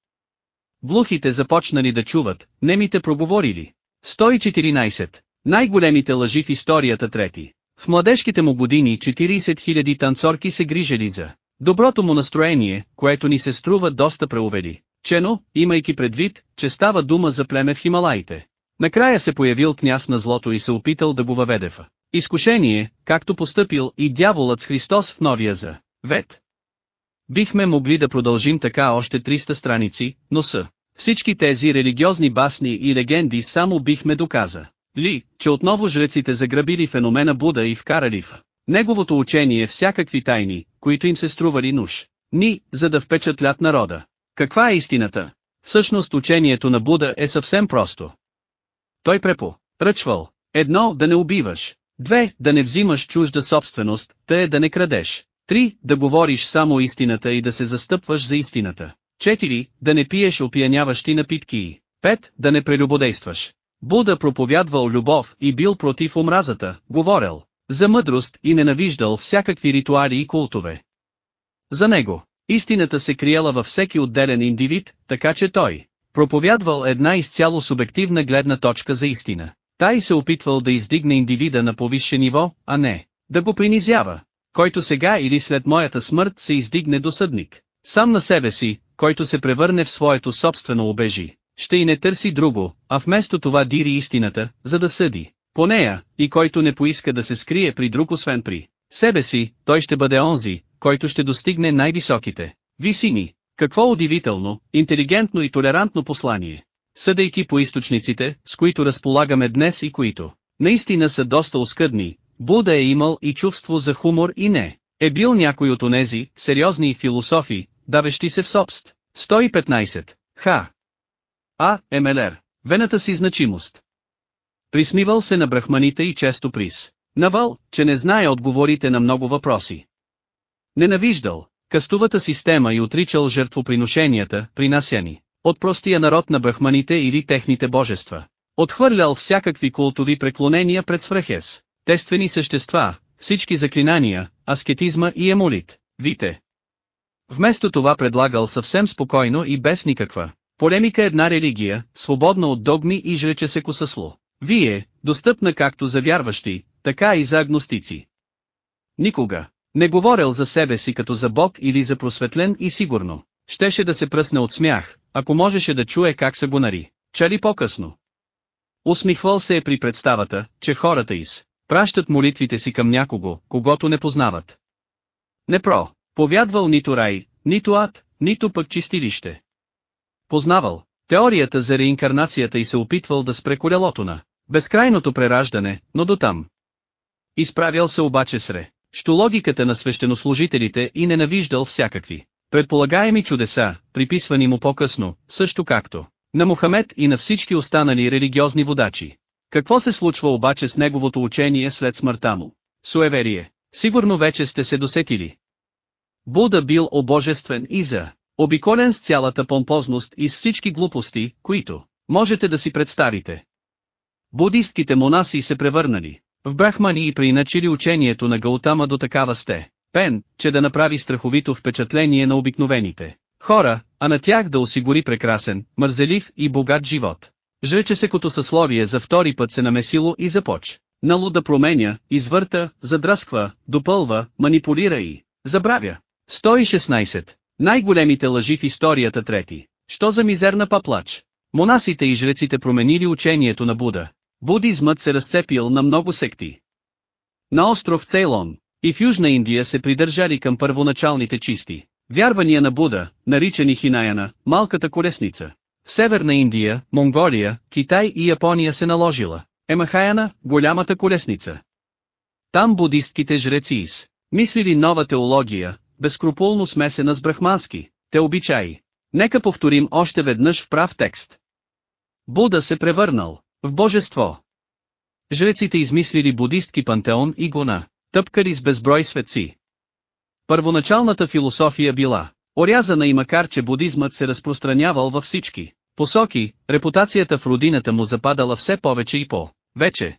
Влухите започнали да чуват, немите проговорили. 114. Най-големите лъжи в историята трети. В младежките му години 40 000 танцорки се грижели за доброто му настроение, което ни се струва доста преувели. Чено, имайки предвид, че става дума за племе в Хималаите. Накрая се появил княз на злото и се опитал да го въведе в изкушение, както постъпил и дяволът с Христос в новия за вет. Бихме могли да продължим така още 300 страници, но са всички тези религиозни басни и легенди само бихме доказа ли, че отново жреците заграбили феномена Буда и вкарали в неговото учение всякакви тайни, които им се стрували нуш. Ни, за да впечатлят народа. Каква е истината? Всъщност учението на Буда е съвсем просто. Той препо, ръчвал, едно, да не убиваш, две, да не взимаш чужда собственост, те да не крадеш, три, да говориш само истината и да се застъпваш за истината, четири, да не пиеш опияняващи напитки, пет, да не прелюбодействаш. Буда проповядвал любов и бил против омразата, говорил за мъдрост и ненавиждал всякакви ритуали и култове. За него, истината се криела във всеки отделен индивид, така че той проповядвал една изцяло субективна гледна точка за истина. Тай се опитвал да издигне индивида на повисше ниво, а не да го принизява, който сега или след моята смърт се издигне до съдник. Сам на себе си, който се превърне в своето собствено обежи, ще и не търси друго, а вместо това дири истината, за да съди. По нея, и който не поиска да се скрие при друг освен при себе си, той ще бъде онзи, който ще достигне най-високите висини. Какво удивително, интелигентно и толерантно послание. Съдейки по източниците, с които разполагаме днес и които, наистина са доста оскъдни, Буда е имал и чувство за хумор и не, е бил някой от онези, сериозни философи, давещи се в собст. 115. Ха. А. Емелер. Вената си значимост. Присмивал се на брахманите и често приз. Навал, че не знае отговорите на много въпроси. Ненавиждал, кастовата система и отричал жертвоприношенията, принасяни, от простия народ на брахманите или техните божества. Отхвърлял всякакви култови преклонения пред свръхес, тествени същества, всички заклинания, аскетизма и емолит, вите. Вместо това предлагал съвсем спокойно и без никаква полемика една религия, свободна от догми и жрече се косъсло. Вие, достъпна както за вярващи, така и за агностици. Никога. Не говорил за себе си като за Бог или за просветлен и сигурно. Щеше да се пръсне от смях, ако можеше да чуе как се го нари. Чали по-късно. Усмихвал се е при представата, че хората из пращат молитвите си към някого, когато не познават. Не про, повядвал нито рай, нито ад, нито пък чистилище. Познавал теорията за реинкарнацията и се опитвал да спре колелото на безкрайното прераждане, но до там. Изправял се обаче сре, що логиката на свещенослужителите и ненавиждал всякакви предполагаеми чудеса, приписвани му по-късно, също както на Мохамед и на всички останали религиозни водачи. Какво се случва обаче с неговото учение след смъртта му? Суеверие. Сигурно вече сте се досетили. Буда бил обожествен и за обиколен с цялата помпозност и с всички глупости, които можете да си представите. Будистките монаси се превърнали в брахмани и приначили учението на Гаутама до такава сте, пен, че да направи страховито впечатление на обикновените хора, а на тях да осигури прекрасен, мързелив и богат живот. Жрече се като съсловие за втори път се намесило и започ. Нало да променя, извърта, задръсква, допълва, манипулира и забравя. 116. Най-големите лъжи в историята трети. Що за мизерна паплач? Монасите и жреците променили учението на Буда. Будизмът се разцепил на много секти. На остров Цейлон и в Южна Индия се придържали към първоначалните чисти. Вярвания на Буда, наричани Хинаяна, малката колесница. В Северна Индия, Монголия, Китай и Япония се наложила. Емахаяна, голямата колесница. Там будистките жреци из, мислили нова теология, безкруполно смесена с брахмански, те обичаи. Нека повторим още веднъж в прав текст. Буда се превърнал в божество. Жреците измислили будистки пантеон и го на тъпкали с безброй светци. Първоначалната философия била орязана и макар че будизмът се разпространявал във всички посоки, репутацията в родината му западала все повече и по вече.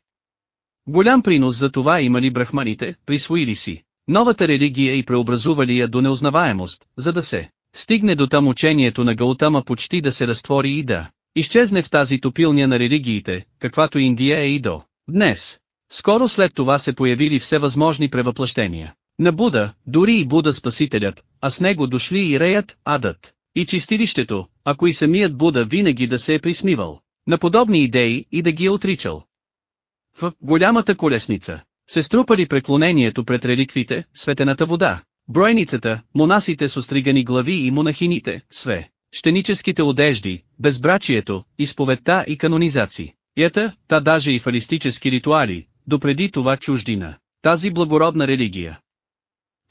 Голям принос за това имали брахманите, присвоили си новата религия и преобразували я до неузнаваемост, за да се стигне до там учението на Гаутама почти да се разтвори и да изчезне в тази топилня на религиите, каквато Индия е и до днес. Скоро след това се появили всевъзможни превъплъщения. На Буда, дори и Буда Спасителят, а с него дошли и реят, адът, и чистилището, ако и самият Буда винаги да се е присмивал на подобни идеи и да ги е отричал. В голямата колесница се струпали преклонението пред реликвите, светената вода, бройницата, монасите с остригани глави и монахините, све, щеническите одежди, безбрачието, изповедта и канонизации. Ята, та даже и фалистически ритуали, допреди това чуждина, тази благородна религия.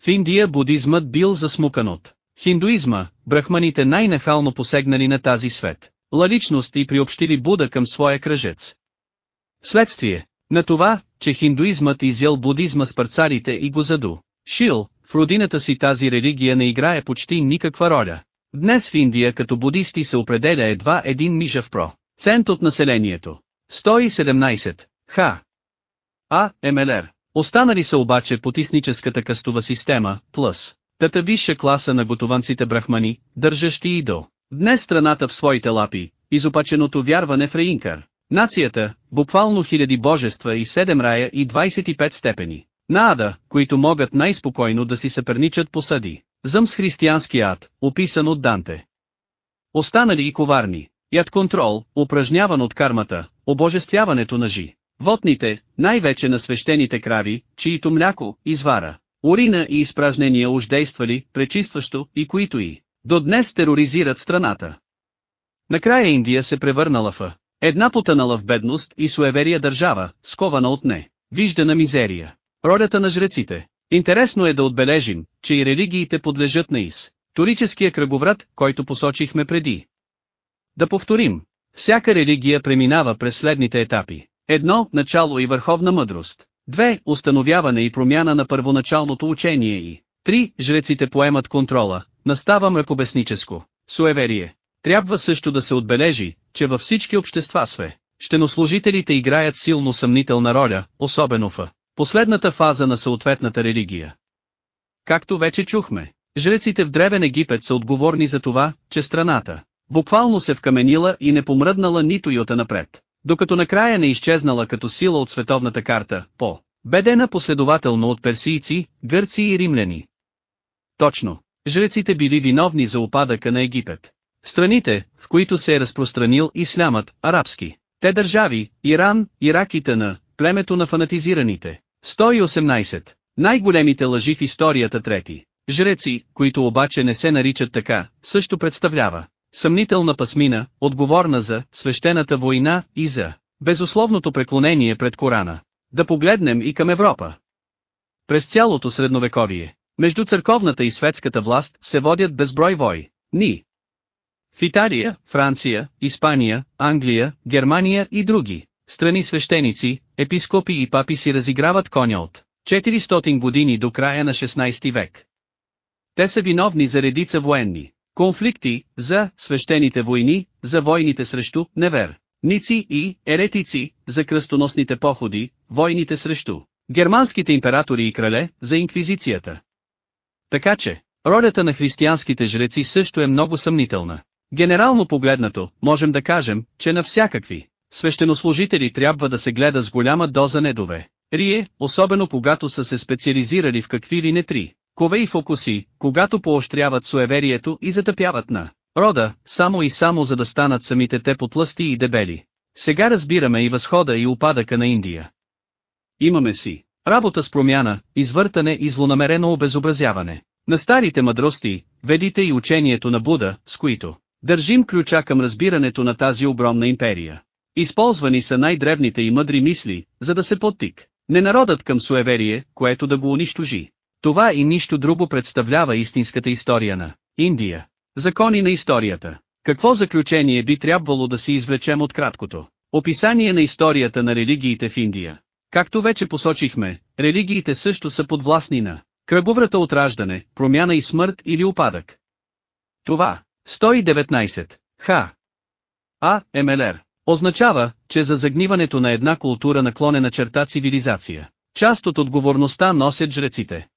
В Индия будизмът бил засмукан от хиндуизма, брахманите най-нахално посегнали на тази свет, лаличност и приобщили Буда към своя кръжец. Вследствие на това, че хиндуизмът изял будизма с парцарите и го заду, Шил, в родината си тази религия не играе почти никаква роля. Днес в Индия като будисти се определя едва един мижав про. Цент от населението. 117. Х. А. МЛР. Останали са обаче потисническата кастова система, плюс, тата висша класа на готованците брахмани, държащи и. Днес страната в своите лапи, изопаченото вярване в Реинкар. Нацията, буквално хиляди божества и седем рая и 25 степени. На ада, които могат най-спокойно да си съперничат по съди. Зъм с християнски ад, описан от Данте. Останали и коварни. Яд контрол, упражняван от кармата, обожествяването на жи. Вотните, най-вече на свещените крави, чието мляко, извара, урина и изпражнения уж действали, пречистващо, и които и до днес тероризират страната. Накрая Индия се превърнала в една потънала в бедност и суеверия държава, скована от не, виждана мизерия. Ролята на жреците. Интересно е да отбележим, че и религиите подлежат на ИС. Турическия кръговрат, който посочихме преди. Да повторим. Всяка религия преминава през следните етапи. Едно, начало и върховна мъдрост. Две, установяване и промяна на първоначалното учение и. Три, жреците поемат контрола, настава мракобесническо. Суеверие. Трябва също да се отбележи, че във всички общества све, щенослужителите играят силно съмнителна роля, особено в последната фаза на съответната религия. Както вече чухме, жреците в Древен Египет са отговорни за това, че страната буквално се вкаменила и не помръднала нито йота напред, докато накрая не изчезнала като сила от световната карта, по бедена последователно от персийци, гърци и римляни. Точно, жреците били виновни за опадъка на Египет. Страните, в които се е разпространил ислямът, арабски, те държави, Иран, Ирак и Тъна, племето на фанатизираните. 118. Най-големите лъжи в историята трети. Жреци, които обаче не се наричат така, също представлява съмнителна пасмина, отговорна за свещената война и за безусловното преклонение пред Корана. Да погледнем и към Европа. През цялото средновековие, между църковната и светската власт се водят безброй вой. Ни. В Италия, Франция, Испания, Англия, Германия и други страни свещеници, епископи и папи си разиграват коня от 400 години до края на 16 век. Те са виновни за редица военни конфликти, за свещените войни, за войните срещу невер, ници и еретици, за кръстоносните походи, войните срещу германските императори и крале, за инквизицията. Така че, ролята на християнските жреци също е много съмнителна. Генерално погледнато, можем да кажем, че на всякакви свещенослужители трябва да се гледа с голяма доза недове. Рие, особено когато са се специализирали в какви ли не три. Кове и фокуси, когато поощряват суеверието и затъпяват на рода, само и само за да станат самите те потлъсти и дебели. Сега разбираме и възхода и упадъка на Индия. Имаме си работа с промяна, извъртане и злонамерено обезобразяване. На старите мъдрости, ведите и учението на Буда, с които държим ключа към разбирането на тази огромна империя. Използвани са най-древните и мъдри мисли, за да се подтик. Не народът към суеверие, което да го унищожи. Това и нищо друго представлява истинската история на Индия. Закони на историята. Какво заключение би трябвало да си извлечем от краткото? Описание на историята на религиите в Индия. Както вече посочихме, религиите също са подвластни на кръговрата от раждане, промяна и смърт или упадък. Това, 119, Х. А. МЛР, означава, че за загниването на една култура наклонена черта цивилизация, част от отговорността носят жреците.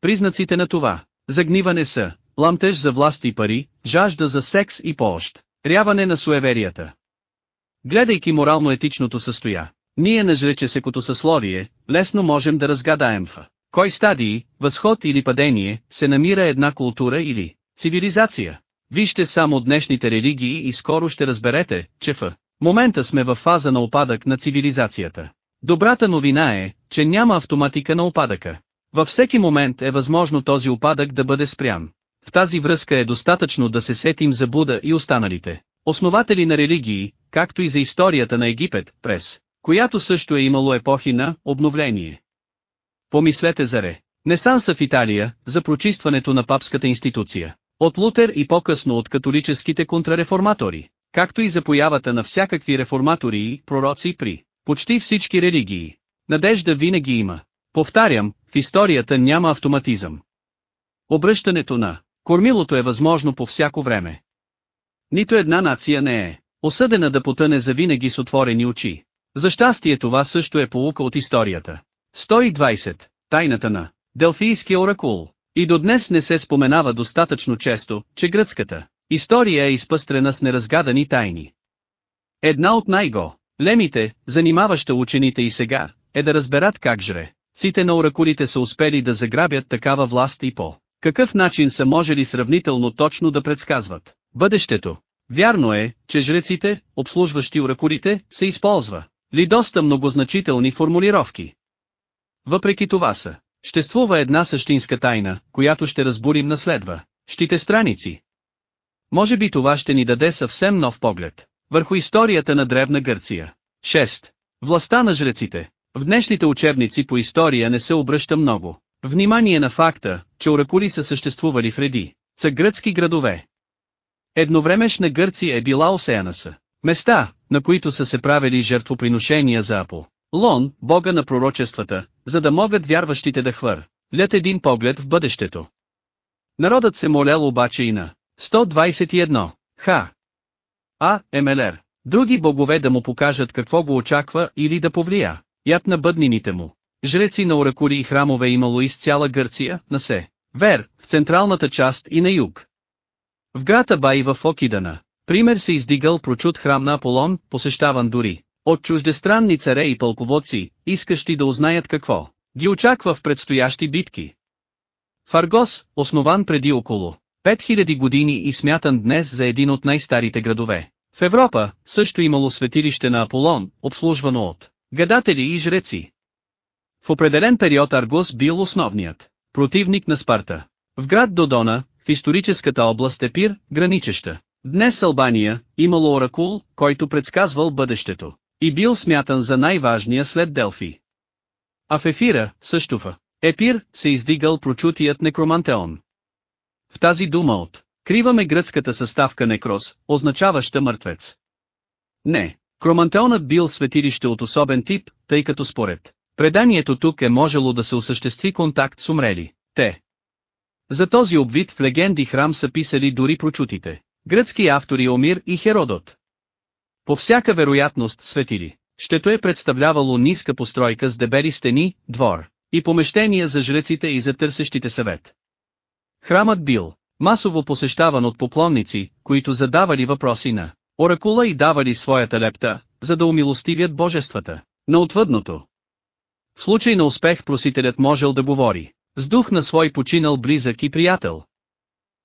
Признаците на това, загниване са, ламтеж за власт и пари, жажда за секс и пощ, ряване на суеверията. Гледайки морално-етичното състоя, ние на жречесекото съсловие, лесно можем да разгадаем в кой стадии, възход или падение, се намира една култура или цивилизация. Вижте само днешните религии и скоро ще разберете, че в момента сме в фаза на опадък на цивилизацията. Добрата новина е, че няма автоматика на опадъка. Във всеки момент е възможно този опадък да бъде спрян. В тази връзка е достатъчно да се сетим за Буда и останалите, основатели на религии, както и за историята на Египет, през която също е имало епохи на обновление. Помислете за Ре. Несанса в Италия, за прочистването на папската институция. От Лутер и по-късно от католическите контрареформатори, както и за появата на всякакви реформатори и пророци при почти всички религии. Надежда винаги има. Повтарям, в историята няма автоматизъм. Обръщането на кормилото е възможно по всяко време. Нито една нация не е осъдена да потъне завинаги с отворени очи. За щастие това също е полука от историята. 120. Тайната на Делфийския оракул. И до днес не се споменава достатъчно често, че гръцката история е изпъстрена с неразгадани тайни. Една от най-го, лемите, занимаваща учените и сега, е да разберат как жре. Ците на оракулите са успели да заграбят такава власт и по какъв начин са можели сравнително точно да предсказват бъдещето. Вярно е, че жреците, обслужващи оракулите, се използва ли доста многозначителни формулировки. Въпреки това са, съществува една същинска тайна, която ще разбурим на следва, щите страници. Може би това ще ни даде съвсем нов поглед, върху историята на Древна Гърция. 6. Властта на жреците. В днешните учебници по история не се обръща много. Внимание на факта, че оракули са съществували в реди, са гръцки градове. Едновремешна Гърция е била осеяна са. Места, на които са се правили жертвоприношения за Апо. Лон, бога на пророчествата, за да могат вярващите да хвър. Лят един поглед в бъдещето. Народът се молял обаче и на 121. Ха. А. МЛР. Други богове да му покажат какво го очаква или да повлия. Яд на бъднините му. Жреци на оракули и храмове имало из цяла Гърция, на се. Вер, в централната част и на юг. В град Аба и в Окидана, пример се издигал прочут храм на Аполон, посещаван дори от чуждестранни царе и пълководци, искащи да узнаят какво ги очаква в предстоящи битки. Фаргос, основан преди около 5000 години и смятан днес за един от най-старите градове. В Европа също имало светилище на Аполон, обслужвано от гадатели и жреци. В определен период Аргос бил основният противник на Спарта. В град Додона, в историческата област Епир, граничеща. Днес Албания, имало оракул, който предсказвал бъдещето. И бил смятан за най-важния след Делфи. А в ефира, също в Епир, се издигал прочутият некромантеон. В тази дума от Криваме гръцката съставка некрос, означаваща мъртвец. Не, кромантеонът бил светилище от особен тип, тъй като според преданието тук е можело да се осъществи контакт с умрели. Те. За този обвид в легенди храм са писали дори прочутите. Гръцки автори Омир и Херодот. По всяка вероятност светили. Щето е представлявало ниска постройка с дебели стени, двор и помещения за жреците и за търсещите съвет. Храмът бил масово посещаван от поклонници, които задавали въпроси на оракула и давали своята лепта, за да умилостивят божествата, на отвъдното. В случай на успех просителят можел да говори, с дух на свой починал близък и приятел.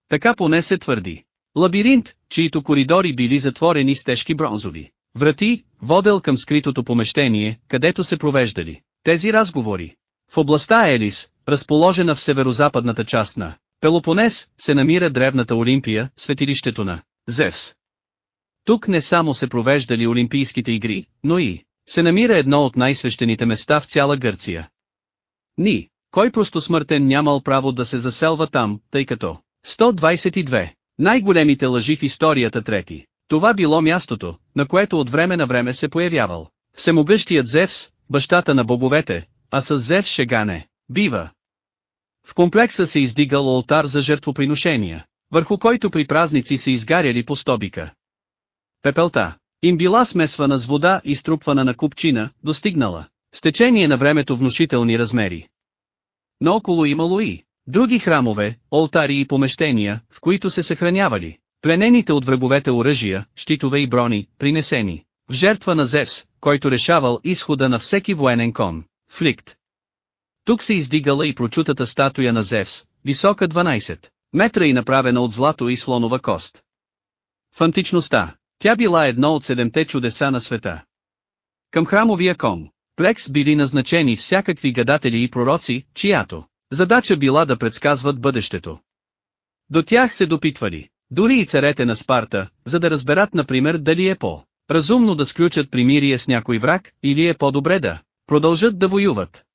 Така поне се твърди. Лабиринт, чието коридори били затворени с тежки бронзови врати, водел към скритото помещение, където се провеждали тези разговори. В областта Елис, разположена в северо-западната част на Пелопонес, се намира древната Олимпия, светилището на Зевс. Тук не само се провеждали Олимпийските игри, но и се намира едно от най-свещените места в цяла Гърция. Ни, кой просто смъртен нямал право да се заселва там, тъй като 122 Най-големите лъжи в историята трети. Това било мястото, на което от време на време се появявал. Всемогъщият Зевс, бащата на бобовете, а с Зевс шегане, бива. В комплекса се издигал олтар за жертвоприношения, върху който при празници се изгаряли по стобика. Пепелта им била смесвана с вода и струпвана на купчина, достигнала, с течение на времето внушителни размери. Но около имало и други храмове, олтари и помещения, в които се съхранявали пленените от враговете оръжия, щитове и брони, принесени в жертва на Зевс, който решавал изхода на всеки военен кон, фликт. Тук се издигала и прочутата статуя на Зевс, висока 12 метра и направена от злато и слонова кост. В античността, тя била едно от седемте чудеса на света. Към храмовия кон, Плекс били назначени всякакви гадатели и пророци, чиято задача била да предсказват бъдещето. До тях се допитвали, дори и царете на Спарта, за да разберат например дали е по разумно да сключат примирие с някой враг, или е по-добре да продължат да воюват.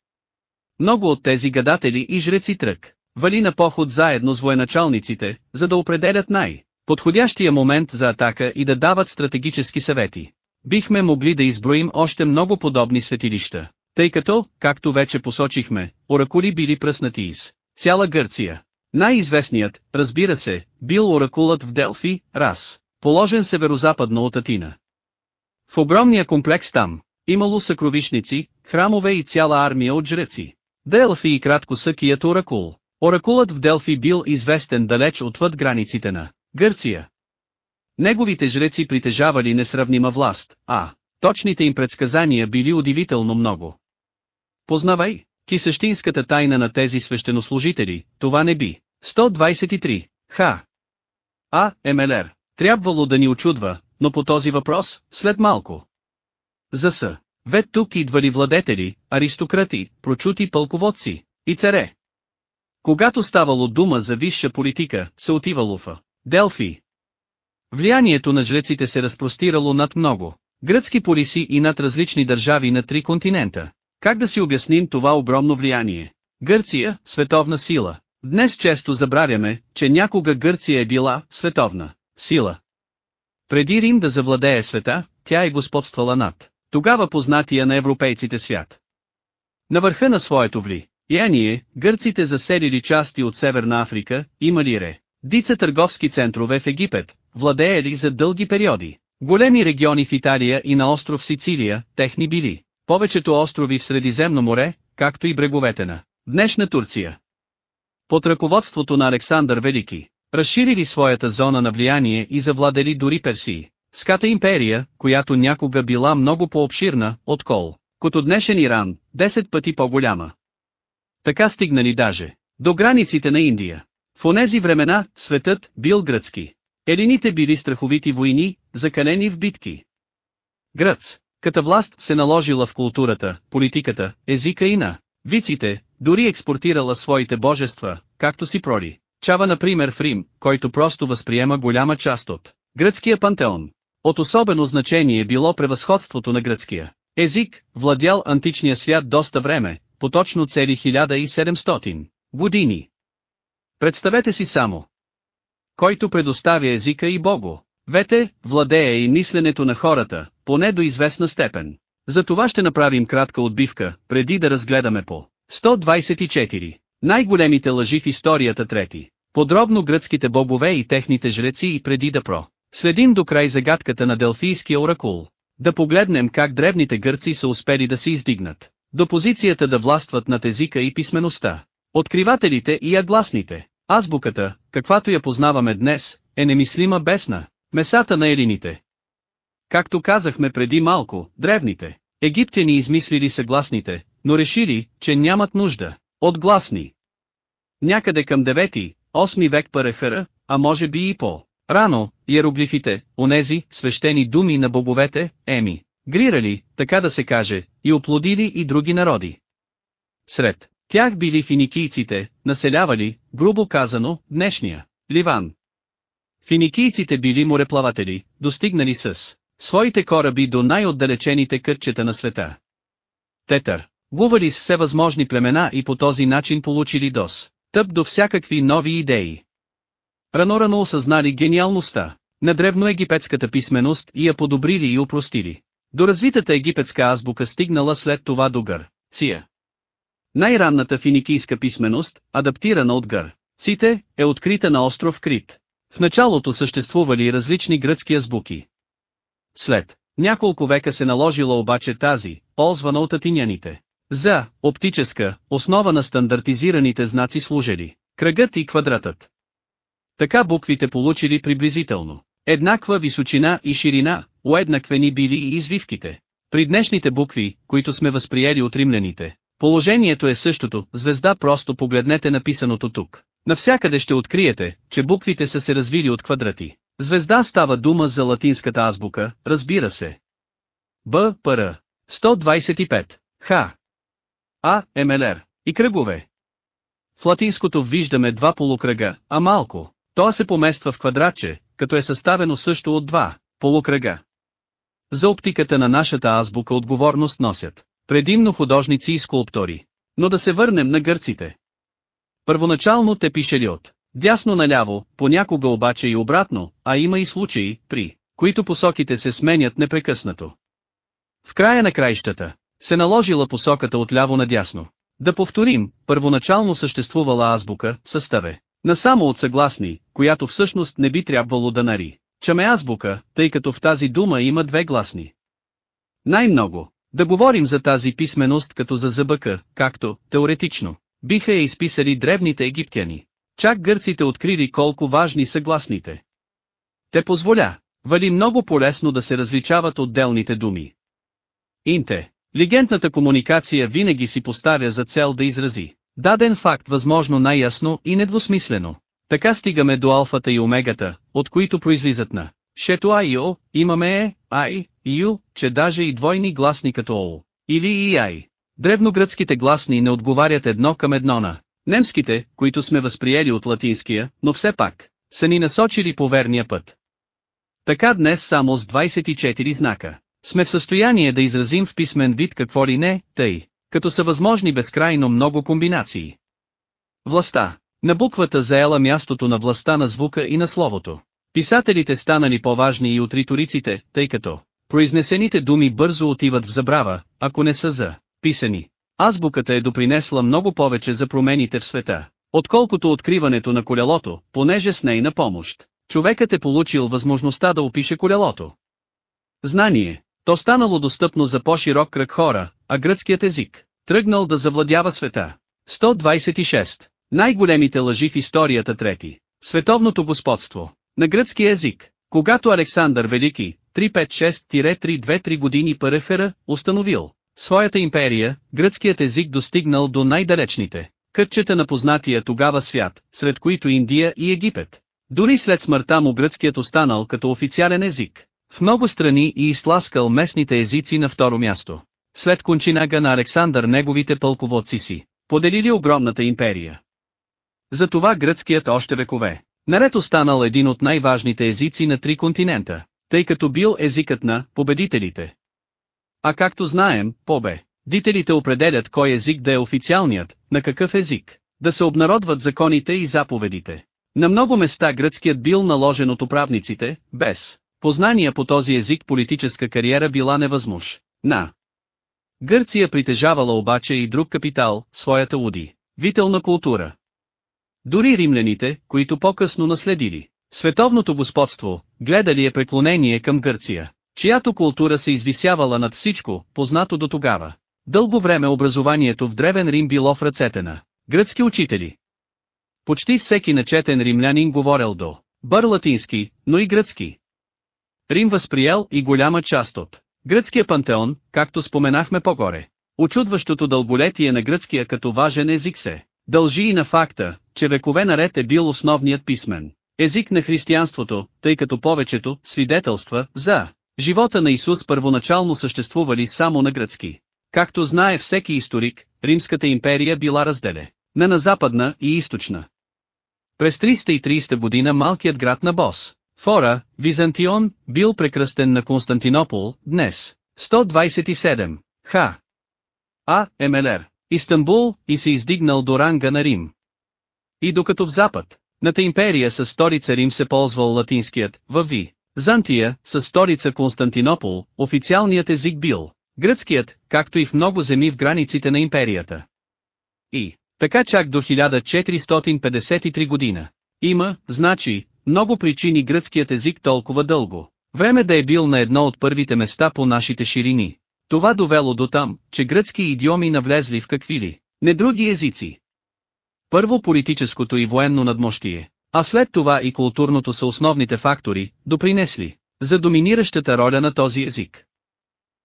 Много от тези гадатели и жреци трък, вали на поход заедно с военачалниците, за да определят най- подходящия момент за атака и да дават стратегически съвети. Бихме могли да изброим още много подобни светилища, тъй като, както вече посочихме, оракули били пръснати из цяла Гърция. Най-известният, разбира се, бил оракулът в Делфи, Рас, положен северозападно от Атина. В огромния комплекс там, имало съкровишници, храмове и цяла армия от жреци. Делфи и кратко съкият оракул. Оракулът в Делфи бил известен далеч отвъд границите на Гърция. Неговите жреци притежавали несравнима власт, а точните им предсказания били удивително много. Познавай, ки същинската тайна на тези свещенослужители, това не би. 123. Ха. А, Емелер, трябвало да ни очудва, но по този въпрос, след малко. За са. Вет тук идвали владетели, аристократи, прочути пълководци и царе. Когато ставало дума за висша политика, се отивало в Делфи. Влиянието на жреците се разпростирало над много гръцки полиси и над различни държави на три континента. Как да си обясним това огромно влияние? Гърция, световна сила. Днес често забравяме, че някога Гърция е била световна сила. Преди Рим да завладее света, тя е господствала над тогава познатия на европейците свят. На върха на своето влияние, гърците заселили части от Северна Африка, имали ре. Дица търговски центрове в Египет, владеели за дълги периоди. Големи региони в Италия и на остров Сицилия, техни били. Повечето острови в Средиземно море, както и бреговете на днешна Турция. Под ръководството на Александър Велики, разширили своята зона на влияние и завладели дори Персии. Ската империя, която някога била много по-обширна, от Кол, като днешен Иран, 10 пъти по-голяма. Така стигнали даже до границите на Индия. В онези времена, светът бил гръцки. Елините били страховити войни, закалени в битки. Гръц, като власт се наложила в културата, политиката, езика и на виците, дори експортирала своите божества, както си проли. Чава например в Рим, който просто възприема голяма част от гръцкия пантеон. От особено значение било превъзходството на гръцкия език, владял античния свят доста време, поточно цели 1700 години. Представете си само. Който предоставя езика и Бого. Вете, владее и мисленето на хората, поне до известна степен. За това ще направим кратка отбивка, преди да разгледаме по 124. Най-големите лъжи в историята трети. Подробно гръцките богове и техните жреци и преди да про. Следим до край загадката на Делфийския оракул. Да погледнем как древните гърци са успели да се издигнат. До позицията да властват над езика и писмеността. Откривателите и агласните. Азбуката, каквато я познаваме днес, е немислима бесна. Месата на елините. Както казахме преди малко, древните. Египтяни измислили съгласните, но решили, че нямат нужда от гласни. Някъде към 9-8 век Парехара, а може би и по рано, иероглифите, онези, свещени думи на боговете, еми, грирали, така да се каже, и оплодили и други народи. Сред тях били финикийците, населявали, грубо казано, днешния Ливан. Финикийците били мореплаватели, достигнали с своите кораби до най-отдалечените кътчета на света. Тетър, гували с всевъзможни племена и по този начин получили дос, тъп до всякакви нови идеи. рано-рано осъзнали гениалността на древноегипетската писменост и я подобрили и упростили. До развитата египетска азбука стигнала след това до гър, Ция. Най-ранната финикийска писменост, адаптирана от гър, Ците, е открита на остров Крит. В началото съществували различни гръцки азбуки. След няколко века се наложила обаче тази, ползвана от атиняните. За оптическа, основа на стандартизираните знаци служили кръгът и квадратът. Така буквите получили приблизително еднаква височина и ширина, уеднаквени били и извивките. При днешните букви, които сме възприели от римляните, положението е същото, звезда просто погледнете написаното тук. Навсякъде ще откриете, че буквите са се развили от квадрати. Звезда става дума за латинската азбука, разбира се. Б. Р. 125. Х. А. МЛР. И кръгове. В латинското виждаме два полукръга, а малко. Това се помества в квадратче, като е съставено също от два полукръга. За оптиката на нашата азбука отговорност носят предимно художници и скулптори. Но да се върнем на гърците. Първоначално те пишели от дясно наляво, понякога обаче и обратно, а има и случаи, при които посоките се сменят непрекъснато. В края на краищата, се наложила посоката от ляво надясно. Да повторим, първоначално съществувала азбука, съставе, насамо от съгласни, която всъщност не би трябвало да нари. Чаме азбука, тъй като в тази дума има две гласни. Най-много, да говорим за тази писменост като за зъбъка, както, теоретично, биха я изписали древните египтяни. Чак гърците открили колко важни са гласните. Те позволя, вали много полезно да се различават отделните думи. Инте, легендната комуникация винаги си поставя за цел да изрази даден факт възможно най-ясно и недвусмислено. Така стигаме до алфата и омегата, от които произлизат на шето А и О, имаме Е, Ай, Ю, че даже и двойни гласни като О, или и Ай. Древногръцките гласни не отговарят едно към едно на немските, които сме възприели от латинския, но все пак, са ни насочили по верния път. Така днес само с 24 знака, сме в състояние да изразим в писмен вид какво ли не, тъй, като са възможни безкрайно много комбинации. Властта. На буквата заела мястото на властта на звука и на словото. Писателите станали по-важни и от риториците, тъй като произнесените думи бързо отиват в забрава, ако не са за писани. Азбуката е допринесла много повече за промените в света, отколкото откриването на колелото, понеже с нейна помощ. Човекът е получил възможността да опише колелото. Знание. То станало достъпно за по-широк кръг хора, а гръцкият език, тръгнал да завладява света. 126. Най-големите лъжи в историята трети. Световното господство. На гръцки език. Когато Александър Велики, 356-323 години Парефера, установил своята империя, гръцкият език достигнал до най-далечните кътчета на познатия тогава свят, сред които Индия и Египет. Дори след смъртта му гръцкият останал като официален език. В много страни и изтласкал местните езици на второ място. След кончинага на Александър неговите пълководци си, поделили огромната империя. Затова гръцкият още векове, наред останал един от най-важните езици на три континента, тъй като бил езикът на победителите. А както знаем, побе, дителите определят кой език да е официалният, на какъв език, да се обнародват законите и заповедите. На много места гръцкият бил наложен от управниците, без познания по този език политическа кариера била невъзмож. На Гърция притежавала обаче и друг капитал, своята уди, вителна култура. Дори римляните, които по-късно наследили световното господство, гледали е преклонение към Гърция, чиято култура се извисявала над всичко, познато до тогава. Дълго време образованието в Древен Рим било в ръцете на гръцки учители. Почти всеки начетен римлянин говорел до бър латински, но и гръцки. Рим възприел и голяма част от Гръцкия пантеон, както споменахме по-горе. Очудващото дълголетие на гръцкия като важен език се дължи и на факта, че векове наред е бил основният писмен език на християнството, тъй като повечето свидетелства за живота на Исус първоначално съществували само на гръцки. Както знае всеки историк, Римската империя била разделе на на западна и източна. През 330 година малкият град на Бос, Фора, Византион, бил прекръстен на Константинопол, днес. 127. Х. А. МЛР. Истанбул, и се издигнал до ранга на Рим. И докато в Запад, Ната империя с столица Рим се ползвал латинският, във Ви. Зантия, с столица Константинопол, официалният език бил гръцкият, както и в много земи в границите на империята. И, така чак до 1453 година. Има, значи, много причини гръцкият език толкова дълго. Време да е бил на едно от първите места по нашите ширини. Това довело до там, че гръцки идиоми навлезли в какви ли, не други езици. Първо политическото и военно надмощие, а след това и културното са основните фактори, допринесли за доминиращата роля на този език.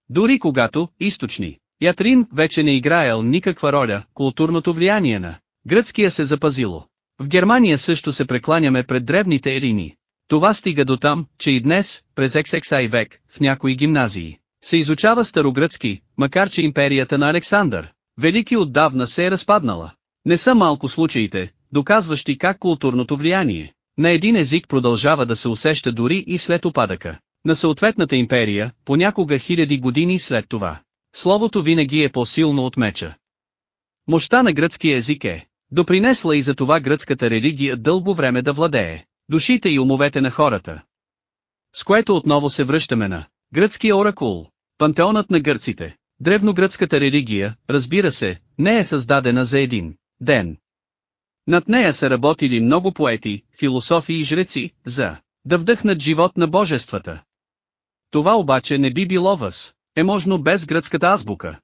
Дори когато, източни, Ятрин вече не играел никаква роля, културното влияние на гръцкия се запазило. В Германия също се прекланяме пред древните ерини. Това стига до там, че и днес, през XXI век, в някои гимназии, се изучава старогръцки, макар че империята на Александър, Велики отдавна се е разпаднала. Не са малко случаите, доказващи как културното влияние на един език продължава да се усеща дори и след опадъка на съответната империя, понякога хиляди години след това. Словото винаги е по-силно от меча. Мощта на гръцкия език е допринесла и за това гръцката религия дълго време да владее душите и умовете на хората. С което отново се връщаме на гръцкия оракул, пантеонът на гърците. Древногръцката религия, разбира се, не е създадена за един ден. Над нея са работили много поети, философи и жреци, за да вдъхнат живот на божествата. Това обаче не би било въз, е можно без гръцката азбука.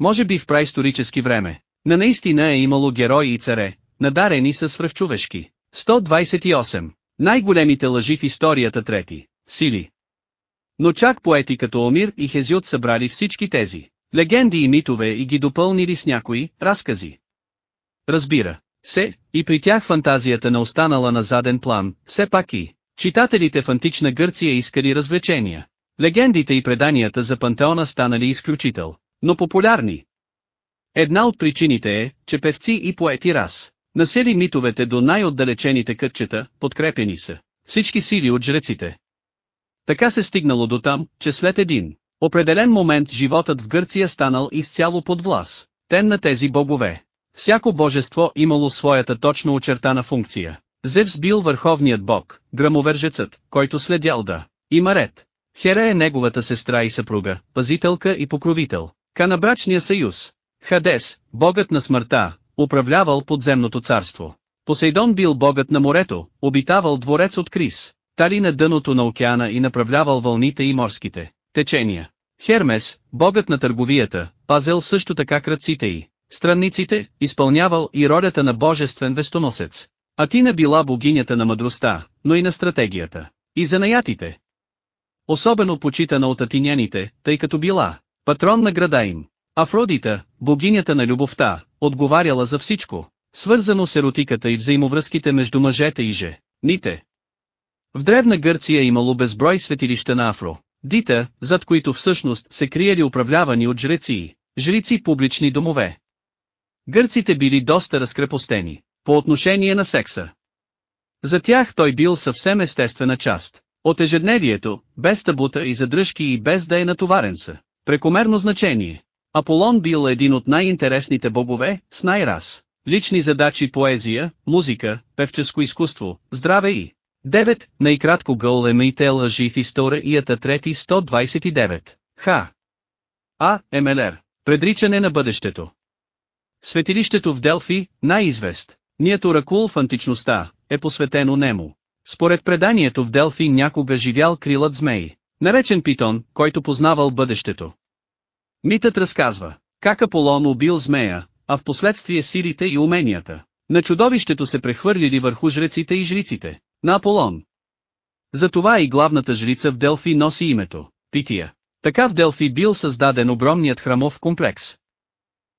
Може би в праисторически време, на наистина е имало герои и царе, надарени с свръхчовешки. 128. Най-големите лъжи в историята трети. Сили. Но чак поети като Омир и Хезиот събрали всички тези легенди и митове и ги допълнили с някои разкази. Разбира се, и при тях фантазията не останала на заден план, все пак и читателите в антична Гърция искали развлечения. Легендите и преданията за пантеона станали изключител, но популярни. Една от причините е, че певци и поети раз насели митовете до най-отдалечените кътчета, подкрепени са всички сили от жреците. Така се стигнало до там, че след един определен момент животът в Гърция станал изцяло под власт, тен на тези богове. Всяко божество имало своята точно очертана функция. Зевс бил върховният бог, грамовержецът, който следял да има ред. Хера е неговата сестра и съпруга, пазителка и покровител. Канабрачния съюз. Хадес, богът на смъртта, управлявал подземното царство. Посейдон бил богът на морето, обитавал дворец от Крис, тали на дъното на океана и направлявал вълните и морските течения. Хермес, богът на търговията, пазел също така кръците и странниците, изпълнявал и ролята на божествен вестоносец. Атина била богинята на мъдростта, но и на стратегията. И занаятите. Особено почитана от атиняните, тъй като била патрон на града им. Афродита, богинята на любовта, отговаряла за всичко, свързано с еротиката и взаимовръзките между мъжете и жените. В древна Гърция имало безброй светилища на Афро, Дита, зад които всъщност се криели управлявани от жреци, жрици публични домове. Гърците били доста разкрепостени, по отношение на секса. За тях той бил съвсем естествена част. От ежедневието, без табута и задръжки и без да е натоварен са. Прекомерно значение. Аполон бил един от най-интересните богове, с най-раз. Лични задачи поезия, музика, певческо изкуство, здраве и 9. Най-кратко гъл е мейте лъжи в историята трети 129. Х. А. МЛР. Предричане на бъдещето. Светилището в Делфи, най-извест. Ният оракул в античността, е посветено нему. Според преданието в Делфи някога живял крилът змей, наречен Питон, който познавал бъдещето. Митът разказва, как Аполон убил змея, а в последствие силите и уменията. На чудовището се прехвърлили върху жреците и жриците, на Аполон. Затова и главната жрица в Делфи носи името, Пития. Така в Делфи бил създаден огромният храмов комплекс.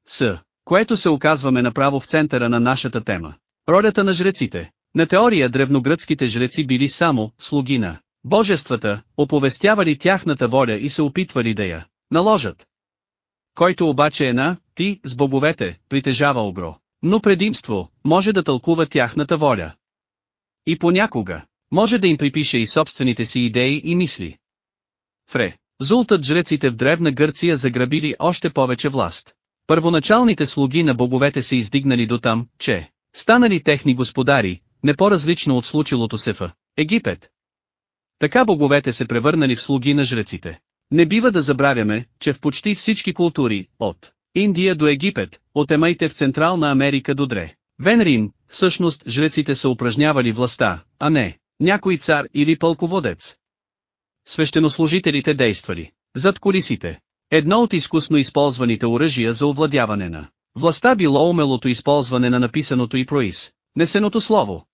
С, което се оказваме направо в центъра на нашата тема. Ролята на жреците. На теория древногръцките жреци били само слуги на божествата, оповестявали тяхната воля и се опитвали да я наложат. Който обаче е на ти с боговете, притежава огро, но предимство, може да тълкува тяхната воля. И понякога, може да им припише и собствените си идеи и мисли. Фре, зултът жреците в древна Гърция заграбили още повече власт. Първоначалните слуги на боговете се издигнали до там, че станали техни господари, не по-различно от случилото се в Египет. Така боговете се превърнали в слуги на жреците. Не бива да забравяме, че в почти всички култури, от Индия до Египет, от Емайте в Централна Америка до Дре. Венрим, всъщност жреците са упражнявали властта, а не някой цар или пълководец. Свещенослужителите действали зад колисите. Едно от изкусно използваните оръжия за овладяване на властта било умелото използване на написаното и проис, несеното слово.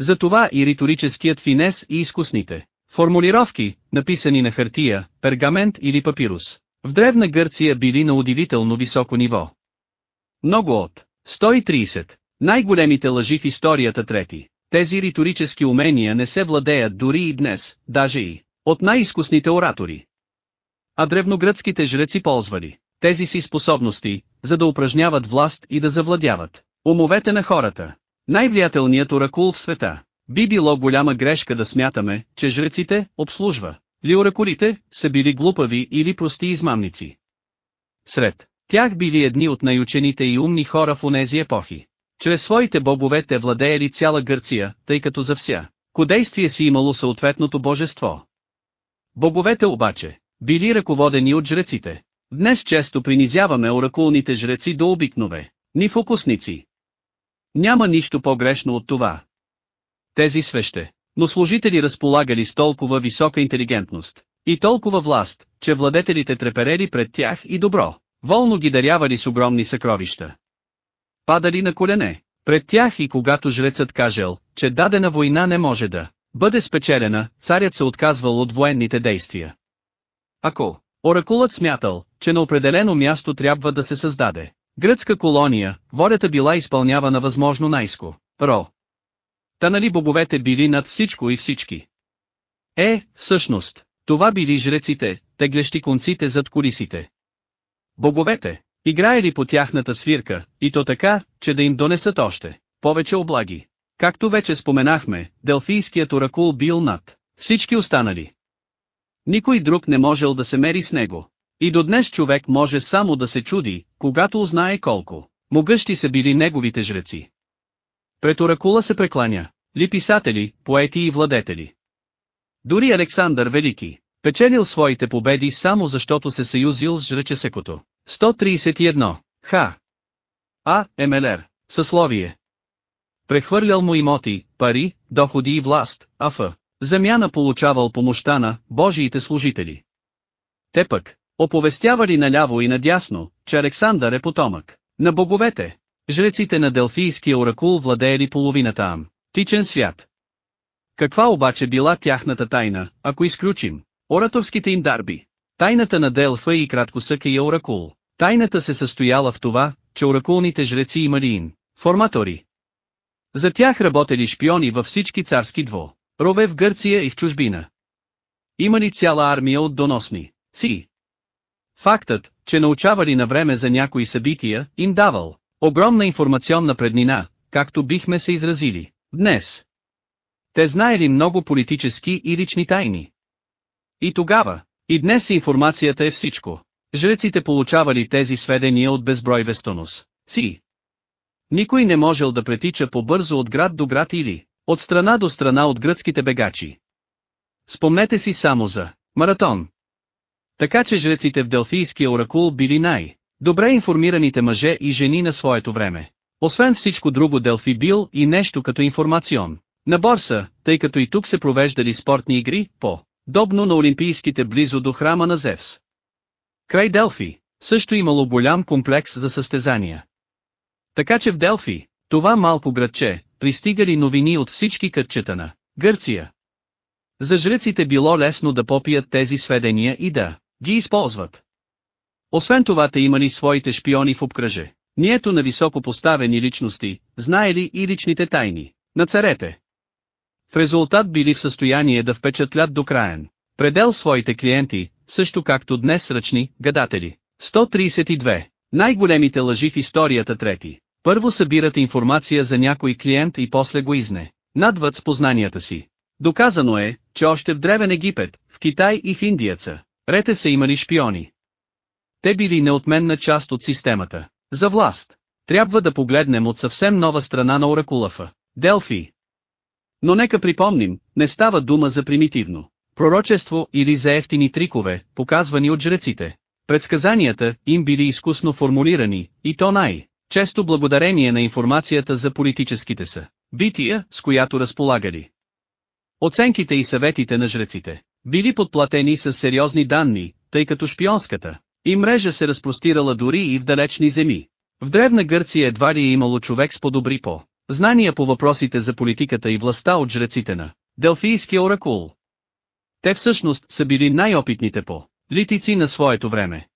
Затова и риторическият финес и изкусните формулировки, написани на хартия, пергамент или папирус, в Древна Гърция били на удивително високо ниво. Много от 130. Най-големите лъжи в историята трети. Тези риторически умения не се владеят дори и днес, даже и от най-изкусните оратори. А древногръцките жреци ползвали тези си способности, за да упражняват власт и да завладяват умовете на хората. Най-влиятелният оракул в света. Би било голяма грешка да смятаме, че жреците, обслужва, ли оракулите, са били глупави или прости измамници. Сред тях били едни от най-учените и умни хора в онези епохи. Чрез своите богове те владеели цяла Гърция, тъй като за вся кодействие си имало съответното божество. Боговете обаче, били ръководени от жреците. Днес често принизяваме оракулните жреци до обикнове, ни фокусници. Няма нищо по-грешно от това. Тези свеще, но служители разполагали с толкова висока интелигентност и толкова власт, че владетелите треперели пред тях и добро, волно ги дарявали с огромни съкровища. Падали на колене, пред тях и когато жрецът кажел, че дадена война не може да бъде спечелена, царят се отказвал от военните действия. Ако оракулът смятал, че на определено място трябва да се създаде гръцка колония, волята била изпълнявана възможно най-ско. Ро. Та нали боговете били над всичко и всички? Е, всъщност, това били жреците, теглещи конците зад колисите. Боговете, играели по тяхната свирка, и то така, че да им донесат още повече облаги. Както вече споменахме, Делфийският оракул бил над всички останали. Никой друг не можел да се мери с него. И до днес човек може само да се чуди, когато узнае колко могъщи са били неговите жреци. Пред оракула се прекланя, ли писатели, поети и владетели. Дори Александър Велики, печелил своите победи само защото се съюзил с жречесекото. 131. Х. А. Емелер. Съсловие. Прехвърлял му имоти, пари, доходи и власт, а в замяна получавал помощта на Божиите служители. Те пък, оповестявали наляво и надясно, че Александър е потомък на боговете. Жреците на Делфийския оракул владеели половината Ам, тичен свят. Каква обаче била тяхната тайна, ако изключим ораторските им дарби? Тайната на Делфа и краткосъка и оракул. Тайната се състояла в това, че оракулните жреци имали ин, форматори. За тях работели шпиони във всички царски дво, рове в Гърция и в чужбина. Имали цяла армия от доносни, си. Фактът, че научавали на време за някои събития, им давал огромна информационна преднина, както бихме се изразили, днес. Те знаели много политически и лични тайни. И тогава, и днес информацията е всичко. Жреците получавали тези сведения от безброй вестонос. Си. Никой не можел да претича по-бързо от град до град или от страна до страна от гръцките бегачи. Спомнете си само за маратон. Така че жреците в Делфийския оракул били най- добре информираните мъже и жени на своето време. Освен всичко друго Делфи бил и нещо като информацион. На борса, тъй като и тук се провеждали спортни игри, по добно на Олимпийските близо до храма на Зевс. Край Делфи, също имало голям комплекс за състезания. Така че в Делфи, това малко градче, пристигали новини от всички кътчета на Гърция. За жреците било лесно да попият тези сведения и да ги използват. Освен това те имали своите шпиони в обкръже. Нието на високо поставени личности, знаели и личните тайни на царете. В резултат били в състояние да впечатлят до краен предел своите клиенти, също както днес ръчни гадатели. 132. Най-големите лъжи в историята трети. Първо събират информация за някой клиент и после го изне. Надват с познанията си. Доказано е, че още в Древен Египет, в Китай и в Индияца, рете са имали шпиони. Те били неотменна част от системата. За власт. Трябва да погледнем от съвсем нова страна на Оракулафа. Делфи. Но нека припомним, не става дума за примитивно пророчество или за ефтини трикове, показвани от жреците. Предсказанията им били изкусно формулирани, и то най- често благодарение на информацията за политическите са бития, с която разполагали. Оценките и съветите на жреците били подплатени с сериозни данни, тъй като шпионската и мрежа се разпростирала дори и в далечни земи. В древна Гърция едва ли е имало човек с по-добри по знания по въпросите за политиката и властта от жреците на Делфийския оракул. Те всъщност са били най-опитните по литици на своето време.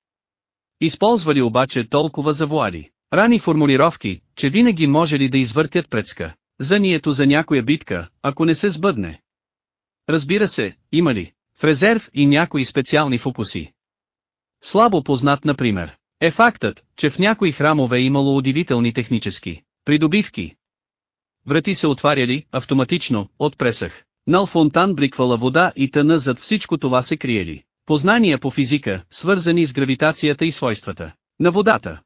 Използвали обаче толкова завуали, рани формулировки, че винаги можели да извъртят предска, занието за някоя битка, ако не се сбъдне. Разбира се, има ли в резерв и някои специални фокуси. Слабо познат например, е фактът, че в някои храмове е имало удивителни технически придобивки. Врати се отваряли, автоматично, от пресъх. Нал фонтан бриквала вода и тъна зад всичко това се криели. Познания по физика, свързани с гравитацията и свойствата на водата.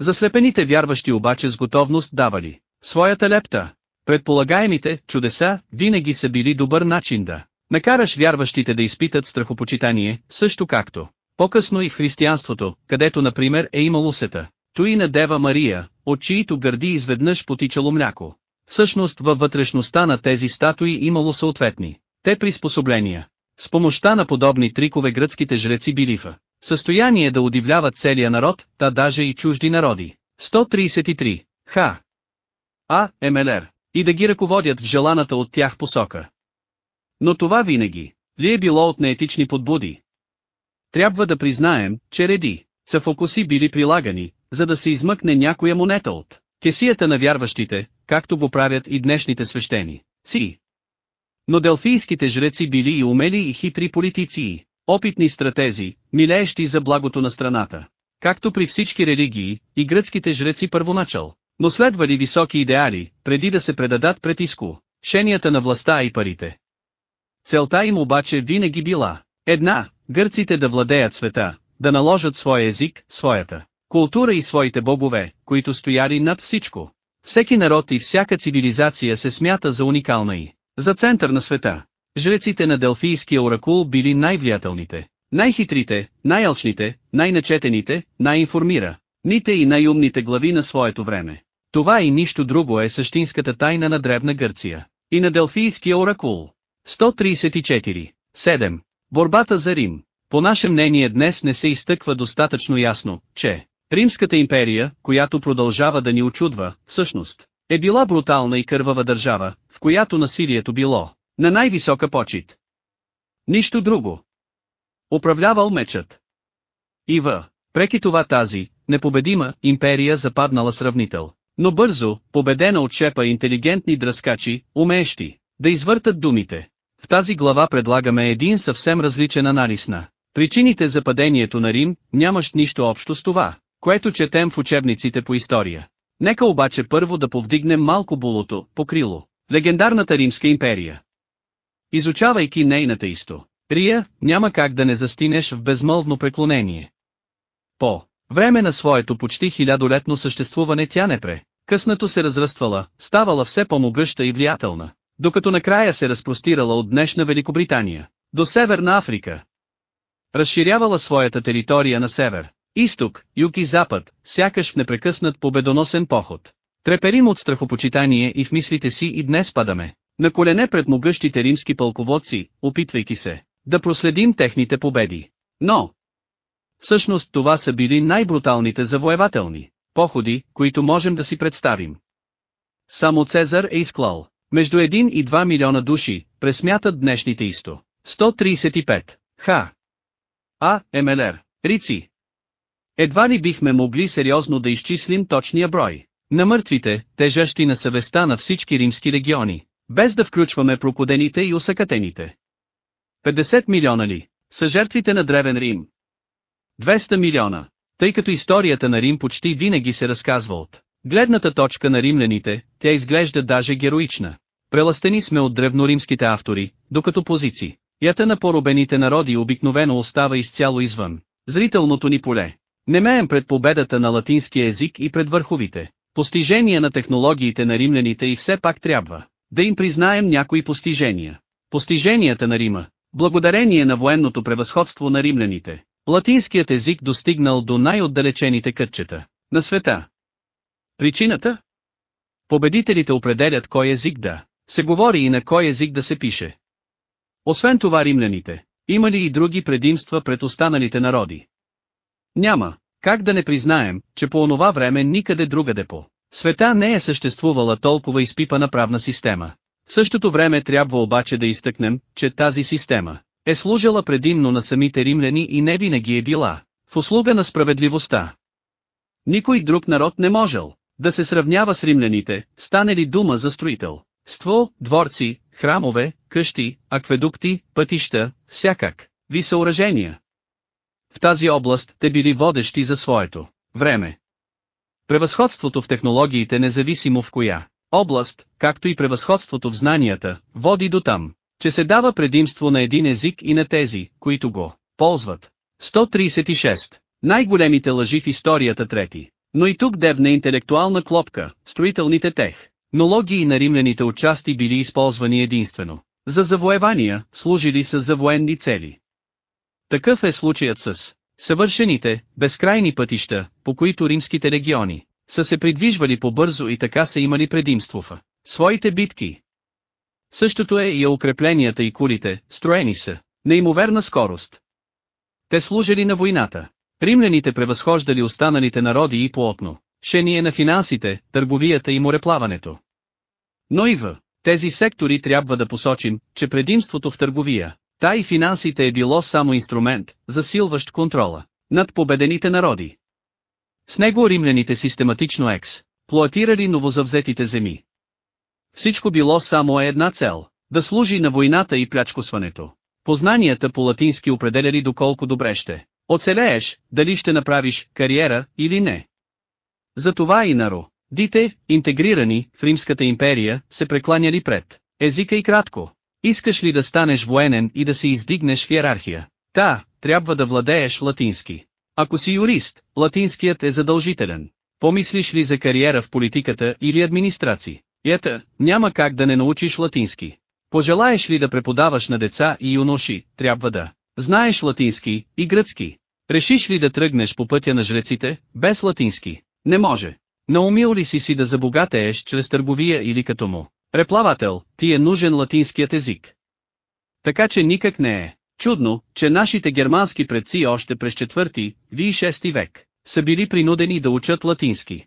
Заслепените вярващи обаче с готовност давали своята лепта. Предполагаемите чудеса винаги са били добър начин да накараш вярващите да изпитат страхопочитание, също както по-късно и в християнството, където например е имало сета, той на Дева Мария, от чието гърди изведнъж потичало мляко. Всъщност във вътрешността на тези статуи имало съответни те приспособления. С помощта на подобни трикове гръцките жреци били в състояние да удивляват целия народ, та даже и чужди народи. 133. Х. А. МЛР. И да ги ръководят в желаната от тях посока. Но това винаги ли е било от неетични подбуди? Трябва да признаем, че реди са фокуси били прилагани, за да се измъкне някоя монета от кесията на вярващите, както го правят и днешните свещени. Си. Но делфийските жреци били и умели и хитри политици опитни стратези, милеещи за благото на страната. Както при всички религии, и гръцките жреци първоначал, но следвали високи идеали, преди да се предадат пред изко, шенията на властта и парите. Целта им обаче винаги била една, гърците да владеят света, да наложат своя език, своята култура и своите богове, които стояли над всичко. Всеки народ и всяка цивилизация се смята за уникална и за център на света. Жреците на Делфийския оракул били най-влиятелните, най-хитрите, най-алчните, най-начетените, най-информира, ните и най-умните глави на своето време. Това и нищо друго е същинската тайна на Древна Гърция. И на Делфийския оракул. 134. 7. Борбата за Рим. По наше мнение днес не се изтъква достатъчно ясно, че Римската империя, която продължава да ни очудва, всъщност, е била брутална и кървава държава, в която насилието било на най-висока почет. Нищо друго. Управлявал мечът. И в, преки това тази, непобедима, империя западнала сравнител. Но бързо, победена от шепа интелигентни дръскачи, умеещи, да извъртат думите. В тази глава предлагаме един съвсем различен анализ на причините за падението на Рим, нямащ нищо общо с това, което четем в учебниците по история. Нека обаче първо да повдигнем малко булото, покрило, легендарната Римска империя. Изучавайки нейната исто, Рия, няма как да не застинеш в безмълвно преклонение. По време на своето почти хилядолетно съществуване тя не пре, къснато се разраствала, ставала все по-могъща и влиятелна, докато накрая се разпростирала от днешна Великобритания, до Северна Африка. Разширявала своята територия на север, изток, юг и запад, сякаш в непрекъснат победоносен поход. Треперим от страхопочитание и в мислите си и днес падаме. На колене пред могъщите римски пълководци, опитвайки се да проследим техните победи. Но, всъщност това са били най-бруталните завоевателни походи, които можем да си представим. Само Цезар е изклал между 1 и 2 милиона души, пресмятат днешните исто. 135. Х. А. МЛР. Рици. Едва ли бихме могли сериозно да изчислим точния брой на мъртвите, тежащи на съвестта на всички римски региони, без да включваме прокудените и усъкатените. 50 милиона ли, са жертвите на Древен Рим? 200 милиона, тъй като историята на Рим почти винаги се разказва от гледната точка на римляните, тя изглежда даже героична. Преластени сме от древноримските автори, докато позиции. Ята на поробените народи обикновено остава изцяло извън зрителното ни поле. Немеем пред победата на латинския език и пред върховите постижения на технологиите на римляните и все пак трябва да им признаем някои постижения. Постиженията на Рима. Благодарение на военното превъзходство на римляните, латинският език достигнал до най-отдалечените кътчета на света. Причината? Победителите определят кой език да се говори и на кой език да се пише. Освен това римляните, има ли и други предимства пред останалите народи? Няма. Как да не признаем, че по онова време никъде другаде по света не е съществувала толкова изпипана правна система. В същото време трябва обаче да изтъкнем, че тази система е служила предимно на самите римляни и не винаги е била в услуга на справедливостта. Никой друг народ не можел да се сравнява с римляните, стане ли дума за строител. Ство, дворци, храмове, къщи, акведукти, пътища, всякак, ви съоръжения. В тази област те били водещи за своето време. Превъзходството в технологиите независимо в коя област, както и превъзходството в знанията, води до там, че се дава предимство на един език и на тези, които го ползват. 136. Най-големите лъжи в историята трети. Но и тук дебне интелектуална клопка, строителните тех. Нологии на римляните отчасти били използвани единствено. За завоевания, служили са за военни цели. Такъв е случаят с съвършените, безкрайни пътища, по които римските региони са се придвижвали по-бързо и така са имали предимство в своите битки. Същото е и укрепленията и кулите, строени са, неимоверна скорост. Те служили на войната. Римляните превъзхождали останалите народи и плотно. Шение на финансите, търговията и мореплаването. Но и в тези сектори трябва да посочим, че предимството в търговия, та и финансите е било само инструмент, засилващ контрола над победените народи. С него римляните систематично екс, плоатирали новозавзетите земи. Всичко било само една цел, да служи на войната и плячкосването. Познанията по латински определяли доколко добре ще оцелееш, дали ще направиш кариера или не. Затова и наро, дите, интегрирани в Римската империя, се прекланяли пред езика и кратко. Искаш ли да станеш военен и да се издигнеш в иерархия? Та, трябва да владееш латински. Ако си юрист, латинският е задължителен. Помислиш ли за кариера в политиката или администрации? Ета, няма как да не научиш латински. Пожелаеш ли да преподаваш на деца и юноши, трябва да знаеш латински и гръцки. Решиш ли да тръгнеш по пътя на жреците, без латински? Не може. Наумил ли си си да забогатееш чрез търговия или като му? Преплавател, ти е нужен латинският език. Така че никак не е. Чудно, че нашите германски предци още през четвърти, ви и шести век, са били принудени да учат латински.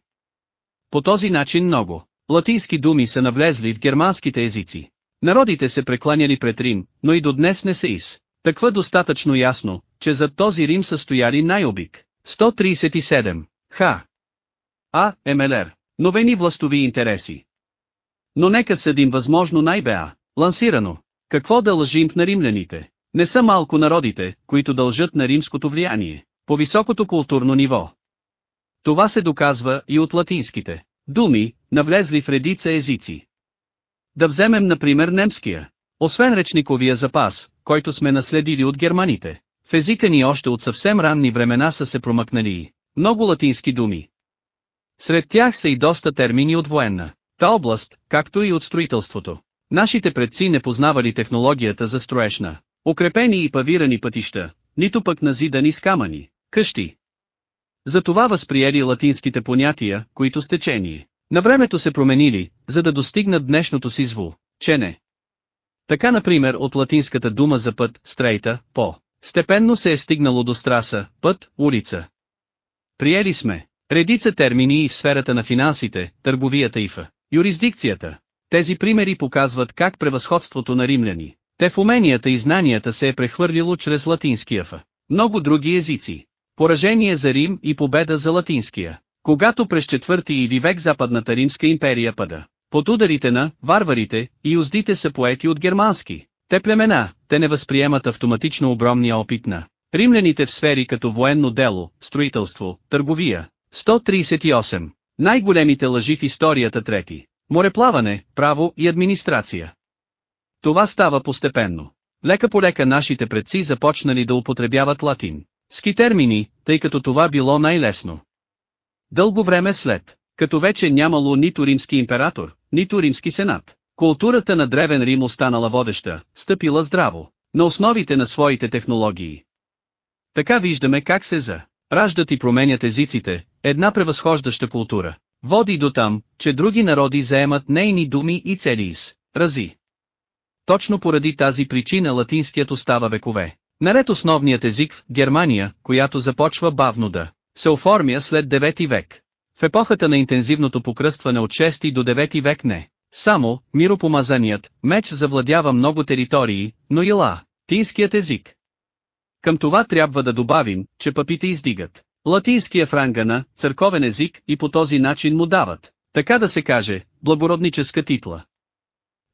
По този начин много латински думи са навлезли в германските езици. Народите се прекланяли пред Рим, но и до днес не са из. Таква достатъчно ясно, че зад този Рим са стояли най-обик. 137. Х. А. МЛР. Новени властови интереси. Но нека съдим възможно най-беа, лансирано. Какво да лъжим на римляните? Не са малко народите, които дължат на римското влияние, по високото културно ниво. Това се доказва и от латинските думи, навлезли в редица езици. Да вземем например немския. Освен речниковия запас, който сме наследили от германите, в езика ни още от съвсем ранни времена са се промъкнали много латински думи. Сред тях са и доста термини от военна та област, както и от строителството. Нашите предци не познавали технологията за строежна, укрепени и павирани пътища, нито пък назидани с камъни, къщи. Затова възприели латинските понятия, които с течение. На времето се променили, за да достигнат днешното си зву, че не. Така например от латинската дума за път, стрейта, по, степенно се е стигнало до страса, път, улица. Приели сме, редица термини и в сферата на финансите, търговията и в юрисдикцията. Тези примери показват как превъзходството на римляни, те в уменията и знанията се е прехвърлило чрез латинския в много други езици. Поражение за Рим и победа за латинския. Когато през четвърти или век Западната Римска империя пада, под ударите на варварите и уздите са поети от германски. Те племена, те не възприемат автоматично огромния опит на римляните в сфери като военно дело, строителство, търговия. 138. Най-големите лъжи в историята трети. Мореплаване, право и администрация. Това става постепенно. Лека по лека нашите предци започнали да употребяват латин. Ски термини, тъй като това било най-лесно. Дълго време след, като вече нямало нито римски император, нито римски сенат, Културата на Древен Рим останала водеща, стъпила здраво, на основите на своите технологии. Така виждаме как се за раждат и променят езиците, една превъзхождаща култура. Води до там, че други народи заемат нейни думи и цели из рази. Точно поради тази причина латинският остава векове. Наред основният език в Германия, която започва бавно да се оформя след 9 век. В епохата на интензивното покръстване от 6 до 9 век не. Само, миропомазаният, меч завладява много територии, но и ла, тинският език. Към това трябва да добавим, че папите издигат латинския франгана, църковен език и по този начин му дават, така да се каже, благородническа титла.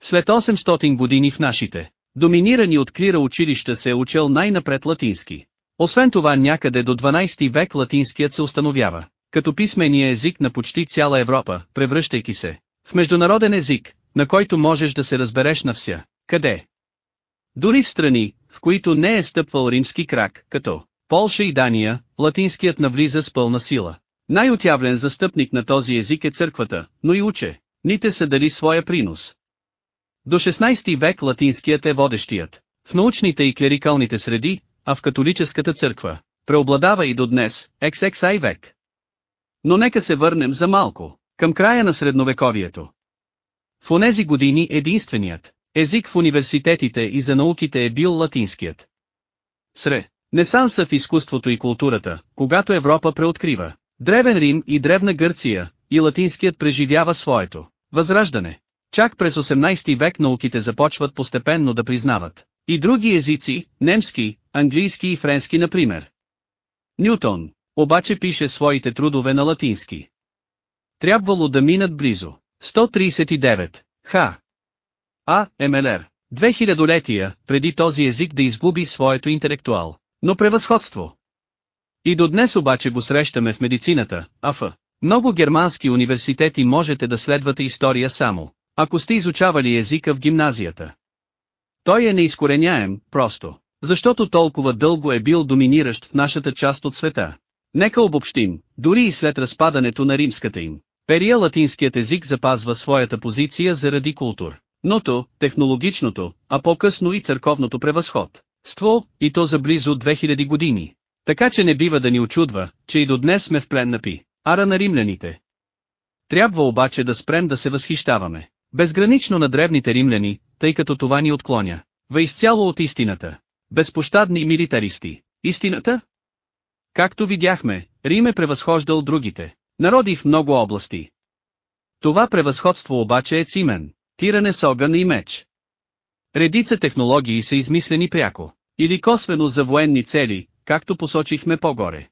След 800 години в нашите, доминирани от клира училища се е учил най-напред латински. Освен това някъде до 12 век латинският се установява, като писмения език на почти цяла Европа, превръщайки се в международен език, на който можеш да се разбереш на вся, къде. Дори в страни, в които не е стъпвал римски крак, като Полша и Дания, латинският навлиза с пълна сила. Най-отявлен застъпник на този език е църквата, но и уче, ните са дали своя принос. До 16 век латинският е водещият. В научните и клерикалните среди, а в католическата църква, преобладава и до днес, XXI век. Но нека се върнем за малко, към края на средновековието. В онези години единственият език в университетите и за науките е бил латинският. Сре, несанса в изкуството и културата, когато Европа преоткрива Древен Рим и Древна Гърция, и латинският преживява своето възраждане. Чак през 18 век науките започват постепенно да признават и други езици, немски, английски и френски например. Нютон, обаче пише своите трудове на латински. Трябвало да минат близо. 139. Х. А. МЛР. Две хилядолетия, преди този език да изгуби своето интелектуал, но превъзходство. И до днес обаче го срещаме в медицината, а в много германски университети можете да следвате история само, ако сте изучавали езика в гимназията. Той е неизкореняем, просто, защото толкова дълго е бил доминиращ в нашата част от света. Нека обобщим, дори и след разпадането на римската им. Перия латинският език запазва своята позиция заради култур. Ното, технологичното, а по-късно и църковното превъзход. Ство, и то за близо 2000 години. Така че не бива да ни очудва, че и до днес сме в плен на пи, ара на римляните. Трябва обаче да спрем да се възхищаваме. Безгранично на древните римляни, тъй като това ни отклоня. Ва изцяло от истината. Безпощадни милитаристи. Истината? Както видяхме, Рим е превъзхождал другите. Народи в много области. Това превъзходство обаче е цимен, тиране с огън и меч. Редица технологии са измислени пряко, или косвено за военни цели, както посочихме по-горе.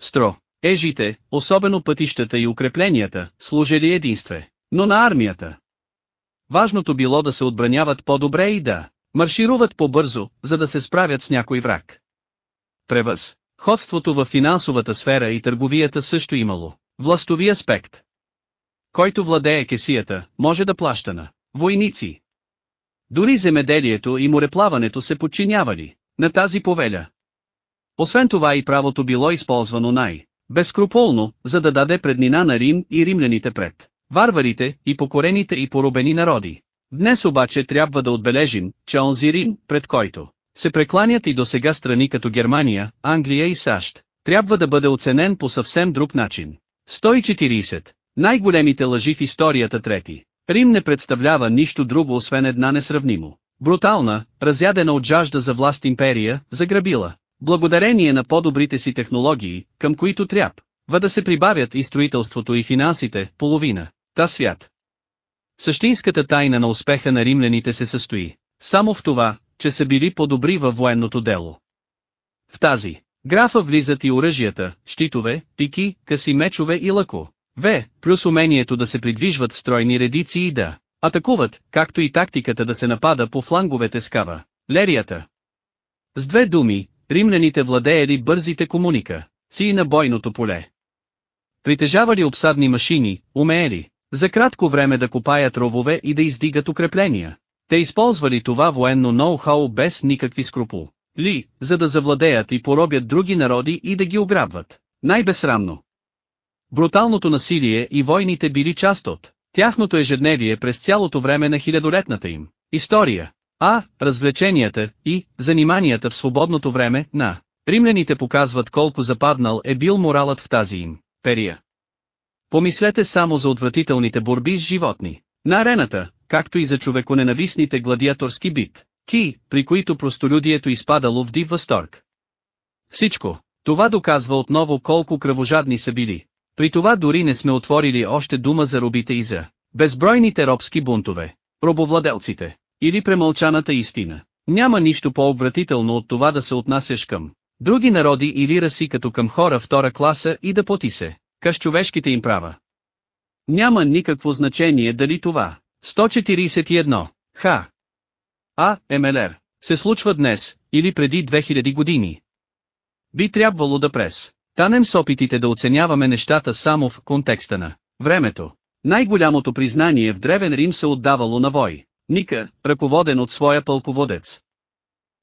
Стро, ежите, особено пътищата и укрепленията, служили единстве, но на армията. Важното било да се отбраняват по-добре и да маршируват по-бързо, за да се справят с някой враг. Превъз. Ходството в финансовата сфера и търговията също имало. Властови аспект. Който владее кесията, може да плаща на войници. Дори земеделието и мореплаването се подчинявали на тази повеля. Освен това и правото било използвано най- безкруполно, за да даде преднина на Рим и римляните пред варварите и покорените и поробени народи. Днес обаче трябва да отбележим, че онзи Рим, пред който се прекланят и до сега страни като Германия, Англия и САЩ, трябва да бъде оценен по съвсем друг начин. 140. Най-големите лъжи в историята трети. Рим не представлява нищо друго освен една несравнимо. Брутална, разядена от жажда за власт империя, заграбила. Благодарение на по-добрите си технологии, към които трябва да се прибавят и строителството и финансите, половина, та свят. Същинската тайна на успеха на римляните се състои само в това, че са били по-добри във военното дело. В тази графа влизат и оръжията, щитове, пики, къси мечове и лъко. В, плюс умението да се придвижват в стройни редици и да атакуват, както и тактиката да се напада по фланговете с кава, лерията. С две думи, римляните владеели бързите комуника, си на бойното поле. Притежавали обсадни машини, умеели, за кратко време да копаят ровове и да издигат укрепления. Те използвали това военно ноу-хау без никакви скрупул. Ли, за да завладеят и поробят други народи и да ги ограбват. Най-безсрамно. Бруталното насилие и войните били част от Тяхното ежедневие през цялото време на хилядолетната им история. А, развлеченията и заниманията в свободното време на римляните показват колко западнал е бил моралът в тази им перия. Помислете само за отвратителните борби с животни. На арената, както и за човеконенавистните гладиаторски бит, ки, при които простолюдието изпадало в див възторг. Всичко, това доказва отново колко кръвожадни са били. При това дори не сме отворили още дума за робите и за безбройните робски бунтове, робовладелците, или премълчаната истина. Няма нищо по-обратително от това да се отнасяш към други народи или раси като към хора втора класа и да поти се, къс човешките им права. Няма никакво значение дали това. 141. Ха. А. МЛР. Се случва днес, или преди 2000 години. Би трябвало да прес. Танем с опитите да оценяваме нещата само в контекста на времето. Най-голямото признание в Древен Рим се отдавало на Вой, Ника, ръководен от своя пълководец.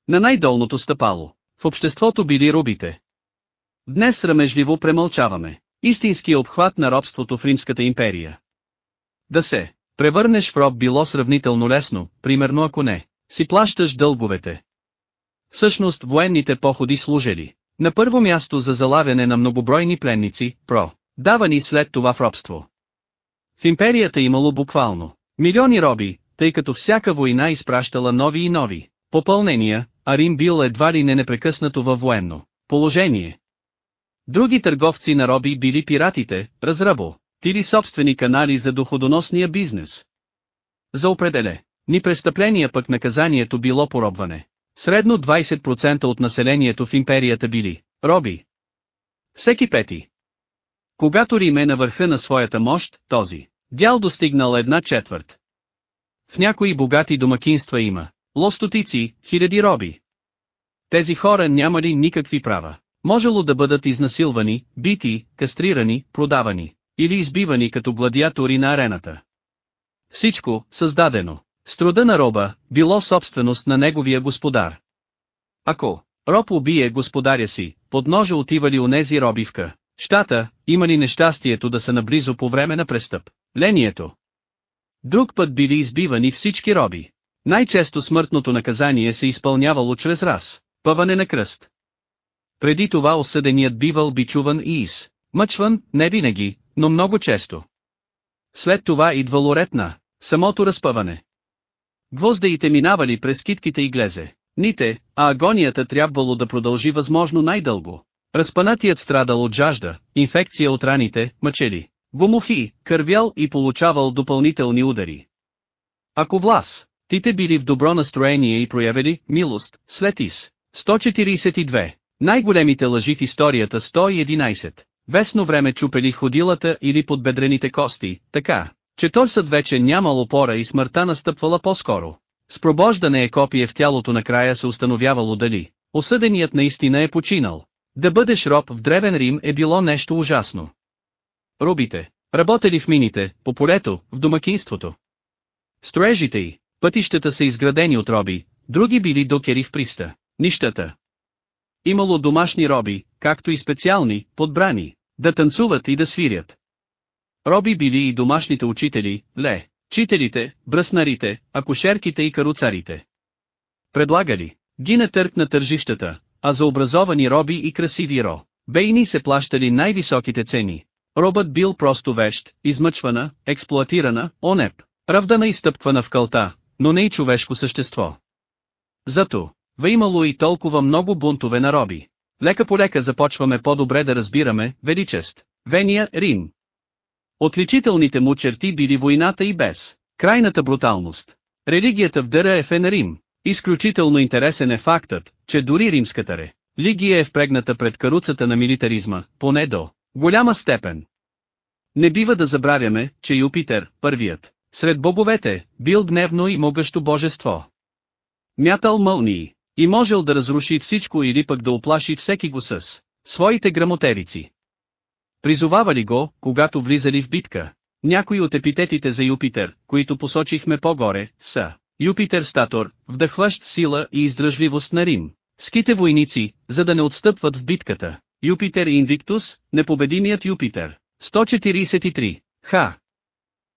На най-долното стъпало, в обществото били рубите. Днес срамежливо премълчаваме. Истинския обхват на робството в Римската империя. Да се превърнеш в роб било сравнително лесно, примерно ако не, си плащаш дълговете. Всъщност военните походи служили. На първо място за залавяне на многобройни пленници, про, давани след това в робство. В империята имало буквално милиони роби, тъй като всяка война изпращала нови и нови попълнения, а Рим бил едва ли не непрекъснато във военно положение. Други търговци на роби били пиратите, разрабо, тили собствени канали за доходоносния бизнес. За определе, ни престъпления пък наказанието било поробване. Средно 20% от населението в империята били роби. Всеки пети. Когато Рим е на върха на своята мощ, този дял достигнал една четвърт. В някои богати домакинства има лостотици, хиляди роби. Тези хора нямали никакви права. Можело да бъдат изнасилвани, бити, кастрирани, продавани, или избивани като гладиатори на арената. Всичко, създадено, с труда на роба, било собственост на неговия господар. Ако роб убие господаря си, под ножа отивали унези робивка, щата, имали нещастието да са наблизо по време на престъп, лението. Друг път били избивани всички роби. Най-често смъртното наказание се изпълнявало чрез раз, пъване на кръст. Преди това осъденият бивал бичуван и из. Мъчван, не винаги, но много често. След това идвало ред на самото разпъване. Гвоздеите минавали през китките и глезе. Ните, а агонията трябвало да продължи възможно най-дълго. Разпанатият страдал от жажда, инфекция от раните, мъчели, гумухи, кървял и получавал допълнителни удари. Ако влас, тите били в добро настроение и проявили милост, след из. 142. Най-големите лъжи в историята 111. Весно време чупели ходилата или под бедрените кости, така, че торсът вече нямал опора и смъртта настъпвала по-скоро. С пробождане е копие в тялото накрая се установявало дали, осъденият наистина е починал. Да бъдеш роб в Древен Рим е било нещо ужасно. Рубите, работели в мините, по полето, в домакинството. Строежите й, пътищата са изградени от роби, други били докери в приста, нищата, Имало домашни роби, както и специални, подбрани, да танцуват и да свирят. Роби били и домашните учители, ле, чителите, бръснарите, акушерките и каруцарите. Предлагали, ги на търк на тържищата, а за образовани роби и красиви ро, бейни се плащали най-високите цени. Робът бил просто вещ, измъчвана, експлоатирана, онеп, равдана и стъпквана в кълта, но не и човешко същество. Зато, Ва имало и толкова много бунтове на роби. Лека по лека започваме по-добре да разбираме, величест, Вения, Рим. Отличителните му черти били войната и без, крайната бруталност. Религията в ДРФ е на Рим. Изключително интересен е фактът, че дори римската ре, лигия е впрегната пред каруцата на милитаризма, поне до голяма степен. Не бива да забравяме, че Юпитер, първият, сред боговете, бил гневно и могъщо божество. Мятал мълнии, и можел да разруши всичко или пък да оплаши всеки го с своите грамотерици. Призовавали го, когато влизали в битка. Някои от епитетите за Юпитер, които посочихме по-горе, са Юпитер Статор, вдъхващ сила и издръжливост на Рим. Ските войници, за да не отстъпват в битката. Юпитер Инвиктус, непобедимият Юпитер. 143. Ха.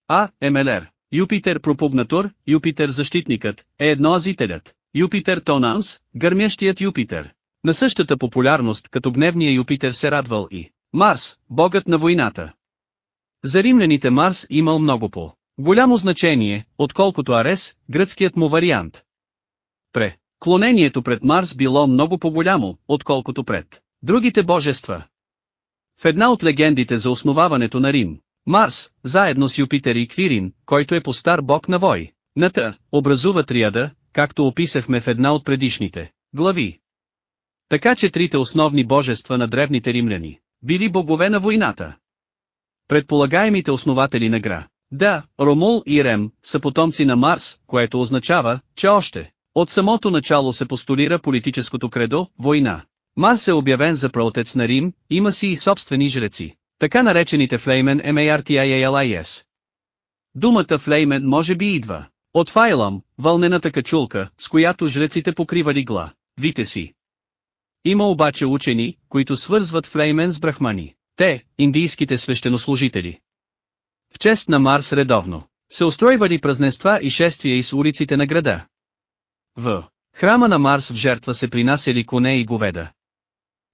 А. МЛР. Юпитер пропугнатор, Юпитер защитникът, е едноазителят. Юпитер Тонанс, гърмящият Юпитер. На същата популярност като гневния Юпитер се радвал и Марс, богът на войната. За римляните Марс имал много по голямо значение, отколкото Арес, гръцкият му вариант. Пре. Клонението пред Марс било много по-голямо, отколкото пред другите божества. В една от легендите за основаването на Рим, Марс, заедно с Юпитер и Квирин, който е по-стар бог на вой, Ната, образува триада, както описахме в една от предишните глави. Така че трите основни божества на древните римляни, били богове на войната. Предполагаемите основатели на гра, да, Ромул и Рем, са потомци на Марс, което означава, че още от самото начало се постулира политическото кредо – война. Марс е обявен за праотец на Рим, има си и собствени жреци, така наречените Флеймен MARTIALIS. Думата Флеймен може би идва от Файлам, вълнената качулка, с която жреците покривали гла, вите си. Има обаче учени, които свързват Флеймен с брахмани. Те, индийските свещенослужители. В чест на Марс редовно, се устройвали празненства и шествия из улиците на града. В храма на Марс в жертва се принасяли коне и говеда.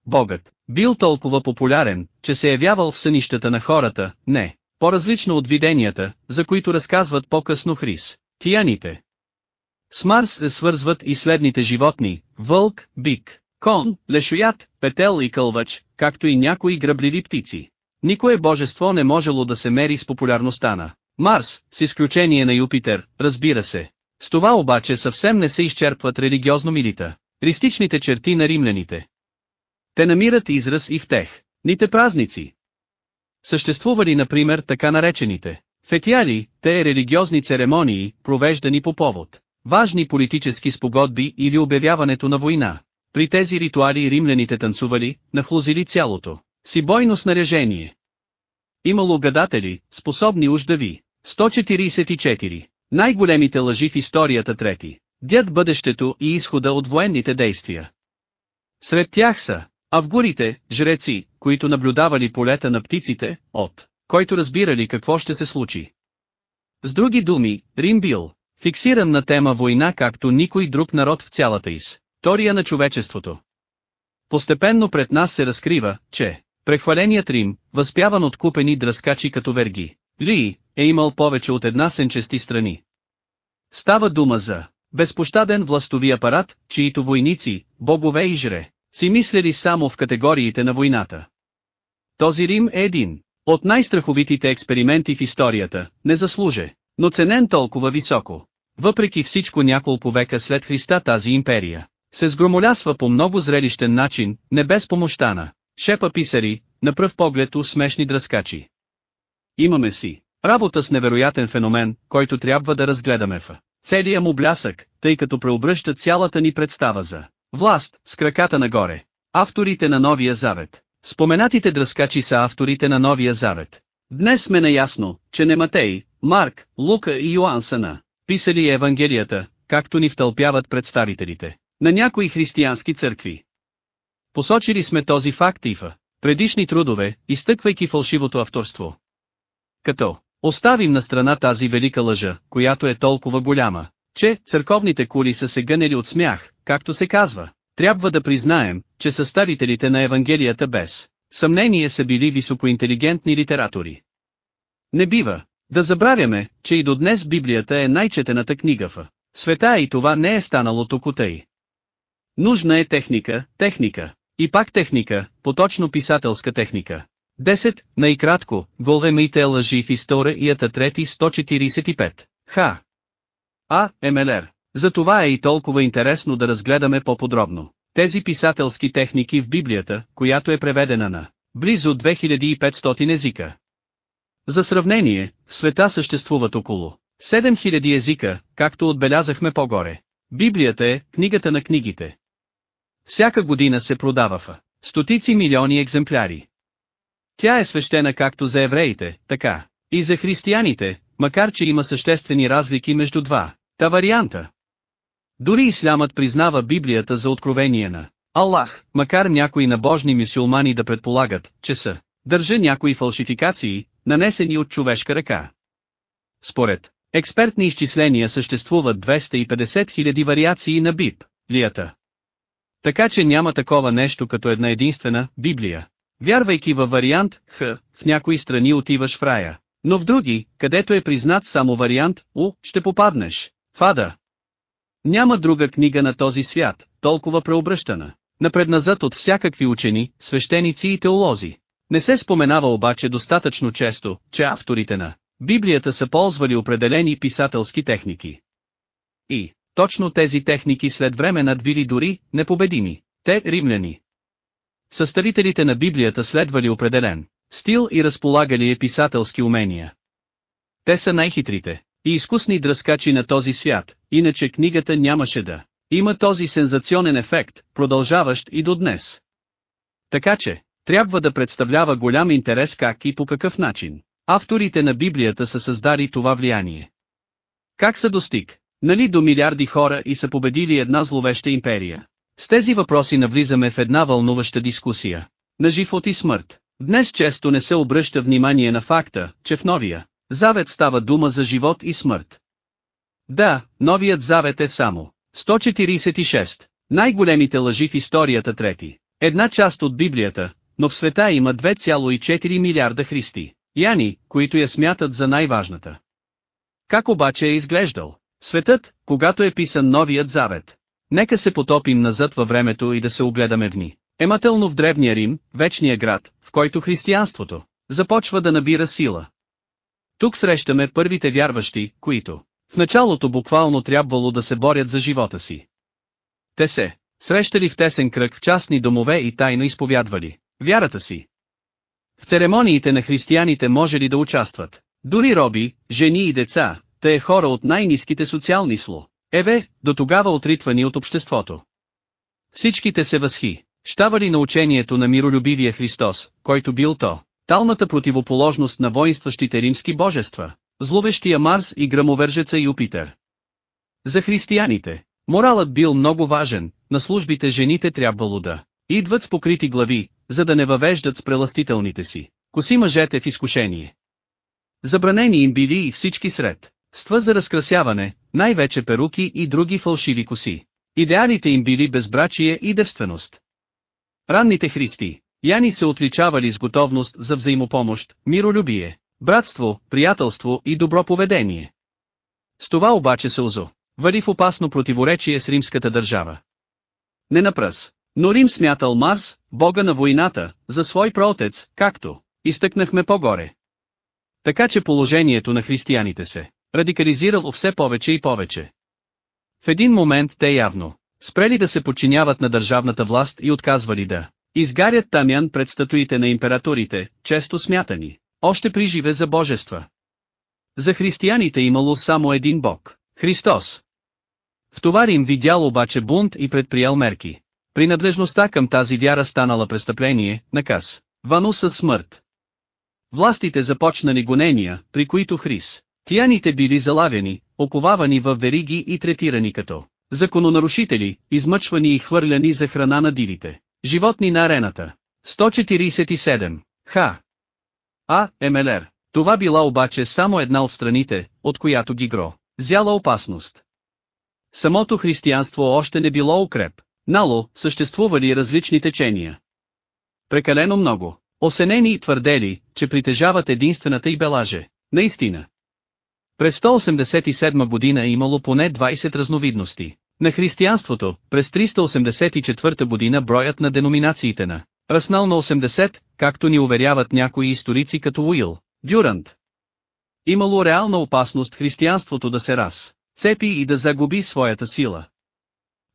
Богът, бил толкова популярен, че се явявал в сънищата на хората, не, по-различно от виденията, за които разказват по-късно Хрис, тияните. С Марс се свързват и следните животни, вълк, бик, кон, лешоят, петел и кълвач, както и някои грабливи птици. Никое божество не можело да се мери с популярността на Марс, с изключение на Юпитер, разбира се. С това обаче съвсем не се изчерпват религиозно милита, ристичните черти на римляните. Те намират израз и в тех, ните празници. Съществували например така наречените фетиали, те религиозни церемонии, провеждани по повод важни политически спогодби или обявяването на война. При тези ритуали римляните танцували, нахлузили цялото си бойно снаряжение. Имало гадатели, способни уж да ви. 144. Най-големите лъжи в историята трети. Дяд бъдещето и изхода от военните действия. Сред тях са авгурите, жреци, които наблюдавали полета на птиците, от който разбирали какво ще се случи. С други думи, Рим бил фиксиран на тема война както никой друг народ в цялата история на човечеството. Постепенно пред нас се разкрива, че прехваленият Рим, възпяван от купени дръскачи като верги, Ли, е имал повече от една сенчести страни. Става дума за безпощаден властови апарат, чието войници, богове и жре, си мислили само в категориите на войната. Този Рим е един от най-страховитите експерименти в историята, не заслуже, но ценен толкова високо. Въпреки всичко няколко века след Христа тази империя се сгромолясва по много зрелищен начин, не без помощта на шепа писари, на пръв поглед усмешни дръскачи. Имаме си работа с невероятен феномен, който трябва да разгледаме в целия му блясък, тъй като преобръща цялата ни представа за власт с краката нагоре. Авторите на Новия Завет Споменатите дръскачи са авторите на Новия Завет. Днес сме наясно, че не Матей, Марк, Лука и Йоан писали Евангелията, както ни втълпяват представителите на някои християнски църкви. Посочили сме този факт и в предишни трудове, изтъквайки фалшивото авторство. Като оставим на страна тази велика лъжа, която е толкова голяма, че църковните кули са се гънели от смях, както се казва, трябва да признаем, че съставителите на Евангелията без съмнение са били високоинтелигентни литератори. Не бива да забравяме, че и до днес Библията е най-четената книга в света и това не е станало тук тъй. Нужна е техника, техника, и пак техника, поточно писателска техника. 10. Най-кратко, големите лъжи в историята 3 145. Х. А. МЛР. За това е и толкова интересно да разгледаме по-подробно. Тези писателски техники в Библията, която е преведена на близо 2500 езика. За сравнение, в света съществуват около 7000 езика, както отбелязахме по-горе. Библията е книгата на книгите. Всяка година се продава в стотици милиони екземпляри. Тя е свещена както за евреите, така и за християните, макар че има съществени разлики между два та варианта. Дори ислямът признава Библията за откровение на Аллах, макар някои набожни мюсюлмани да предполагат, че са държа някои фалшификации, нанесени от човешка ръка. според експертни изчисления съществуват 250 000 вариации на Библията. Така че няма такова нещо като една единствена Библия. Вярвайки във вариант Х, в някои страни отиваш в рая, но в други, където е признат само вариант У, ще попаднеш в ада. Няма друга книга на този свят, толкова преобръщана, напредназад от всякакви учени, свещеници и теолози. Не се споменава обаче достатъчно често, че авторите на Библията са ползвали определени писателски техники. И, точно тези техники след време надвили дори, непобедими, те римляни. Съставителите на Библията следвали определен стил и разполагали е писателски умения. Те са най-хитрите и изкусни дръскачи на този свят, иначе книгата нямаше да има този сензационен ефект, продължаващ и до днес. Така че, трябва да представлява голям интерес как и по какъв начин. Авторите на Библията са създали това влияние. Как са достиг? Нали до милиарди хора и са победили една зловеща империя? С тези въпроси навлизаме в една вълнуваща дискусия. На живот и смърт. Днес често не се обръща внимание на факта, че в новия завет става дума за живот и смърт. Да, новият завет е само 146. Най-големите лъжи в историята трети. Една част от Библията, но в света има 2,4 милиарда христи. Яни, които я смятат за най-важната. Как обаче е изглеждал? Светът, когато е писан новият завет. Нека се потопим назад във времето и да се огледаме в ни. Емателно в Древния Рим, вечния град, в който християнството започва да набира сила. Тук срещаме първите вярващи, които в началото буквално трябвало да се борят за живота си. Те се срещали в тесен кръг в частни домове и тайно изповядвали вярата си. В церемониите на християните може ли да участват? Дори роби, жени и деца, те е хора от най-низките социални сло. Еве, до тогава отритвани от обществото. Всичките се възхи, щавали на учението на миролюбивия Христос, който бил то, талната противоположност на воинстващите римски божества, зловещия Марс и грамовержеца Юпитер. За християните, моралът бил много важен, на службите жените трябвало да идват с покрити глави, за да не въвеждат с преластителните си, коси мъжете в изкушение. Забранени им били и всички сред, ства за разкрасяване, най-вече перуки и други фалшиви коси. Идеалите им били безбрачие и девственост. Ранните христи, Яни се отличавали с готовност за взаимопомощ, миролюбие, братство, приятелство и добро поведение. С това обаче се озо, вали в опасно противоречие с римската държава. Не на пръс, но Рим смятал Марс, бога на войната, за свой проотец, както изтъкнахме по-горе. Така че положението на християните се радикализирало все повече и повече. В един момент те явно спрели да се подчиняват на държавната власт и отказвали да изгарят тамян пред статуите на императорите, често смятани, още при живе за божества. За християните имало само един бог – Христос. В това Рим видял обаче бунт и предприял мерки. Принадлежността към тази вяра станала престъпление, наказ, вано със смърт. Властите започнали гонения, при които Хрис, тияните били залавяни, оковавани в вериги и третирани като закононарушители, измъчвани и хвърляни за храна на дивите. Животни на арената. 147. Ха. А, МЛР. Това била обаче само една от страните, от която ги гро. Зяла опасност. Самото християнство още не било укреп. Нало, съществували различни течения. Прекалено много. Осенени и твърдели, че притежават единствената и белаже. Наистина. През 187 година е имало поне 20 разновидности. На християнството, през 384 година броят на деноминациите на Раснал на 80, както ни уверяват някои историци като Уил, Дюрант. Имало реална опасност християнството да се раз, цепи и да загуби своята сила.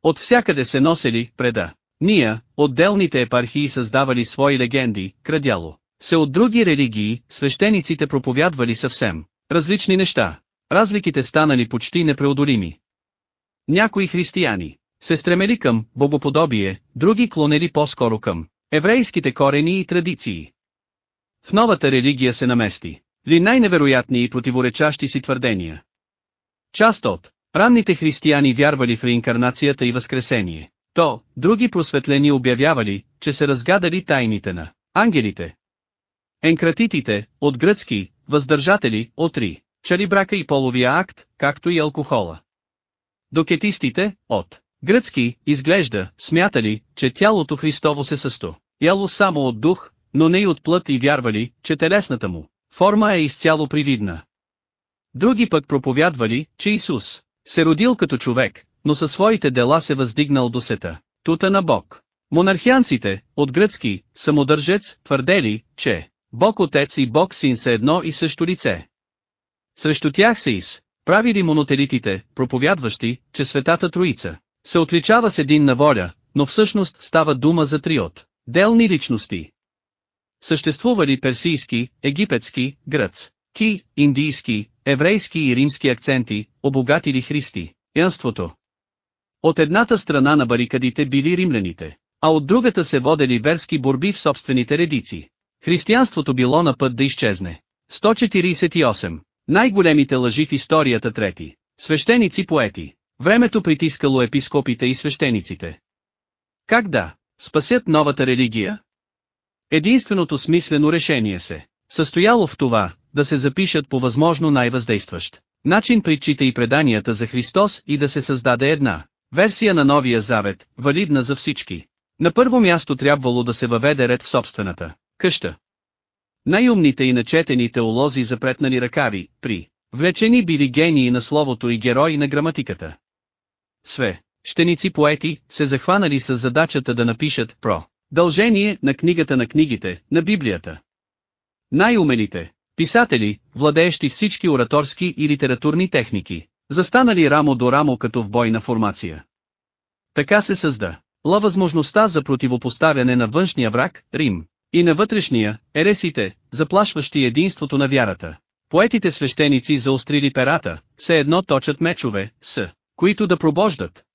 От всякъде се носели, преда. Ния, отделните епархии създавали свои легенди, крадяло. Се от други религии, свещениците проповядвали съвсем различни неща. Разликите станали почти непреодолими. Някои християни се стремели към богоподобие, други клонели по-скоро към еврейските корени и традиции. В новата религия се намести ли най-невероятни и противоречащи си твърдения. Част от ранните християни вярвали в реинкарнацията и възкресение. То, други просветлени обявявали, че се разгадали тайните на ангелите. Енкратитите, от гръцки, въздържатели, отри. чали брака и половия акт, както и алкохола. Докетистите, от гръцки, изглежда, смятали, че тялото Христово се състо, яло само от дух, но не и от плът и вярвали, че телесната му форма е изцяло привидна. Други пък проповядвали, че Исус се родил като човек, но със своите дела се въздигнал до сета, тута на Бог. Монархианците, от гръцки, самодържец, твърдели, че Бог Отец и Бог Син са едно и също лице. Срещу тях се из, правили монотелитите, проповядващи, че Светата Троица се отличава с единна воля, но всъщност става дума за триот, делни личности. Съществували персийски, египетски, гръц, ки, индийски, еврейски и римски акценти, обогатили Христи, янството. От едната страна на барикадите били римляните, а от другата се водели верски борби в собствените редици. Християнството било на път да изчезне. 148. Най-големите лъжи в историята трети. Свещеници-поети. Времето притискало епископите и свещениците. Как да спасят новата религия? Единственото смислено решение се състояло в това, да се запишат по възможно най-въздействащ начин притчите и преданията за Христос и да се създаде една версия на Новия Завет, валидна за всички. На първо място трябвало да се въведе ред в собствената къща. Най-умните и начетени теолози запретнали ръкави, при влечени били гении на словото и герои на граматиката. Све, щеници поети, се захванали с задачата да напишат про дължение на книгата на книгите, на Библията. Най-умелите, писатели, владеещи всички ораторски и литературни техники, застанали рамо до рамо като в бойна формация. Така се създа ла възможността за противопоставяне на външния враг, Рим, и на вътрешния, ересите, заплашващи единството на вярата. Поетите свещеници заострили перата, все едно точат мечове, с които да пробождат.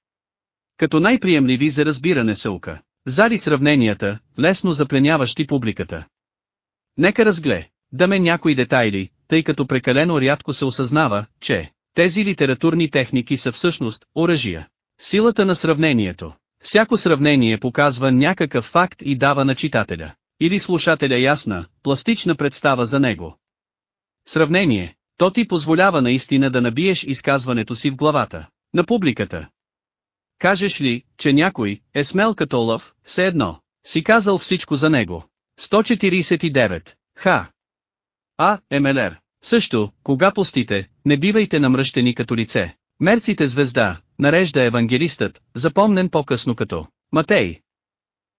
Като най-приемливи за разбиране саука, зали сравненията, лесно запленяващи публиката. Нека разгле, ме някои детайли, тъй като прекалено рядко се осъзнава, че тези литературни техники са всъщност оръжия. Силата на сравнението. Всяко сравнение показва някакъв факт и дава на читателя или слушателя ясна, пластична представа за него. Сравнение, то ти позволява наистина да набиеш изказването си в главата, на публиката. Кажеш ли, че някой е смел като лъв, все едно, си казал всичко за него. 149. Ха. А, Емелер. Също, кога постите, не бивайте намръщени като лице. Мерците звезда, нарежда евангелистът, запомнен по-късно като Матей.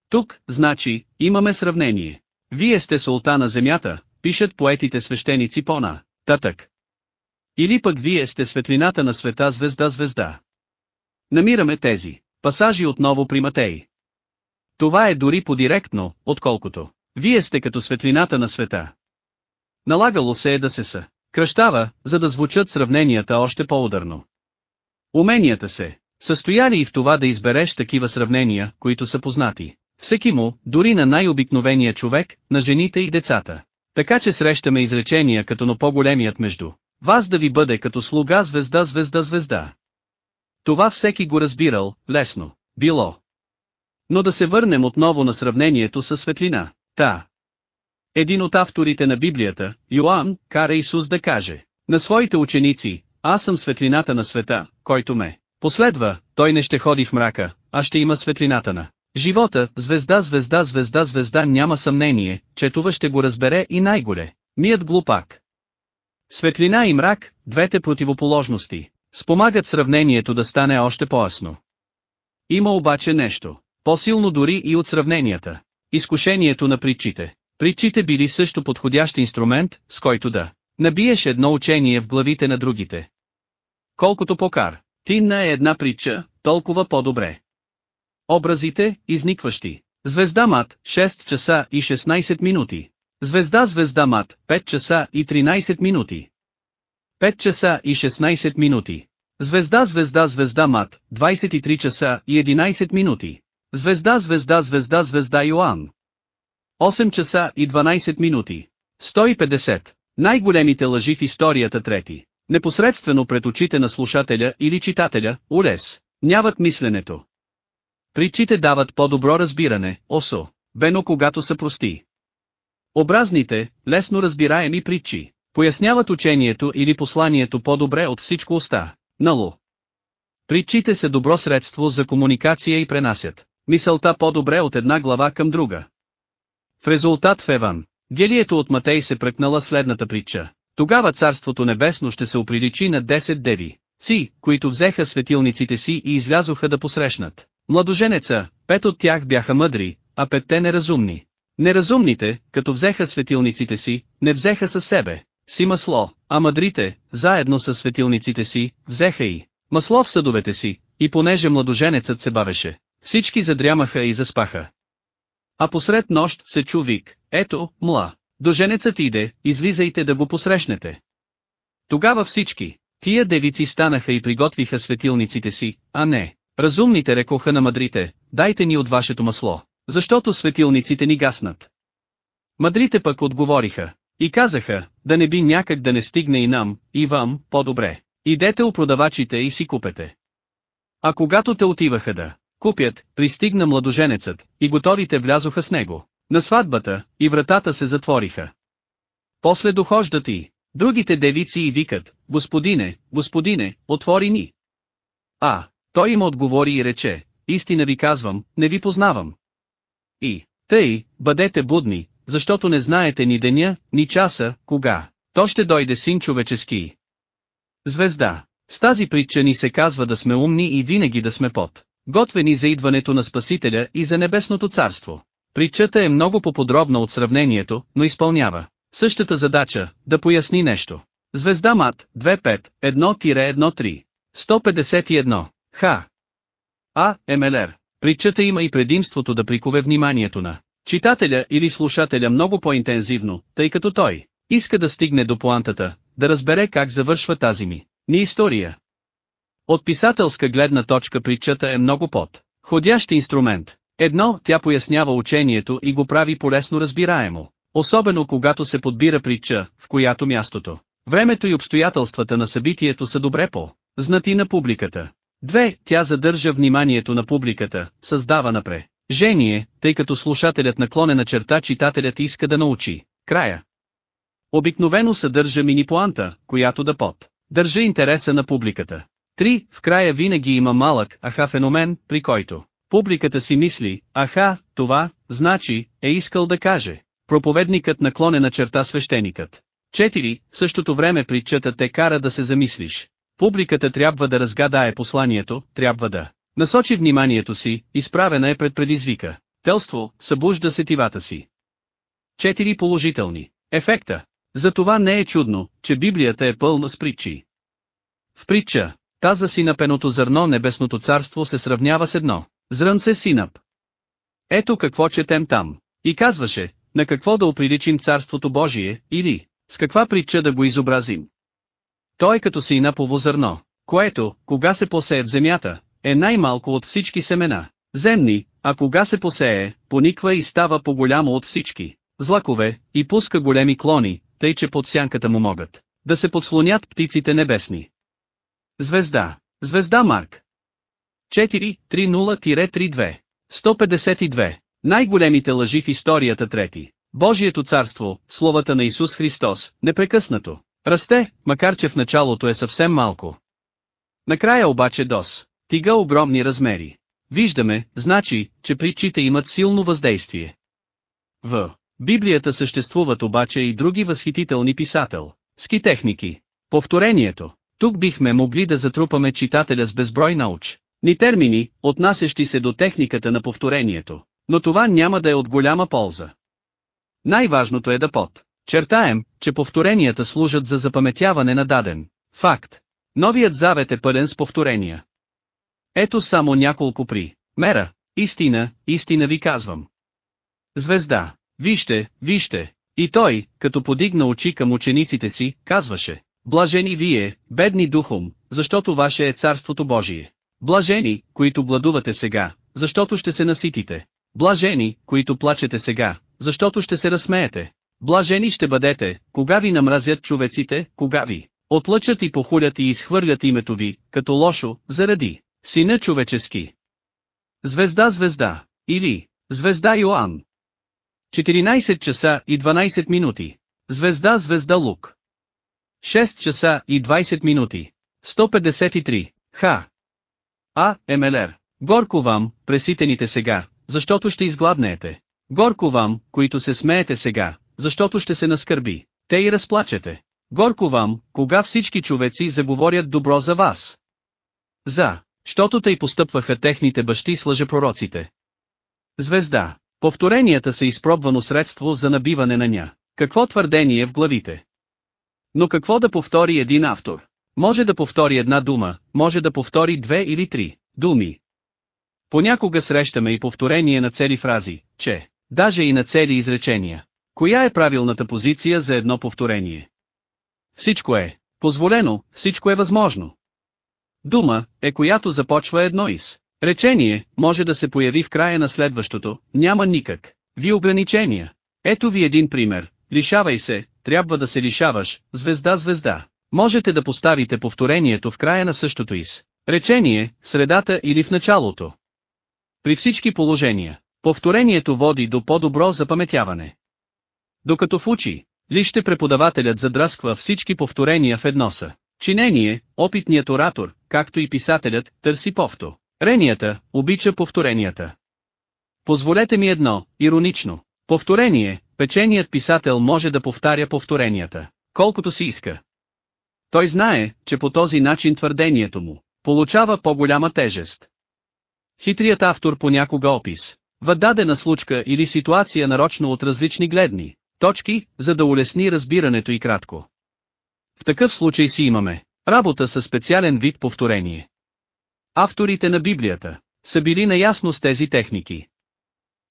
Тук, значи, имаме сравнение. Вие сте султана земята, пишат поетите свещеници по-на, татък. Или пък вие сте светлината на света звезда-звезда. Намираме тези пасажи отново при Матей. Това е дори по-директно, отколкото. Вие сте като светлината на света. Налагало се е да се са. Кръщава, за да звучат сравненията още по-ударно. Уменията се, състояли и в това да избереш такива сравнения, които са познати. Всеки му, дори на най-обикновения човек, на жените и децата. Така че срещаме изречения като но по-големият между. Вас да ви бъде като слуга звезда звезда звезда. Това всеки го разбирал, лесно, било. Но да се върнем отново на сравнението с светлина. Та. Един от авторите на Библията, Йоанн, кара Исус да каже на своите ученици, аз съм светлината на света, който ме последва, той не ще ходи в мрака, а ще има светлината на Живота, звезда, звезда, звезда, звезда няма съмнение, че това ще го разбере и най-голе. Мият глупак. Светлина и мрак, двете противоположности, спомагат сравнението да стане още по-ясно. Има обаче нещо, по-силно дори и от сравненията. Изкушението на притчите. Притчите били също подходящ инструмент, с който да набиеш едно учение в главите на другите. Колкото покар, тинна е една притча, толкова по-добре. Образите, изникващи. Звезда мат, 6 часа и 16 минути. Звезда звезда мат, 5 часа и 13 минути. 5 часа и 16 минути. Звезда звезда звезда мат, 23 часа и 11 минути. Звезда звезда звезда звезда Йоан. 8 часа и 12 минути. 150. Най-големите лъжи в историята трети. Непосредствено пред очите на слушателя или читателя, улес, няват мисленето. Притчите дават по-добро разбиране, осо, бено когато са прости. Образните, лесно разбираеми притчи, Поясняват учението или посланието по-добре от всичко оста. Нало. Притчите са добро средство за комуникация и пренасят мисълта по-добре от една глава към друга. В резултат в Еван, гелието от Матей се пръкнала следната притча. Тогава Царството Небесно ще се оприличи на 10 деви, си, които взеха светилниците си и излязоха да посрещнат. Младоженеца, пет от тях бяха мъдри, а петте неразумни. Неразумните, като взеха светилниците си, не взеха със себе си масло, а мъдрите, заедно с светилниците си, взеха и масло в съдовете си, и понеже младоженецът се бавеше, всички задрямаха и заспаха. А посред нощ се чу вик, ето, мла, доженецът иде, излизайте да го посрещнете. Тогава всички, тия девици станаха и приготвиха светилниците си, а не, разумните рекоха на мъдрите, дайте ни от вашето масло, защото светилниците ни гаснат. Мъдрите пък отговориха, и казаха, да не би някак да не стигне и нам, и вам, по-добре. Идете у продавачите и си купете. А когато те отиваха да купят, пристигна младоженецът, и готовите влязоха с него. На сватбата, и вратата се затвориха. После дохождат и другите девици и викат, Господине, Господине, отвори ни. А, той им отговори и рече, истина ви казвам, не ви познавам. И, тъй, бъдете будни, защото не знаете ни деня, ни часа, кога, то ще дойде син човечески. Звезда. С тази притча ни се казва да сме умни и винаги да сме под. Готвени за идването на Спасителя и за Небесното царство. Притчата е много по-подробна от сравнението, но изпълнява същата задача, да поясни нещо. Звезда МАТ 25-1-13 151 Х. А. МЛР. Притчата има и предимството да прикове вниманието на читателя или слушателя много по-интензивно, тъй като той иска да стигне до поантата, да разбере как завършва тази ми ни история. От писателска гледна точка притчата е много под ходящ инструмент. Едно, тя пояснява учението и го прави полесно разбираемо, особено когато се подбира притча, в която мястото, времето и обстоятелствата на събитието са добре по знати на публиката. Две, тя задържа вниманието на публиката, създава напре. Жение, тъй като слушателят наклонена черта читателят иска да научи. Края. Обикновено съдържа мини-планта, която да под. Държа интереса на публиката. 3. В края винаги има малък аха феномен, при който публиката си мисли, аха, това, значи, е искал да каже. Проповедникът наклонена черта свещеникът. 4. В същото време притчата те кара да се замислиш. Публиката трябва да разгадае посланието, трябва да насочи вниманието си, изправена е пред предизвика. Телство, събужда сетивата си. 4 положителни. Ефекта. Затова не е чудно, че Библията е пълна с притчи. В притча, таза си напеното зърно небесното царство се сравнява с едно. Зрънце синап. Ето какво четем там. И казваше, на какво да оприличим царството Божие, или, с каква притча да го изобразим. Той е като синапово зърно, което, кога се посее в земята, е най-малко от всички семена, земни, а кога се посее, пониква и става по-голямо от всички, злакове, и пуска големи клони, тъй че под сянката му могат да се подслонят птиците небесни. Звезда. Звезда Марк. 4.30-32. 152. Най-големите лъжи в историята трети. Божието царство, словата на Исус Христос, непрекъснато. Расте, макар че в началото е съвсем малко. Накрая обаче дос. Тига огромни размери. Виждаме, значи, че притчите имат силно въздействие. В Библията съществуват обаче и други възхитителни писател, ски техники. Повторението. Тук бихме могли да затрупаме читателя с безброй науч. Ни термини, отнасящи се до техниката на повторението. Но това няма да е от голяма полза. Най-важното е да под. Чертаем, че повторенията служат за запаметяване на даден факт. Новият завет е пълен с повторения. Ето само няколко при. Мера, истина, истина ви казвам. Звезда, вижте, вижте. И той, като подигна очи към учениците си, казваше, Блажени вие, бедни духом, защото ваше е Царството Божие. Блажени, които бладувате сега, защото ще се наситите. Блажени, които плачете сега, защото ще се разсмеете. Блажени ще бъдете, кога ви намразят човеците, кога ви отлъчат и похулят и изхвърлят името ви, като лошо, заради Сина човечески. Звезда звезда, или Звезда Йоан. 14 часа и 12 минути. Звезда звезда Лук. 6 часа и 20 минути. 153. Ха. А, МЛР. Горко вам, преситените сега, защото ще изгладнеете. Горко вам, които се смеете сега, защото ще се наскърби. Те и разплачете. Горко вам, кога всички човеци заговорят добро за вас. За, щото тъй постъпваха техните бащи с лъжепророците. Звезда. Повторенията са изпробвано средство за набиване на ня. Какво твърдение в главите? Но какво да повтори един автор? Може да повтори една дума, може да повтори две или три думи. Понякога срещаме и повторение на цели фрази, че, даже и на цели изречения. Коя е правилната позиция за едно повторение? Всичко е позволено, всичко е възможно. Дума е която започва едно из. Речение може да се появи в края на следващото, няма никак. Ви ограничения. Ето ви един пример. Лишавай се, трябва да се лишаваш, звезда звезда. Можете да поставите повторението в края на същото из. Речение, средата или в началото. При всички положения, повторението води до по-добро запаметяване. Докато в учи, лище преподавателят задрасква всички повторения в едно са. Чинение, опитният оратор, както и писателят, търси повто. Ренията, обича повторенията. Позволете ми едно, иронично. Повторение, печеният писател може да повтаря повторенията, колкото си иска. Той знае, че по този начин твърдението му получава по-голяма тежест. Хитрият автор понякога опис, въдадена случка или ситуация нарочно от различни гледни точки, за да улесни разбирането и кратко. В такъв случай си имаме работа със специален вид повторение. Авторите на Библията са били наясно с тези техники.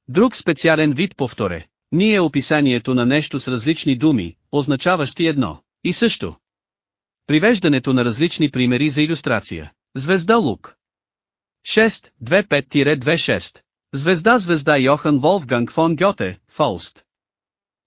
Друг специален вид повторе. Ние описанието на нещо с различни думи, означаващи едно и също. Привеждането на различни примери за иллюстрация. Звезда Лук. 6, 25-26. Звезда Звезда Йохан Волфганг фон Гьоте, Фауст.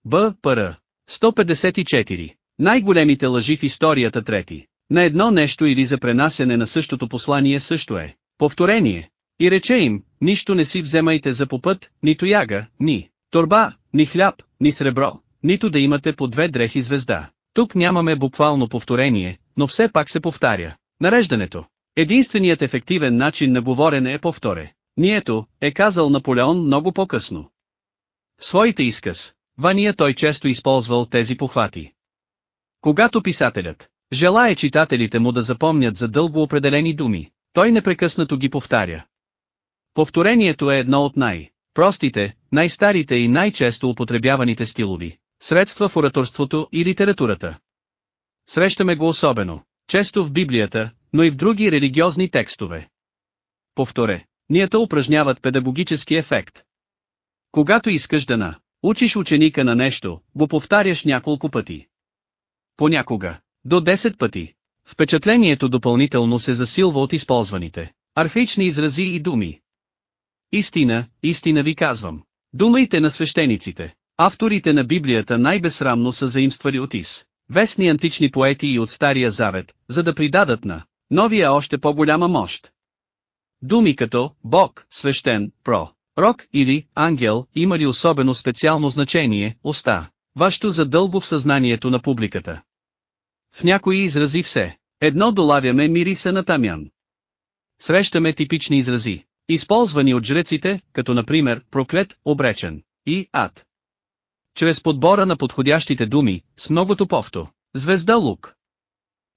Б. Р. 154. Най-големите лъжи в историята трети. На едно нещо или за пренасене на същото послание също е. Повторение. И рече им, нищо не си вземайте за попът, нито яга, ни торба, ни хляб, ни сребро, нито да имате по две дрехи звезда. Тук нямаме буквално повторение, но все пак се повтаря. Нареждането. Единственият ефективен начин на говорене е повторе. Нието, е казал Наполеон много по-късно. Своите изказ, Вания той често използвал тези похвати. Когато писателят желая читателите му да запомнят за дълго определени думи, той непрекъснато ги повтаря. Повторението е едно от най-простите, най-старите и най-често употребяваните стилови средства в ораторството и литературата. Срещаме го особено, често в Библията, но и в други религиозни текстове. Повторе, нията упражняват педагогически ефект. Когато искаш да на учиш ученика на нещо, го повтаряш няколко пъти. Понякога, до 10 пъти. Впечатлението допълнително се засилва от използваните архаични изрази и думи. Истина, истина ви казвам. Думайте на свещениците. Авторите на Библията най-безсрамно са заимствали от Ис. Вестни антични поети и от Стария Завет, за да придадат на новия още по-голяма мощ. Думи като Бог, свещен, про, рок или ангел имали особено специално значение, оста, вашето задълго в съзнанието на публиката. В някои изрази все, едно долавяме мириса на тамян. Срещаме типични изрази, използвани от жреците, като например проклет, обречен и ад. Чрез подбора на подходящите думи, с многото повто. Звезда Лук.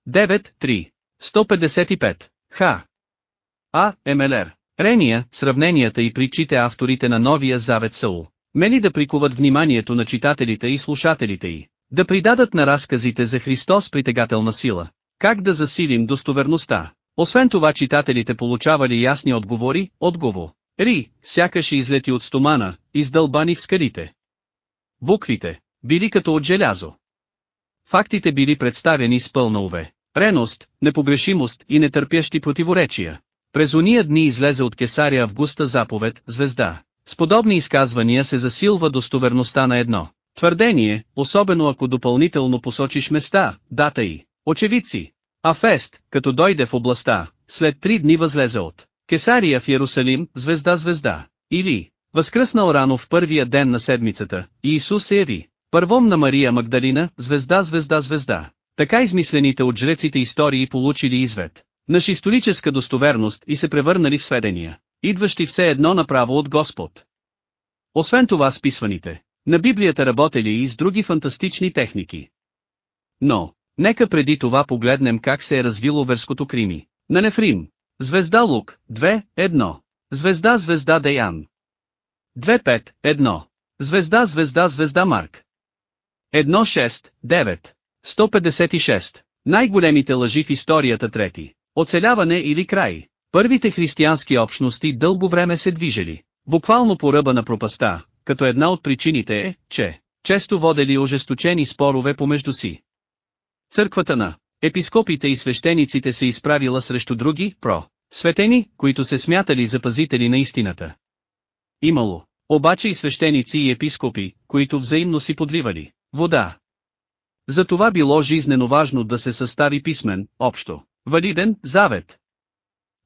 9.3. 155. Х. А. МЛР. Рения, сравненията и причите авторите на Новия Завет Саул. Мели да прикуват вниманието на читателите и слушателите й. Да придадат на разказите за Христос притегателна сила. Как да засилим достоверността. Освен това читателите получавали ясни отговори, отговор. Ри, сякаш излети от стомана, издълбани в скалите. Буквите, били като от желязо. Фактите били представени с пълна уве, реност, непогрешимост и нетърпящи противоречия. През уния дни излезе от Кесария Августа заповед, звезда. С подобни изказвания се засилва достоверността на едно. Твърдение, особено ако допълнително посочиш места, дата и очевидци. А Фест, като дойде в областта, след три дни възлезе от Кесария в Иерусалим, звезда-звезда. Или, възкръснал рано в първия ден на седмицата, Иисус се яви. Първом на Мария Магдалина, звезда-звезда-звезда. Така измислените от жреците истории получили извед. Наш историческа достоверност и се превърнали в сведения, идващи все едно направо от Господ. Освен това списваните, на Библията работели и с други фантастични техники. Но, нека преди това погледнем как се е развило верското крими. На Нефрим. Звезда Лук, 2, 1. Звезда Звезда Деян. 2-5, 1. Звезда Звезда Звезда Марк. 1-6, 9. 156. Най-големите лъжи в историята трети. Оцеляване или край. Първите християнски общности дълго време се движели. Буквално по ръба на пропаста, като една от причините е, че често водели ожесточени спорове помежду си. Църквата на епископите и свещениците се изправила срещу други, про, светени, които се смятали за пазители на истината. Имало, обаче и свещеници и епископи, които взаимно си подливали вода. Затова било жизнено важно да се състави писмен, общо, валиден, завет.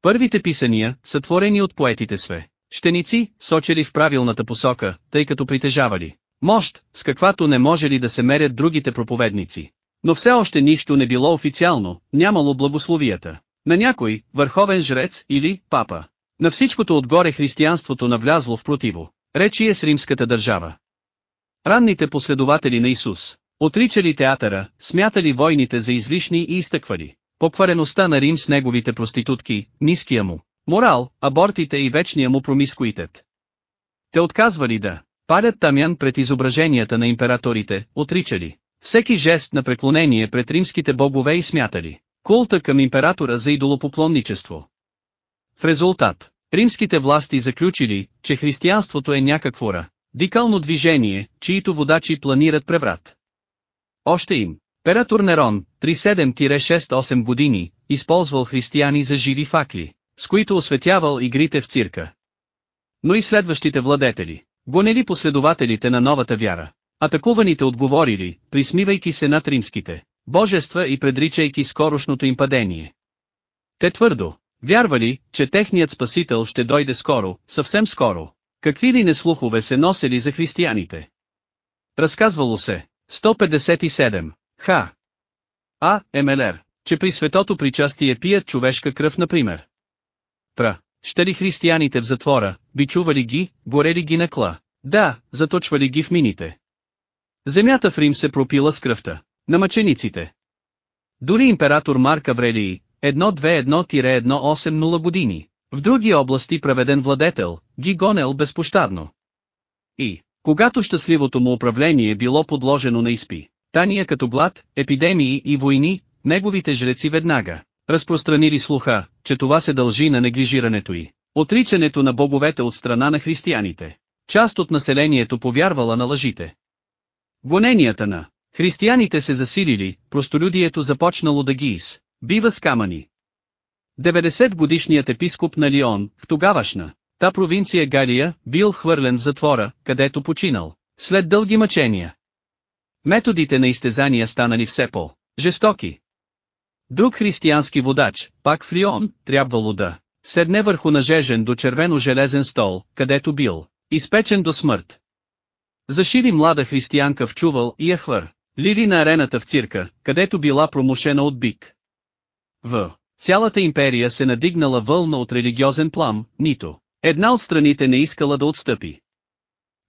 Първите писания, сътворени от поетите све, щеници, сочели в правилната посока, тъй като притежавали мощ, с каквато не можели да се мерят другите проповедници. Но все още нищо не било официално, нямало благословията. На някой, върховен жрец или папа. На всичкото отгоре християнството навлязло в противо. Речи е с римската държава. Ранните последователи на Исус, отричали театъра, смятали войните за излишни и изтъквали. Поквареността на Рим с неговите проститутки, ниския му, морал, абортите и вечния му промискуитет. Те отказвали да палят тамян пред изображенията на императорите, отричали всеки жест на преклонение пред римските богове и смятали култа към императора за идолопоклонничество. В резултат, римските власти заключили, че християнството е някакво радикално движение, чието водачи планират преврат. Още им, Ператор Нерон, 37-68 години, използвал християни за живи факли, с които осветявал игрите в цирка. Но и следващите владетели, гонели последователите на новата вяра. Атакуваните отговорили, присмивайки се над римските божества и предричайки скорошното им падение. Те твърдо, вярвали, че техният спасител ще дойде скоро, съвсем скоро. Какви ли неслухове се носели за християните? Разказвало се, 157, ха. А, МЛР, че при светото причастие пият човешка кръв например. Пра, ще ли християните в затвора, бичували ги, горели ги на кла? Да, заточвали ги в мините. Земята в Рим се пропила с кръвта. На мъчениците. Дори император Марк Аврелий, 1-2-1-1-8-0 години, в други области праведен владетел, ги гонел безпощадно. И, когато щастливото му управление било подложено на изпи, тания като глад, епидемии и войни, неговите жреци веднага, разпространили слуха, че това се дължи на неглижирането й, отричането на боговете от страна на християните. Част от населението повярвала на лъжите. Гоненията на християните се засилили, простолюдието започнало да ги из, бива с камъни. 90 годишният епископ на Лион, в тогавашна, та провинция Галия, бил хвърлен в затвора, където починал, след дълги мъчения. Методите на изтезания станали все по-жестоки. Друг християнски водач, пак в Лион, трябвало да седне върху нажежен до червено-железен стол, където бил изпечен до смърт. Зашири млада християнка в чувал и я хвър, лили на арената в цирка, където била промушена от бик. В цялата империя се надигнала вълна от религиозен плам, нито една от страните не искала да отстъпи.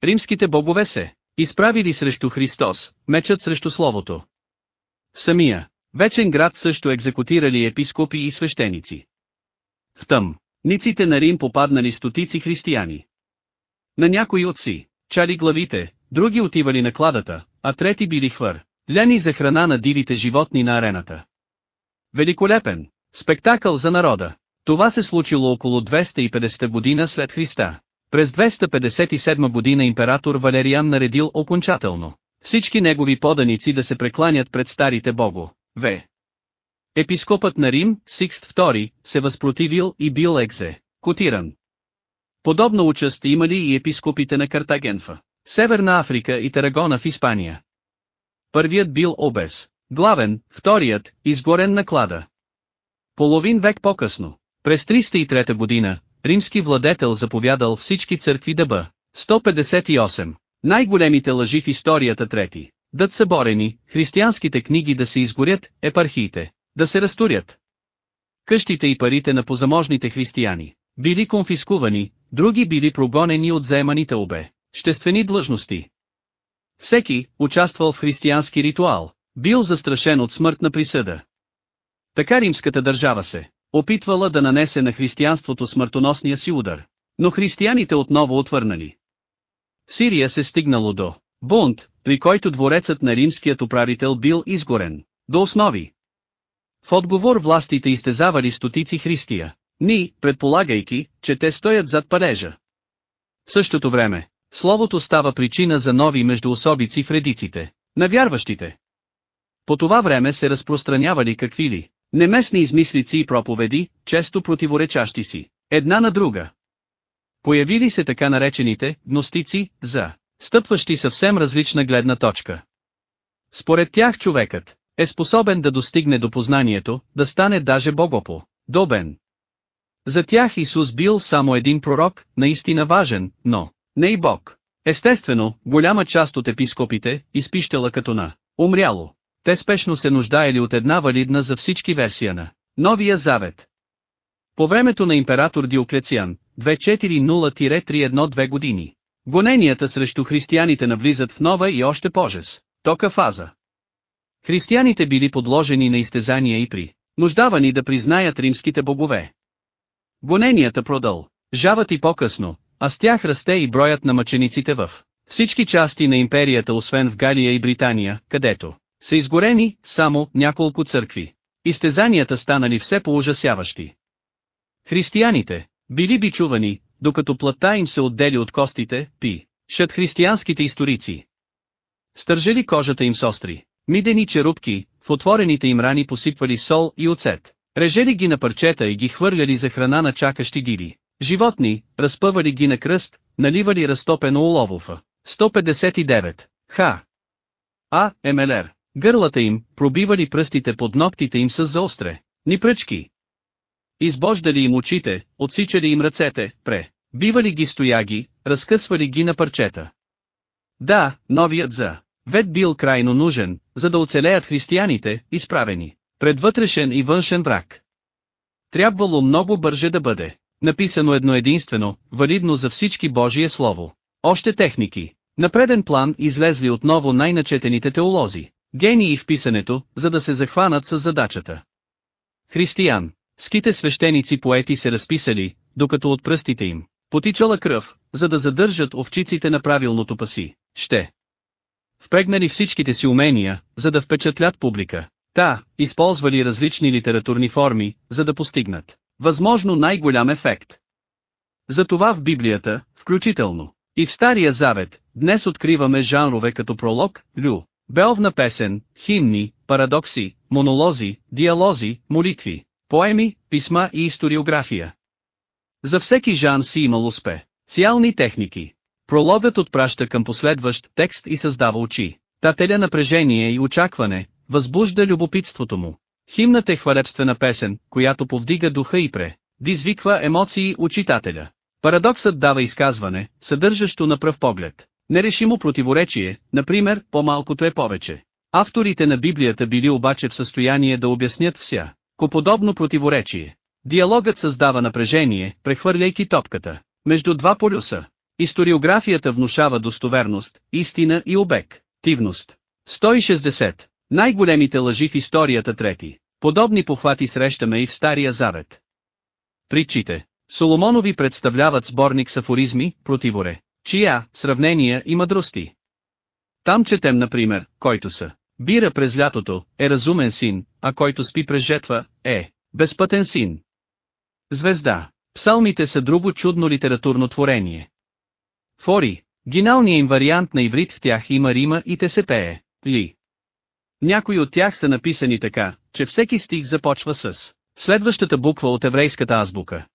Римските богове се изправили срещу Христос, мечат срещу Словото. В самия, вечен град също екзекутирали епископи и свещеници. В тъм, ниците на Рим попаднали стотици християни. На някои от си, чали главите, други отивали на кладата, а трети били хвър, ляни за храна на дивите животни на арената. Великолепен спектакъл за народа. Това се случило около 250 година след Христа. През 257 година император Валериан наредил окончателно всички негови поданици да се прекланят пред старите бого. В. Епископът на Рим, Сикст II, се възпротивил и бил екзе, котиран. Подобна участ имали и епископите на Картагенфа, Северна Африка и Тарагона в Испания. Първият бил обез, главен, вторият, изгорен на клада. Половин век по-късно, през 303 година, римски владетел заповядал всички църкви да бъ. 158. Най-големите лъжи в историята трети. Дът съборени, християнските книги да се изгорят, епархиите, да се разтурят. Къщите и парите на позаможните християни, били конфискувани, други били прогонени от заеманите обе, ществени длъжности. Всеки, участвал в християнски ритуал, бил застрашен от смъртна присъда. Така римската държава се опитвала да нанесе на християнството смъртоносния си удар. Но християните отново отвърнали. В Сирия се стигнало до бунт, при който дворецът на римският управител бил изгорен. До основи. В отговор властите изтезавали стотици христия, ни, предполагайки, че те стоят зад падежа. В същото време, словото става причина за нови междуособици в редиците, на вярващите. По това време се разпространявали какви ли, неместни измислици и проповеди, често противоречащи си, една на друга. Появили се така наречените «гностици» за стъпващи съвсем различна гледна точка. Според тях човекът е способен да достигне до познанието, да стане даже богопо, добен. За тях Исус бил само един пророк, наистина важен, но не и Бог. Естествено, голяма част от епископите, изпищала като на умряло. Те спешно се нуждаели от една валидна за всички версия на Новия Завет. По времето на император Диоклециан, 240-312 години, гоненията срещу християните навлизат в нова и още пожес, тока фаза. Християните били подложени на изтезания и при нуждавани да признаят римските богове. Гоненията продъл, жават и по-късно, а с тях расте и броят на мъчениците в всички части на империята освен в Галия и Британия, където са изгорени само няколко църкви. Изтезанията станали все по-ужасяващи. Християните били бичувани, докато плътта им се отдели от костите, пи, шат християнските историци. Стържели кожата им с остри, мидени черупки, в отворените им рани посипвали сол и оцет. Режели ги на парчета и ги хвърляли за храна на чакащи диви. Животни, разпъвали ги на кръст, наливали разтопено оловофа. 159. Ха. А. МЛР. Гърлата им, пробивали пръстите под ногтите им с заостре. Ни пръчки. Избождали им очите, отсичали им ръцете, пре. Бивали ги стояги, разкъсвали ги на парчета. Да, новият за. Вет бил крайно нужен, за да оцелеят християните, изправени пред вътрешен и външен враг. Трябвало много бърже да бъде написано едно единствено, валидно за всички Божие Слово. Още техники. На преден план излезли отново най-начетените теолози, гении в писането, за да се захванат с задачата. Християн, ските свещеници поети се разписали, докато от пръстите им потичала кръв, за да задържат овчиците на правилното паси. Ще впрегнали всичките си умения, за да впечатлят публика. Та, използвали различни литературни форми, за да постигнат възможно най-голям ефект. Затова в Библията, включително и в Стария Завет, днес откриваме жанрове като пролог, лю, белвна песен, химни, парадокси, монолози, диалози, молитви, поеми, писма и историография. За всеки жан си имал успех. Циални техники. Прологът отпраща към последващ текст и създава очи. Тателя напрежение и очакване, възбужда любопитството му. Химната е хвалебствена песен, която повдига духа и пре, дизвиква емоции у читателя. Парадоксът дава изказване, съдържащо на пръв поглед. Нерешимо противоречие, например, по-малкото е повече. Авторите на Библията били обаче в състояние да обяснят вся, подобно противоречие. Диалогът създава напрежение, прехвърляйки топката, между два полюса. Историографията внушава достоверност, истина и обективност. 160. Най-големите лъжи в историята трети. Подобни похвати срещаме и в Стария Завет. Притчите. Соломонови представляват сборник с афоризми, противоре, чия, сравнения и мъдрости. Там четем например, който са. Бира през лятото, е разумен син, а който спи през жетва, е безпътен син. Звезда. Псалмите са друго чудно литературно творение. Фори. Гиналният им вариант на иврит в тях има рима и те се пее. Ли. Някои от тях са написани така, че всеки стих започва с следващата буква от еврейската азбука.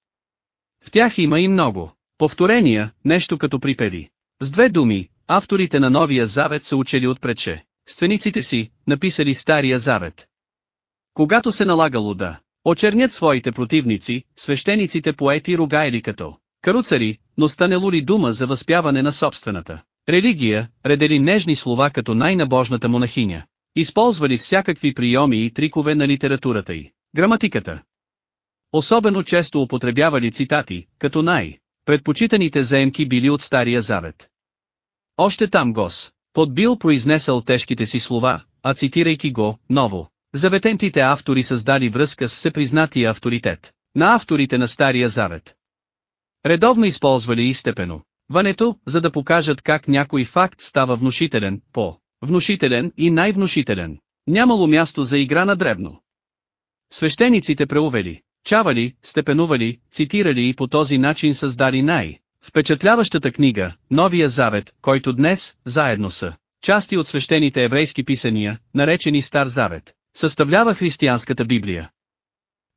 В тях има и много повторения, нещо като припеви. С две думи, авторите на Новия Завет са учили отпредше. Ствениците си, написали Стария Завет. Когато се налагало да очернят своите противници, свещениците поети ругаели като каруцари, но станело ли дума за възпяване на собствената Религия, редели нежни слова като най-набожната монахиня. Използвали всякакви приеми и трикове на литературата й. Граматиката. Особено често употребявали цитати, като най- предпочитаните заемки били от Стария Завет. Още там Гос, подбил произнесъл тежките си слова, а цитирайки го, ново. Заветентите автори създали връзка с всепризнатия авторитет на авторите на Стария Завет. Редовно използвали и степено. Ването, за да покажат как някой факт става внушителен, по внушителен и най-внушителен. Нямало място за игра на дребно. Свещениците преувели, чавали, степенували, цитирали и по този начин създали най- впечатляващата книга, Новия Завет, който днес, заедно са, части от свещените еврейски писания, наречени Стар Завет, съставлява християнската Библия.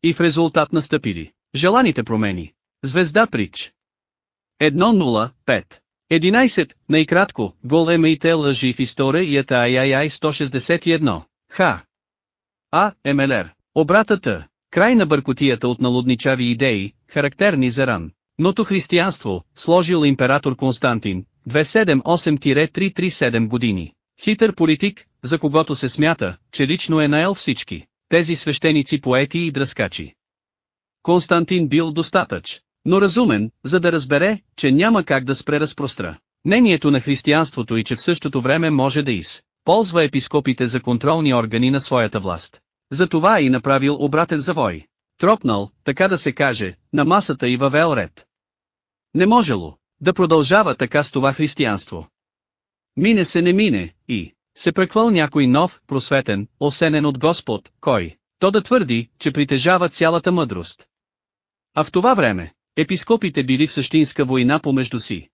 И в резултат настъпили желаните промени. Звезда Прич 1.05 11. Най-кратко, големите лъжи в историята Айайай 161. Х. А. МЛР. Обратата. Край на бъркотията от налудничави идеи, характерни за ран. Ното християнство, сложил император Константин, 278-337 години. Хитър политик, за когото се смята, че лично е наел всички, тези свещеници поети и дръскачи. Константин бил достатъч, но разумен, за да разбере, че няма как да спре разпростра. Мнението на християнството и че в същото време може да из. Ползва епископите за контролни органи на своята власт. Затова и направил обратен завой. Тропнал, така да се каже, на масата и въвел ред. Не можело да продължава така с това християнство. Мине се не мине, и се преквал някой нов, просветен, осенен от Господ, кой, то да твърди, че притежава цялата мъдрост. А в това време, епископите били в същинска война помежду си.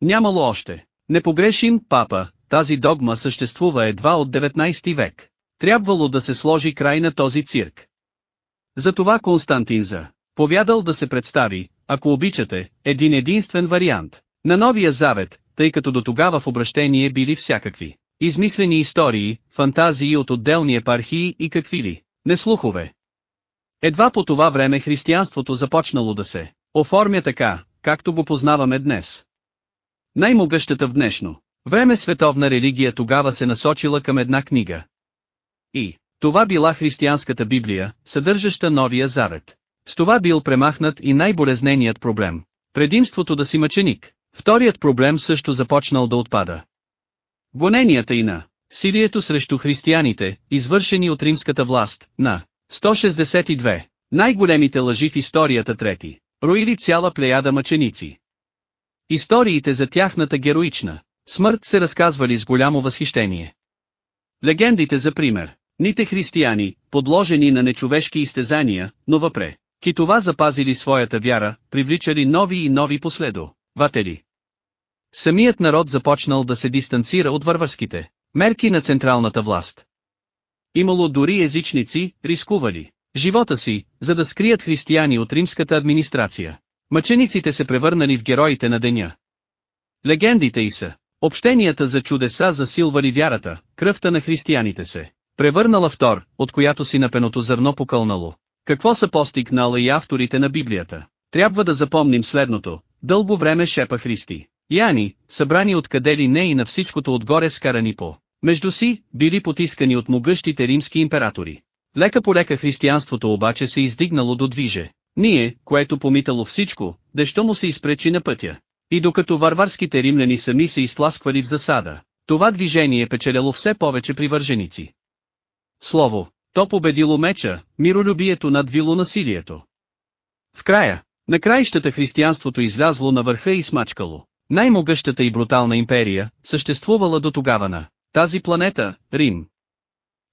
Нямало още. Непогрешим папа, тази догма съществува едва от 19 век. Трябвало да се сложи край на този цирк. Затова Константин за повядал да се представи, ако обичате, един единствен вариант на Новия Завет, тъй като до тогава в обращение били всякакви измислени истории, фантазии от отделни епархии и какви ли, не слухове. Едва по това време християнството започнало да се оформя така, както го познаваме днес. Най-могъщата в днешно време световна религия тогава се насочила към една книга. И, това била християнската Библия, съдържаща Новия Завет. С това бил премахнат и най-болезненият проблем. Предимството да си мъченик. Вторият проблем също започнал да отпада. Гоненията и на силието срещу християните, извършени от римската власт, на 162. Най-големите лъжи в историята трети. Роили цяла плеяда мъченици. Историите за тяхната героична смърт се разказвали с голямо възхищение. Легендите за пример. Ните християни, подложени на нечовешки изтезания, но въпре. Ки това запазили своята вяра, привличали нови и нови последо. Ватели. Самият народ започнал да се дистанцира от вървърските мерки на централната власт. Имало дори езичници, рискували живота си, за да скрият християни от римската администрация. Мъчениците се превърнали в героите на деня. Легендите и са. Общенията за чудеса засилвали вярата, кръвта на християните се. Превърнала втор, от която си напеното зърно покълнало. Какво са постигнала и авторите на Библията? Трябва да запомним следното. Дълго време шепа Христи. Яни, събрани откъде ли не и на всичкото отгоре скарани по. Между си, били потискани от могъщите римски императори. Лека по лека християнството обаче се издигнало до движе. Ние, което помитало всичко, дещо му се изпречи на пътя. И докато варварските римляни сами се изтласквали в засада, това движение печеляло все повече привърженици. Слово, то победило меча, миролюбието надвило насилието. В края, на краищата християнството излязло на върха и смачкало. Най-могъщата и брутална империя, съществувала до тогава на тази планета, Рим.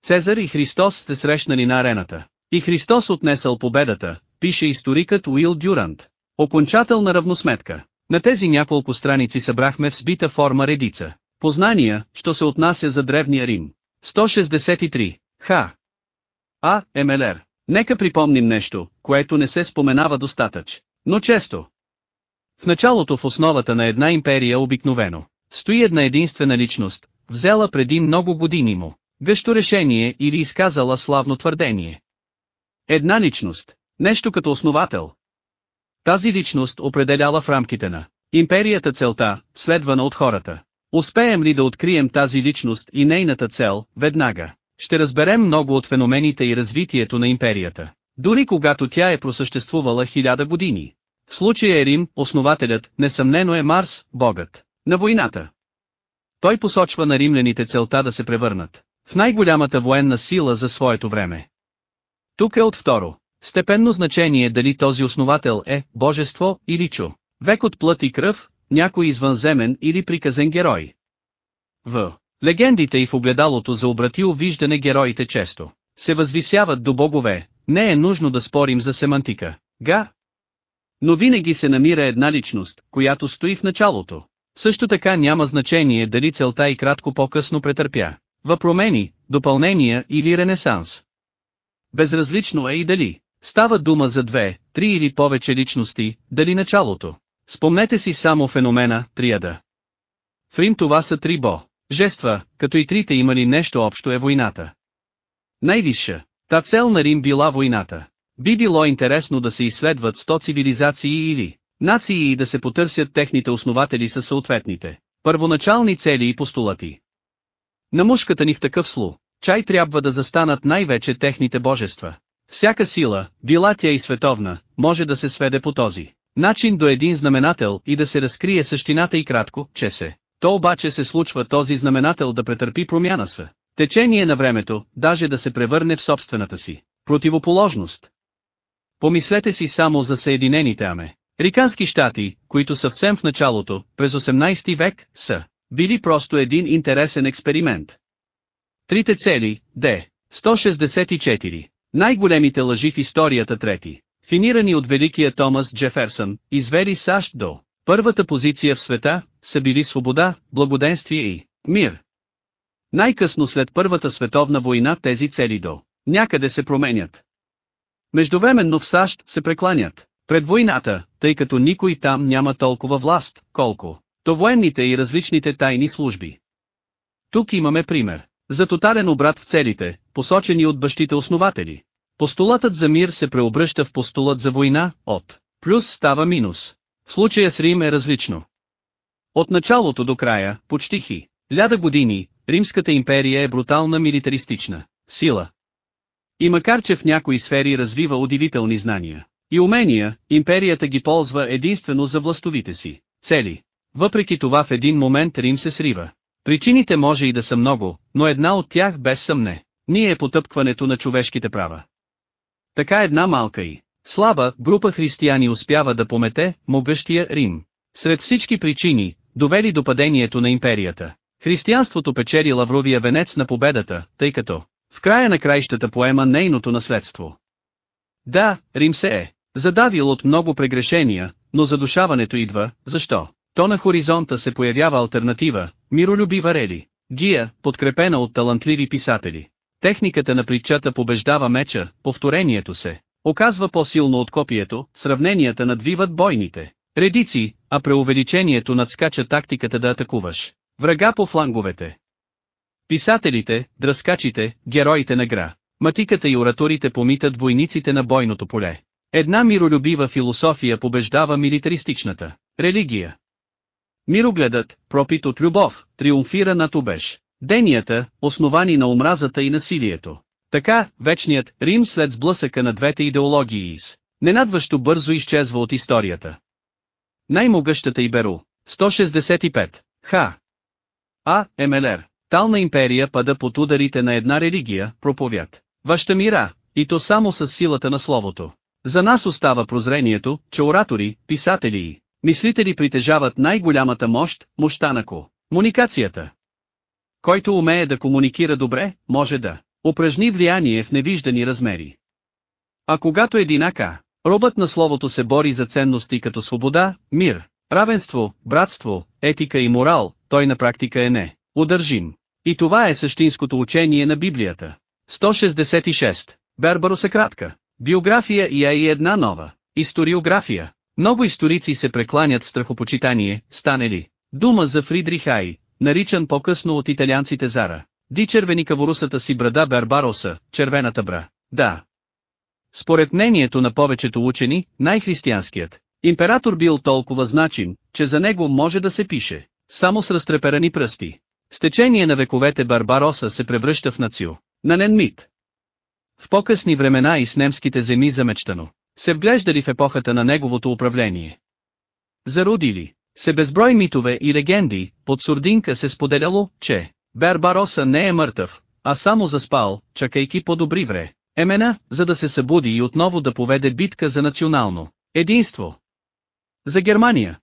Цезар и Христос се срещнали на арената. И Христос отнесъл победата, пише историкът Уил Дюрант. Окончателна равносметка. На тези няколко страници събрахме в сбита форма редица. Познания, що се отнася за древния Рим. 163. Х. А. МЛР. Нека припомним нещо, което не се споменава достатъч, но често. В началото в основата на една империя обикновено стои една единствена личност, взела преди много години му гъщо решение или изказала славно твърдение. Една личност, нещо като основател. Тази личност определяла в рамките на империята целта, следвана от хората. Успеем ли да открием тази личност и нейната цел, веднага, ще разберем много от феномените и развитието на империята. Дори когато тя е просъществувала хиляда години. В случая Рим, основателят, несъмнено е Марс, богът, на войната. Той посочва на римляните целта да се превърнат в най-голямата военна сила за своето време. Тук е от второ. Степенно значение дали този основател е божество или чу. Век от плът и кръв, някой извънземен или приказен герой. В легендите и в огледалото за обратил виждане героите често се възвисяват до богове, не е нужно да спорим за семантика. Га? Но винаги се намира една личност, която стои в началото. Също така няма значение дали целта и кратко по-късно претърпя. Въпромени, допълнения или ренесанс. Безразлично е и дали. Става дума за две, три или повече личности, дали началото. Спомнете си само феномена, триада. В Рим това са три бо. Жества, като и трите имали нещо общо е войната. Най-висша. Та цел на Рим била войната. Би било интересно да се изследват 100 цивилизации или нации и да се потърсят техните основатели със съответните първоначални цели и постулати. На мушката ни в такъв слу, чай трябва да застанат най-вече техните божества. Всяка сила, била тя и световна, може да се сведе по този начин до един знаменател и да се разкрие същината и кратко, че се. То обаче се случва този знаменател да претърпи промяна са. Течение на времето, даже да се превърне в собствената си. Противоположност. Помислете си само за Съединените аме. Рикански щати, които съвсем в началото, през 18 век, са били просто един интересен експеримент. Трите цели, Д. 164. Най-големите лъжи в историята трети. Финирани от великия Томас Джеферсън, извери САЩ до първата позиция в света, са били свобода, благоденствие и мир. Най-късно след Първата световна война тези цели до някъде се променят. Междувременно в САЩ се прекланят пред войната, тъй като никой там няма толкова власт, колко то военните и различните тайни служби. Тук имаме пример за тотален обрат в целите, посочени от бащите основатели. Постулатът за мир се преобръща в постулат за война, от плюс става минус. В случая с Рим е различно. От началото до края, почти хи, ляда години, Римската империя е брутална милитаристична сила. И макар че в някои сфери развива удивителни знания и умения, империята ги ползва единствено за властовите си цели. Въпреки това в един момент Рим се срива. Причините може и да са много, но една от тях без съмне. Ние е потъпкването на човешките права. Така една малка и слаба група християни успява да помете могъщия Рим. Сред всички причини, довели до падението на империята, християнството печели лавровия венец на победата, тъй като в края на краищата поема нейното наследство. Да, Рим се е задавил от много прегрешения, но задушаването идва, защо? То на хоризонта се появява альтернатива, миролюбива рели, гия, подкрепена от талантливи писатели. Техниката на притчата побеждава меча, повторението се, оказва по-силно от копието, сравненията надвиват бойните. Редици, а преувеличението надскача тактиката да атакуваш. Врага по фланговете. Писателите, дръскачите, героите на гра, матиката и ораторите помитат войниците на бойното поле. Една миролюбива философия побеждава милитаристичната религия. Мирогледът, пропит от любов, триумфира над обеж. Денията, основани на омразата и насилието. Така, вечният Рим след сблъсъка на двете идеологии из. Ненадващо бързо изчезва от историята. Най-могъщата Иберу. 165. Ха. А. МЛР. Тална империя пада под ударите на една религия, проповяд. Ваша мира, и то само с силата на словото. За нас остава прозрението, че оратори, писатели и мислители притежават най-голямата мощ, мощта на комуникацията. Който умее да комуникира добре, може да упражни влияние в невиждани размери. А когато единака, робът на словото се бори за ценности като свобода, мир, равенство, братство, етика и морал, той на практика е не удържим. И това е същинското учение на Библията. 166. Бербарос е кратка. Биография и е и една нова. Историография. Много историци се прекланят в страхопочитание, стане ли. Дума за Фридрихай, наричан по-късно от италианците Зара. Ди червеникаворусата си брада Бербароса, червената бра. Да. Според мнението на повечето учени, най-християнският император бил толкова значим, че за него може да се пише само с разтреперани пръсти. С течение на вековете Барбароса се превръща в нацио. Нанен мит. В по-късни времена и с немските земи замечтано. Се вглеждали в епохата на неговото управление. Зародили се безброй митове и легенди, под сурдинка се споделяло, че Барбароса не е мъртъв, а само заспал, чакайки по-добри вре. Емена, за да се събуди и отново да поведе битка за национално единство. За Германия.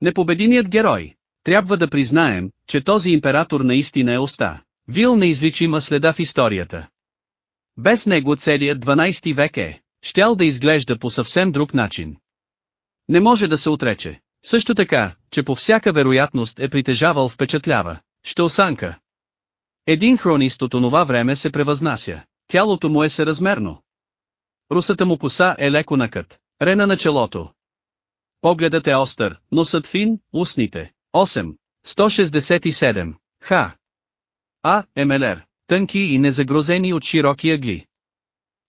Непобединият герой. Трябва да признаем, че този император наистина е оста. Вил неизличима следа в историята. Без него целият 12 век е, щял да изглежда по съвсем друг начин. Не може да се отрече. Също така, че по всяка вероятност е притежавал впечатлява. Ще осанка. Един хронист от онова време се превъзнася. Тялото му е съразмерно. Русата му коса е леко накът. Рена на челото. Погледът е остър, носът фин, устните. 8. 167. Х. А. Емелер. Тънки и незагрозени от широки ъгли.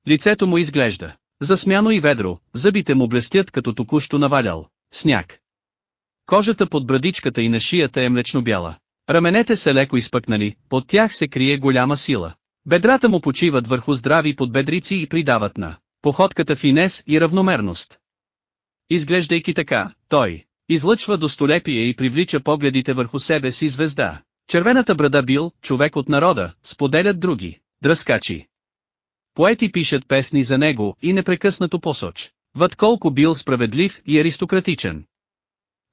Лицето му изглежда. Засмяно и ведро, зъбите му блестят като току-що навалял. Сняг. Кожата под брадичката и на шията е млечно бяла. Раменете са леко изпъкнали, под тях се крие голяма сила. Бедрата му почиват върху здрави подбедрици и придават на походката финес и равномерност. Изглеждайки така, той излъчва достолепие и привлича погледите върху себе си звезда. Червената брада бил, човек от народа, споделят други, дръскачи. Поети пишат песни за него и непрекъснато посоч. Въд колко бил справедлив и аристократичен.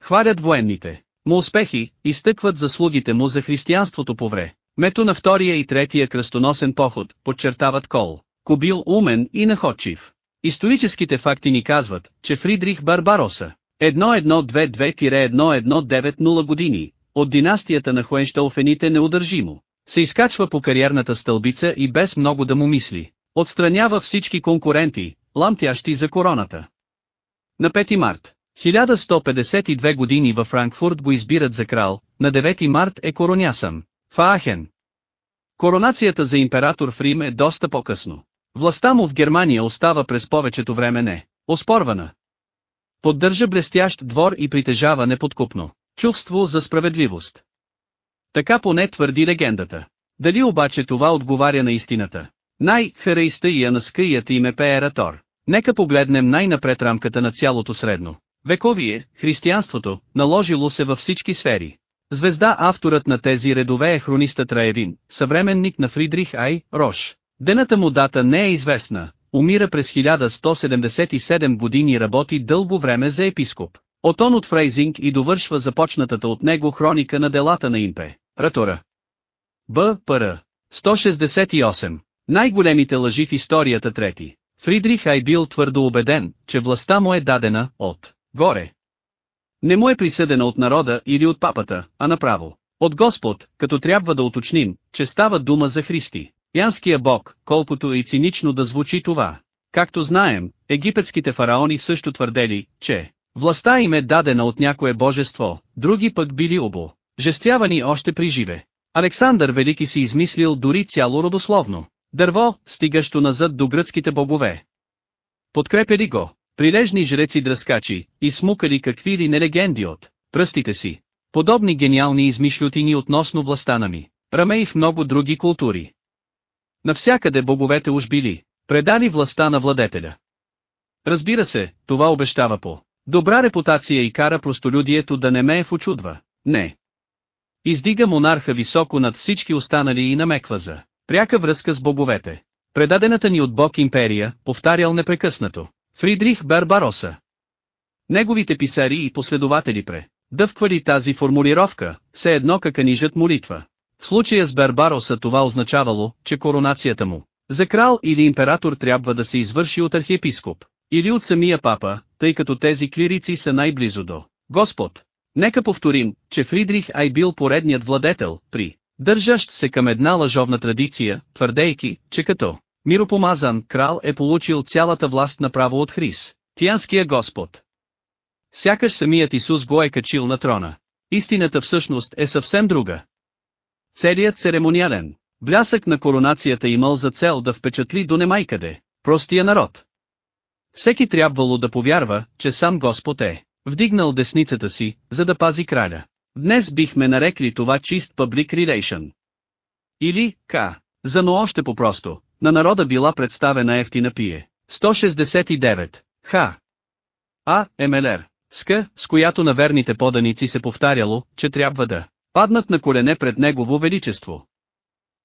Хвалят военните му успехи, изтъкват заслугите му за християнството по вре. Мето на втория и третия кръстоносен поход, подчертават Кол. Кобил умен и находчив. Историческите факти ни казват, че Фридрих Барбароса, 1122-1190 години, от династията на Хуеншталфените неудържимо, се изкачва по кариерната стълбица и без много да му мисли, отстранява всички конкуренти, ламтящи за короната. На 5 март, 1152 години във Франкфурт го избират за крал, на 9 март е коронясан. В. Коронацията за император в Рим е доста по-късно. Властта му в Германия остава през повечето време не, оспорвана. Поддържа блестящ двор и притежава неподкупно чувство за справедливост. Така поне твърди легендата. Дали обаче това отговаря на истината? Най-хараиста и анаскъият им е Пеератор. Нека погледнем най-напред рамката на цялото средно. Вековие, християнството, наложило се във всички сфери. Звезда авторът на тези редове е хронистът Раевин, съвременник на Фридрих Ай, Рош. Дената му дата не е известна, умира през 1177 години работи дълго време за епископ. Отон от Фрейзинг и довършва започнатата от него хроника на делата на Импе. Ратора. Б. Р. 168. Най-големите лъжи в историята трети. Фридрих Ай бил твърдо убеден, че властта му е дадена от горе. Не му е присъдена от народа или от папата, а направо. От Господ, като трябва да уточним, че става дума за Христи. Янския бог, колкото и цинично да звучи това. Както знаем, египетските фараони също твърдели, че властта им е дадена от някое божество, други пък били обо, жествявани още при живе. Александър Велики си измислил дори цяло родословно. Дърво, стигащо назад до гръцките богове. Подкрепели го, прилежни жреци дръскачи, и смукали какви ли не легенди от пръстите си. Подобни гениални измишлютини относно властта на ми. Раме и в много други култури. Навсякъде боговете уж били, предали властта на владетеля. Разбира се, това обещава по добра репутация и кара простолюдието да не ме е в очудва. Не. Издига монарха високо над всички останали и намеква за пряка връзка с боговете. Предадената ни от Бог империя, повтарял непрекъснато. Фридрих Барбароса. Неговите писари и последователи пре, дъвквали тази формулировка, все едно каканижат молитва. В случая с Барбароса това означавало, че коронацията му, за крал или император трябва да се извърши от архиепископ, или от самия папа, тъй като тези клирици са най-близо до Господ. Нека повторим, че Фридрих Ай бил поредният владетел, при държащ се към една лъжовна традиция, твърдейки, че като миропомазан крал е получил цялата власт направо от Хрис, тиянския Господ. Сякаш самият Исус го е качил на трона. Истината всъщност е съвсем друга. Целият церемониален блясък на коронацията имал за цел да впечатли до немайкъде, простия народ. Всеки трябвало да повярва, че сам Господ е вдигнал десницата си, за да пази краля. Днес бихме нарекли това чист public relation. Или, К. За но още по-просто, на народа била представена ефтина пие. 169. Х. А. МЛР. Ска, с която на верните поданици се повтаряло, че трябва да паднат на колене пред Негово Величество.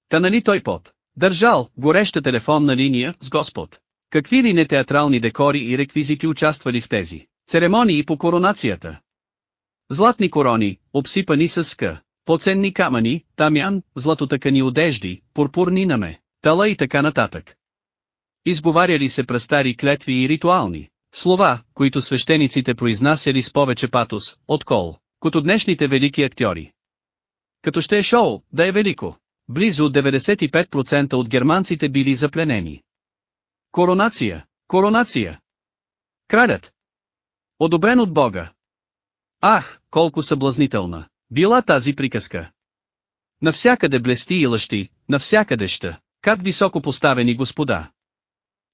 Та нали той под държал гореща телефонна линия с Господ. Какви ли не театрални декори и реквизити участвали в тези церемонии по коронацията? Златни корони, обсипани с ска, поценни камъни, тамян, златотъкани одежди, пурпурни наме, тала и така нататък. Изговаряли се прастари клетви и ритуални слова, които свещениците произнасяли с повече патос, откол, като днешните велики актьори. Като ще е шоу, да е велико. Близо 95% от германците били запленени. Коронация, коронация. Кралят. Одобрен от Бога. Ах, колко съблазнителна. Била тази приказка. Навсякъде блести и лъщи, навсякъде ща, как високо поставени господа.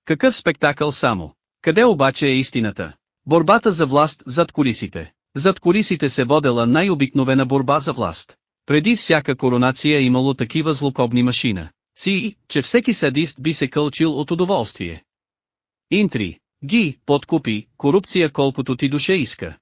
Какъв спектакъл само. Къде обаче е истината? Борбата за власт зад колисите. Зад колисите се водела най-обикновена борба за власт. Преди всяка коронация е имало такива злокобни машина. Си, че всеки садист би се кълчил от удоволствие. Интри, ги, подкупи, корупция колкото ти душе иска.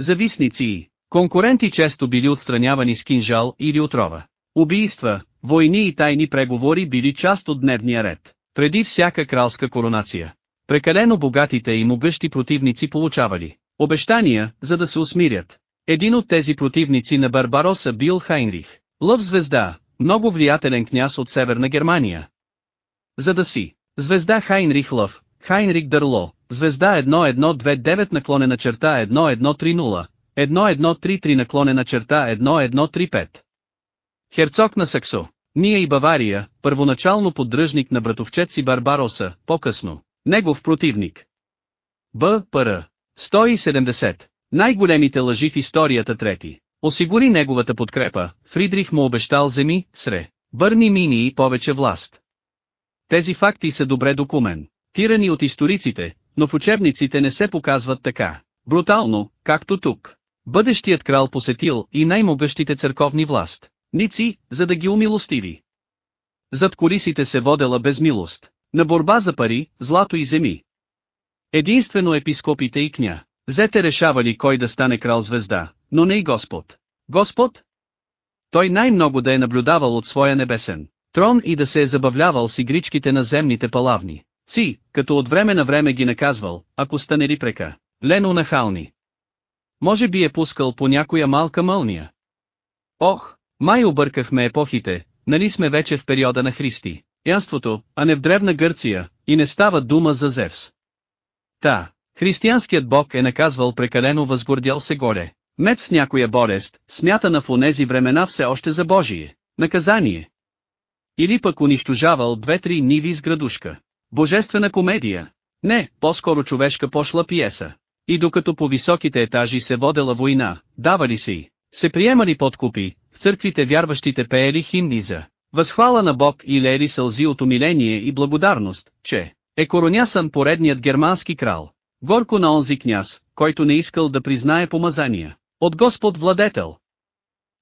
Зависници конкуренти често били отстранявани с кинжал или отрова. Убийства, войни и тайни преговори били част от дневния ред, преди всяка кралска коронация. Прекалено богатите и могъщи противници получавали обещания, за да се усмирят. Един от тези противници на Барбароса бил Хайнрих, лъв звезда, много влиятелен княз от Северна Германия. За да си, звезда Хайнрих Лъв, Хайнрих Дърло, звезда 1129 наклонена черта 1130, 1133 наклонена черта 1135. Херцог на Саксо, Ния и Бавария, първоначално поддръжник на братовчет си Барбароса, по-късно, негов противник. Б. Р. 170. Най-големите лъжи в историята трети. Осигури неговата подкрепа, Фридрих му обещал земи, сре, бърни мини и повече власт. Тези факти са добре документирани от историците, но в учебниците не се показват така, брутално, както тук. Бъдещият крал посетил и най-могъщите църковни власт, ници, за да ги умилостиви. Зад колисите се водела безмилост, на борба за пари, злато и земи. Единствено епископите и кня, зете решавали кой да стане крал звезда, но не и Господ. Господ? Той най-много да е наблюдавал от своя небесен трон и да се е забавлявал с игричките на земните палавни. Ци, като от време на време ги наказвал, ако станели прека. Лено нахални. Може би е пускал по някоя малка мълния. Ох, май объркахме епохите, нали сме вече в периода на Христи, янството, а не в древна Гърция, и не става дума за Зевс. Та, християнският бог е наказвал прекалено възгордял се горе, мед с някоя болест, смятана в онези времена все още за Божие, наказание. Или пък унищожавал две-три ниви с градушка. Божествена комедия. Не, по-скоро човешка пошла пиеса. И докато по високите етажи се водела война, давали си, се приемали подкупи, църквите вярващите пеели химни за възхвала на Бог и лели сълзи от умиление и благодарност, че е коронясан поредният германски крал. Горко на онзи княз, който не искал да признае помазания. От Господ владетел.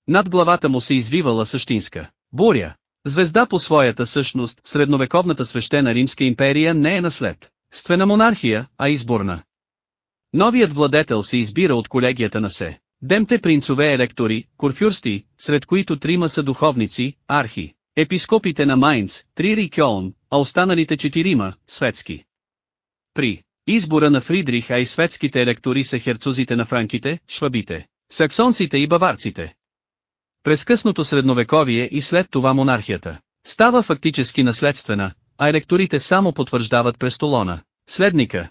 Над главата му се извивала същинска буря. Звезда по своята същност, средновековната свещена Римска империя не е наслед. Ствена монархия, а изборна. Новият владетел се избира от колегията на се. Демте принцове електори, курфюрсти, сред които трима са духовници, архи, епископите на Майнц, Трири Кьолн, а останалите четирима, светски. При избора на Фридрих а и светските електори са херцузите на франките, швабите, саксонците и баварците. През късното средновековие и след това монархията става фактически наследствена, а електорите само потвърждават престолона, следника.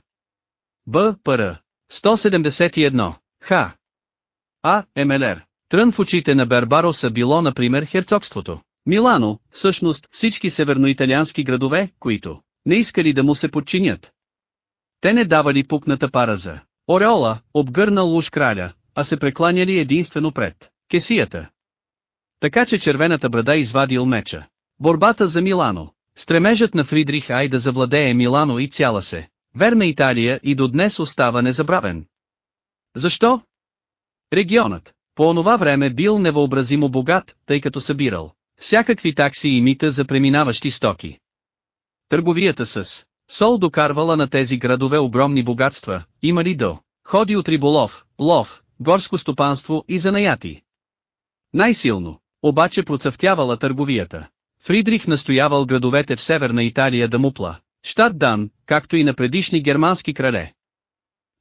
Б. Р. 171. Х. А. МЛР. Трън в очите на Бербароса било например херцогството. Милано, всъщност всички северноиталиански градове, които не искали да му се подчинят. Те не давали пукната пара за Ореола, обгърнал уж краля, а се прекланяли единствено пред кесията. Така че червената брада извадил меча. Борбата за Милано. Стремежът на Фридрих Ай да завладее Милано и цяла се. Верна Италия и до днес остава незабравен. Защо? Регионът, По онова време бил невъобразимо богат, тъй като събирал всякакви такси и мита за преминаващи стоки. Търговията с сол докарвала на тези градове огромни богатства, има ли до ходи от риболов, лов, горско стопанство и занаяти. Най-силно, обаче процъфтявала търговията. Фридрих настоявал градовете в северна Италия да мупла, щат Дан, както и на предишни германски крале.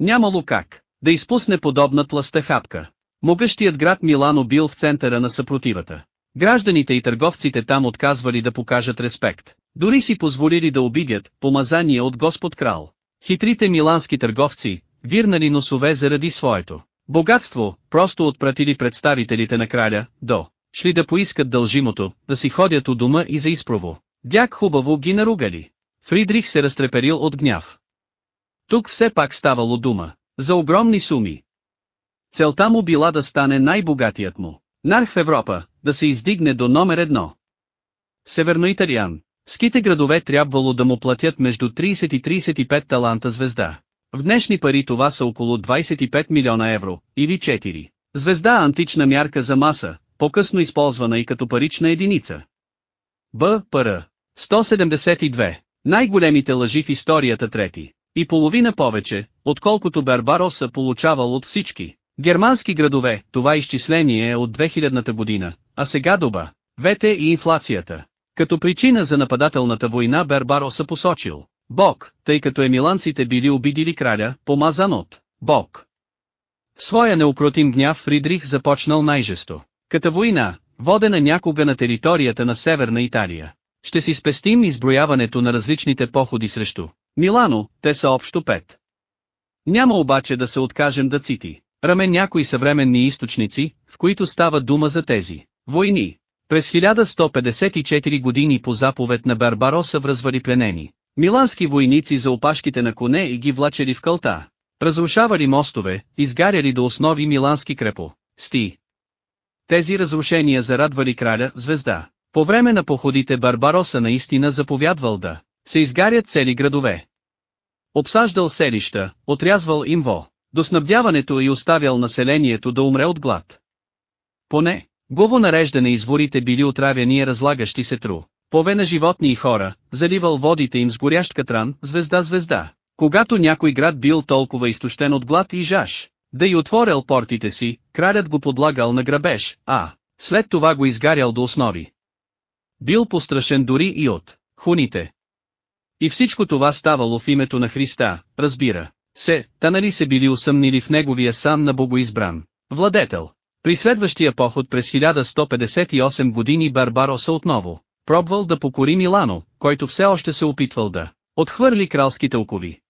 Нямало как да изпусне подобна тласта хапка. Могъщият град Милано бил в центъра на съпротивата. Гражданите и търговците там отказвали да покажат респект. Дори си позволили да обидят помазание от Господ крал. Хитрите милански търговци, вирнали носове заради своето богатство, просто отпратили представителите на краля, до, шли да поискат дължимото, да си ходят у дома и за изпрово. Дяк хубаво ги наругали. Фридрих се разтреперил от гняв. Тук все пак ставало дума, за огромни суми. Целта му била да стане най-богатият му. Нарх в Европа, да се издигне до номер едно. Северноиталиан. Ските градове трябвало да му платят между 30 и 35 таланта звезда. В днешни пари това са около 25 милиона евро, или 4. Звезда антична мярка за маса, по-късно използвана и като парична единица. Б. Пр. 172. Най-големите лъжи в историята трети. И половина повече, отколкото Барбароса получавал от всички. Германски градове, това изчисление е от 2000-та година, а сега доба, вете и инфлацията. Като причина за нападателната война Бербароса посочил Бог, тъй като емиланците били обидили краля, помазан от Бог. Своя неукротим гняв Фридрих започнал най-жесто. Като война, водена някога на територията на Северна Италия. Ще си спестим изброяването на различните походи срещу Милано, те са общо пет. Няма обаче да се откажем да цити. Раме някои съвременни източници, в които става дума за тези войни. През 1154 години по заповед на Барбароса връзвали пленени. Милански войници за опашките на коне и ги влачели в кълта. Разрушавали мостове, изгаряли до основи милански крепо. Сти. Тези разрушения зарадвали краля, звезда. По време на походите Барбароса наистина заповядвал да се изгарят цели градове. Обсаждал селища, отрязвал им во, до и оставял населението да умре от глад. Поне, Гово нареждане изворите били отравяни разлагащи се тру. Пове на животни и хора, заливал водите им с горящ катран, звезда-звезда. Когато някой град бил толкова изтощен от глад и жаж, да и отворил портите си, кралят го подлагал на грабеж, а, след това го изгарял до основи. Бил пострашен дори и от хуните. И всичко това ставало в името на Христа, разбира се, та нали се били усъмнили в неговия сан на богоизбран, владетел. При следващия поход през 1158 години Барбароса отново пробвал да покори Милано, който все още се опитвал да отхвърли кралските окови.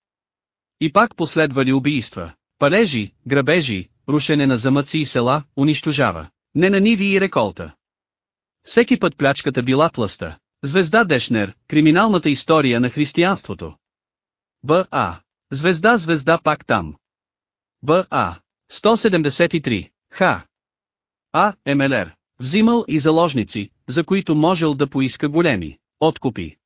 И пак последвали убийства, палежи, грабежи, рушене на замъци и села, унищожава, не на ниви и реколта. Всеки път плячката била тласта. Звезда Дешнер, криминалната история на християнството. Б.А. Звезда звезда пак там. Б.А. 173. Х. А. МЛР. Взимал и заложници, за които можел да поиска големи откупи.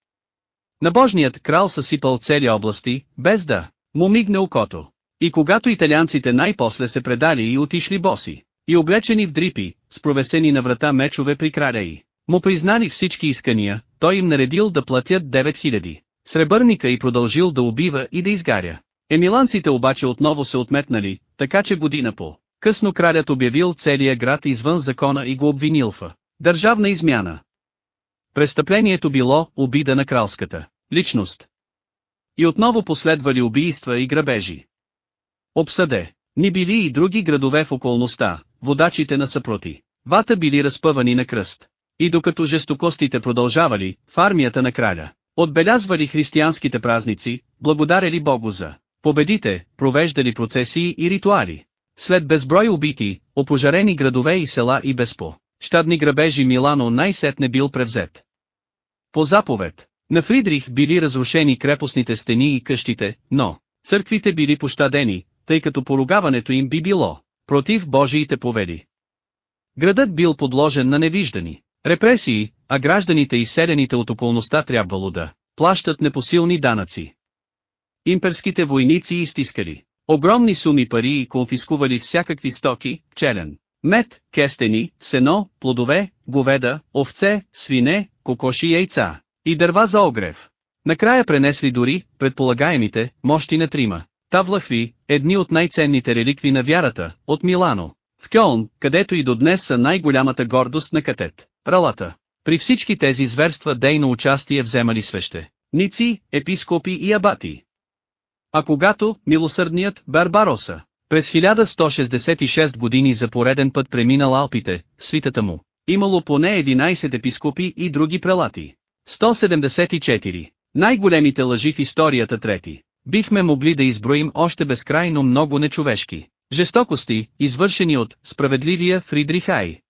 Набожният крал съсипал цели области, без да му мигне окото. И когато италианците най-после се предали и отишли боси, и облечени в дрипи, с провесени на врата мечове при краля и, му признали всички искания, той им наредил да платят 9000 сребърника и продължил да убива и да изгаря. Емиланците обаче отново се отметнали, така че година по. Късно кралят обявил целия град извън закона и го обвинил в държавна измяна. Престъплението било обида на кралската личност. И отново последвали убийства и грабежи. Обсъде, ни били и други градове в околността, водачите на съпроти. Вата били разпъвани на кръст. И докато жестокостите продължавали, в армията на краля, отбелязвали християнските празници, благодарили Богу за победите, провеждали процесии и ритуали. След безброй убити, опожарени градове и села и безпо, щадни грабежи Милано най-сетне бил превзет. По заповед, на Фридрих били разрушени крепостните стени и къщите, но, църквите били пощадени, тъй като поругаването им би било, против Божиите повели. Градът бил подложен на невиждани репресии, а гражданите и селените от околността трябвало да плащат непосилни данъци. Имперските войници изтискали огромни суми пари и конфискували всякакви стоки, челен, Мед, кестени, сено, плодове, говеда, овце, свине, кокоши и яйца. И дърва за огрев. Накрая пренесли дори, предполагаемите, мощи на трима. Тавлахви, едни от най-ценните реликви на вярата, от Милано. В Кьолн, където и до днес са най-голямата гордост на катет. Ралата. При всички тези зверства дейно участие вземали свеще. Ници, епископи и абати. А когато, милосърдният, Барбароса, през 1166 години за пореден път преминал Алпите, свитата му, имало поне 11 епископи и други прелати. 174. Най-големите лъжи в историята трети. Бихме могли да изброим още безкрайно много нечовешки жестокости, извършени от справедливия Фридрихай.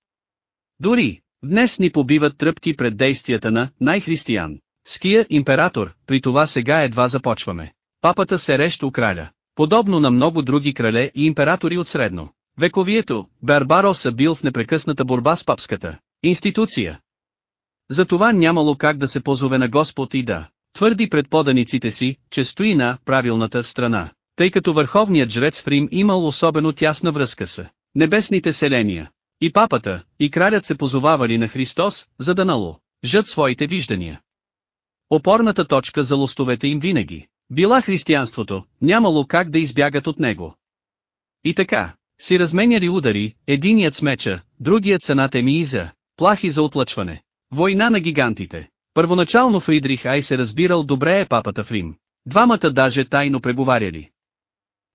Дори, днес ни побиват тръпки пред действията на най-християн. Ския император, при това сега едва започваме. Папата се рещу краля, подобно на много други крале и императори от средно. Вековието, Барбароса бил в непрекъсната борба с папската институция. Затова нямало как да се позове на Господ и да твърди пред поданиците си, че стои на правилната страна, тъй като върховният жрец в Рим имал особено тясна връзка с небесните селения. И папата, и кралят се позовавали на Христос, за да нало жат своите виждания. Опорната точка за лостовете им винаги била християнството, нямало как да избягат от него. И така, си разменяли удари, единият с меча, другият с анатемииза, плахи за отлъчване. Война на гигантите. Първоначално Фридрих Ай се разбирал добре е папата в Рим. Двамата даже тайно преговаряли.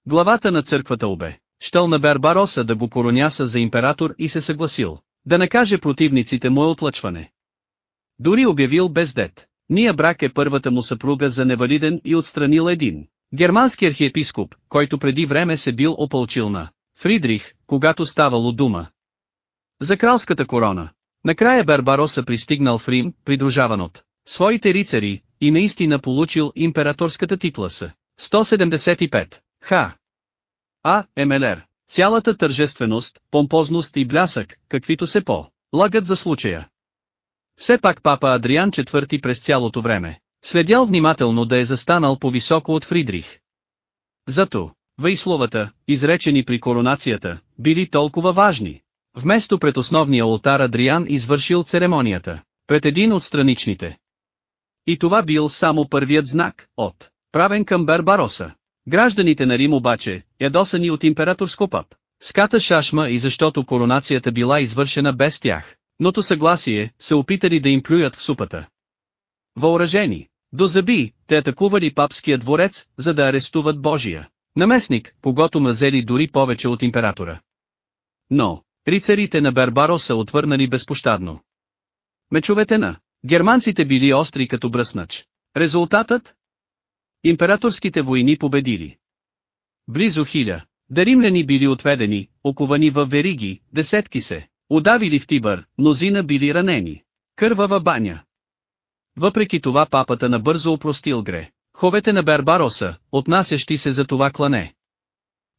Главата на църквата обе, щъл на Бербароса да го короняса за император и се съгласил, да накаже противниците му е отлъчване. Дори обявил бездет. Ния брак е първата му съпруга за невалиден и отстранил един. Германски архиепископ, който преди време се бил опълчил на Фридрих, когато ставало дума. За кралската корона. Накрая Барбароса пристигнал в Рим, придружаван от своите рицари, и наистина получил императорската титла с 175. Ха! А, Емелер, цялата тържественост, помпозност и блясък, каквито се по, лагат за случая. Все пак папа Адриан IV през цялото време, следял внимателно да е застанал по-високо от Фридрих. Зато, вейсловата, изречени при коронацията, били толкова важни. Вместо пред основния алтар Адриан извършил церемонията, пред един от страничните. И това бил само първият знак, от, правен към Барбароса. Гражданите на Рим обаче, ядосани от императорско пап, ската шашма и защото коронацията била извършена без тях, ното съгласие, се опитали да им плюят в супата. Въоръжени, до зъби, те атакували папския дворец, за да арестуват Божия. Наместник, когато мазели дори повече от императора. Но, рицарите на Барбаро са отвърнали безпощадно. Мечовете на германците били остри като бръснач. Резултатът? Императорските войни победили. Близо хиля. Да римляни били отведени, оковани във вериги, десетки се, удавили в Тибър, мнозина били ранени. Кървава баня. Въпреки това папата набързо опростил гре. Ховете на Бербароса, отнасящи се за това клане.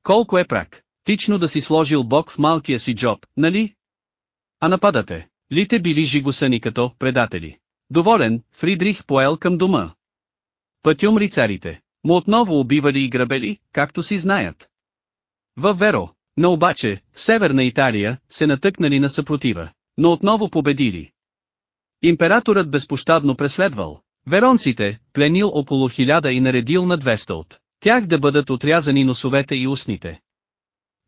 Колко е прак, тично да си сложил Бог в малкия си джоб, нали? А нападате, лите били жигосани като предатели. Доволен, Фридрих поел към дома. Пътюм рицарите, му отново убивали и грабели, както си знаят. Във Веро, но обаче, в северна Италия, се натъкнали на съпротива, но отново победили. Императорът безпощадно преследвал. Веронците, пленил около хиляда и наредил на 200 от тях да бъдат отрязани носовете и устните.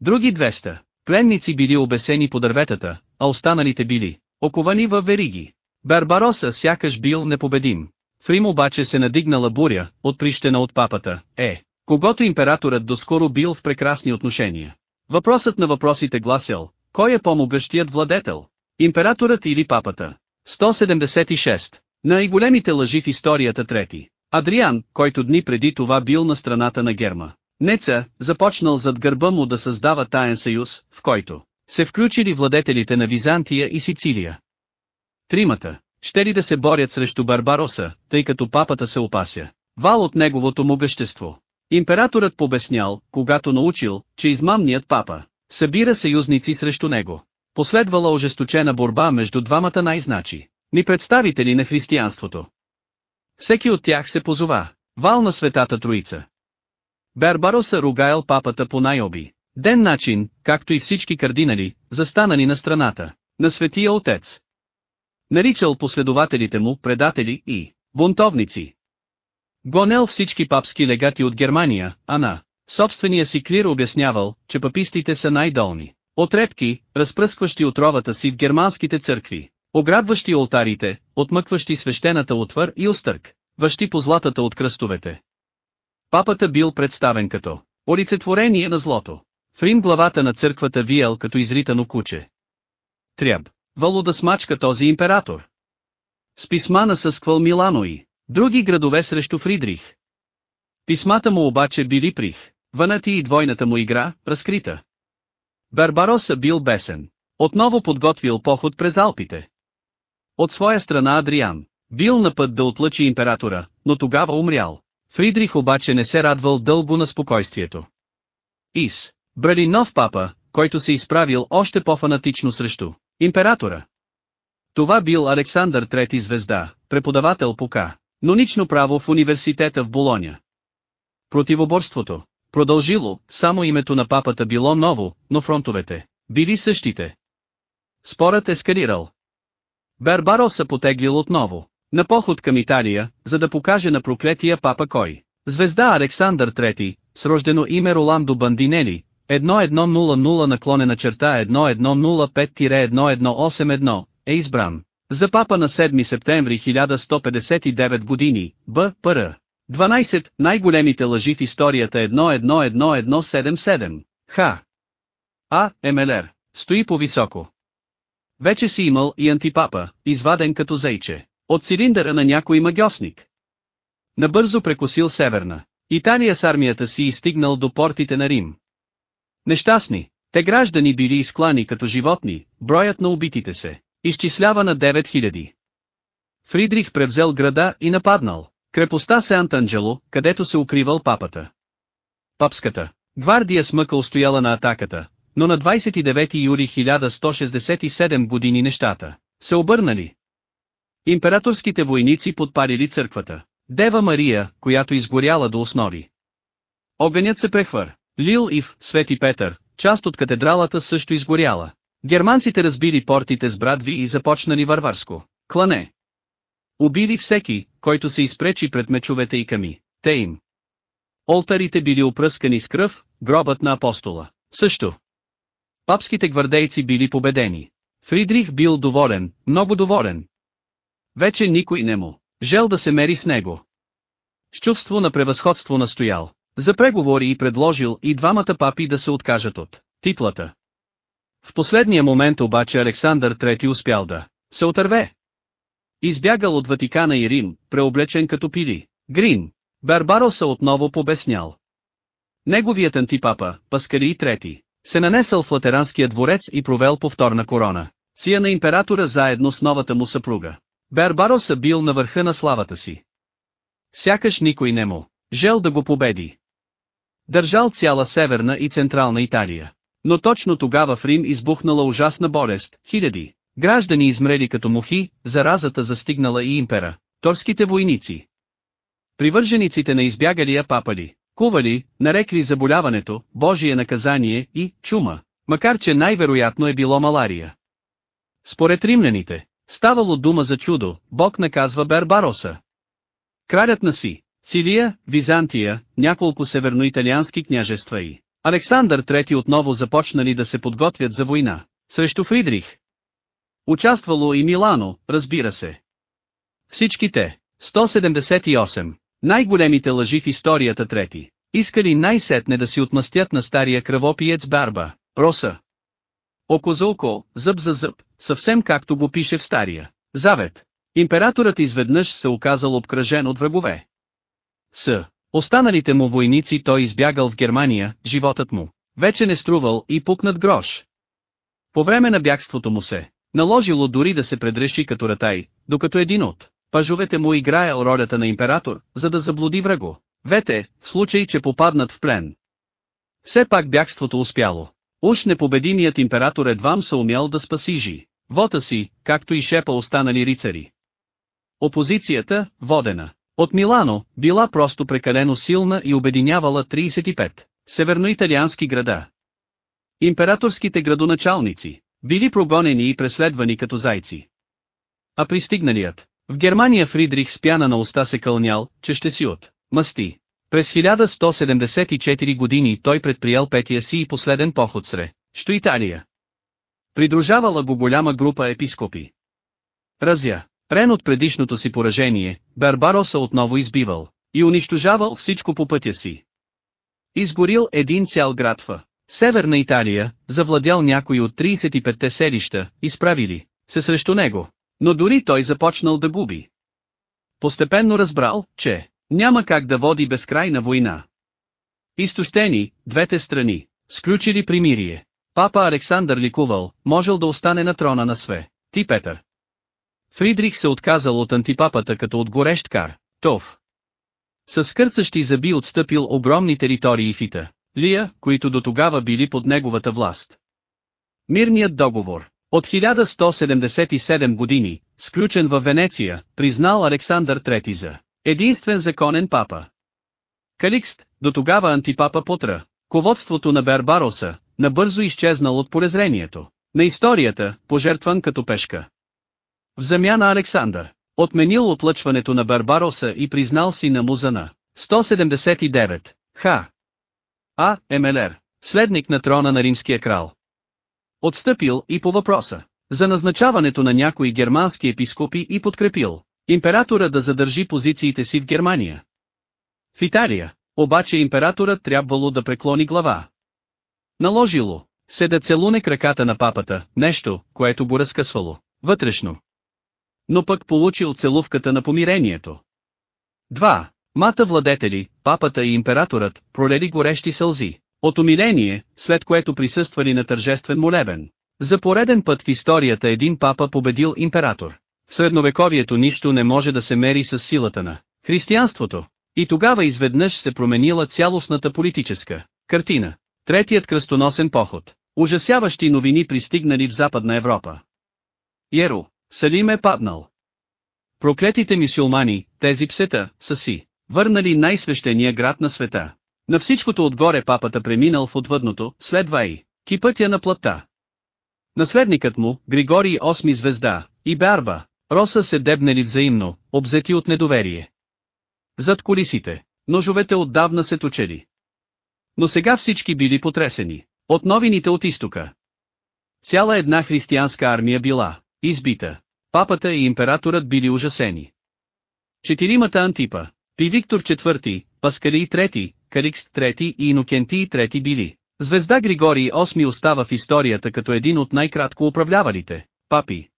Други 200, пленници били обесени по дърветата, а останалите били, оковани във вериги. Барбароса сякаш бил непобедим. В Рим обаче се надигнала буря, отприщена от папата, е, когато императорът доскоро бил в прекрасни отношения. Въпросът на въпросите гласял, кой е по-могъщият владетел? Императорът или папата? 176. Най-големите лъжи в историята трети. Адриан, който дни преди това бил на страната на Герма. Неца, започнал зад гърба му да създава таен съюз, в който се включили владетелите на Византия и Сицилия. Тримата, ще ли да се борят срещу Барбароса, тъй като папата се опася. Вал от неговото му вещество. Императорът побеснял, когато научил, че измамният папа събира съюзници срещу него. Последвала ожесточена борба между двамата най-значи ни представители на християнството. Всеки от тях се позова. Вал на Светата Троица. Барбароса ругаел папата по най-оби. Ден начин, както и всички кардинали, застанани на страната на Светия Отец. Наричал последователите му предатели и бунтовници. Гонел всички папски легати от Германия, а на собствения си клир обяснявал, че папистите са най-долни. Отрепки, разпръскващи отровата си в германските църкви, ограбващи алтарите, отмъкващи свещената отвър и остърк, въщи по златата от кръстовете. Папата бил представен като олицетворение на злото. В Рим главата на църквата виел като изритано куче. Тряб. Вало да смачка този император. С писма насъсквал Милано и други градове срещу Фридрих. Писмата му обаче били прих, вънати и двойната му игра, разкрита. Барбароса бил бесен. Отново подготвил поход през Алпите. От своя страна Адриан. Бил на път да отлъчи императора, но тогава умрял. Фридрих обаче не се радвал дълго на спокойствието. Ис. Брали нов папа, който се изправил още по-фанатично срещу императора. Това бил Александър Трети звезда, преподавател по К. Нонично право в университета в Болоня. Противоборството, продължило, само името на папата било ново, но фронтовете, били същите. Спорът ескалирал. Бербаро се потеглил отново, на поход към Италия, за да покаже на проклетия папа кой. Звезда Александър III, с рождено име Роландо Бандинели, 1100 наклонена черта 1105-1181, е избран. За папа на 7 септември 1159 години, Б. Пр. 12. Най-големите лъжи в историята 111177. Х. А. МЛР. Стои по-високо. Вече си имал и антипапа, изваден като зайче. От цилиндъра на някой магиосник. Набързо прекосил северна. Италия с армията си и стигнал до портите на Рим. Нещастни, те граждани били изклани като животни, броят на убитите се, изчислява на 9000. Фридрих превзел града и нападнал крепостта Сент-Анджело, където се укривал папата. Папската гвардия смъка устояла на атаката, но на 29 юли 1167 години нещата се обърнали. Императорските войници подпалили църквата. Дева Мария, която изгоряла до основи. Огънят се прехвър. Лил Ив, Свети Петър, част от катедралата също изгоряла. Германците разбили портите с брадви и започнали варварско. Клане. Убили всеки, който се изпречи пред мечовете и ками. Те им. Олтарите били опръскани с кръв, гробът на апостола. Също. Папските гвардейци били победени. Фридрих бил доволен, много доволен. Вече никой не му. Жел да се мери с него. С чувство на превъзходство настоял. За преговори и предложил и двамата папи да се откажат от титлата. В последния момент обаче Александър III успял да се отърве. Избягал от Ватикана и Рим, преоблечен като пили. Грин. Барбароса отново побеснял. Неговият антипапа, Паскали III, се нанесъл в латеранския дворец и провел повторна корона. Сия на императора заедно с новата му съпруга. Барбароса бил на върха на славата си. Сякаш никой не му жел да го победи. Държал цяла северна и централна Италия. Но точно тогава в Рим избухнала ужасна болест, хиляди граждани измрели като мухи, заразата застигнала и импера, торските войници. Привържениците на избягалия папали, кували, нарекли заболяването, Божие наказание и чума, макар че най-вероятно е било малария. Според римляните, ставало дума за чудо, Бог наказва Бербароса. Кралят на си, Силия, Византия, няколко северноиталиански княжества и Александър III отново започнали да се подготвят за война, срещу Фридрих. Участвало и Милано, разбира се. Всички те, 178, най-големите лъжи в историята трети, искали най-сетне да си отмъстят на стария кръвопиец Барба, Роса. Око за око, зъб за зъб, съвсем както го пише в стария завет. Императорът изведнъж се оказал обкръжен от врагове. С. Останалите му войници той избягал в Германия, животът му. Вече не струвал и пукнат грош. По време на бягството му се, наложило дори да се предреши като ратай, докато един от пажовете му играел ролята на император, за да заблуди враго. Вете, в случай че попаднат в плен. Все пак бягството успяло. Уж непобедимият император едвам се умял да спаси жи. Вота си, както и шепа останали рицари. Опозицията, водена от Милано, била просто прекалено силна и обединявала 35 северноиталиански града. Императорските градоначалници, били прогонени и преследвани като зайци. А пристигналият, в Германия Фридрих спяна на уста се кълнял, че ще си от мъсти. През 1174 години той предприял петия си и последен поход сре, що Италия. Придружавала го голяма група епископи. Разя, Рен от предишното си поражение, Барбароса отново избивал и унищожавал всичко по пътя си. Изгорил един цял град в Северна Италия, завладял някой от 35-те селища, изправили се срещу него, но дори той започнал да губи. Постепенно разбрал, че няма как да води безкрайна война. Изтощени, двете страни, сключили примирие. Папа Александър ликувал, можел да остане на трона на Све. Ти Петър. Фридрих се отказал от антипапата като от горещ кар, Тов. С скърцащи зъби отстъпил огромни територии в Ита, Лия, които до тогава били под неговата власт. Мирният договор, от 1177 години, сключен във Венеция, признал Александър III за единствен законен папа. Каликст, до тогава антипапа Путра, ководството на Бербароса, набързо изчезнал от порезрението на историята, пожертван като пешка. В замяна Александър, отменил отлъчването на Барбароса и признал си на Музана. 179. Х. А. Емелер, следник на трона на римския крал. Отстъпил и по въпроса за назначаването на някои германски епископи и подкрепил императора да задържи позициите си в Германия. В Италия, обаче императорът трябвало да преклони глава. Наложило се да целуне краката на папата, нещо, което го разкъсвало, вътрешно. Но пък получил целувката на помирението. 2. Мата владетели, папата и императорът, пролели горещи сълзи. От умиление, след което присъствали на тържествен молебен. За пореден път в историята един папа победил император. В средновековието нищо не може да се мери с силата на християнството. И тогава изведнъж се променила цялостната политическа картина. Третият кръстоносен поход. Ужасяващи новини пристигнали в Западна Европа. Еро, Салим е паднал. Проклетите мисюлмани, тези псета, са си, върнали най-свещения град на света. На всичкото отгоре папата преминал в отвъдното, следва и, кипътя на плътта. Наследникът му, Григорий Осми звезда, и Барба, Роса се дебнели взаимно, обзети от недоверие. Зад колисите, ножовете отдавна се точели. Но сега всички били потресени. От новините от изтока. Цяла една християнска армия била избита. Папата и императорът били ужасени. Четиримата Антипа, Пи Виктор IV, Паскалий III, Каликст III и Инокентий III били. Звезда Григорий VIII остава в историята като един от най-кратко управлявалите папи.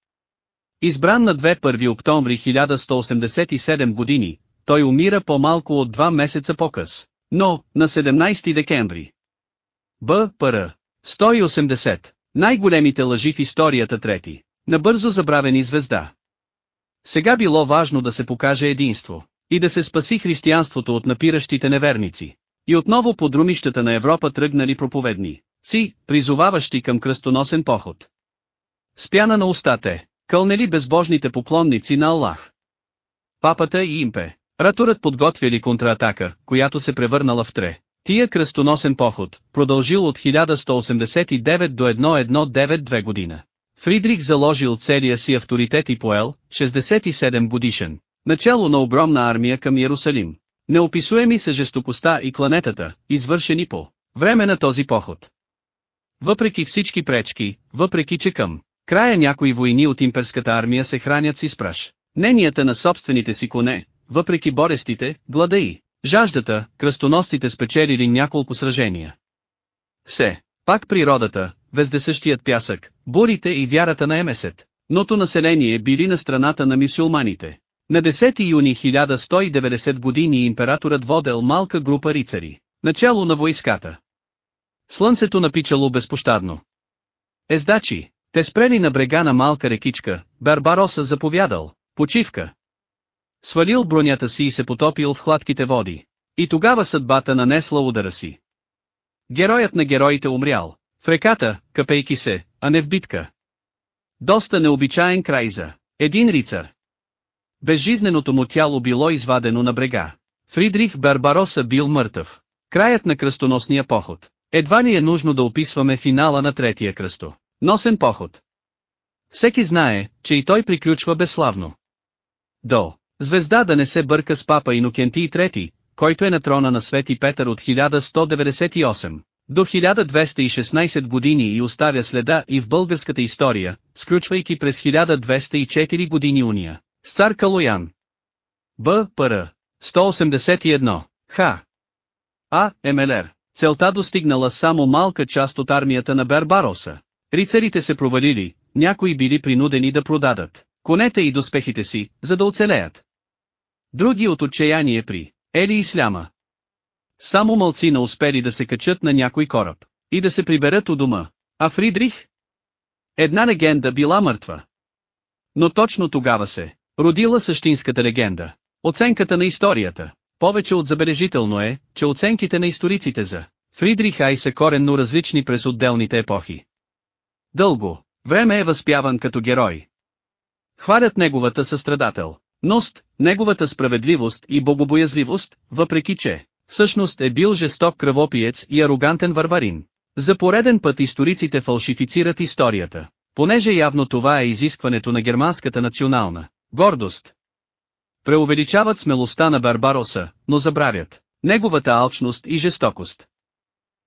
Избран на 2 октомври 1187 години, той умира по-малко от два месеца по-къс. Но, на 17 декември. Б. Р. 180. Най-големите лъжи в историята трети. Набързо забравени звезда. Сега било важно да се покаже единство. И да се спаси християнството от напиращите неверници. И отново по друмищата на Европа тръгнали проповедни. Си, призоваващи към кръстоносен поход. Спяна на устате, кълнели безбожните поклонници на Аллах. Папата и импе, Ратурът подготвяли контратака, която се превърнала в тре. Тия кръстоносен поход, продължил от 1189 до 1192 година. Фридрих заложил целия си авторитет и поел, 67 годишен, начало на огромна армия към Иерусалим. Неописуеми са жестокостта и кланетата, извършени по време на този поход. Въпреки всички пречки, въпреки че към края някои войни от имперската армия се хранят с изпраш, ненията на собствените си коне, въпреки борестите, глада и жаждата, кръстоносците спечелили няколко сражения. Все, пак природата, вездесъщият пясък, бурите и вярата на Емесет, ното население били на страната на мисюлманите. На 10 юни 1190 години императорът водел малка група рицари, начало на войската. Слънцето напичало безпощадно. Ездачи, те спрели на брега на малка рекичка, Барбароса заповядал, почивка, Свалил бронята си и се потопил в хладките води. И тогава съдбата нанесла удара си. Героят на героите умрял. В реката, капейки се, а не в битка. Доста необичаен край за един рицар. Безжизненото му тяло било извадено на брега. Фридрих Барбароса бил мъртъв. Краят на кръстоносния поход. Едва ли е нужно да описваме финала на третия кръсто. Носен поход. Всеки знае, че и той приключва безславно. До. Звезда да не се бърка с папа Инокентий III, който е на трона на Свети Петър от 1198 до 1216 години и оставя следа и в българската история, сключвайки през 1204 години уния, с цар Калоян. Б. Пр. 181. Х. А. МЛР. Целта достигнала само малка част от армията на Бербароса. Рицарите се провалили, някои били принудени да продадат конете и доспехите си, за да оцелеят. Други от отчаяние при Ели и Сляма. Само мълцина успели да се качат на някой кораб и да се приберат у дома. А Фридрих? Една легенда била мъртва. Но точно тогава се родила същинската легенда. Оценката на историята. Повече от забележително е, че оценките на историците за Фридрих Ай са коренно различни през отделните епохи. Дълго време е възпяван като герой. Хвалят неговата състрадател, ност, неговата справедливост и богобоязливост, въпреки че, всъщност е бил жесток кръвопиец и арогантен варварин. За пореден път историците фалшифицират историята, понеже явно това е изискването на германската национална гордост. Преувеличават смелостта на Барбароса, но забравят неговата алчност и жестокост.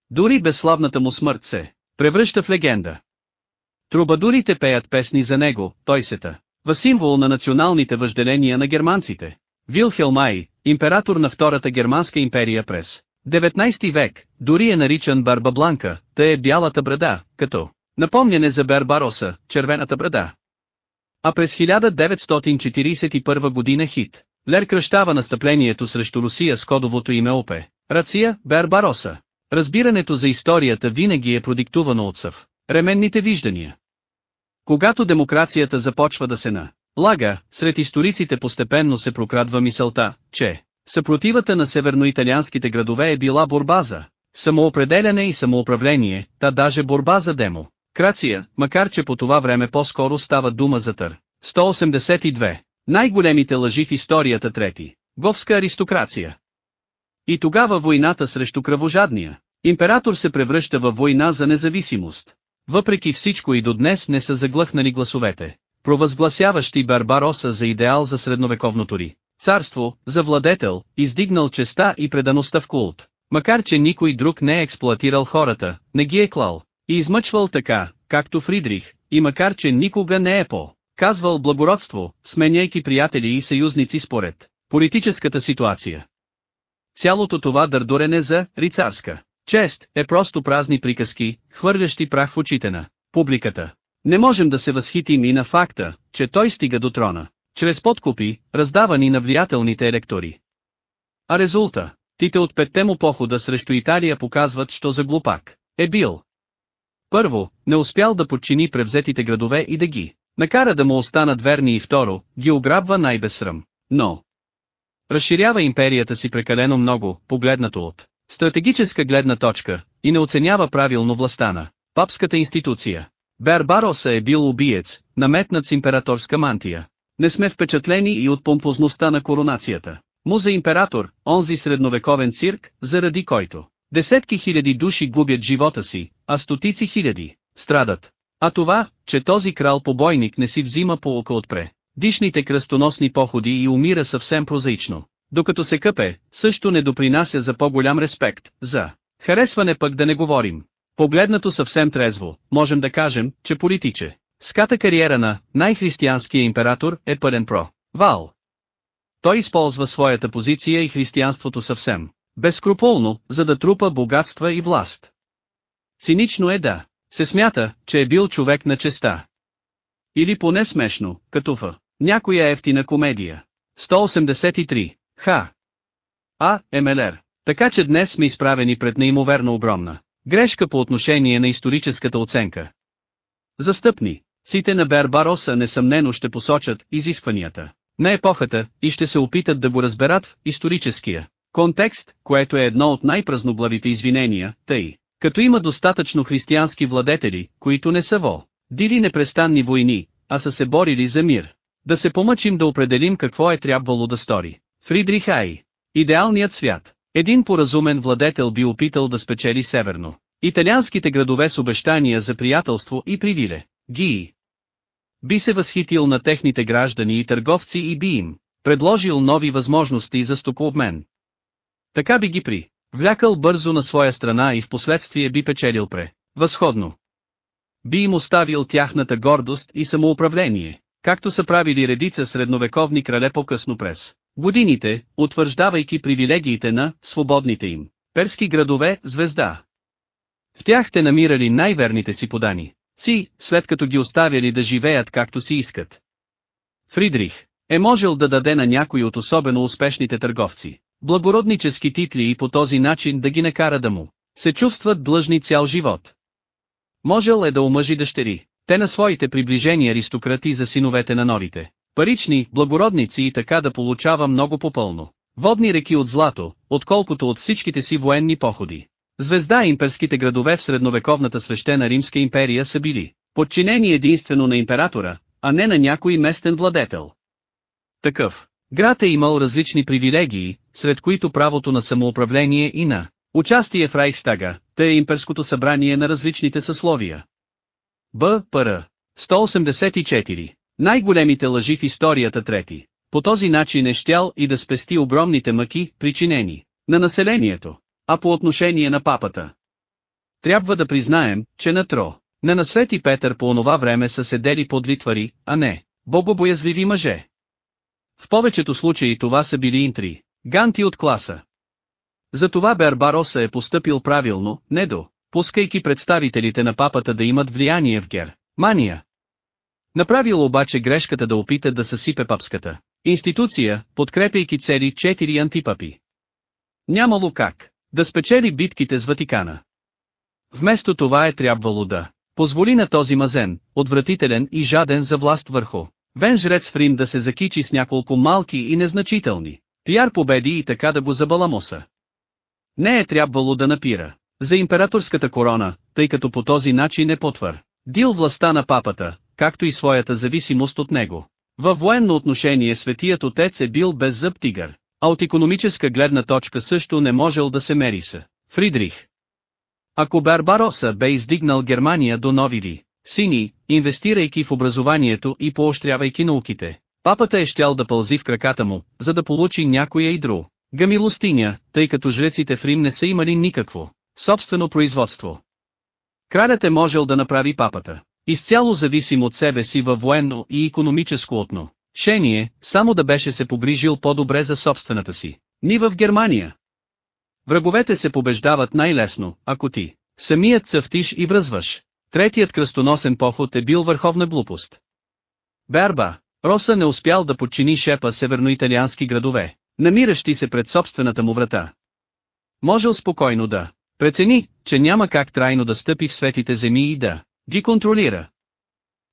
Дори безславната му смърт се превръща в легенда. Трубадурите пеят песни за него, той сета, в символ на националните въжделения на германците. Вилхелмай, император на Втората германска империя през 19 век, дори е наричан Барба Бланка, та е бялата брада, като напомняне за Бербароса, червената брада. А през 1941 година хит, Лер кръщава настъплението срещу Русия с кодовото име ОПЕ, Рация, Бербароса. Разбирането за историята винаги е продиктувано от съв. Ременните виждания. Когато демокрацията започва да се на лага, сред историците постепенно се прокрадва мисълта, че съпротивата на северноиталианските градове е била борба за самоопределяне и самоуправление, та даже борба за демо. Крация, макар че по това време по-скоро става дума за тър. 182. Най-големите лъжи в историята трети. Говска аристокрация. И тогава войната срещу кръвожадния. Император се превръща във война за независимост. Въпреки всичко и до днес не са заглъхнали гласовете, провъзгласяващи Барбароса за идеал за средновековното ри. Царство, за владетел, издигнал честа и предаността в култ. Макар че никой друг не е експлуатирал хората, не ги е клал, и измъчвал така, както Фридрих, и макар че никога не е по, казвал благородство, сменяйки приятели и съюзници според политическата ситуация. Цялото това дърдорене за рицарска чест е просто празни приказки, хвърлящи прах в очите на публиката. Не можем да се възхитим и на факта, че той стига до трона, чрез подкупи, раздавани на влиятелните електори. А резулта, тите от петте му похода срещу Италия показват, що за глупак е бил. Първо, не успял да подчини превзетите градове и да ги накара да му останат верни и второ, ги ограбва най-безсрам, но разширява империята си прекалено много, погледнато от стратегическа гледна точка, и не оценява правилно властта на папската институция. Бербароса е бил убиец, наметнат с императорска мантия. Не сме впечатлени и от помпозността на коронацията. Му за император, онзи средновековен цирк, заради който десетки хиляди души губят живота си, а стотици хиляди страдат. А това, че този крал-побойник не си взима полука отпре. Дишните кръстоносни походи и умира съвсем прозаично. Докато се къпе, също не допринася за по-голям респект, за харесване пък да не говорим. Погледнато съвсем трезво, можем да кажем, че политиче. Ската кариера на най-християнския император е пълен про. Вал. Той използва своята позиция и християнството съвсем безкруполно, за да трупа богатства и власт. Цинично е да се смята, че е бил човек на честа. Или поне смешно, като в някоя ефтина комедия. 183. Ха. А. МЛР. Така че днес сме изправени пред неимоверно огромна грешка по отношение на историческата оценка. Застъпни, ците на Бербароса несъмнено ще посочат изискванията на епохата и ще се опитат да го разберат в историческия контекст, което е едно от най-празноглавите извинения, тъй, като има достатъчно християнски владетели, които не са во, дили непрестанни войни, а са се борили за мир. Да се помъчим да определим какво е трябвало да стори. Фридрих Ай. Идеалният свят. Един поразумен владетел би опитал да спечели северно. Италианските градове с обещания за приятелство и привиле, ги. Би се възхитил на техните граждани и търговци и би им предложил нови възможности за стокообмен. Така би ги при влякал бързо на своя страна и в последствие би печелил пре възходно. Би им оставил тяхната гордост и самоуправление, както са правили редица средновековни крале по-късно през годините, утвърждавайки привилегиите на свободните им перски градове звезда. В тях те намирали най-верните си подани, си, след като ги оставяли да живеят както си искат. Фридрих е можел да даде на някой от особено успешните търговци благороднически титли и по този начин да ги накара да му се чувстват длъжни цял живот. Можел е да омъжи дъщери, те на своите приближени аристократи за синовете на норите, парични, благородници и така да получава много попълно. Водни реки от злато, отколкото от всичките си военни походи. Звезда имперските градове в средновековната свещена Римска империя са били подчинени единствено на императора, а не на някой местен владетел. Такъв. Град е имал различни привилегии, сред които правото на самоуправление и на участие в Райхстага, те е имперското събрание на различните съсловия. Б. Р. 184. Най-големите лъжи в историята трети. По този начин е щял и да спести огромните мъки, причинени на населението, а по отношение на папата. Трябва да признаем, че на Тро, на Насвет и Петър по онова време са седели подлитвари, а не богобоязливи мъже. В повечето случаи това са били интри, ганти от класа. Затова Бербароса е поступил правилно, не до, пускайки представителите на папата да имат влияние в Гер, мания. Направил обаче грешката да опита да съсипе папската институция, подкрепяйки цели четири антипапи. Нямало как да спечели битките с Ватикана. Вместо това е трябвало да позволи на този мазен, отвратителен и жаден за власт върху Вен жрец в Рим да се закичи с няколко малки и незначителни пиар победи и така да го забаламоса. Не е трябвало да напира за императорската корона, тъй като по този начин е потвър. Дил властта на папата, както и своята зависимост от него. Във военно отношение светият отец е бил без зъб тигър, а от економическа гледна точка също не можел да се мери с Фридрих. Ако Барбароса бе издигнал Германия до нови ви, сини, инвестирайки в образованието и поощрявайки науките, папата е щял да пълзи в краката му, за да получи някоя и друг. Гамилостиня, тъй като жреците в Рим не са имали никакво собствено производство. Кралят е можел да направи папата, изцяло зависим от себе си във военно и економическо отно. Шение, само да беше се погрижил по-добре за собствената си. Ни в Германия. Враговете се побеждават най-лесно, ако ти самият цъфтиш и връзваш. Третият кръстоносен поход е бил върховна глупост. Берба, Роса не успял да подчини шепа северноиталиански градове, намиращи се пред собствената му врата. Можел спокойно да прецени, че няма как трайно да стъпи в светите земи и да ги контролира.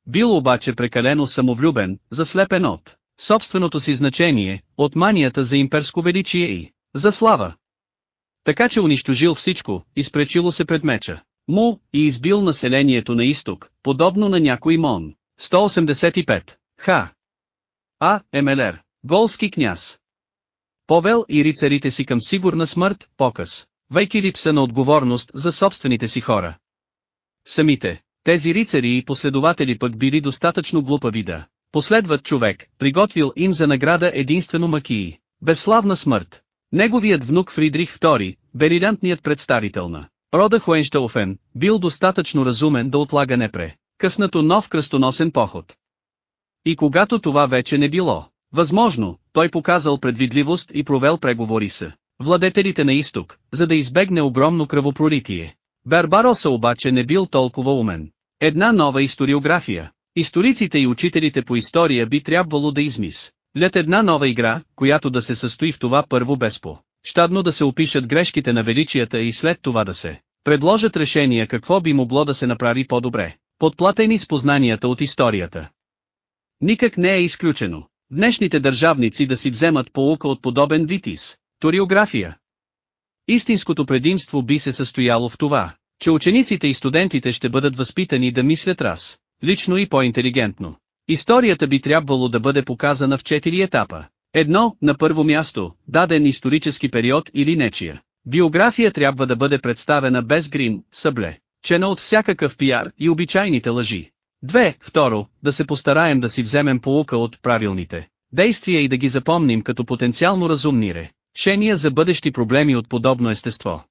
Бил обаче прекалено самовлюбен, заслепен от собственото си значение, от манията за имперско величие и за слава. Така че унищожил всичко, изпречило се пред меча му и избил населението на изток, подобно на някой Мон. 185. Х. А. Емелер. Голски княз. Повел и рицарите си към сигурна смърт, показ. Вайки липса на отговорност за собствените си хора. Самите, тези рицари и последователи пък били достатъчно глупави да последват човек, приготвил им за награда единствено макии. Безславна смърт. Неговият внук Фридрих II, брилянтният представител на Рода Хуенштауфен, бил достатъчно разумен да отлага непре, къснато нов кръстоносен поход. И когато това вече не било, възможно, той показал предвидливост и провел преговори с владетелите на изток, за да избегне огромно кръвопролитие. Барбароса обаче не бил толкова умен. Една нова историография. Историците и учителите по история би трябвало да измис. Лет една нова игра, която да се състои в това първо безпо щадно да се опишат грешките на величията и след това да се предложат решения какво би могло да се направи по-добре, подплатени с познанията от историята. Никак не е изключено. Днешните държавници да си вземат полука от подобен витис, ториография. Истинското предимство би се състояло в това, че учениците и студентите ще бъдат възпитани да мислят раз, лично и по-интелигентно. Историята би трябвало да бъде показана в четири етапа. Едно, на първо място, даден исторически период или нечия. Биография трябва да бъде представена без грим, събле, чена от всякакъв пиар и обичайните лъжи. Две, второ, да се постараем да си вземем полука от правилните действия и да ги запомним като потенциално разумни решения за бъдещи проблеми от подобно естество.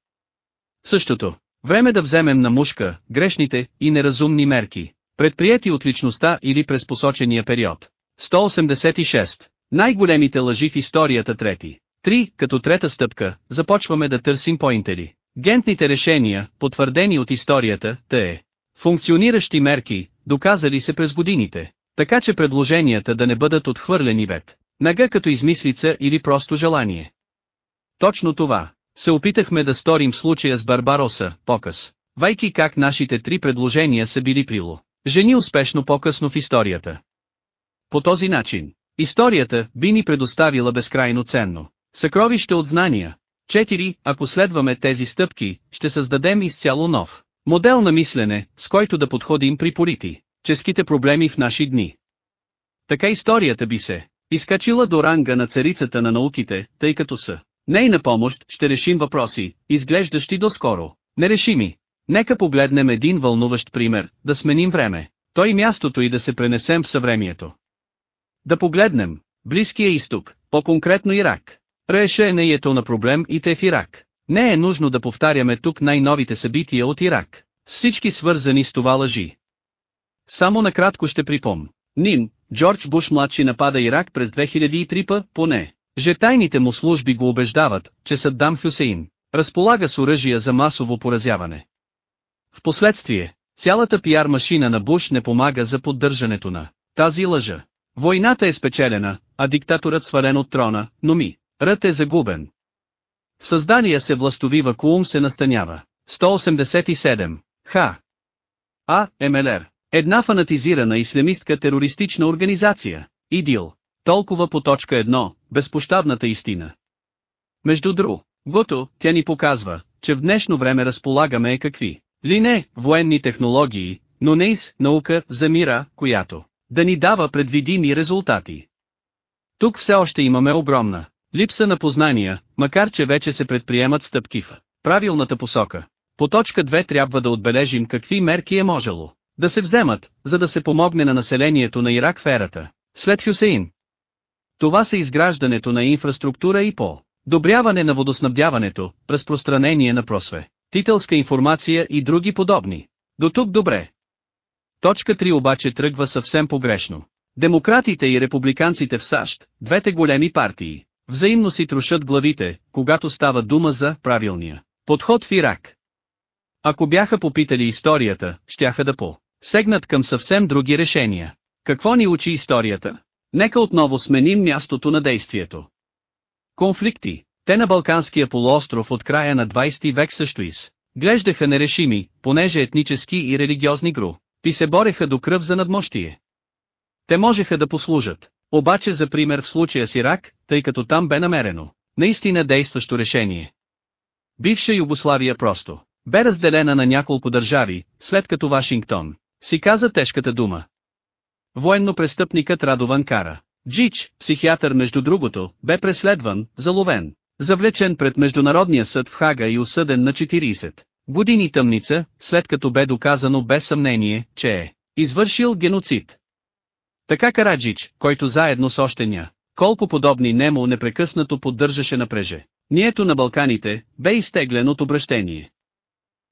Същото, време да вземем на мушка грешните и неразумни мерки, предприяти от личността или през посочения период. 186. Най-големите лъжи в историята трети. 3. Като трета стъпка, започваме да търсим поинтери. Гентните решения, потвърдени от историята, те функциониращи мерки, доказали се през годините, така че предложенията да не бъдат отхвърлени вет, нага като измислица или просто желание. Точно това, се опитахме да сторим случая с Барбароса, показ, вайки как нашите три предложения са били прило. Жени успешно по-късно в историята. По този начин, историята би ни предоставила безкрайно ценно. Съкровище от знания. 4. Ако следваме тези стъпки, ще създадем изцяло нов модел на мислене, с който да подходим при полити, ческите проблеми в наши дни. Така историята би се изкачила до ранга на царицата на науките, тъй като са нейна помощ ще решим въпроси, изглеждащи доскоро, нерешими. Нека погледнем един вълнуващ пример, да сменим време, той мястото и да се пренесем в съвремието. Да погледнем, Близкия изток, по-конкретно Ирак. Решението на проблем и те в Ирак. Не е нужно да повтаряме тук най-новите събития от Ирак, всички свързани с това лъжи. Само накратко ще припом. Ним, Джордж Буш младши напада Ирак през 2003 па, поне. Жетайните му служби го убеждават, че Саддам Хюсейн разполага с оръжия за масово поразяване. Впоследствие, цялата пиар машина на Буш не помага за поддържането на тази лъжа. Войната е спечелена, а диктаторът свален от трона, но ми, рът е загубен. В създания се властови вакуум се настанява. 187. Х. А. МЛР. Една фанатизирана ислямистка терористична организация. ИДИЛ. Толкова по точка 1, безпощадната истина. Между друго, гото, тя ни показва, че в днешно време разполагаме какви ли не, военни технологии, но не из наука за мира, която да ни дава предвидими резултати. Тук все още имаме огромна липса на познания, макар че вече се предприемат стъпки в правилната посока. По точка 2 трябва да отбележим какви мерки е можело да се вземат, за да се помогне на населението на Ирак в ерата, след Хюсеин. Това са изграждането на инфраструктура и по добряване на водоснабдяването, разпространение на просве, тителска информация и други подобни. До тук добре. Точка 3 обаче тръгва съвсем погрешно. Демократите и републиканците в САЩ, двете големи партии, взаимно си трошат главите, когато става дума за правилния подход в Ирак. Ако бяха попитали историята, щяха да по сегнат към съвсем други решения. Какво ни учи историята? Нека отново сменим мястото на действието. Конфликти. Те на Балканския полуостров от края на 20 век също из. Глеждаха нерешими, понеже етнически и религиозни гру. Пи се бореха до кръв за надмощие. Те можеха да послужат, обаче за пример в случая с Ирак, тъй като там бе намерено, наистина действащо решение. Бивша Югославия просто, бе разделена на няколко държави, след като Вашингтон, си каза тежката дума. Военно-престъпникът Радован Кара, Джич, психиатър между другото, бе преследван, заловен, завлечен пред Международния съд в Хага и осъден на 40 години тъмница, след като бе доказано без съмнение, че е извършил геноцид. Така Караджич, който заедно с ня, колко подобни Немо непрекъснато поддържаше напреже. Нието на Балканите, бе изтеглен от обращение.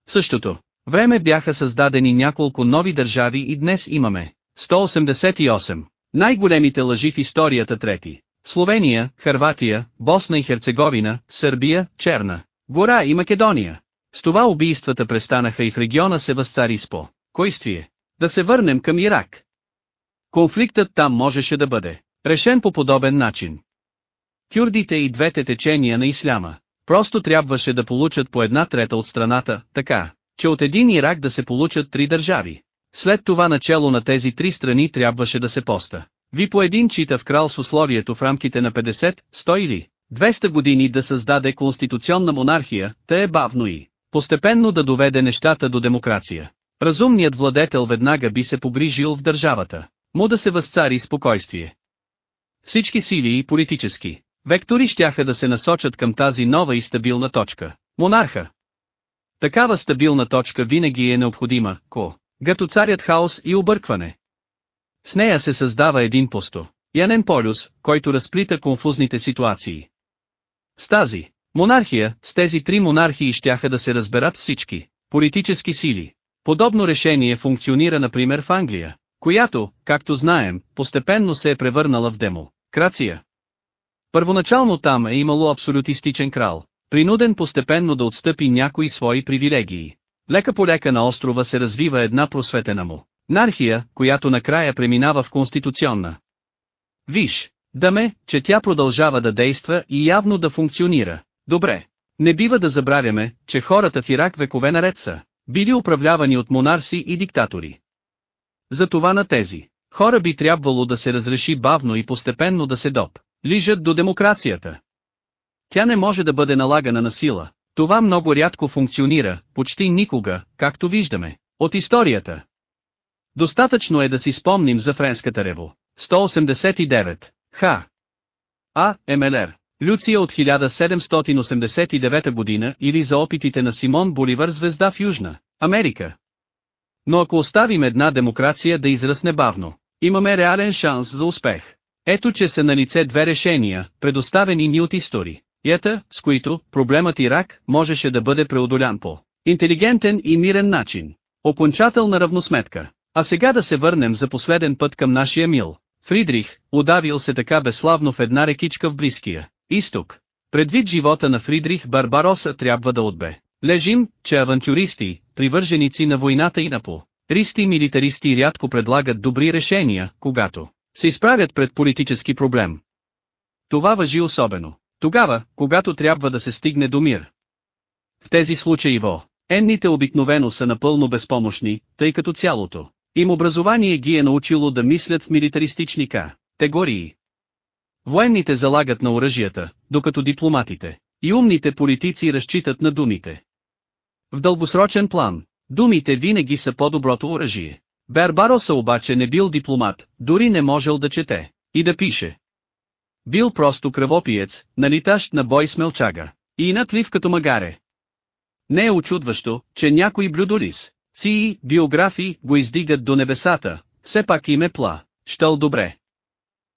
В същото време бяха създадени няколко нови държави и днес имаме 188. Най-големите лъжи в историята трети. Словения, Харватия, Босна и Херцеговина, Сърбия, Черна, Гора и Македония. С това убийствата престанаха и в региона се възцари спо. Койствие. Да се върнем към Ирак. Конфликтът там можеше да бъде решен по подобен начин. Кюрдите и двете течения на исляма просто трябваше да получат по една трета от страната, така, че от един Ирак да се получат три държави. След това начало на тези три страни трябваше да се поста. Ви по един чита в крал с условието в рамките на 50, 100 или 200 години да създаде конституционна монархия, те е бавно и постепенно да доведе нещата до демокрация. Разумният владетел веднага би се погрижил в държавата, му да се възцари спокойствие. Всички сили и политически вектори щяха да се насочат към тази нова и стабилна точка. Монарха. Такава стабилна точка винаги е необходима, ко, гато царят хаос и объркване. С нея се създава един посто, янен полюс, който разплита конфузните ситуации. С тази монархия, с тези три монархии щяха да се разберат всички политически сили. Подобно решение функционира например в Англия, която, както знаем, постепенно се е превърнала в демокрация. Първоначално там е имало абсолютистичен крал, принуден постепенно да отстъпи някои свои привилегии. Лека по лека на острова се развива една просветена му. Нархия, която накрая преминава в конституционна. Виж, даме, че тя продължава да действа и явно да функционира. Добре. Не бива да забравяме, че хората в Ирак векове наред са били управлявани от монарси и диктатори. Затова на тези хора би трябвало да се разреши бавно и постепенно да се доп. Лижат до демокрацията. Тя не може да бъде налагана на сила. Това много рядко функционира, почти никога, както виждаме, от историята. Достатъчно е да си спомним за Френската рево. 189. Х. А. МЛР. Люция от 1789 година или за опитите на Симон Боливър звезда в Южна Америка. Но ако оставим една демокрация да израсне бавно, имаме реален шанс за успех. Ето че са на лице две решения, предоставени ни от историята, с които проблемът Ирак можеше да бъде преодолян по интелигентен и мирен начин. Окончателна равносметка. А сега да се върнем за последен път към нашия мил. Фридрих, удавил се така безславно в една рекичка в близкия изток. Предвид живота на Фридрих Барбароса трябва да отбе. Лежим, че авантюристи, привърженици на войната и на по. Ристи милитаристи рядко предлагат добри решения, когато се изправят пред политически проблем. Това въжи особено. Тогава, когато трябва да се стигне до мир. В тези случаи во, енните обикновено са напълно безпомощни, тъй като цялото им образование ги е научило да мислят в милитаристични категории. Военните залагат на оръжията, докато дипломатите и умните политици разчитат на думите. В дългосрочен план, думите винаги са по-доброто оръжие. Бербароса обаче не бил дипломат, дори не можел да чете и да пише. Бил просто кръвопиец, налитащ на бой смелчага, и натлив като магаре. Не е очудващо, че някои блюдолис, ци биографии го издигат до небесата, все пак им е пла, щел добре.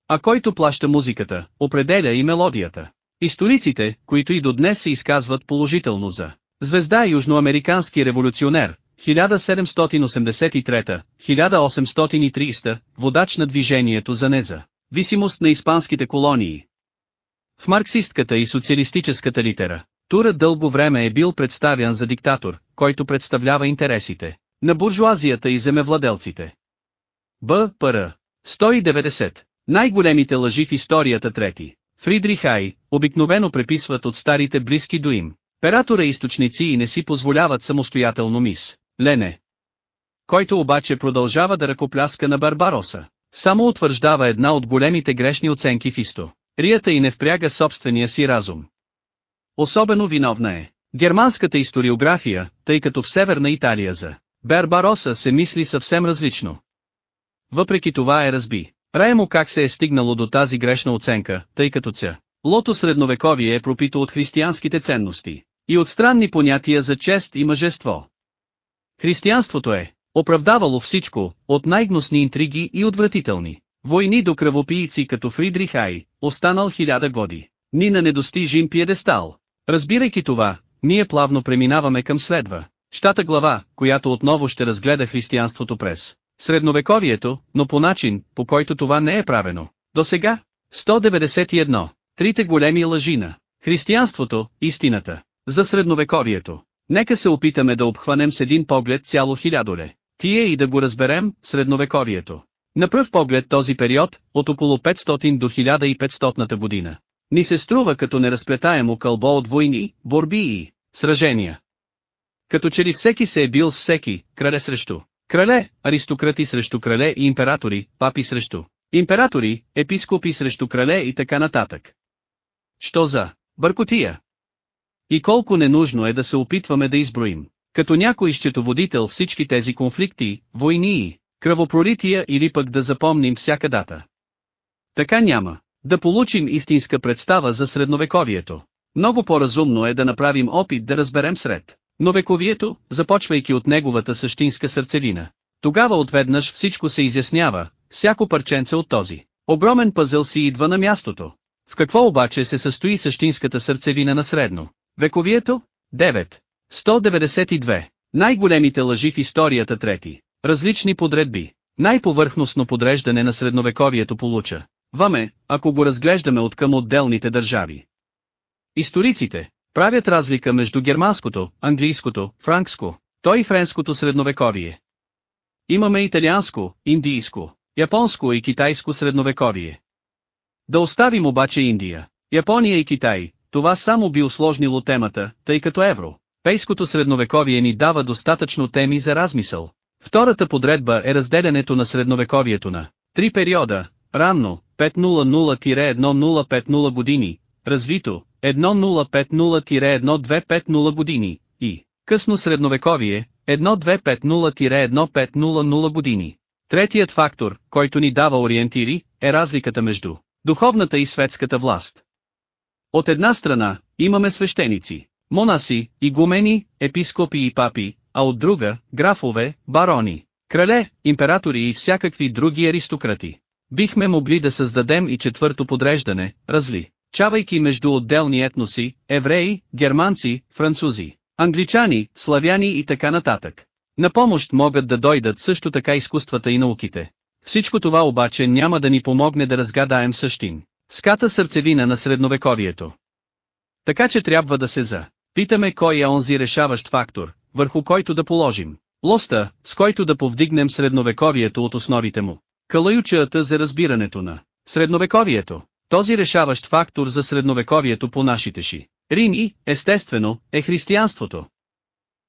А който плаща музиката, определя и мелодията. Историците, които и до днес се изказват положително за звезда южноамерикански революционер, 1783-1830, водач на движението за неза, висимост на испанските колонии. В марксистката и социалистическата литера, Тура дълго време е бил представян за диктатор, който представлява интересите на буржуазията и земевладелците. Б. Р. 190. Най-големите лъжи в историята трети. Фридрих Ай, обикновено преписват от старите близки до им. Ператора източници и не си позволяват самостоятелно мис. Лене. Който обаче продължава да ръкопляска на Барбароса. Само утвърждава една от големите грешни оценки в исто. Рията и не впряга собствения си разум. Особено виновна е германската историография, тъй като в Северна Италия за Барбароса се мисли съвсем различно. Въпреки това е разби. Раемо как се е стигнало до тази грешна оценка, тъй като ця. Лото средновековие е пропито от християнските ценности и от странни понятия за чест и мъжество. Християнството е оправдавало всичко, от най-гносни интриги и отвратителни войни до кръвопийци като Фридрих Ай, останал хиляда годи, ни на недостижим пиедестал. Разбирайки това, ние плавно преминаваме към следва. Щата глава, която отново ще разгледа християнството през средновековието, но по начин, по който това не е правено. До сега, 191. Трите големи лъжина. Християнството, истината. За средновековието. Нека се опитаме да обхванем с един поглед цяло хилядоле. Тие и да го разберем, средновековието. На пръв поглед този период, от около 500 до 1500 година, ни се струва като неразплетаемо кълбо от войни, борби и сражения. Като че ли всеки се е бил с всеки, крале срещу крале, аристократи срещу крале и императори, папи срещу императори, епископи срещу крале и така нататък. Що за бъркотия? И колко ненужно е да се опитваме да изброим, като някой счетоводител всички тези конфликти, войни кръвопролития или пък да запомним всяка дата. Така няма. Да получим истинска представа за средновековието. Много по-разумно е да направим опит да разберем сред но вековието, започвайки от неговата същинска сърцевина. Тогава отведнъж всичко се изяснява, всяко парченце от този. Огромен пъзъл си идва на мястото. В какво обаче се състои същинската сърцевина на средно? Вековието? 9. 192. Най-големите лъжи в историята трети. Различни подредби. Най-повърхностно подреждане на средновековието получа. Ваме, ако го разглеждаме от към отделните държави. Историците правят разлика между германското, английското, франкско, то и френското средновековие. Имаме италианско, индийско, японско и китайско средновековие. Да оставим обаче Индия, Япония и Китай, това само би усложнило темата, тъй като евро. Пейското средновековие ни дава достатъчно теми за размисъл. Втората подредба е разделянето на средновековието на три периода, ранно, 500-1050 години, развито, 1050-1250 години, и късно средновековие, 1250-1500 години. Третият фактор, който ни дава ориентири, е разликата между духовната и светската власт. От една страна, имаме свещеници, монаси, игумени, епископи и папи, а от друга, графове, барони, крале, императори и всякакви други аристократи. Бихме могли да създадем и четвърто подреждане, разли, чавайки между отделни етноси, евреи, германци, французи, англичани, славяни и така нататък. На помощ могат да дойдат също така изкуствата и науките. Всичко това обаче няма да ни помогне да разгадаем същин. Ската сърцевина на средновековието. Така че трябва да се за. Питаме кой е онзи решаващ фактор, върху който да положим. Лоста, с който да повдигнем средновековието от основите му. Калаючата за разбирането на средновековието. Този решаващ фактор за средновековието по нашите ши. Рими, естествено, е християнството.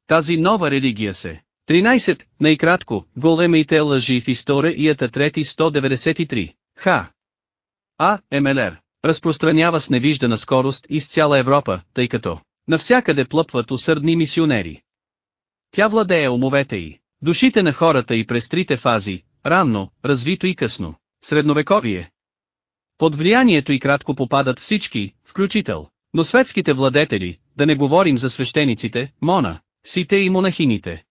Тази нова религия се 13. Най-кратко, големите лъжи в историята 393. Х. А. МЛР. Разпространява с невиждана скорост из цяла Европа, тъй като навсякъде плъпват усърдни мисионери. Тя владее умовете и душите на хората и през трите фази, ранно, развито и късно, средновековие. Под влиянието и кратко попадат всички, включител, но светските владетели, да не говорим за свещениците, мона, сите и монахините.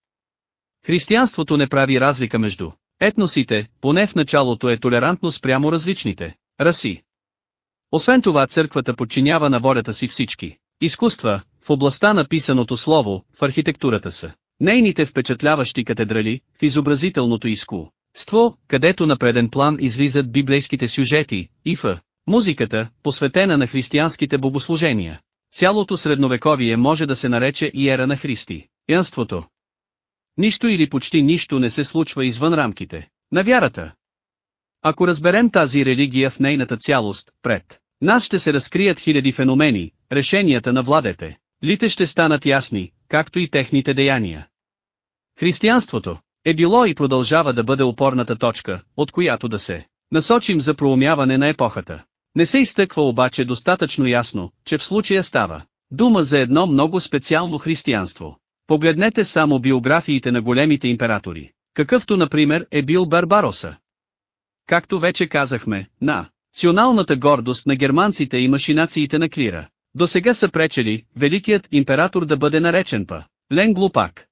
Християнството не прави разлика между етносите, поне в началото е толерантно спрямо различните раси. Освен това църквата подчинява на волята си всички изкуства, в областта на писаното слово, в архитектурата са. Нейните впечатляващи катедрали, в изобразителното изкуство, където на преден план излизат библейските сюжети, и в музиката, посветена на християнските богослужения. Цялото средновековие може да се нарече и ера на Христи, янството, Нищо или почти нищо не се случва извън рамките на вярата. Ако разберем тази религия в нейната цялост, пред нас ще се разкрият хиляди феномени, решенията на владете, лите ще станат ясни, както и техните деяния. Християнството е било и продължава да бъде опорната точка, от която да се насочим за проумяване на епохата. Не се изтъква обаче достатъчно ясно, че в случая става дума за едно много специално християнство, Погледнете само биографиите на големите императори, какъвто например е бил Барбароса. Както вече казахме, на националната гордост на германците и машинациите на Клира. До сега са пречели, великият император да бъде наречен па, Лен Глупак.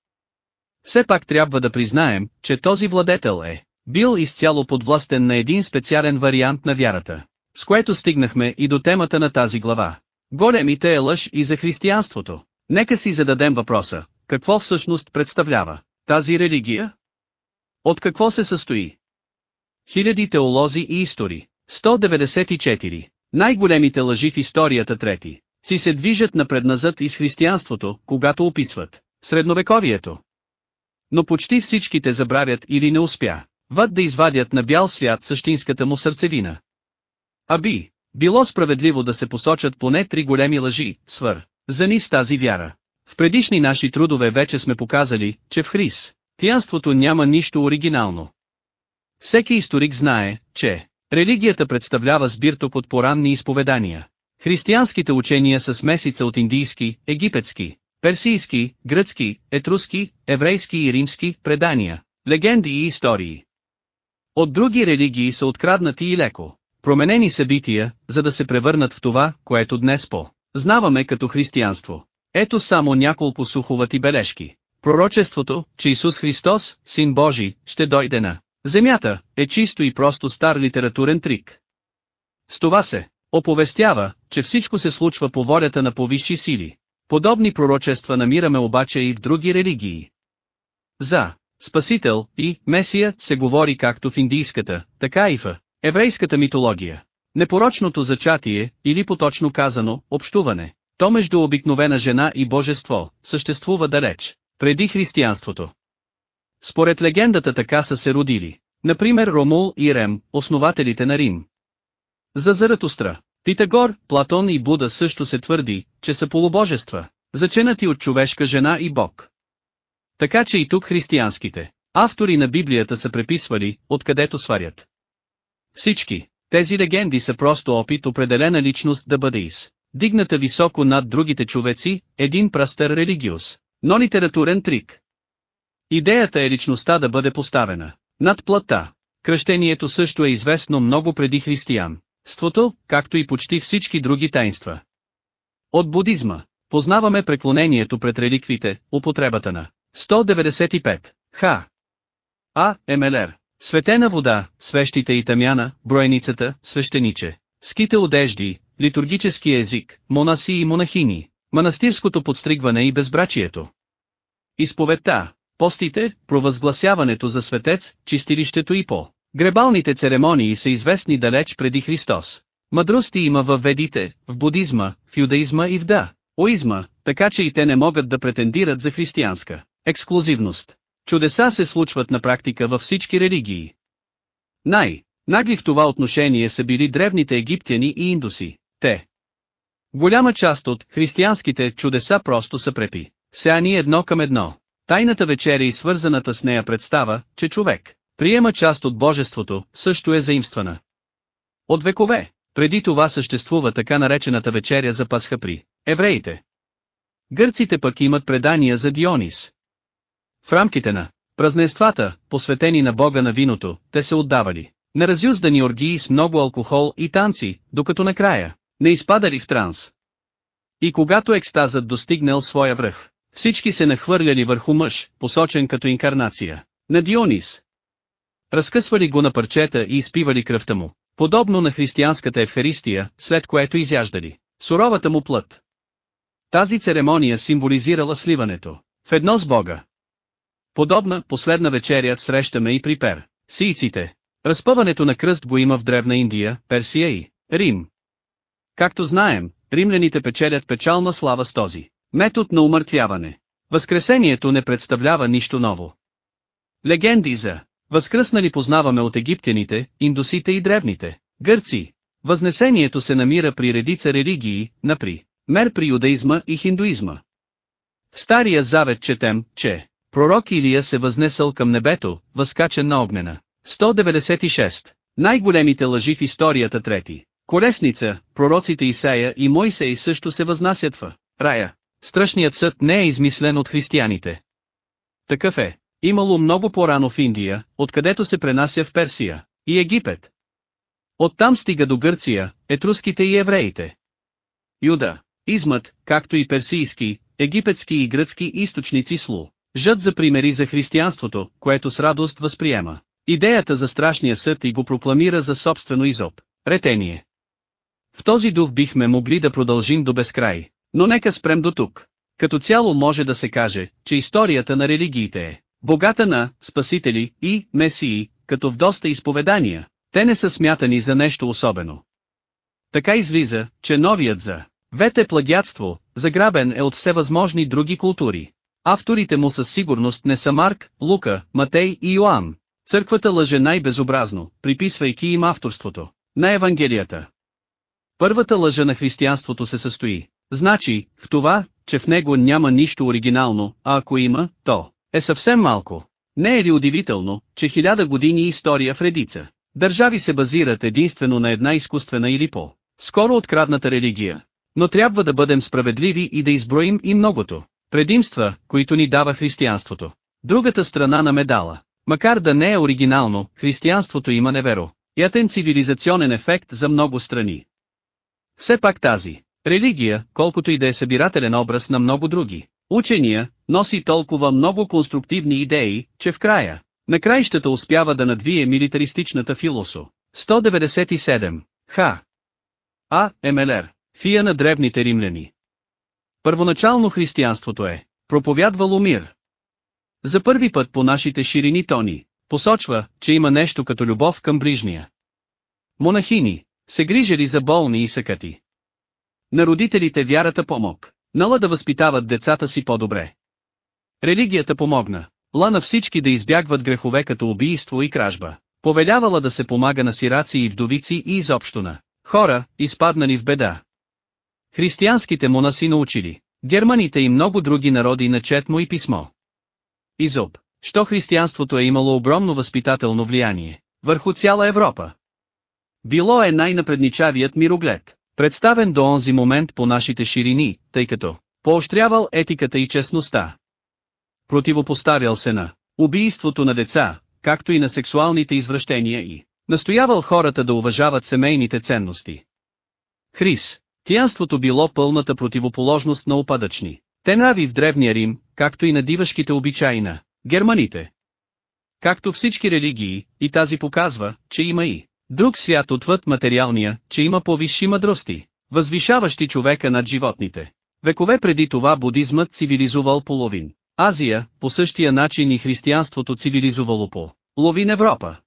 Все пак трябва да признаем, че този владетел е бил изцяло подвластен на един специален вариант на вярата, с което стигнахме и до темата на тази глава. Големите е лъж и за християнството. Нека си зададем въпроса, какво всъщност представлява тази религия? От какво се състои? Хиляди теолози и истори. 194. Най-големите лъжи в историята трети. Си се движат напредназад из християнството, когато описват средновековието. Но почти всичките забравят или не успя. Въд да извадят на бял свят същинската му сърцевина. А би, било справедливо да се посочат поне три големи лъжи, свър, за ни с тази вяра. В предишни наши трудове вече сме показали, че в Хрис, тиянството няма нищо оригинално. Всеки историк знае, че религията представлява сбирток от поранни изповедания. Християнските учения са смесица от индийски, египетски, персийски, гръцки, етруски, еврейски и римски предания, легенди и истории. От други религии са откраднати и леко променени събития, за да се превърнат в това, което днес по знаваме като християнство. Ето само няколко суховати бележки. Пророчеството, че Исус Христос, Син Божий, ще дойде на земята, е чисто и просто стар литературен трик. С това се оповестява, че всичко се случва по волята на повисши сили. Подобни пророчества намираме обаче и в други религии. За Спасител и Месия се говори както в индийската, така и в еврейската митология. Непорочното зачатие, или поточно казано, общуване, то между обикновена жена и божество, съществува далеч, преди християнството. Според легендата така са се родили, например Ромул и Рем, основателите на Рим. За Заратустра, Питагор, Платон и Буда също се твърди, че са полубожества, заченати от човешка жена и Бог. Така че и тук християнските автори на Библията са преписвали, откъдето сварят. Всички тези легенди са просто опит определена личност да бъде из. Дигната високо над другите човеци, един прастър религиус, но литературен трик. Идеята е личността да бъде поставена над плътта. Кръщението също е известно много преди християн. Ството, както и почти всички други таинства. От будизма, познаваме преклонението пред реликвите, употребата на 195. Х. А. МЛР. Светена вода, свещите и тамяна, броеницата, свещениче. Ските одежди, литургически език, монаси и монахини, манастирското подстригване и безбрачието. Изповедта, постите, провъзгласяването за светец, чистилището и по. Гребалните церемонии са известни далеч преди Христос. Мъдрости има в ведите, в будизма, в юдаизма и в да, оизма, така че и те не могат да претендират за християнска ексклюзивност. Чудеса се случват на практика във всички религии. Най, нагли в това отношение са били древните египтяни и индуси, те. Голяма част от християнските чудеса просто са препи, сеани едно към едно. Тайната вечеря и свързаната с нея представа, че човек, приема част от божеството, също е заимствана. От векове, преди това съществува така наречената вечеря за Пасха при евреите. Гърците пък имат предания за Дионис. В рамките на празненствата, посветени на Бога на виното, те се отдавали. На разюздани оргии с много алкохол и танци, докато накрая не изпадали в транс. И когато екстазът достигнал своя връх, всички се нахвърляли върху мъж, посочен като инкарнация, на Дионис. Разкъсвали го на парчета и изпивали кръвта му, подобно на християнската Евхаристия, след което изяждали суровата му плът. Тази церемония символизирала сливането в едно с Бога. Подобна последна вечеря срещаме и при пер, сийците. Разпъването на кръст го има в Древна Индия, Персия и Рим. Както знаем, римляните печелят печална слава с този метод на умъртвяване. Възкресението не представлява нищо ново. Легенди за възкръснали познаваме от египтяните, индусите и древните, гърци. Възнесението се намира при редица религии, напри, мер при юдаизма и хиндуизма. В Стария Завет четем, че пророк Илия се възнесъл към небето, възкачен на огнена. 196. Най-големите лъжи в историята трети. Колесница, пророците Исаия и Мойсей също се възнасят в рая. Страшният съд не е измислен от християните. Такъв е. Имало много по-рано в Индия, откъдето се пренася в Персия и Египет. Оттам стига до Гърция, етруските и евреите. Юда, измът, както и персийски, египетски и гръцки източници слу. Жът за примери за християнството, което с радост възприема. Идеята за страшния съд и го прокламира за собствено изоб. Ретение. В този дух бихме могли да продължим до безкрай, но нека спрем до тук. Като цяло може да се каже, че историята на религиите е богата на спасители и месии, като в доста изповедания, те не са смятани за нещо особено. Така излиза, че новият за вете плагиатство, заграбен е от всевъзможни други култури. Авторите му със сигурност не са Марк, Лука, Матей и Йоанн. Църквата лъже най-безобразно, приписвайки им авторството на Евангелията. Първата лъжа на християнството се състои, значи, в това, че в него няма нищо оригинално, а ако има, то е съвсем малко. Не е ли удивително, че хиляда години история в редица държави се базират единствено на една изкуствена или по скоро открадната религия. Но трябва да бъдем справедливи и да изброим и многото предимства, които ни дава християнството. Другата страна на медала. Макар да не е оригинално, християнството има неверо. Ятен цивилизационен ефект за много страни. Все пак тази Религия, колкото и да е събирателен образ на много други. Учения, носи толкова много конструктивни идеи, че в края, на краищата успява да надвие милитаристичната филосо. 197. Х. А. Емелер. Фия на древните римляни. Първоначално християнството е проповядвало мир. За първи път по нашите ширини тони, посочва, че има нещо като любов към ближния. Монахини, се грижали за болни и съкати. На родителите вярата помог. Нала да възпитават децата си по-добре. Религията помогна. Ла на всички да избягват грехове като убийство и кражба. Повелявала да се помага на сираци и вдовици и изобщо на хора, изпаднали в беда. Християнските монаси научили. Германите и много други народи на четмо и писмо. Изоб, що християнството е имало огромно възпитателно влияние върху цяла Европа. Било е най-напредничавият мироглед, представен до онзи момент по нашите ширини, тъй като поощрявал етиката и честността. Противопоставял се на убийството на деца, както и на сексуалните извращения и настоявал хората да уважават семейните ценности. Хрис, тиянството било пълната противоположност на опадъчни. Те нрави в Древния Рим, както и на дивашките обичаи на германите. Както всички религии, и тази показва, че има и друг свят отвъд материалния, че има по-висши мъдрости, възвишаващи човека над животните. Векове преди това будизмът цивилизувал половин. Азия, по същия начин и християнството цивилизувало по ловин Европа.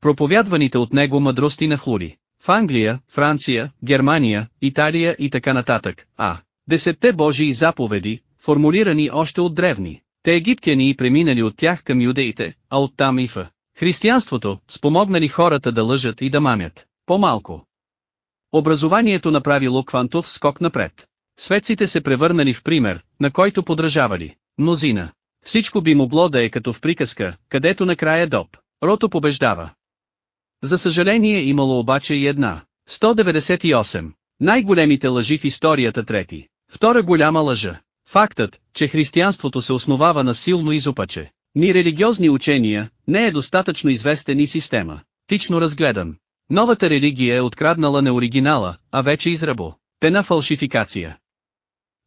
Проповядваните от него мъдрости на хлури. В Англия, Франция, Германия, Италия и така нататък, а десетте Божии заповеди, формулирани още от древни, те египтяни и преминали от тях към юдеите, а оттам и в християнството, спомогнали хората да лъжат и да мамят, по-малко. Образованието направило квантов скок напред. Светците се превърнали в пример, на който подражавали. Мнозина. Всичко би могло да е като в приказка, където накрая доп. Рото побеждава. За съжаление имало обаче и една. 198. Най-големите лъжи в историята трети. Втора голяма лъжа. Фактът, че християнството се основава на силно изопаче, ни религиозни учения, не е достатъчно известен и система, тично разгледан. Новата религия е откраднала не оригинала, а вече израбо. Тена фалшификация.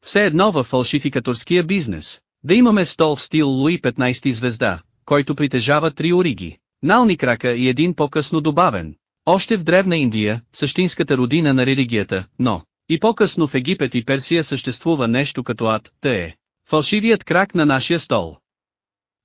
Все едно във фалшификаторския бизнес. Да имаме стол в стил Луи 15 звезда, който притежава три ориги, нални крака и един по-късно добавен. Още в Древна Индия, същинската родина на религията, но, и по-късно в Египет и Персия съществува нещо като ад, те. Фалшивият крак на нашия стол.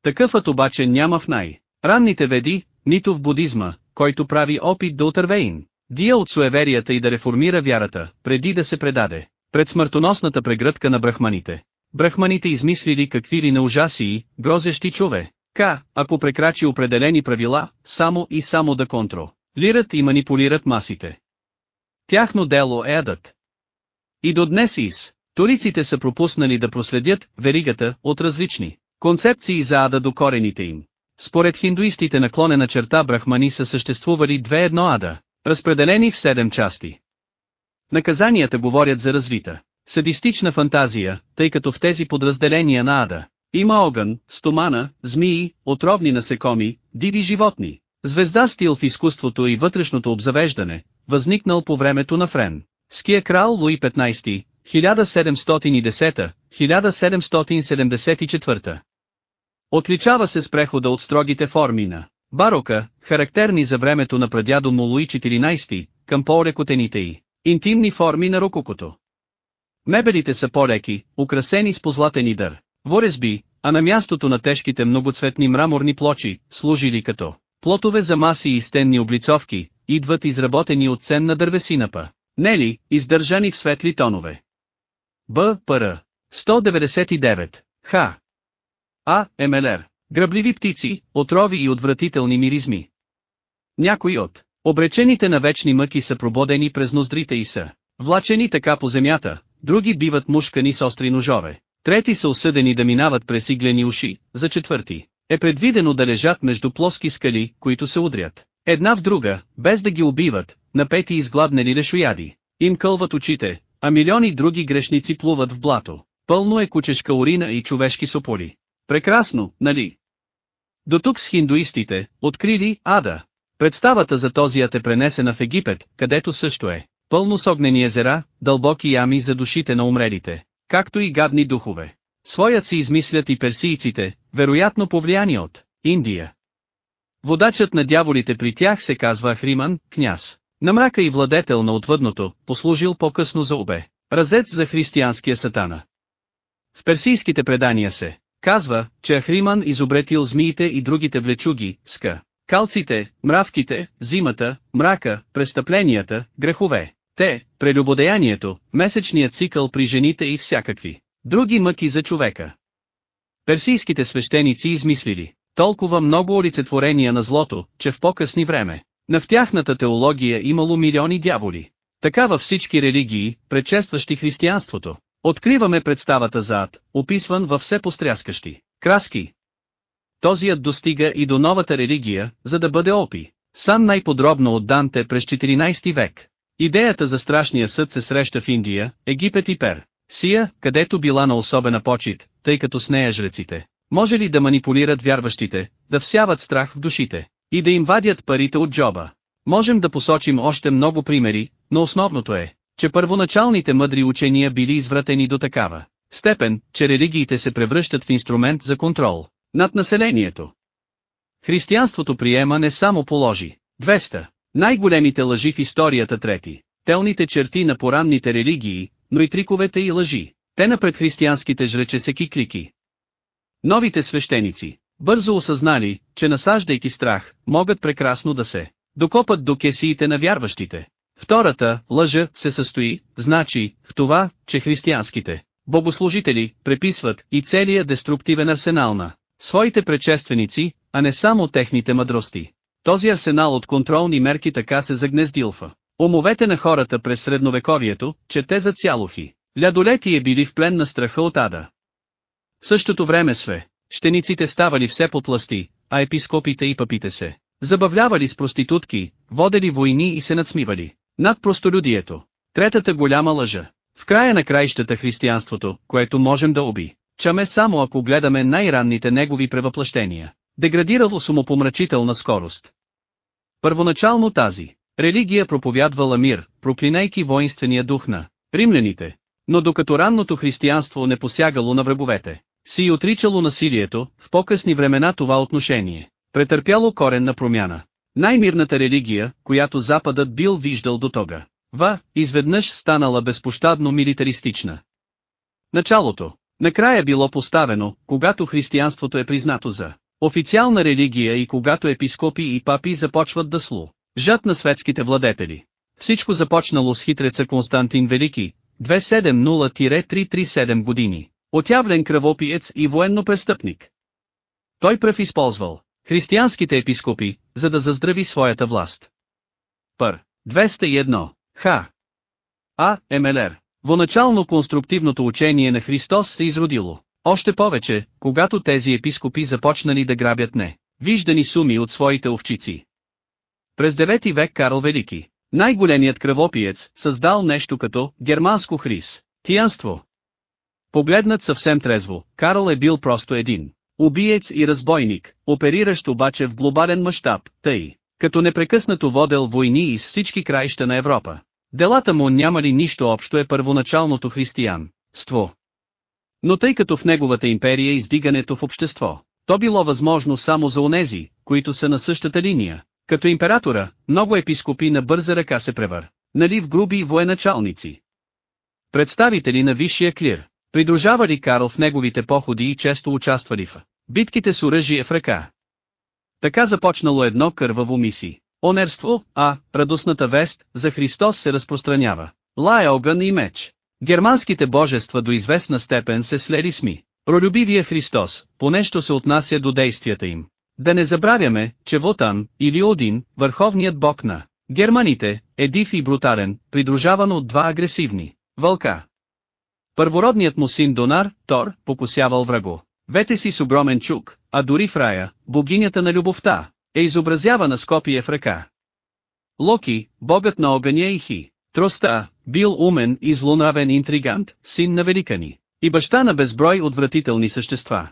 Такъвът обаче няма в най. Ранните веди, нито в будизма, който прави опит да отърве. Дия от суеверията и да реформира вярата, преди да се предаде. Пред смъртоносната прегръдка на брахманите. Брахманите измислили какви ли на ужасии, грозещи чове. К, ако прекрачи определени правила, само и само да контро. Лират и манипулират масите. Тяхно дело е адът. И до днес из, туриците са пропуснали да проследят веригата от различни концепции за ада до корените им. Според хиндуистите наклонена черта брахмани са съществували две едно ада, разпределени в седем части. Наказанията говорят за развита, садистична фантазия, тъй като в тези подразделения на ада, има огън, стомана, змии, отровни насекоми, диви животни. Звезда стил в изкуството и вътрешното обзавеждане, възникнал по времето на Френ. Ския крал Луи 15, 1710-1774. Отличава се с прехода от строгите форми на барока, характерни за времето на прадядо му Луи 14, към по-рекотените и интимни форми на рококото. Мебелите са по-леки, украсени с позлатени дър, ворезби, а на мястото на тежките многоцветни мраморни плочи, служили като плотове за маси и стенни облицовки, идват изработени от ценна дървесинапа. Нели, издържани в светли тонове. Б. Р. 199. Х. А. МЛР. Гръбливи птици, отрови и отвратителни миризми. Някои от обречените на вечни мъки са прободени през ноздрите и са влачени така по земята, други биват мушкани с остри ножове, трети са осъдени да минават през иглени уши, за четвърти е предвидено да лежат между плоски скали, които се удрят. Една в друга, без да ги убиват, напети изгладнели лешояди, им кълват очите, а милиони други грешници плуват в блато. Пълно е кучешка урина и човешки сополи. Прекрасно, нали? До тук с хиндуистите, открили Ада. Представата за този ад е пренесена в Египет, където също е пълно с огнени езера, дълбоки ями за душите на умрелите, както и гадни духове. Своят си измислят и персийците, вероятно повлияни от Индия. Водачът на дяволите при тях се казва Хриман, княз. На мрака и владетел на отвъдното, послужил по-късно за обе. Разец за християнския сатана. В персийските предания се казва, че Ахриман изобретил змиите и другите влечуги, ска, калците, мравките, зимата, мрака, престъпленията, грехове. Те, прелюбодеянието, месечният цикъл при жените и всякакви други мъки за човека. Персийските свещеници измислили толкова много олицетворения на злото, че в по-късни време, на в тяхната теология имало милиони дяволи. Така във всички религии, предшестващи християнството, откриваме представата за ад, описван във все постряскащи краски. Тозият достига и до новата религия, за да бъде опи. Сам най-подробно от Данте през 14 век. Идеята за страшния съд се среща в Индия, Египет и Пер. Сия, където била на особена почет, тъй като с нея жреците, може ли да манипулират вярващите, да всяват страх в душите, и да им вадят парите от джоба. Можем да посочим още много примери, но основното е, че първоначалните мъдри учения били извратени до такава степен, че религиите се превръщат в инструмент за контрол над населението. Християнството приема не само положи 200 най-големите лъжи в историята трети, телните черти на поранните религии, но и триковете и лъжи. Те християнските жрече се киклики. Новите свещеници, бързо осъзнали, че насаждайки страх, могат прекрасно да се докопат до кесиите на вярващите. Втората, лъжа, се състои, значи, в това, че християнските богослужители преписват и целия деструктивен арсенал на своите предшественици, а не само техните мъдрости. Този арсенал от контролни мерки така се загнездил в умовете на хората през средновековието, че те за цялохи. Лядолети е били в плен на страха от ада. В същото време све, щениците ставали все потласти, а епископите и папите се забавлявали с проститутки, водели войни и се надсмивали над простолюдието. Третата голяма лъжа. В края на краищата християнството, което можем да уби, чаме само ако гледаме най-ранните негови превъплъщения, деградирало с умопомрачителна скорост. Първоначално тази религия проповядвала мир, проклинайки воинствения дух на римляните. Но докато ранното християнство не посягало на враговете, си отричало насилието, в по-късни времена това отношение, претърпяло коренна промяна. Най-мирната религия, която Западът бил виждал до тога, ва, изведнъж станала безпощадно милитаристична. Началото, накрая било поставено, когато християнството е признато за официална религия и когато епископи и папи започват да слу, жат на светските владетели. Всичко започнало с хитреца Константин Велики, 270-337 години, отявлен кръвопиец и военно престъпник. Той пръв използвал християнските епископи, за да заздрави своята власт. Пър. 201. Х. А. МЛР. Воначално конструктивното учение на Христос се изродило. Още повече, когато тези епископи започнали да грабят не виждани суми от своите овчици. През 9 век Карл Велики, най-големият кръвопиец, създал нещо като германско хрис, тиянство. Погледнат съвсем трезво, Карл е бил просто един убиец и разбойник, опериращ обаче в глобален мащаб, тъй, като непрекъснато водел войни из всички краища на Европа. Делата му нямали нищо общо е първоначалното християнство. Но тъй като в неговата империя издигането в общество, то било възможно само за онези, които са на същата линия. Като императора, много епископи на бърза ръка се превър, нали в груби военачалници. Представители на висшия клир, придружавали Карл в неговите походи и често участвали в битките с оръжие в ръка. Така започнало едно кърваво миси. Онерство, а, радостната вест, за Христос се разпространява. Лая огън и меч. Германските божества до известна степен се слели с ми. Пролюбивия Христос, понещо се отнася до действията им. Да не забравяме, че Вотан, или Один, върховният бог на германите, е див и брутален, придружаван от два агресивни вълка. Първородният му син Донар, Тор, покусявал враго. Вете си с огромен чук, а дори в рая, богинята на любовта, е изобразявана с копие в ръка. Локи, богът на огъня и Хи, Троста, бил умен и злонравен интригант, син на великани, и баща на безброй отвратителни същества.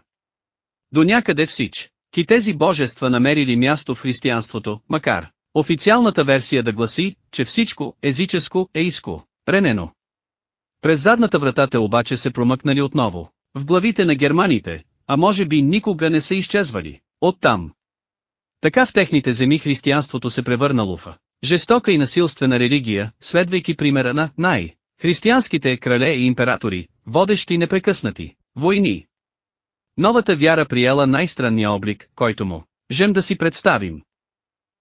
До някъде всич, ки тези божества намерили място в християнството, макар, Официалната версия да гласи, че всичко, езическо, е иско, ренено. През задната врата те обаче се промъкнали отново, в главите на германите, а може би никога не са изчезвали, оттам. Така в техните земи християнството се превърнало в жестока и насилствена религия, следвайки примера на най- християнските крале и императори, водещи непрекъснати войни. Новата вяра приела най-странния облик, който му, жем да си представим.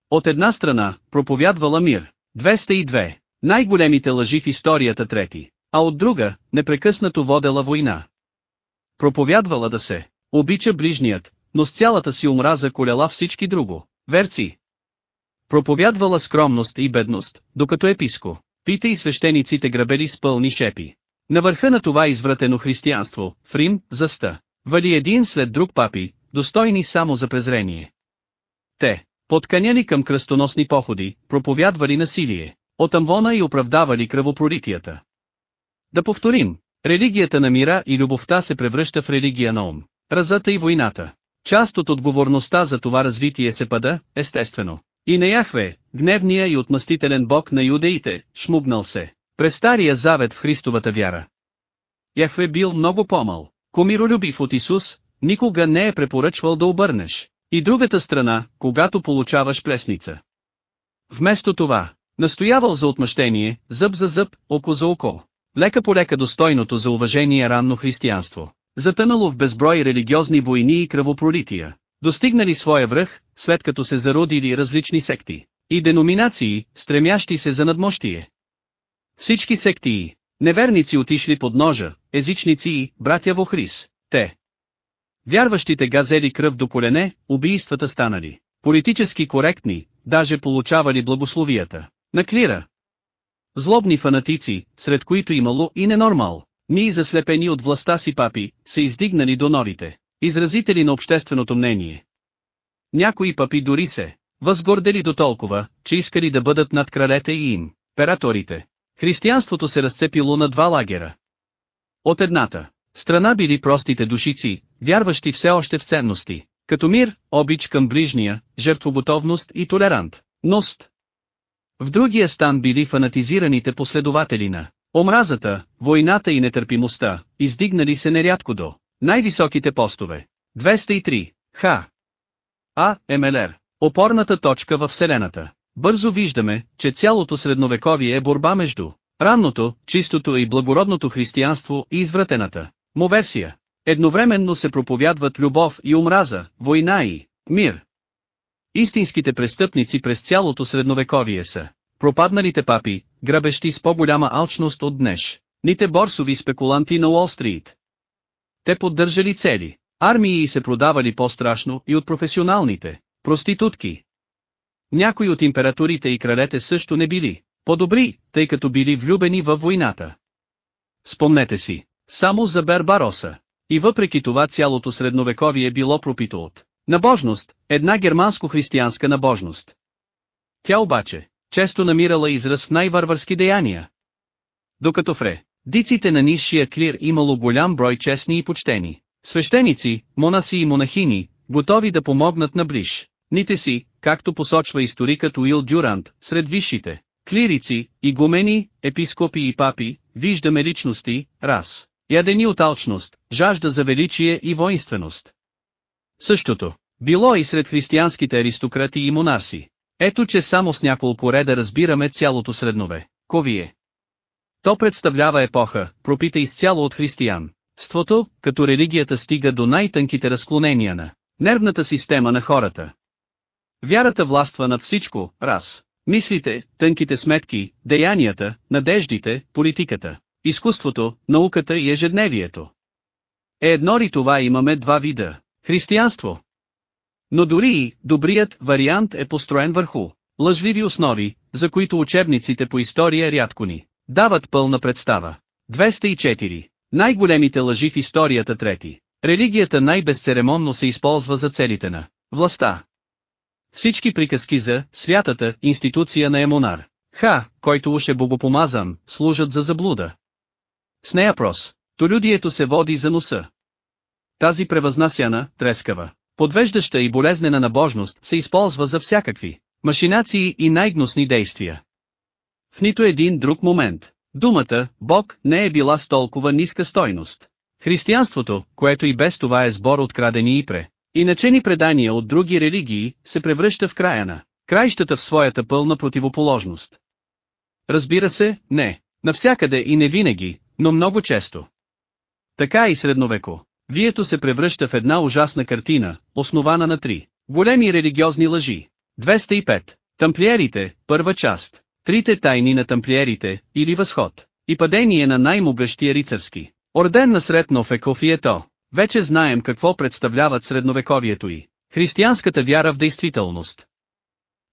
От една страна, проповядвала мир, 202, най-големите лъжи в историята трети, а от друга, непрекъснато водела война. Проповядвала да се обича ближният, но с цялата си омраза коляла всички друго, верци. Проповядвала скромност и бедност, докато еписко, пите и свещениците грабели с пълни шепи. На върха на това извратено християнство, в Рим, заста, вали един след друг папи, достойни само за презрение. Те, подканяни към кръстоносни походи, проповядвали насилие, отъмвона и оправдавали кръвопролитията. Да повторим, религията на мира и любовта се превръща в религия на ум, разата и войната. Част от отговорността за това развитие се пада, естествено. И на Яхве, гневния и отмъстителен бог на юдеите, шмугнал се, през стария завет в Христовата вяра. Яхве бил много помал, комиролюбив от Исус, никога не е препоръчвал да обърнеш. И другата страна, когато получаваш плесница. Вместо това, настоявал за отмъщение, зъб за зъб, око за око. Лека по лека достойното за уважение ранно християнство, затънало в безброй религиозни войни и кръвопролития, достигнали своя връх, след като се зародили различни секти и деноминации, стремящи се за надмощие. Всички сектии, неверници отишли под ножа, езичници и братя во Хрис, те. Вярващите газели кръв до колене, убийствата станали политически коректни, даже получавали благословията на клира. Злобни фанатици, сред които имало и ненормал, ние заслепени от властта си папи, се издигнали до норите, изразители на общественото мнение. Някои папи дори се възгордели до толкова, че искали да бъдат над кралете и им, ператорите. Християнството се разцепило на два лагера. От едната страна били простите душици, вярващи все още в ценности, като мир, обич към ближния, жертвоготовност и толерант, ност. В другия стан били фанатизираните последователи на омразата, войната и нетърпимостта, издигнали се нерядко до най-високите постове. 203. Х. А. МЛР. Опорната точка във Вселената. Бързо виждаме, че цялото средновековие е борба между ранното, чистото и благородното християнство и извратената му версия. Едновременно се проповядват любов и омраза, война и мир. Истинските престъпници през цялото средновековие са пропадналите папи, грабещи с по-голяма алчност от днеш, ните борсови спекуланти на Уолл-стрит. Те поддържали цели, армии и се продавали по-страшно и от професионалните проститутки. Някои от императорите и кралете също не били по-добри, тъй като били влюбени във войната. Спомнете си, само за Бербароса. И въпреки това цялото средновековие било пропито от набожност, една германско-християнска набожност. Тя обаче, често намирала израз в най-варварски деяния. Докато в диците на низшия клир имало голям брой честни и почтени, свещеници, монаси и монахини, готови да помогнат на ближ, ните си, както посочва историкът Уил Дюрант, сред висшите, клирици, игумени, епископи и папи, виждаме личности, раз, ядени от алчност, жажда за величие и воинственост. Същото, било и сред християнските аристократи и монарси. Ето че само с няколко реда разбираме цялото среднове, ковие. То представлява епоха, пропита изцяло от християн. Ството, като религията стига до най-тънките разклонения на нервната система на хората. Вярата властва над всичко, раз. Мислите, тънките сметки, деянията, надеждите, политиката, изкуството, науката и ежедневието. Е едно ли това имаме два вида – християнство. Но дори и добрият вариант е построен върху лъжливи основи, за които учебниците по история рядко ни дават пълна представа. 204. Най-големите лъжи в историята трети. Религията най-безцеремонно се използва за целите на властта. Всички приказки за святата институция на Емонар, Ха, който уж е богопомазан, служат за заблуда. С нея прос, толюдието се води за носа. Тази превъзнасяна, трескава, подвеждаща и болезнена набожност се използва за всякакви машинации и най-гнусни действия. В нито един друг момент, думата «Бог» не е била с толкова ниска стойност. Християнството, което и без това е сбор от крадени и пре, иначени предания от други религии, се превръща в края на краищата в своята пълна противоположност. Разбира се, не, навсякъде и не винаги, но много често. Така и средновеко. Вието се превръща в една ужасна картина, основана на три големи религиозни лъжи. 205. Тамплиерите, първа част. Трите тайни на тамплиерите, или възход. И падение на най-могъщия рицарски. Орден на средно веков и ето. Вече знаем какво представляват средновековието и християнската вяра в действителност.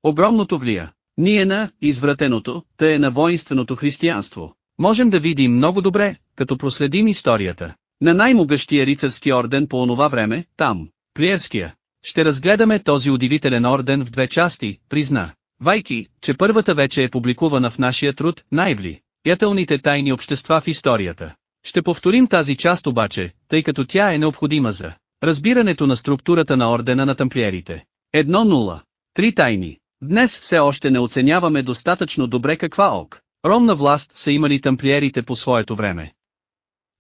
Огромното влия. Ние на извратеното, тъй на воинственото християнство. Можем да видим много добре, като проследим историята. На най-могъщия рицарски орден по онова време, там, Плиерския. Ще разгледаме този удивителен орден в две части, призна. Вайки, че първата вече е публикувана в нашия труд, най-вли, ятелните тайни общества в историята. Ще повторим тази част обаче, тъй като тя е необходима за разбирането на структурата на ордена на тамплиерите. 1.0. Три тайни. Днес все още не оценяваме достатъчно добре каква ок. Ромна власт са имали тамплиерите по своето време.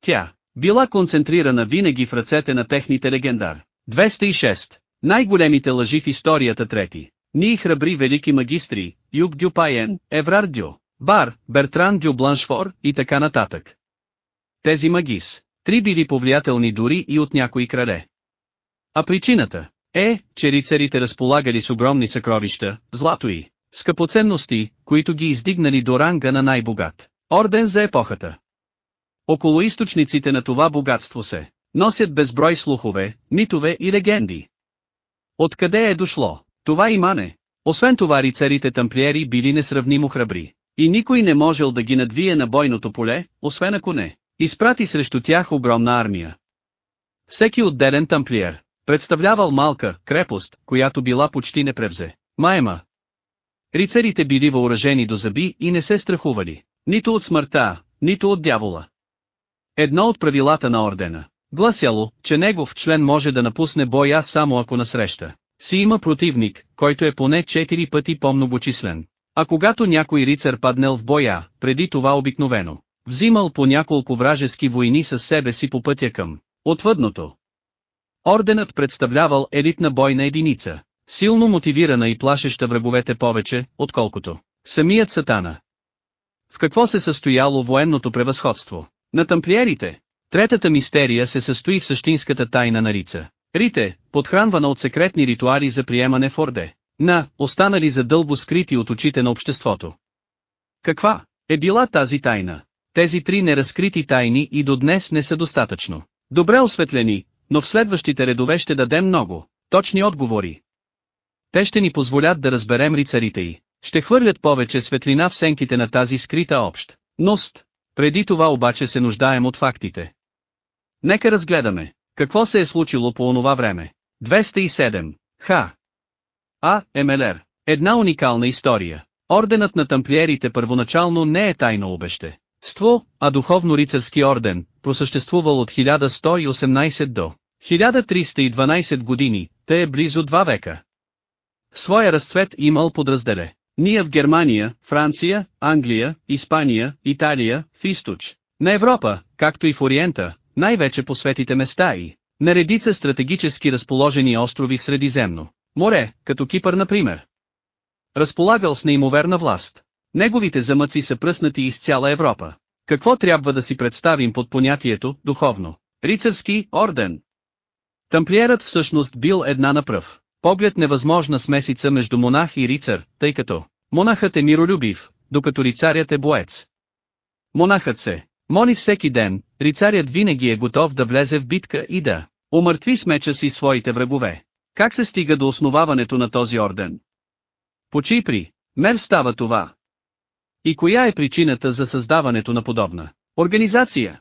Тя била концентрирана винаги в ръцете на техните легендар. 206. Най-големите лъжи в историята трети. Ние храбри велики магистри, Юг Дю Пайен, Еврар Дю, Бар, Бертран Дю Бланшфор и така нататък. Тези магис, три били повлиятелни дори и от някои крале. А причината е, че рицарите разполагали с огромни съкровища, злато и скъпоценности, които ги издигнали до ранга на най-богат. Орден за епохата. Около източниците на това богатство се носят безброй слухове, митове и легенди. Откъде е дошло? Това и мане. Освен това рицарите тамплиери били несравнимо храбри. И никой не можел да ги надвие на бойното поле, освен ако не. Изпрати срещу тях огромна армия. Всеки отделен тамплиер, представлявал малка крепост, която била почти не превзе. Майма. Рицарите били въоръжени до зъби и не се страхували, нито от смъртта, нито от дявола. Едно от правилата на ордена, гласяло, че негов член може да напусне боя само ако насреща. Си има противник, който е поне 4 пъти по-многочислен. А когато някой рицар паднал в боя, преди това обикновено, взимал по няколко вражески войни със себе си по пътя към отвъдното. Орденът представлявал елитна бойна единица, силно мотивирана и плашеща враговете повече, отколкото самият сатана. В какво се състояло военното превъзходство? На тамплиерите. Третата мистерия се състои в същинската тайна на Рица. Рите, подхранвана от секретни ритуали за приемане в Орде. На, останали за дълго скрити от очите на обществото. Каква е била тази тайна? Тези три неразкрити тайни и до днес не са достатъчно. Добре осветлени, но в следващите редове ще дадем много, точни отговори. Те ще ни позволят да разберем рицарите й. Ще хвърлят повече светлина в сенките на тази скрита общ. Преди това обаче се нуждаем от фактите. Нека разгледаме, какво се е случило по онова време. 207. Ха. А. МЛР. Една уникална история. Орденът на тамплиерите първоначално не е тайно обеще. Ство, а духовно-рицарски орден, просъществувал от 1118 до 1312 години, те е близо два века. Своя разцвет имал подразделе. Ние в Германия, Франция, Англия, Испания, Италия, в източ. На Европа, както и в Ориента, най-вече по светите места и на редица стратегически разположени острови в Средиземно море, като Кипър например. Разполагал с неимоверна власт. Неговите замъци са пръснати из цяла Европа. Какво трябва да си представим под понятието «духовно»? Рицарски орден. Тамплиерът всъщност бил една напръв. Поглед невъзможна смесица между монах и рицар, тъй като монахът е миролюбив, докато рицарят е боец. Монахът се моли всеки ден, рицарят винаги е готов да влезе в битка и да умъртви с меча си своите врагове. Как се стига до основаването на този орден? По чий мер става това? И коя е причината за създаването на подобна организация?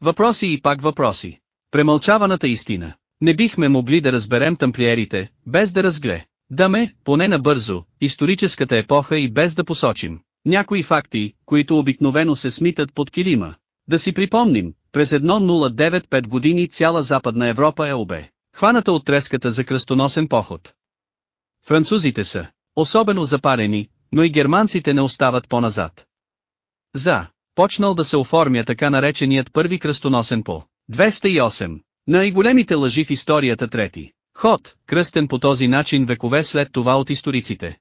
Въпроси и пак въпроси. Премълчаваната истина. Не бихме могли да разберем тамплиерите, без да разгле. Даме, поне набързо, историческата епоха и без да посочим някои факти, които обикновено се смитат под килима. Да си припомним, през 1095 години цяла Западна Европа е обе, хваната от треската за кръстоносен поход. Французите са особено запарени, но и германците не остават по-назад. За, почнал да се оформя така нареченият първи кръстоносен по 208. Най-големите лъжи в историята трети. Ход, кръстен по този начин векове след това от историците.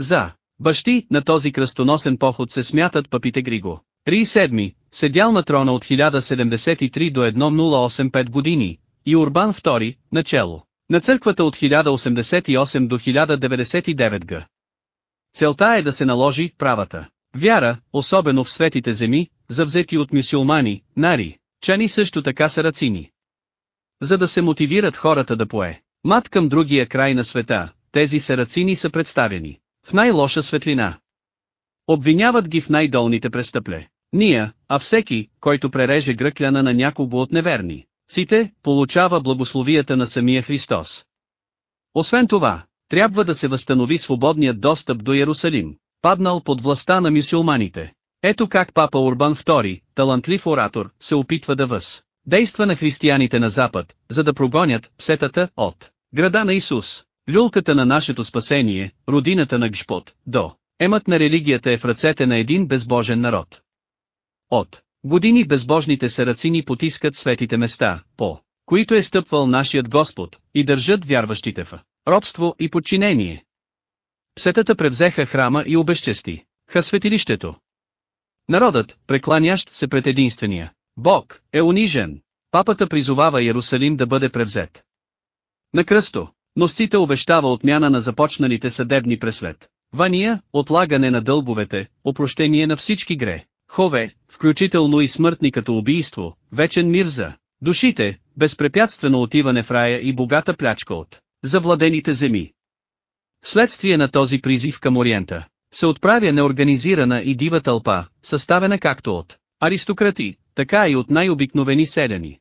За бащи на този кръстоносен поход се смятат папите Григо. Ри VII, седял на трона от 1073 до 1085 години, и Урбан II, начало, на църквата от 1088 до 1099 г. Целта е да се наложи правата. Вяра, особено в светите земи, завзети от мюсюлмани, нари, чани също така са рацини. За да се мотивират хората да пое, мат към другия край на света, тези сарацини са представени в най-лоша светлина. Обвиняват ги в най-долните престъпле. Ния, а всеки, който пререже гръкляна на някого от неверни, ците, получава благословията на самия Христос. Освен това, трябва да се възстанови свободният достъп до Иерусалим, паднал под властта на мюсюлманите. Ето как папа Урбан II, талантлив оратор, се опитва да въз. Действа на християните на Запад, за да прогонят псетата от града на Исус. Люлката на нашето спасение, родината на Гшпот, до. Емът на религията е в ръцете на един безбожен народ. От години безбожните сарацини потискат светите места, по които е стъпвал нашият Господ, и държат вярващите в робство и подчинение. Псетата превзеха храма и обезчести, ха светилището. Народът, прекланящ се пред единствения, Бог, е унижен. Папата призовава Иерусалим да бъде превзет. На кръсто, Носите обещава отмяна на започналите съдебни преслед. Вания, отлагане на дълбовете, опрощение на всички гре, хове, включително и смъртни като убийство, вечен мир за душите, безпрепятствено отиване в рая и богата плячка от завладените земи. Вследствие на този призив към Ориента, се отправя неорганизирана и дива тълпа, съставена както от аристократи, така и от най-обикновени селяни.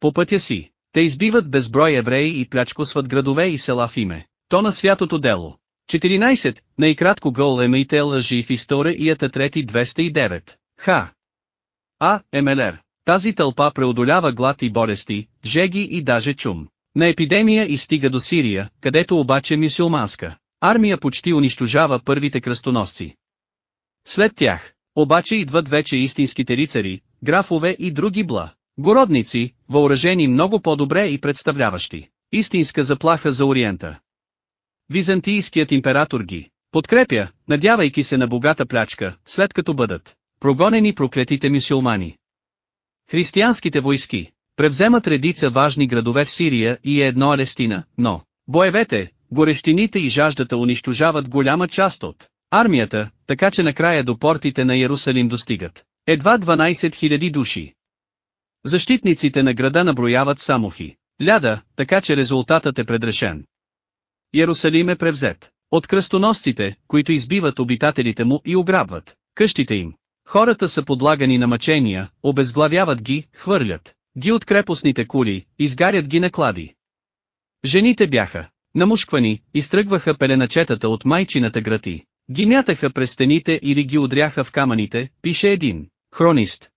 По пътя си, те избиват безброй евреи и плячкосват градове и села в име. То на святото дело. 14. Най-кратко гол емите лъжи в историята трети 209. Ха. А. МЛР. Тази тълпа преодолява глад и болести, жеги и даже чум. На епидемия и стига до Сирия, където обаче мюсюлманска армия почти унищожава първите кръстоносци. След тях, обаче идват вече истинските рицари, графове и други бла. Городници, въоръжени много по-добре и представляващи истинска заплаха за Ориента. Византийският император ги подкрепя, надявайки се на богата плячка, след като бъдат прогонени проклетите мюсюлмани. Християнските войски превземат редица важни градове в Сирия и едно Алестина, но боевете, горещините и жаждата унищожават голяма част от армията, така че накрая до портите на Иерусалим достигат едва 12 000 души. Защитниците на града наброяват само хи. Ляда, така че резултатът е предрешен. Иерусалим е превзет. От кръстоносците, които избиват обитателите му и ограбват къщите им. Хората са подлагани на мъчения, обезглавяват ги, хвърлят ги от крепостните кули, изгарят ги на клади. Жените бяха намушквани, изтръгваха пеленачетата от майчината грати, ги мятаха през стените или ги удряха в камъните, пише един хронист.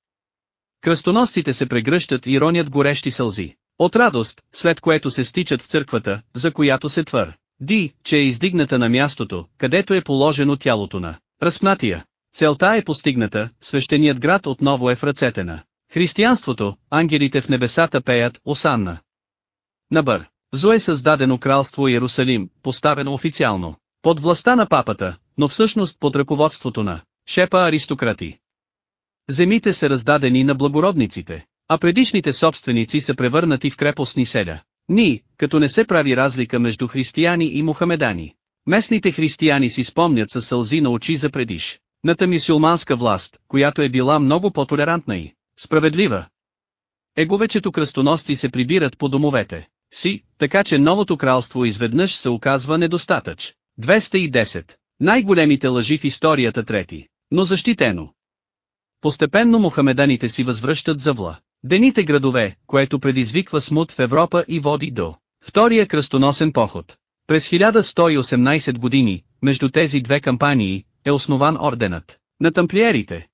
Кръстоносците се прегръщат и ронят горещи сълзи. От радост, след което се стичат в църквата, за която се твър. Ди, че е издигната на мястото, където е положено тялото на разпнатия. Целта е постигната, свещеният град отново е в ръцете на християнството, ангелите в небесата пеят Осанна. Набър. Зо е създадено кралство Иерусалим, поставено официално, под властта на папата, но всъщност под ръководството на шепа аристократи. Земите са раздадени на благородниците, а предишните собственици са превърнати в крепостни селя. Ни, като не се прави разлика между християни и мухамедани. Местните християни си спомнят със сълзи на очи за предиш. Ната мисюлманска власт, която е била много по-толерантна и справедлива. Еговечето кръстоносци се прибират по домовете си, така че новото кралство изведнъж се оказва недостатъч. 210. Най-големите лъжи в историята трети, но защитено. Постепенно мухамеданите си възвръщат за вла. Дените градове, което предизвиква смут в Европа и води до Втория кръстоносен поход. През 1118 години, между тези две кампании, е основан орденът на тамплиерите.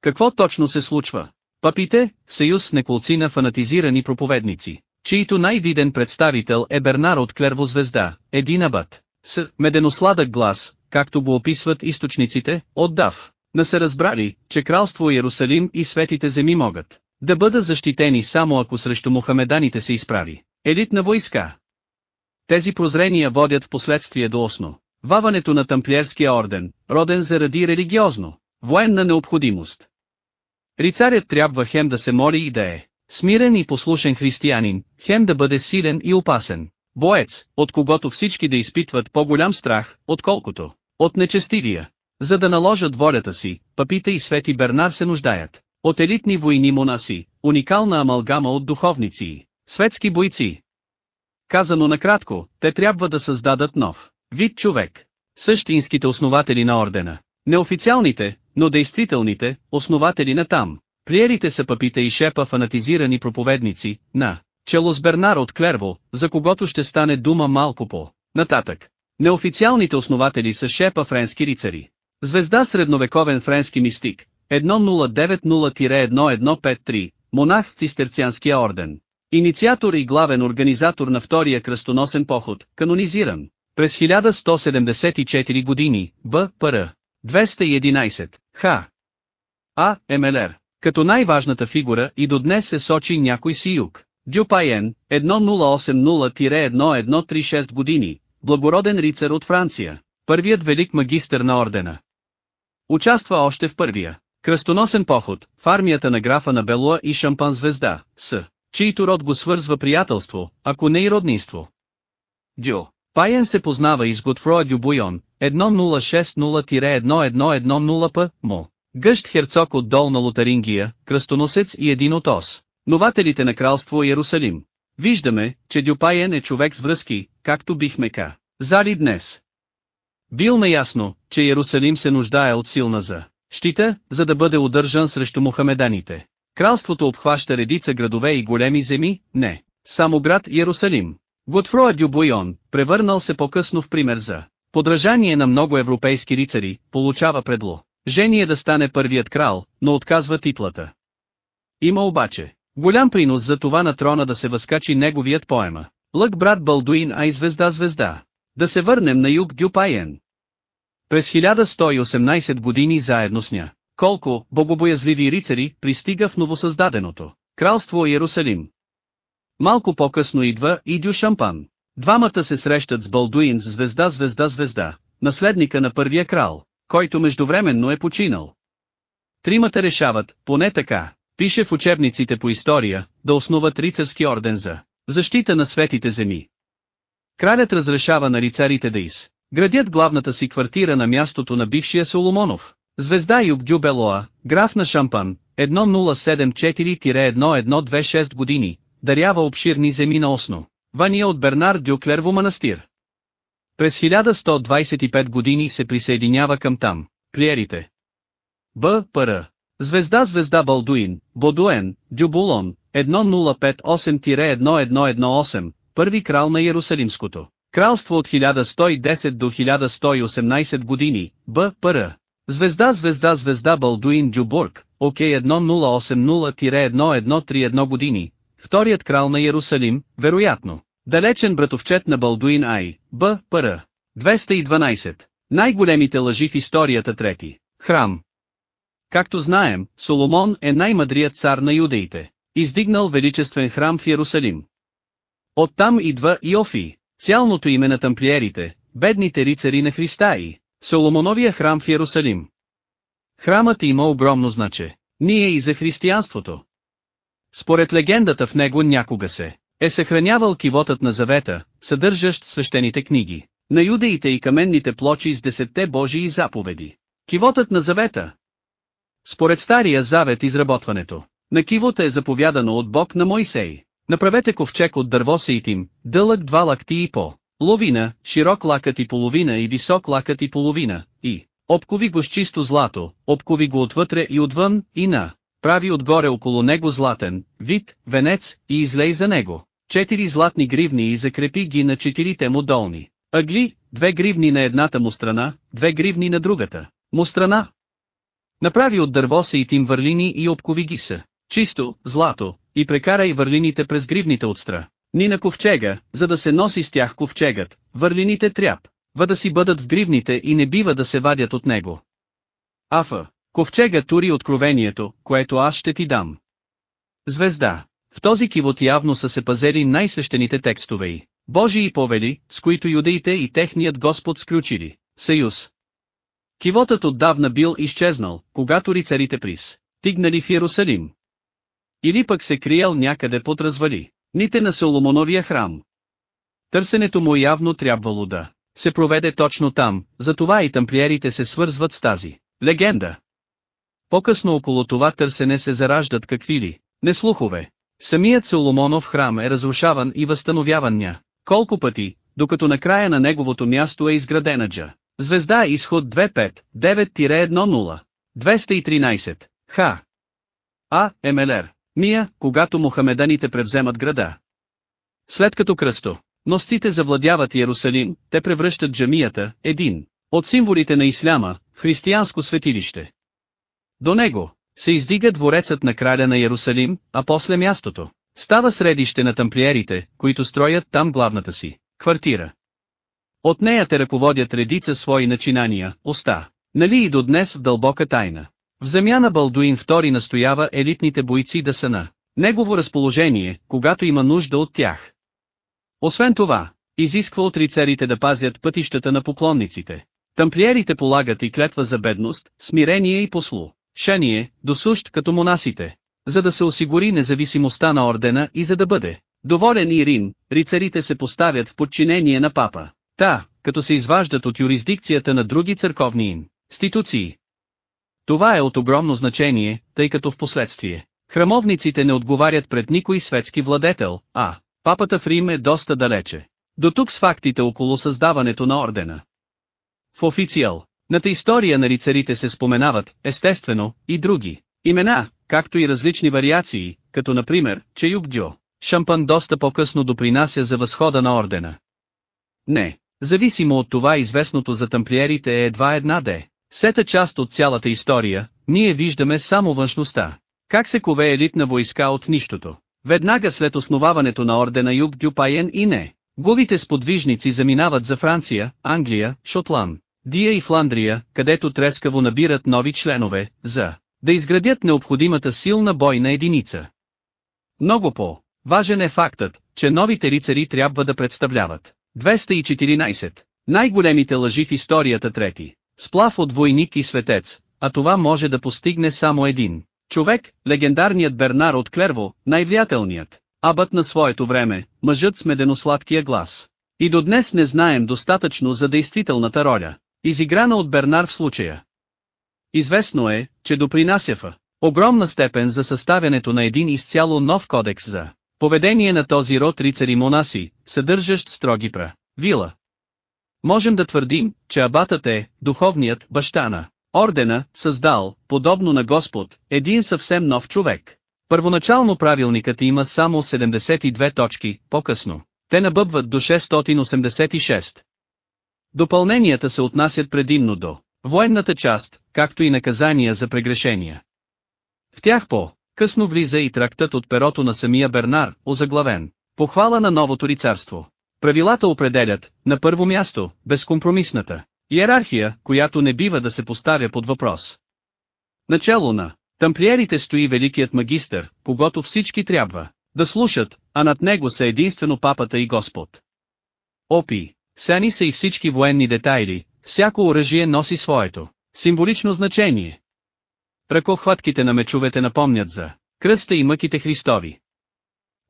Какво точно се случва? Папите, съюз с неколцина фанатизирани проповедници, чието най-виден представител е Бернар от Клерво звезда, един абът. с меденосладък глас, както го описват източниците, отдав. На се разбрали, че кралство Иерусалим и светите земи могат да бъдат защитени само ако срещу мухамеданите се изправи. Елит на войска. Тези прозрения водят в последствие до осно. Ваването на тамплиерския орден, роден заради религиозно, военна необходимост. Рицарят трябва хем да се моли и да е смирен и послушен християнин, хем да бъде силен и опасен, боец, от когото всички да изпитват по-голям страх, отколкото от нечестивия. За да наложат волята си, папите и свети Бернар се нуждаят от елитни войни монаси, уникална амалгама от духовници, светски бойци. Казано накратко, те трябва да създадат нов вид човек. Същинските основатели на ордена. Неофициалните, но действителните, основатели на там. Приерите са папите и шепа фанатизирани проповедници, на чело с Бернар от Клерво, за когото ще стане дума малко по нататък. Неофициалните основатели са шепа френски рицари. Звезда средновековен френски мистик, 1090-1153, монах в цистерцианския орден. Инициатор и главен организатор на втория кръстоносен поход, канонизиран. През 1174 години, Б. Р. 211, Х. А. МЛР. Като най-важната фигура и до днес се сочи някой си юг. Дюпайен, 1080-1136 години, благороден рицар от Франция, първият велик магистър на ордена. Участва още в първия, кръстоносен поход, в армията на графа на Белуа и Шампан звезда, с чийто род го свързва приятелство, ако не и роднинство. Дю. Пайен се познава и с Готфроа Дюбуйон, 1060-1110 п. Мо. Гъщ херцог от долна Лотарингия, кръстоносец и един от Ос. Нователите на кралство Иерусалим. Виждаме, че Дюпайен е човек с връзки, както бихме ка. Зали днес. Бил наясно, че Иерусалим се нуждае от силна за щита, за да бъде удържан срещу мухамеданите. Кралството обхваща редица градове и големи земи, не, само град Иерусалим. Готфроа Дюбуйон, превърнал се по-късно в пример за подражание на много европейски рицари, получава предло. Жени е да стане първият крал, но отказва титлата. Има обаче голям принос за това на трона да се възкачи неговият поема. Лък брат Балдуин а и звезда звезда. Да се върнем на юг Дюпайен. През 1118 години заедно с ня, колко богобоязливи рицари пристига в новосъздаденото кралство Иерусалим. Малко по-късно идва и Дю Шампан. Двамата се срещат с Балдуин с звезда звезда звезда, наследника на първия крал, който междувременно е починал. Тримата решават, поне така, пише в учебниците по история, да основат рицарски орден за защита на светите земи. Кралят разрешава на рицарите да из градят главната си квартира на мястото на бившия Соломонов. Звезда Юг Дюбелоа, граф на Шампан, 1074-1126 години, дарява обширни земи на Осно. Вания от Бернар Дюклерво манастир. През 1125 години се присъединява към там, клиерите. Б. Р. Звезда Звезда Балдуин, Бодуен, Дюбулон, 1058-1118, първи крал на Иерусалимското. Кралство от 1110 до 1118 години, Б. Р. Звезда Звезда Звезда Балдуин Дюбург, ОК 1080-1131 години, вторият крал на Иерусалим, вероятно. Далечен братовчет на Балдуин Ай, Б. Р. 212. Най-големите лъжи в историята трети. Храм. Както знаем, Соломон е най-мъдрият цар на юдеите. Издигнал величествен храм в Иерусалим. Оттам идва Иофи, цялното име на тамплиерите, бедните рицари на Христа и Соломоновия храм в Иерусалим. Храмът има огромно значе. Ние и за християнството. Според легендата в него някога се е съхранявал кивотът на завета, съдържащ свещените книги, на юдеите и каменните плочи с десетте Божии заповеди. Кивотът на завета. Според Стария завет изработването на кивота е заповядано от Бог на Мойсей. Направете ковчег от дърво сейтим, дълъг два лакти и по, ловина, широк лакът и половина и висок лакът и половина, и обкови го с чисто злато, обкови го отвътре и отвън, и на прави отгоре около него златен, вид, венец, и излей за него. Четири златни гривни и закрепи ги на четирите му долни. Агли, две гривни на едната му страна, две гривни на другата му страна. Направи от дърво се и тим върлини и обкови ги са. Чисто, злато, и прекарай върлините през гривните отстра. Ни на ковчега, за да се носи с тях ковчегът, върлините тряп. ва да си бъдат в гривните и не бива да се вадят от него. Афа, ковчега тури откровението, което аз ще ти дам. Звезда. В този кивот явно са се пазели най-свещените текстове и Божии повели, с които юдеите и техният Господ сключили съюз. Кивотът отдавна бил изчезнал, когато рицарите прис, тигнали в Иерусалим. Или пък се криел някъде под развали, ните на Соломоновия храм. Търсенето му явно трябвало да се проведе точно там, затова и тамплиерите се свързват с тази легенда. По-късно около това търсене се зараждат какви ли, не слухове. Самият Соломонов храм е разрушаван и възстановяван ня. Колко пъти, докато на края на неговото място е изградена джа. Звезда изход 25, 9-10. 213. Х. А. Емелер. Мия, когато мухамеданите превземат града. След като кръсто, носците завладяват Иерусалим, те превръщат джамията, един, от символите на исляма, в християнско светилище. До него, се издига дворецът на краля на Иерусалим, а после мястото. Става средище на тамплиерите, които строят там главната си квартира. От нея те ръководят редица свои начинания, оста, нали и до днес в дълбока тайна. В замяна Балдуин II настоява елитните бойци да са на негово разположение, когато има нужда от тях. Освен това, изисква от рицарите да пазят пътищата на поклонниците. Тамплиерите полагат и клетва за бедност, смирение и послу, шание, досущ като монасите, за да се осигури независимостта на ордена и за да бъде доволен и Рим, рицарите се поставят в подчинение на папа. Та, като се изваждат от юрисдикцията на други църковни институции. Това е от огромно значение, тъй като в последствие, храмовниците не отговарят пред никой светски владетел, а, папата в Рим е доста далече. До тук с фактите около създаването на ордена. В официал, ната история на рицарите се споменават, естествено, и други имена, както и различни вариации, като например, че Дю, Шампан доста по-късно допринася за възхода на ордена. Не, зависимо от това известното за тамплиерите е едва една де. Сета част от цялата история, ние виждаме само външността. Как се кове елитна войска от нищото. Веднага след основаването на ордена Юг Дюпайен и не. Главите сподвижници заминават за Франция, Англия, Шотланд, Дия и Фландрия, където трескаво набират нови членове, за да изградят необходимата силна бойна единица. Много по важен е фактът, че новите рицари трябва да представляват 214. Най-големите лъжи в историята трети. Сплав от войник и светец, а това може да постигне само един. Човек, легендарният Бернар от Клерво, най-влиятелният, абът на своето време, мъжът с меденосладкия глас. И до днес не знаем достатъчно за действителната роля, изиграна от Бернар в случая. Известно е, че допринася огромна степен за съставянето на един изцяло нов кодекс за поведение на този род рицари монаси, съдържащ строги пра. Вила. Можем да твърдим, че абатът е духовният баща на ордена, създал, подобно на Господ, един съвсем нов човек. Първоначално правилникът има само 72 точки, по-късно. Те набъбват до 686. Допълненията се отнасят предимно до военната част, както и наказания за прегрешения. В тях по късно влиза и трактът от перото на самия Бернар, озаглавен Похвала на новото рицарство. Правилата определят, на първо място, безкомпромисната иерархия, която не бива да се поставя под въпрос. Начало на тамплиерите стои великият магистър, когато всички трябва да слушат, а над него са единствено папата и Господ. Опи, сани са и всички военни детайли, всяко оръжие носи своето символично значение. Ръкохватките на мечовете напомнят за кръста и мъките Христови.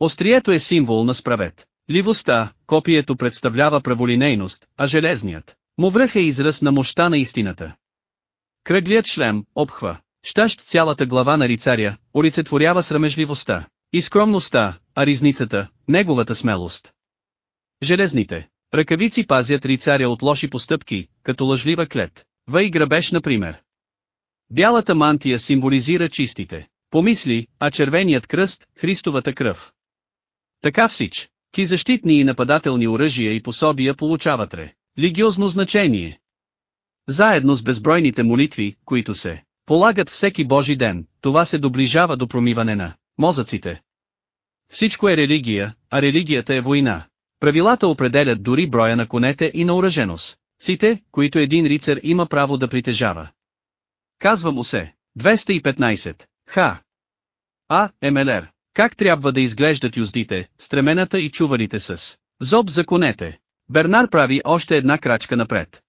Острието е символ на справед. Ливостта, копието представлява праволинейност, а железният му връх е израз на мощта на истината. Кръглият шлем, обхва, щащ цялата глава на рицаря, олицетворява срамежливостта и скромността, а ризницата, неговата смелост. Железните ръкавици пазят рицаря от лоши постъпки, като лъжлива клет, и грабеж например. Бялата мантия символизира чистите помисли, а червеният кръст – Христовата кръв. Така всич, ки защитни и нападателни оръжия и пособия получават ре, лигиозно значение. Заедно с безбройните молитви, които се полагат всеки Божи ден, това се доближава до промиване на мозъците. Всичко е религия, а религията е война. Правилата определят дори броя на конете и на ураженост. ците, които един рицар има право да притежава. Казва му се, 215, ха. А, Емелер, как трябва да изглеждат юздите, стремената и чувалите с зоб за конете. Бернар прави още една крачка напред.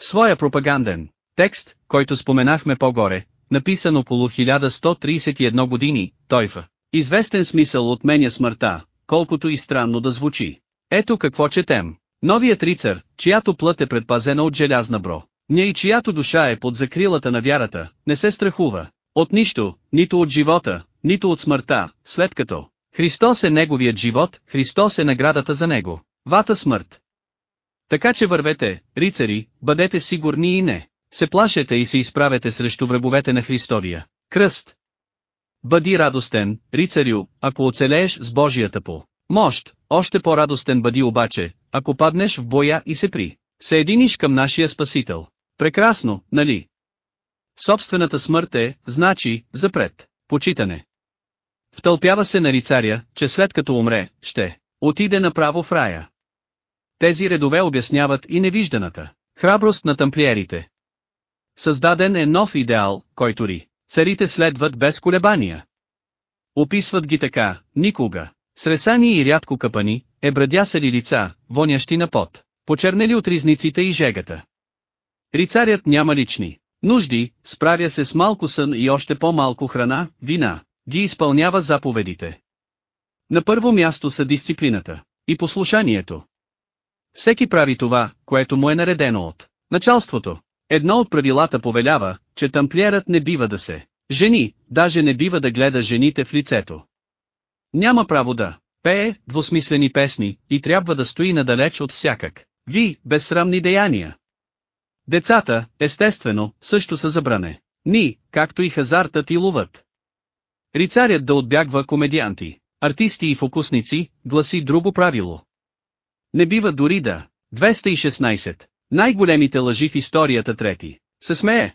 В своя пропаганден текст, който споменахме по-горе, написан около 1131 години, той в известен смисъл отменя смъртта, колкото и странно да звучи. Ето какво четем. Новият рицар, чиято плът е предпазена от желязна бро, не и чиято душа е под закрилата на вярата, не се страхува. От нищо, нито от живота, нито от смъртта, след като Христос е неговият живот, Христос е наградата за него. Вата смърт. Така че вървете, рицари, бъдете сигурни и не. Се плашете и се изправете срещу враговете на Христовия. Кръст. Бъди радостен, рицарю, ако оцелееш с Божията по мощ, още по-радостен бъди обаче, ако паднеш в боя и се при. Се единиш към нашия Спасител. Прекрасно, нали? Собствената смърт е, значи, запред, почитане. Втълпява се на рицаря, че след като умре, ще отиде направо в рая. Тези редове обясняват и невижданата храброст на тамплиерите. Създаден е нов идеал, който ри. Царите следват без колебания. Описват ги така, никога. Сресани и рядко капани, е брадясали лица, вонящи на пот, почернели от ризниците и жегата. Рицарят няма лични нужди, справя се с малко сън и още по-малко храна, вина, ги изпълнява заповедите. На първо място са дисциплината и послушанието. Всеки прави това, което му е наредено от началството. Едно от правилата повелява, че тамплиерът не бива да се жени, даже не бива да гледа жените в лицето. Няма право да пее двусмислени песни и трябва да стои надалеч от всякак. Ви, безсрамни деяния. Децата, естествено, също са забране. Ни, както и хазартът и ловът. Рицарят да отбягва комедианти, артисти и фокусници, гласи друго правило. Не бива дори да. 216. Най-големите лъжи в историята трети. Се смее.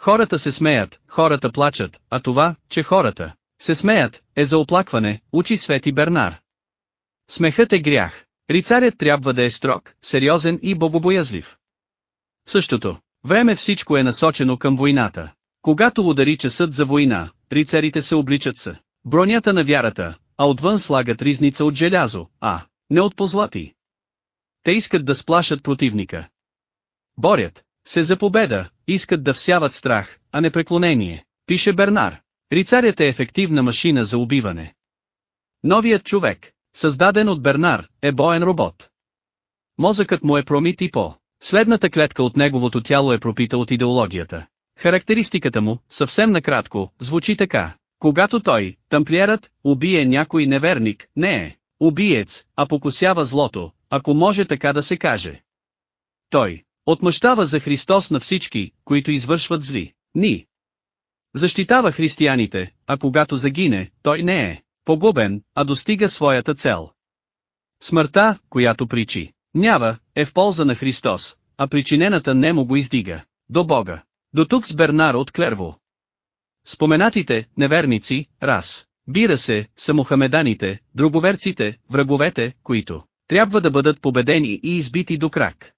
Хората се смеят, хората плачат, а това, че хората се смеят, е за оплакване, учи Свети Бернар. Смехът е грях. Рицарят трябва да е строг, сериозен и богобоязлив. В същото време всичко е насочено към войната. Когато удари часът за война, рицарите се обличат с бронята на вярата, а отвън слагат ризница от желязо, а не от позлати. Те искат да сплашат противника. Борят се за победа, искат да всяват страх, а не преклонение, пише Бернар. Рицарят е ефективна машина за убиване. Новият човек, създаден от Бернар, е боен робот. Мозъкът му е промит и по. Следната клетка от неговото тяло е пропита от идеологията. Характеристиката му, съвсем накратко, звучи така. Когато той, тамплиерът, убие някой неверник, не е убиец, а покусява злото, ако може така да се каже. Той отмъщава за Христос на всички, които извършват зли. Ни. Защитава християните, а когато загине, той не е погубен, а достига своята цел. Смъртта, която причи, нява, е в полза на Христос, а причинената не му го издига, до Бога. До тук с Бернар от Клерво. Споменатите, неверници, раз, бира се, са мухамеданите, друговерците, враговете, които трябва да бъдат победени и избити до крак.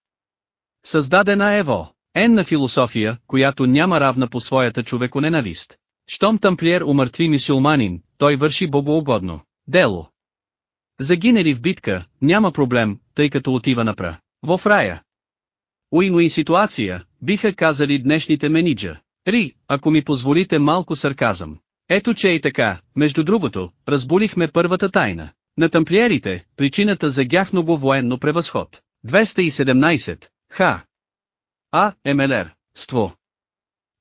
Създадена Ево, енна философия, която няма равна по своята човеконенавист. Щом тамплиер умъртви мисюлманин, той върши богоугодно дело. Загинали в битка, няма проблем, тъй като отива напра. В рая. Уинуин ситуация, биха казали днешните менеджер. Ри, ако ми позволите малко сарказъм. Ето че и така, между другото, разбулихме първата тайна. На тамплиерите, причината за гяхного военно превъзход. 217. Ха. А. Емелер. Ство.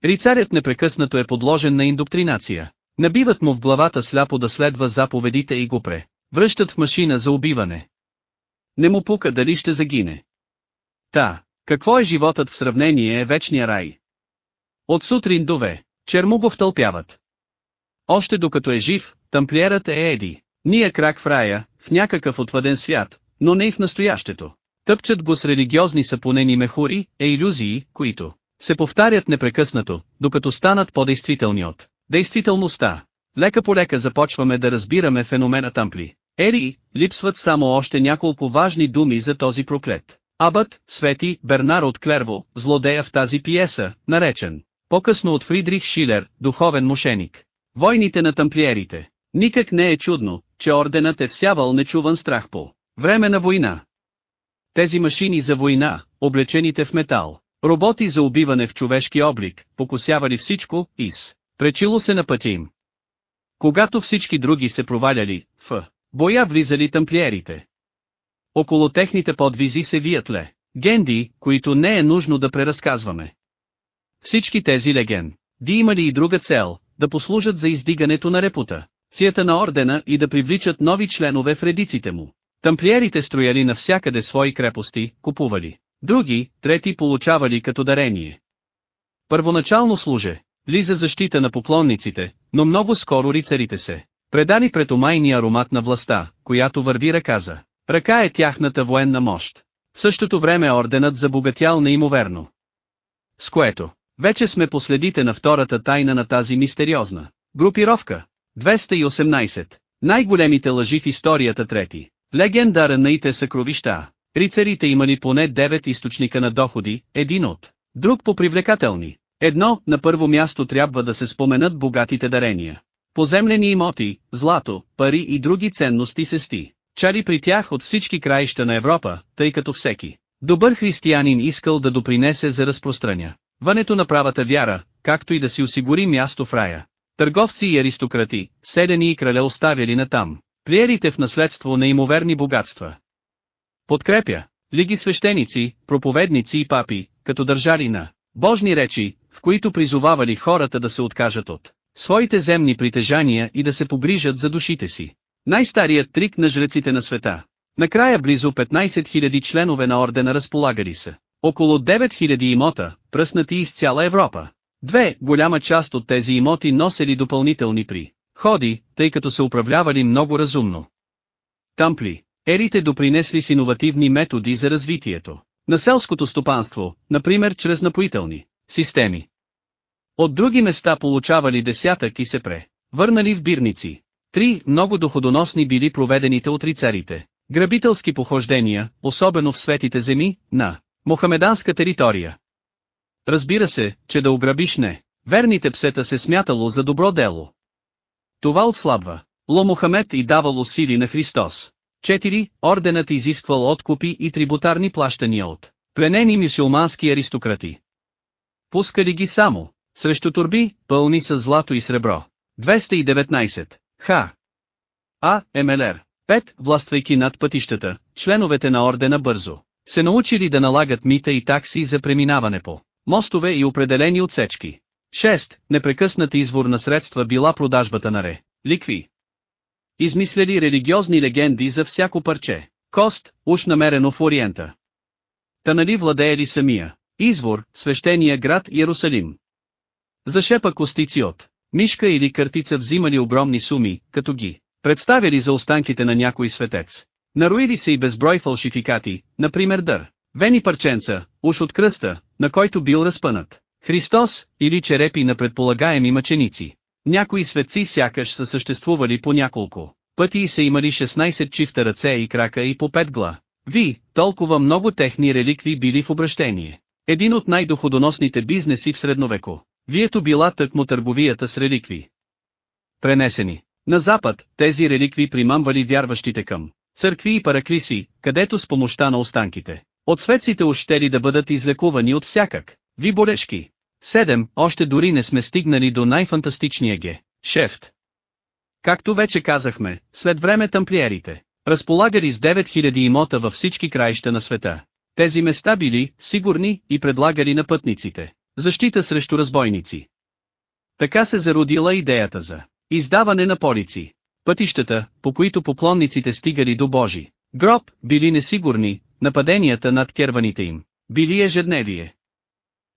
Рицарят непрекъснато е подложен на индоктринация. Набиват му в главата сляпо да следва заповедите и го пре. Връщат в машина за убиване. Не му пука дали ще загине. Та, какво е животът в сравнение е вечния рай? От сутрин до ве, чер му го втълпяват. Още докато е жив, тамплиерът е Еди. Ние крак в рая, в някакъв отвъден свят, но не и в настоящето. Тъпчат го с религиозни сапонени мехури, е иллюзии, които се повтарят непрекъснато, докато станат по-действителни от действителността. Лека по лека започваме да разбираме феномена Тампли. Ери, липсват само още няколко важни думи за този проклет. Абът, Свети, Бернар от Клерво, злодея в тази пиеса, наречен, по-късно от Фридрих Шилер, духовен мошеник. Войните на тамплиерите. Никак не е чудно, че орденът е всявал нечуван страх по време на война. Тези машини за война, облечените в метал, роботи за убиване в човешки облик, покосявали всичко, из, пречило се на пътя им. Когато всички други се проваляли, в боя влизали тамплиерите. Около техните подвизи се вият ле. Генди, които не е нужно да преразказваме. Всички тези леген, ди имали и друга цел, да послужат за издигането на репута, цията на ордена и да привличат нови членове в редиците му. Тамплиерите строяли навсякъде свои крепости, купували. Други, трети получавали като дарение. Първоначално служе, ли за защита на поклонниците, но много скоро рицарите се предали пред омайния аромат на властта, която върви ръка за ръка е тяхната военна мощ. В същото време орденът забогатял неимоверно. С което, вече сме последите на втората тайна на тази мистериозна групировка. 218. Най-големите лъжи в историята трети. Легендарените съкровища. Рицарите имали поне 9 източника на доходи, един от друг по привлекателни. Едно, на първо място трябва да се споменат богатите дарения. Поземлени имоти, злато, пари и други ценности се сти. Чари при тях от всички краища на Европа, тъй като всеки добър християнин искал да допринесе за разпространя. Вънето на правата вяра, както и да си осигури място в рая. Търговци и аристократи, седени и крале оставяли натам. Приерите в наследство неимоверни богатства. Подкрепя, лиги свещеници, проповедници и папи, като държали на Божни речи, в които призовавали хората да се откажат от своите земни притежания и да се погрижат за душите си. Най-старият трик на жреците на света. Накрая близо 15 000 членове на ордена разполагали са. Около 9 000 имота, пръснати из цяла Европа. Две, голяма част от тези имоти носели допълнителни при ходи, тъй като се управлявали много разумно. Тампли, ерите допринесли с иновативни методи за развитието на селското стопанство, например чрез напоителни системи. От други места получавали десятък и се пре, върнали в бирници. Три много доходоносни били проведените от рицарите. Грабителски похождения, особено в светите земи, на Мохамеданска територия. Разбира се, че да ограбиш не. Верните псета се смятало за добро дело. Това отслабва. Ло Мохамед и давало сили на Христос. 4. Орденът изисквал откупи и трибутарни плащания от пленени мюсюлмански аристократи. Пускали ги само, срещу турби, пълни с злато и сребро. 219. Х. А. МЛР. 5. Властвайки над пътищата, членовете на ордена бързо се научили да налагат мита и такси за преминаване по мостове и определени отсечки. 6. Непрекъснат извор на средства била продажбата на ре, ликви. Измисляли религиозни легенди за всяко парче. Кост, уж намерено в Ориента. Та нали владеели самия. Извор, свещения град Иерусалим. Зашепа костици от мишка или картица взимали огромни суми, като ги представяли за останките на някой светец. Наруили се и безброй фалшификати, например дър, вени парченца, уж от кръста, на който бил разпънат. Христос, или черепи на предполагаеми мъченици. Някои светци сякаш са съществували по няколко пъти и са имали 16 чифта ръце и крака и по 5 гла. Ви, толкова много техни реликви били в обращение. Един от най-доходоносните бизнеси в средновеко. Вието била тъкмо търговията с реликви. Пренесени. На запад, тези реликви примамвали вярващите към църкви и параклиси, където с помощта на останките. От светците ощели да бъдат излекувани от всякак. Ви болешки. 7. Още дори не сме стигнали до най-фантастичния ге. Шефт. Както вече казахме, след време тамплиерите разполагали с 9000 имота във всички краища на света. Тези места били сигурни и предлагали на пътниците защита срещу разбойници. Така се зародила идеята за издаване на полици. Пътищата, по които поклонниците стигали до Божи гроб, били несигурни, нападенията над керваните им, били ежедневие.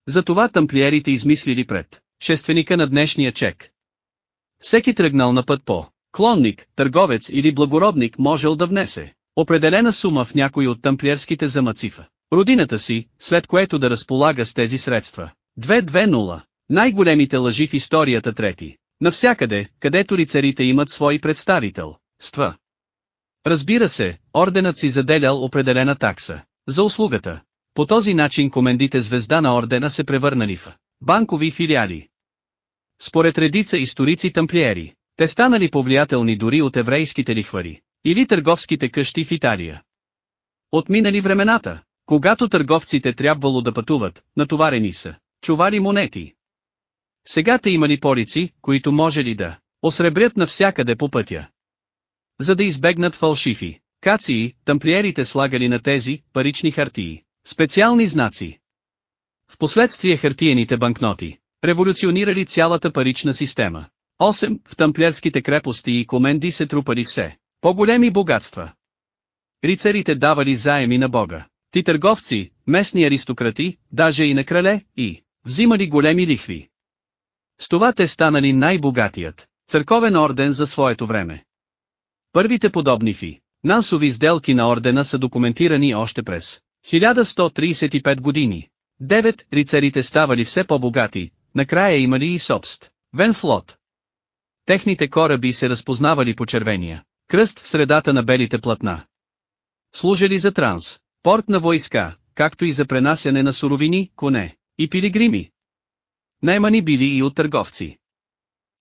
Затова тамплиерите измислили пред шественика на днешния чек. Всеки тръгнал на път по клонник, търговец или благородник можел да внесе определена сума в някой от тамплиерските замацифа. Родината си, след което да разполага с тези средства. 2-2-0. Най-големите лъжи в историята трети. Навсякъде, където рицарите имат свой представител. Ства. Разбира се, орденът си заделял определена такса. За услугата. По този начин комендите звезда на ордена се превърнали в банкови филиали. Според редица историци тамплиери, те станали повлиятелни дори от еврейските лихвари, или търговските къщи в Италия. Отминали времената, когато търговците трябвало да пътуват, натоварени са, чували монети. Сега те имали полици, които може ли да осребрят навсякъде по пътя. За да избегнат фалшифи, кации, тамплиерите слагали на тези парични хартии, специални знаци. Впоследствие хартиените банкноти, революционирали цялата парична система. 8. В тамплиерските крепости и коменди се трупали все по-големи богатства. Рицарите давали заеми на Бога. Ти търговци, местни аристократи, даже и на крале, и взимали големи лихви. С това те станали най-богатият църковен орден за своето време. Първите подобни фи, нансови сделки на ордена са документирани още през 1135 години. Девет рицарите ставали все по-богати, накрая имали и собст. Венфлот. Техните кораби се разпознавали по червения кръст в средата на белите платна. Служили за транс, порт на войска, както и за пренасяне на суровини, коне и пилигрими. Наймани били и от търговци.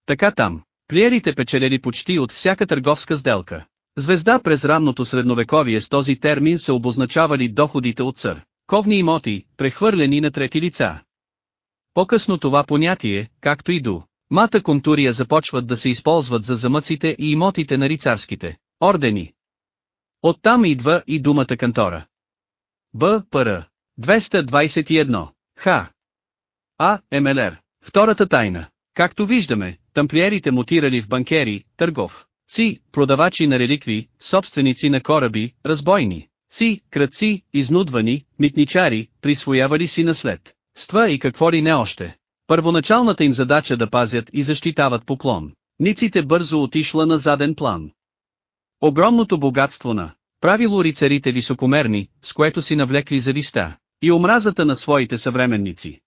Така там, плиерите печелели почти от всяка търговска сделка. Звезда през ранното средновековие с този термин се обозначавали доходите от сър, ковни имоти, прехвърлени на трети лица. По-късно това понятие, както и до мата контурия започват да се използват за замъците и имотите на рицарските ордени. Оттам идва и думата кантора. Б. Р. 221. Х. А. МЛР. Втората тайна. Както виждаме, тамплиерите мутирали в банкери, търгов, ци, продавачи на реликви, собственици на кораби, разбойни, ци, кръци, изнудвани, митничари, присвоявали си наслед. Ства и какво ли не още. Първоначалната им задача да пазят и защитават поклон. Ниците бързо отишла на заден план. Огромното богатство на правило рицарите високомерни, с което си навлекли зависта, и омразата на своите съвременници.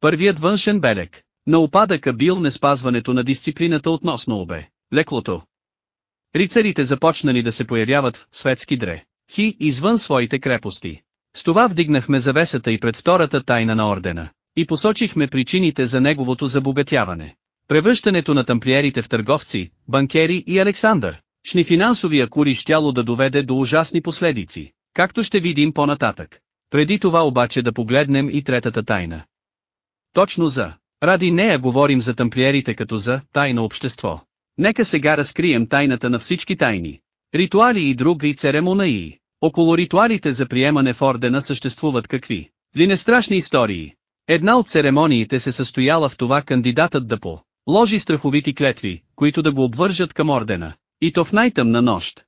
Първият външен белег на опадъка бил неспазването на дисциплината относно обе, леклото. Рицарите започнали да се появяват в светски дре, хи извън своите крепости. С това вдигнахме завесата и пред втората тайна на ордена, и посочихме причините за неговото забогатяване. Превръщането на тамплиерите в търговци, банкери и Александър, шни финансовия кури щяло да доведе до ужасни последици, както ще видим по-нататък. Преди това обаче да погледнем и третата тайна. Точно за, ради нея говорим за тамплиерите като за тайно общество. Нека сега разкрием тайната на всички тайни. Ритуали и други церемонии. Около ритуалите за приемане в ордена съществуват какви ли не страшни истории. Една от церемониите се състояла в това кандидатът да по ложи страховити клетви, които да го обвържат към ордена, и то в най-тъмна нощ.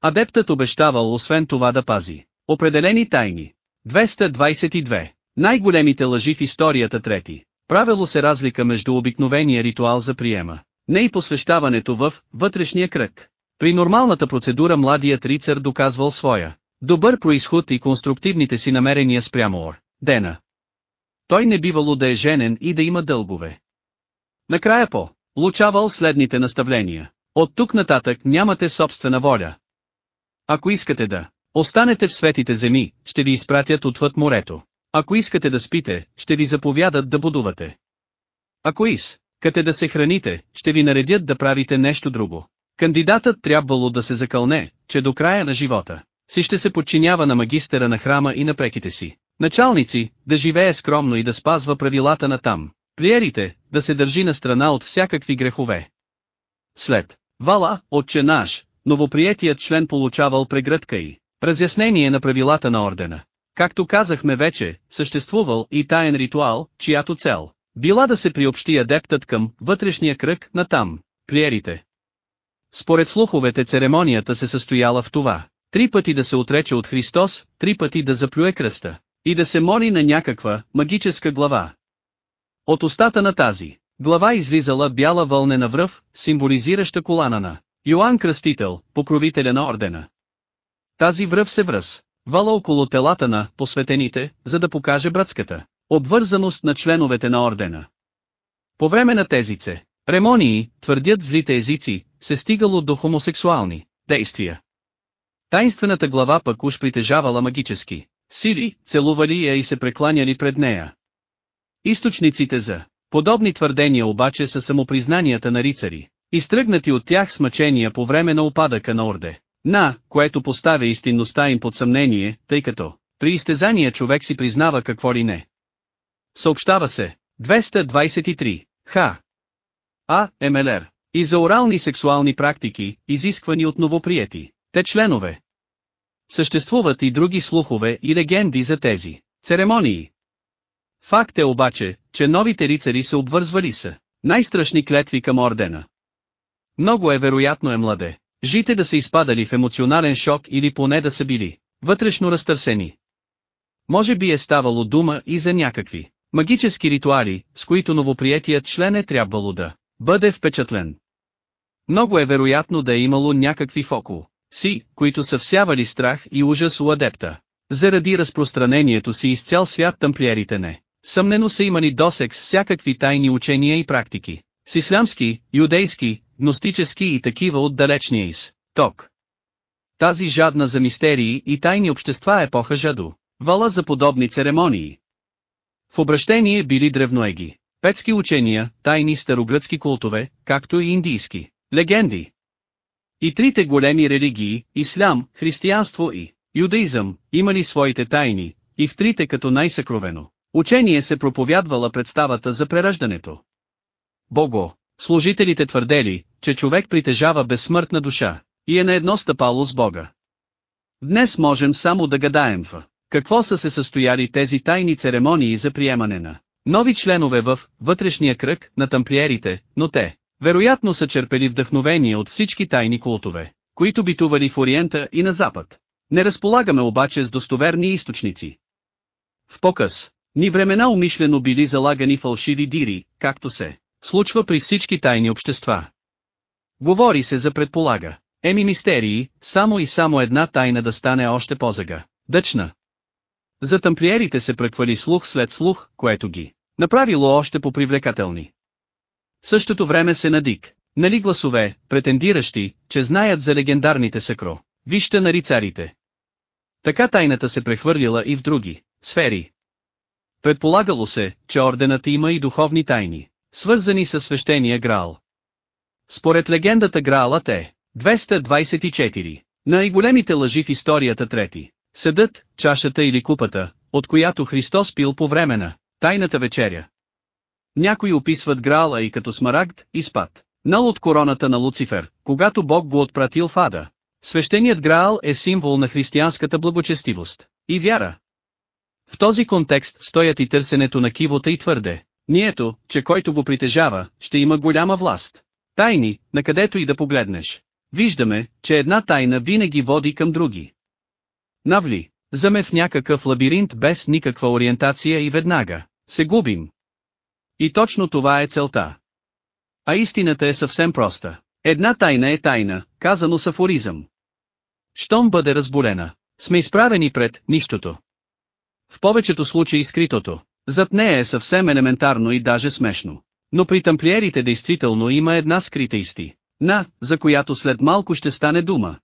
Адептът обещавал освен това да пази определени тайни. 222. Най-големите лъжи в историята трети. Правило се разлика между обикновения ритуал за приема, не и посвещаването в вътрешния кръг. При нормалната процедура младият рицар доказвал своя добър происход и конструктивните си намерения спрямо Ор, Дена. Той не бивало да е женен и да има дългове. Накрая по, лучавал следните наставления. От тук нататък нямате собствена воля. Ако искате да останете в светите земи, ще ви изпратят отвъд морето. Ако искате да спите, ще ви заповядат да будувате. Ако искате да се храните, ще ви наредят да правите нещо друго. Кандидатът трябвало да се закълне, че до края на живота си ще се подчинява на магистъра на храма и на преките си. Началници, да живее скромно и да спазва правилата на там. Приерите, да се държи на страна от всякакви грехове. След Вала, отче наш, новоприетият член получавал прегръдка и разяснение на правилата на ордена. Както казахме вече, съществувал и таен ритуал, чиято цел била да се приобщи адептът към вътрешния кръг на там, приерите. Според слуховете церемонията се състояла в това. Три пъти да се отрече от Христос, три пъти да заплюе кръста. И да се моли на някаква, магическа глава. От устата на тази глава излизала бяла вълнена връв, символизираща колана на Йоанн Кръстител, покровителя на ордена. Тази връв се връз, вала около телата на посветените, за да покаже братската обвързаност на членовете на ордена. По време на тези це, ремонии, твърдят злите езици, се стигало до хомосексуални действия. Тайнствената глава пък уж притежавала магически сили, целували я и се прекланяли пред нея. Източниците за подобни твърдения обаче са самопризнанията на рицари, изтръгнати от тях с мъчения по време на опадъка на Орде, на, което поставя истинността им под съмнение, тъй като, при изтезания човек си признава какво ли не. Съобщава се, 223, Х. А. МЛР. И за орални сексуални практики, изисквани от новоприети, те членове. Съществуват и други слухове и легенди за тези церемонии. Факт е обаче, че новите рицари се обвързвали са най-страшни клетви към ордена. Много е вероятно е младе, жите да са изпадали в емоционален шок или поне да са били вътрешно разтърсени. Може би е ставало дума и за някакви магически ритуали, с които новоприетият член е трябвало да бъде впечатлен. Много е вероятно да е имало някакви фокул си, които са всявали страх и ужас у адепта. Заради разпространението си из цял свят тамплиерите не. Съмнено са имали досек с всякакви тайни учения и практики. С ислямски, юдейски, гностически и такива от далечния из. Ток. Тази жадна за мистерии и тайни общества епоха Жадо. Вала за подобни церемонии. В обращение били древноеги. Петски учения, тайни старогръцки култове, както и индийски. Легенди. И трите големи религии, ислям, християнство и юдаизъм, имали своите тайни, и в трите като най-съкровено. Учение се проповядвала представата за прераждането. Бого, служителите твърдели, че човек притежава безсмъртна душа, и е на едно стъпало с Бога. Днес можем само да гадаем в какво са се състояли тези тайни церемонии за приемане на нови членове в вътрешния кръг на тамплиерите, но те, вероятно са черпели вдъхновение от всички тайни култове, които битували в Ориента и на Запад. Не разполагаме обаче с достоверни източници. В показ, ни времена умишлено били залагани фалшиви дири, както се случва при всички тайни общества. Говори се за предполага. Еми мистерии, само и само една тайна да стане още по-зага. Дъчна. За тамплиерите се преквали слух след слух, което ги направило още по-привлекателни. В същото време се надик, нали гласове, претендиращи, че знаят за легендарните съкро, вижте на рицарите. Така тайната се прехвърлила и в други сфери. Предполагало се, че орденът има и духовни тайни, свързани с свещения Граал. Според легендата Граалът е 224. Най-големите лъжи в историята трети. Съдът, чашата или купата, от която Христос пил по време на тайната вечеря. Някои описват Граала и като смарагд, и спад. Нал от короната на Луцифер, когато Бог го отпратил в ада. Свещеният Граал е символ на християнската благочестивост и вяра. В този контекст стоят и търсенето на кивота и твърде, нието, че който го притежава, ще има голяма власт. Тайни, на където и да погледнеш. Виждаме, че една тайна винаги води към други. Навли, заме в някакъв лабиринт без никаква ориентация и веднага, се губим. И точно това е целта. А истината е съвсем проста. Една тайна е тайна, казано с афоризъм. Щом бъде разболена, сме изправени пред нищото. В повечето случаи скритото, зад нея е съвсем елементарно и даже смешно. Но при тамплиерите действително има една скрита исти, на, за която след малко ще стане дума.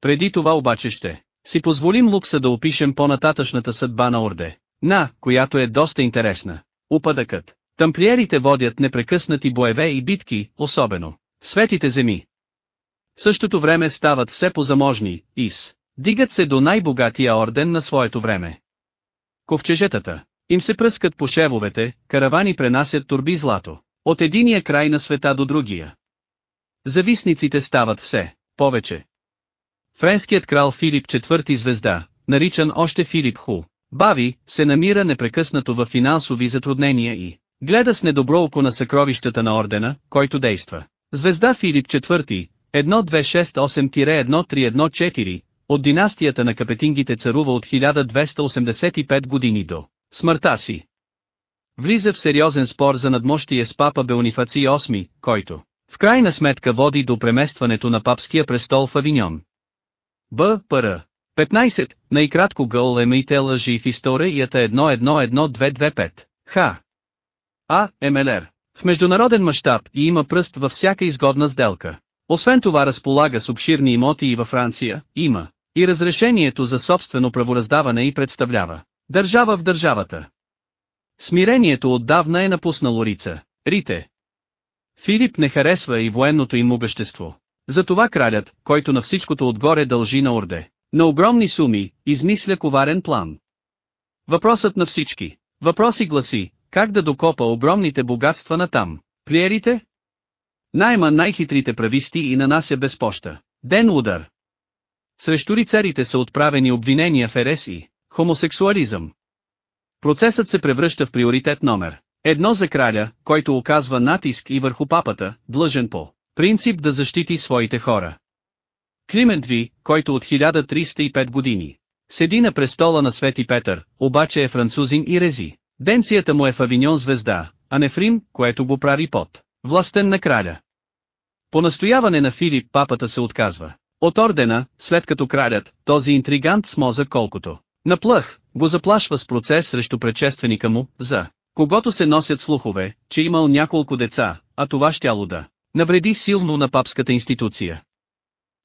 Преди това обаче ще си позволим лукса да опишем по-нататъчната съдба на Орде, на, която е доста интересна. Упадъкът. Тамплиерите водят непрекъснати боеве и битки, особено в светите земи. В същото време стават все по-заможни, ис. Дигат се до най-богатия орден на своето време. Ковчежетата им се пръскат по шевовете, каравани пренасят турби злато, от единия край на света до другия. Зависниците стават все повече. Френският крал Филип IV звезда, наричан още Филип Ху, Бави, се намира непрекъснато в финансови затруднения и гледа с недобро око на съкровищата на ордена, който действа. Звезда Филип IV, 1268-1314, от династията на капетингите царува от 1285 години до смъртта си. Влиза в сериозен спор за надмощие с папа Беонифаци VIII, който, в крайна сметка води до преместването на папския престол в Авиньон. Б. Пр. 15. Най-кратко гъл емите лъжи в историята 111225. Х. А. МЛР. В международен мащаб и има пръст във всяка изгодна сделка. Освен това разполага с обширни имоти и във Франция, има и разрешението за собствено правораздаване и представлява държава в държавата. Смирението отдавна е напуснало Рица, Рите. Филип не харесва и военното им обещество. Затова кралят, който на всичкото отгоре дължи на Орде, на огромни суми, измисля коварен план. Въпросът на всички. Въпроси гласи, как да докопа огромните богатства на там. Плиерите? Найма най-хитрите прависти и нанася без поща. Ден удар. Срещу рицарите са отправени обвинения в ерес и хомосексуализъм. Процесът се превръща в приоритет номер. Едно за краля, който оказва натиск и върху папата, длъжен по принцип да защити своите хора. Климент Ви, който от 1305 години седи на престола на Свети Петър, обаче е французин и рези. Денцията му е в Авиньон звезда, а не в Рим, което го прави под властен на краля. По настояване на Филип папата се отказва. От ордена, след като кралят, този интригант с мозък колкото. Наплъх, го заплашва с процес срещу предшественика му, за когато се носят слухове, че имал няколко деца, а това щяло да навреди силно на папската институция.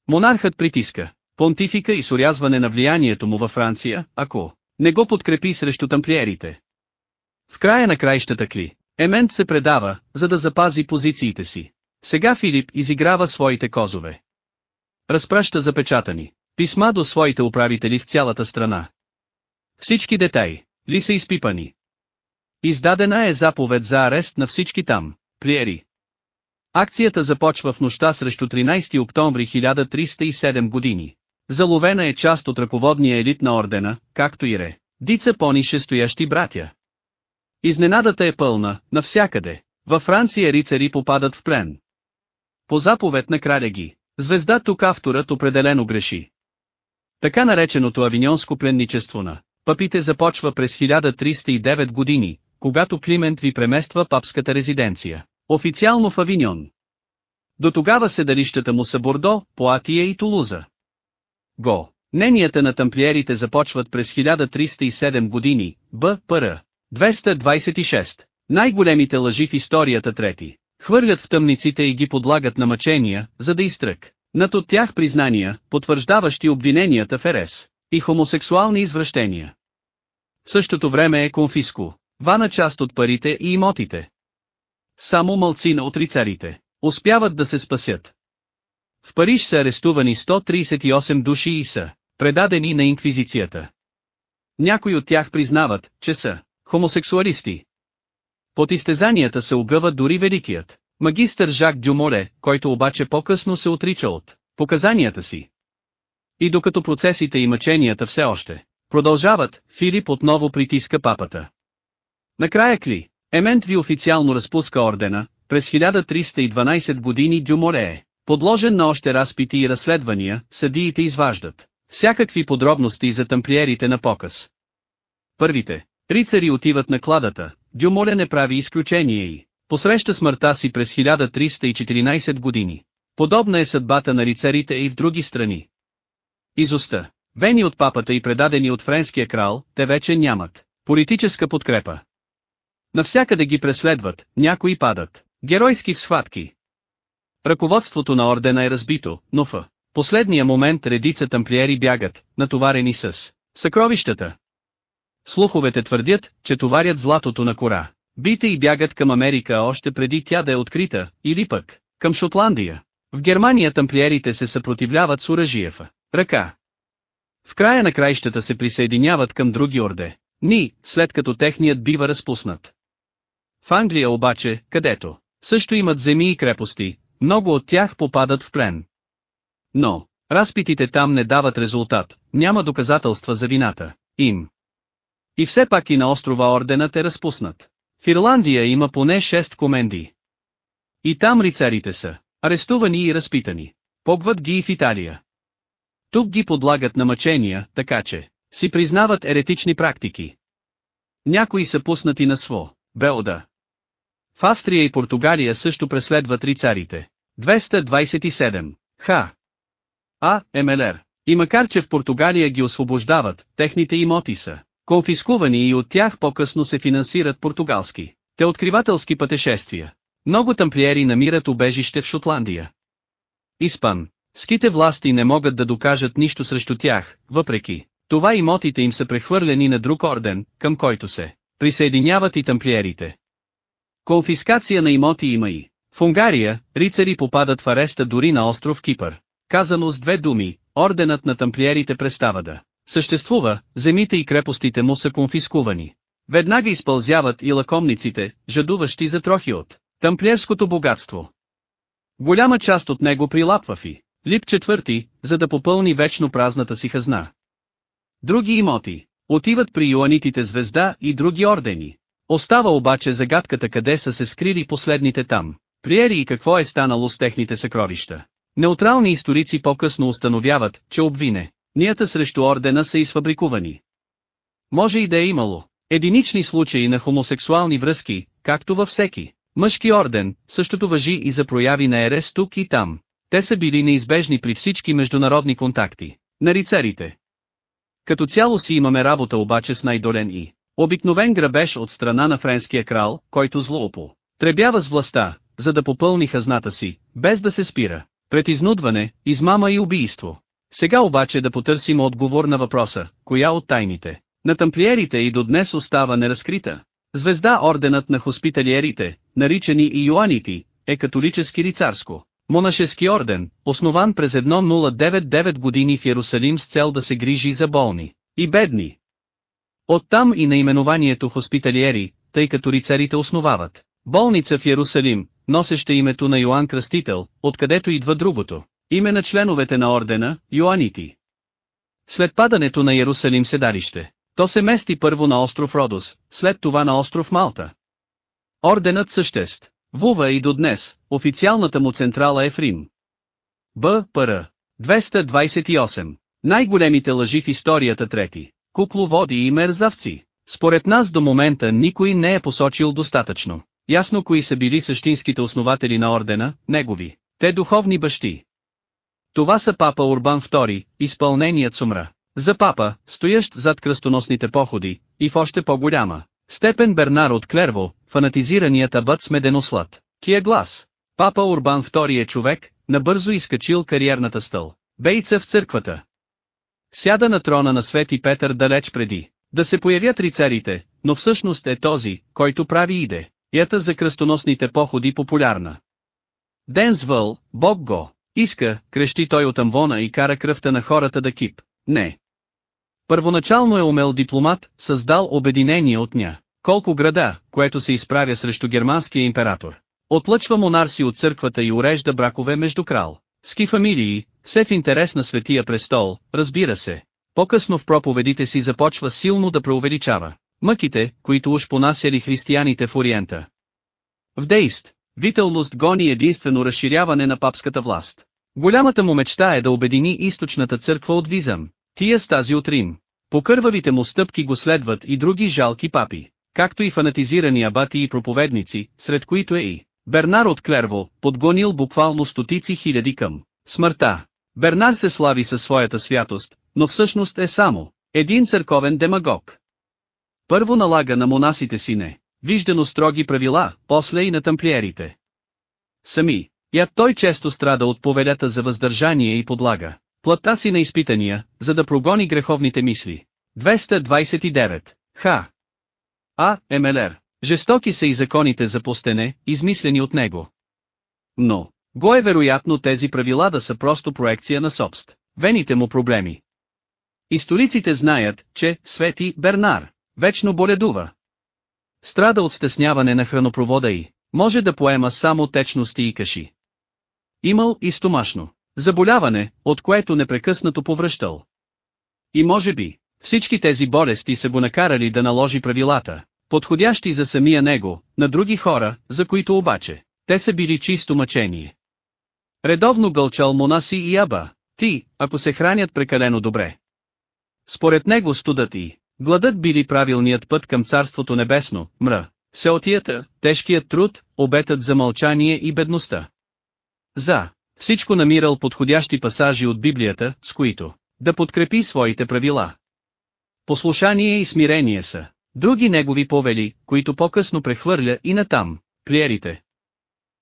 Монархът притиска понтифика и с урязване на влиянието му във Франция, ако не го подкрепи срещу тамплиерите. В края на краищата Кли, Емент се предава, за да запази позициите си. Сега Филип изиграва своите козове. Разпраща запечатани писма до своите управители в цялата страна. Всички детаи ли са изпипани. Издадена е заповед за арест на всички там, плиери. Акцията започва в нощта срещу 13 октомври 1307 години. Заловена е част от ръководния елит на ордена, както и ре. Дица понише стоящи братя. Изненадата е пълна, навсякъде. Във Франция рицари попадат в плен. По заповед на краля ги, звезда тук авторът определено греши. Така нареченото авиньонско пленничество на папите започва през 1309 години, когато Климент ви премества папската резиденция, официално в Авиньон. До тогава седалищата му са Бордо, Поатия и Тулуза. Го. Ненията на тамплиерите започват през 1307 години, Б. Пр. 226. Най-големите лъжи в историята трети. Хвърлят в тъмниците и ги подлагат на мъчения, за да изтрък. Над от тях признания, потвърждаващи обвиненията в ЕРЕС и хомосексуални извращения. В същото време е конфиско, вана част от парите и имотите. Само мълцина от рицарите успяват да се спасят. В Париж са арестувани 138 души и са предадени на инквизицията. Някои от тях признават, че са хомосексуалисти. Под изтезанията се огъва дори великият магистър Жак Дюмоле, който обаче по-късно се отрича от показанията си. И докато процесите и мъченията все още продължават, Филип отново притиска папата. Накрая Кли, Емент ви официално разпуска ордена, през 1312 години Дюмоле е подложен на още разпити и разследвания, съдиите изваждат всякакви подробности за тамплиерите на показ. Първите, рицари отиват на кладата, Дюмоле не прави изключение и посреща смъртта си през 1314 години. Подобна е съдбата на рицарите и в други страни. Изоста, вени от папата и предадени от френския крал, те вече нямат политическа подкрепа. Навсякъде ги преследват, някои падат. Геройски в схватки. Ръководството на ордена е разбито, но в последния момент редица тамплиери бягат, натоварени с съкровищата. Слуховете твърдят, че товарят златото на кора. Бите и бягат към Америка още преди тя да е открита, или пък, към Шотландия. В Германия тамплиерите се съпротивляват с оръжиев. Ръка. В края на краищата се присъединяват към други орде. Ни, след като техният бива разпуснат. В Англия обаче, където също имат земи и крепости, много от тях попадат в плен. Но, разпитите там не дават резултат, няма доказателства за вината им. И все пак и на острова орденът е разпуснат. В Ирландия има поне 6 коменди. И там рицарите са арестувани и разпитани. Погват ги и в Италия. Тук ги подлагат на мъчения, така че си признават еретични практики. Някои са пуснати на сво, Белда, в Австрия и Португалия също преследват рицарите. 227. Х. А. МЛР. И макар че в Португалия ги освобождават, техните имоти са конфискувани и от тях по-късно се финансират португалски. Те откривателски пътешествия. Много тамплиери намират убежище в Шотландия. Испан. Ските власти не могат да докажат нищо срещу тях, въпреки това имотите им са прехвърлени на друг орден, към който се присъединяват и тамплиерите. Конфискация на имоти има и. В Унгария, рицари попадат в ареста дори на остров Кипър. Казано с две думи, орденът на тамплиерите престава да съществува, земите и крепостите му са конфискувани. Веднага изпълзяват и лакомниците, жадуващи за трохи от тамплиерското богатство. Голяма част от него прилапва и Лип четвърти, за да попълни вечно празната си хазна. Други имоти отиват при юанитите звезда и други ордени. Остава обаче загадката къде са се скрили последните там. Приери и какво е станало с техните съкровища. Неутрални историци по-късно установяват, че обвине. Нията срещу ордена са изфабрикувани. Може и да е имало единични случаи на хомосексуални връзки, както във всеки мъжки орден, същото въжи и за прояви на ерес тук и там. Те са били неизбежни при всички международни контакти на рицарите. Като цяло си имаме работа обаче с най-долен и обикновен грабеж от страна на френския крал, който злоупо. Требява с властта, за да попълни хазната си, без да се спира. Пред изнудване, измама и убийство. Сега обаче да потърсим отговор на въпроса, коя от тайните на тамплиерите и до днес остава неразкрита. Звезда орденът на хоспиталиерите, наричани и юанити, е католически рицарско. Монашески орден, основан през 1099 години в Иерусалим с цел да се грижи за болни и бедни. Оттам и наименованието хоспиталиери, тъй като рицарите основават болница в Иерусалим, носеща името на Йоанн Кръстител, откъдето идва другото. Име на членовете на ордена, Йоанити. След падането на Иерусалим седалище, то се мести първо на остров Родос, след това на остров Малта. Орденът съществ, Вува и до днес, официалната му централа е в Рим. Б. Пр. 228. Най-големите лъжи в историята трети. Кукловоди и мерзавци. Според нас до момента никой не е посочил достатъчно. Ясно кои са били същинските основатели на ордена, негови. Те духовни бащи. Това са папа Урбан II, изпълненият сумра. За папа, стоящ зад кръстоносните походи, и в още по-голяма степен Бернар от Клерво, фанатизираният абът с меденослад. Кия глас. Папа Урбан II е човек, набързо изкачил кариерната стъл. Бейца в църквата. Сяда на трона на Свети Петър далеч преди да се появят рицарите, но всъщност е този, който прави иде. Ята за кръстоносните походи популярна. Дензвъл, Бог го, иска, крещи той от амвона и кара кръвта на хората да кип. Не. Първоначално е умел дипломат, създал обединение от ня. Колко града, което се изправя срещу германския император. Отлъчва монарси от църквата и урежда бракове между крал. Ски фамилии, все в интерес на светия престол, разбира се. По-късно в проповедите си започва силно да преувеличава мъките, които уж понасяли християните в Ориента. В Дейст, Вителност гони единствено разширяване на папската власт. Голямата му мечта е да обедини източната църква от Визъм, тия с тази от Рим. По кървавите му стъпки го следват и други жалки папи, както и фанатизирани абати и проповедници, сред които е и Бернар от Клерво, подгонил буквално стотици хиляди към смъртта. Бернар се слави със своята святост, но всъщност е само един църковен демагог. Първо налага на монасите си не, виждано строги правила, после и на тамплиерите. Сами, я той често страда от повелята за въздържание и подлага плътта си на изпитания, за да прогони греховните мисли. 229. Ха. А. Емелер. Жестоки са и законите за постене, измислени от него. Но, го е вероятно тези правила да са просто проекция на собст. Вените му проблеми. Историците знаят, че Свети Бернар вечно боледува. Страда от стесняване на хранопровода и може да поема само течности и каши. Имал и стомашно. Заболяване, от което непрекъснато повръщал. И може би, всички тези болести са го накарали да наложи правилата, подходящи за самия него, на други хора, за които обаче, те са били чисто мъчение. Редовно гълчал монаси и аба, ти, ако се хранят прекалено добре. Според него студът и гладът били правилният път към Царството Небесно, мра, сеотията, тежкият труд, обетът за мълчание и бедността. За всичко намирал подходящи пасажи от Библията, с които да подкрепи своите правила. Послушание и смирение са други негови повели, които по-късно прехвърля и натам, клиерите.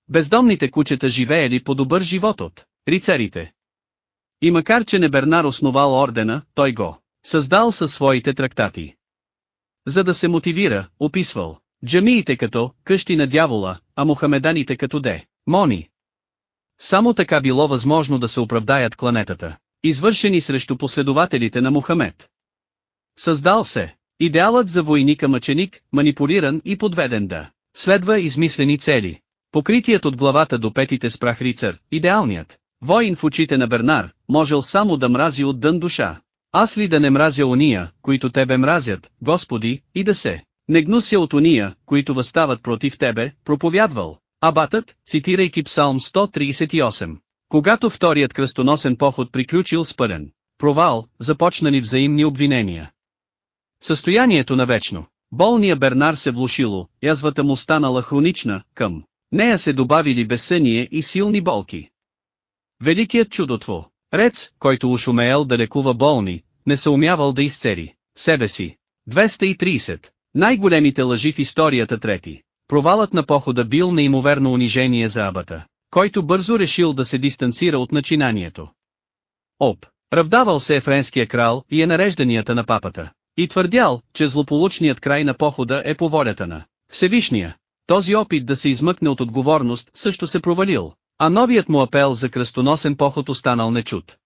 Бездомните кучета живеели по добър живот от рицарите. И макар че не Бернар основал ордена, той го създал със своите трактати. За да се мотивира, описвал джамиите като къщи на дявола, а мухамеданите като де, мони. Само така било възможно да се оправдаят кланетата, извършени срещу последователите на Мухамед. Създал се идеалът за войника-мъченик, манипулиран и подведен да следва измислени цели. Покритият от главата до петите с прах рицар, идеалният, воин в очите на Бернар, можел само да мрази от дън душа. Аз ли да не мразя ония, които тебе мразят, Господи, и да се не гнуся от ония, които възстават против тебе, проповядвал. Абатът, цитирайки Псалм 138. Когато вторият кръстоносен поход приключил с пълен провал, започнали взаимни обвинения. Състоянието на вечно. Болния Бернар се влушило, язвата му станала хронична, към нея се добавили безсъние и силни болки. Великият чудотво, Рец, който ушумеял да лекува болни, не се умявал да изцери себе си. 230. Най-големите лъжи в историята трети. Провалът на похода бил неимоверно унижение за абата, който бързо решил да се дистанцира от начинанието. Оп, равдавал се е френския крал и е нарежданията на папата. И твърдял, че злополучният край на похода е по волята на Всевишния. Този опит да се измъкне от отговорност също се провалил, а новият му апел за кръстоносен поход останал нечут.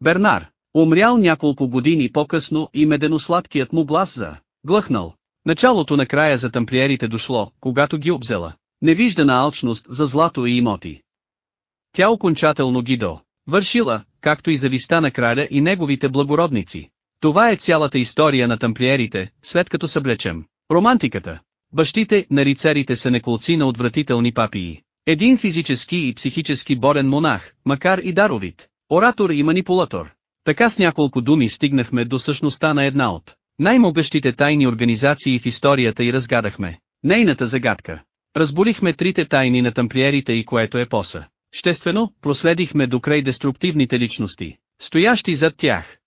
Бернар, умрял няколко години по-късно и меденосладкият му глас за глъхнал. Началото на края за тамплиерите дошло, когато ги обзела. Невиждана алчност за злато и имоти. Тя окончателно ги до. Вършила, както и зависта на краля и неговите благородници. Това е цялата история на тамплиерите, след като съблечем. Романтиката. Бащите на рицарите са неколци на отвратителни папии. Един физически и психически борен монах, макар и даровит, оратор и манипулатор. Така с няколко думи стигнахме до същността на една от най-могъщите тайни организации в историята и разгадахме нейната загадка. Разболихме трите тайни на тамплиерите и което е поса. Ществено, проследихме до край деструктивните личности, стоящи зад тях.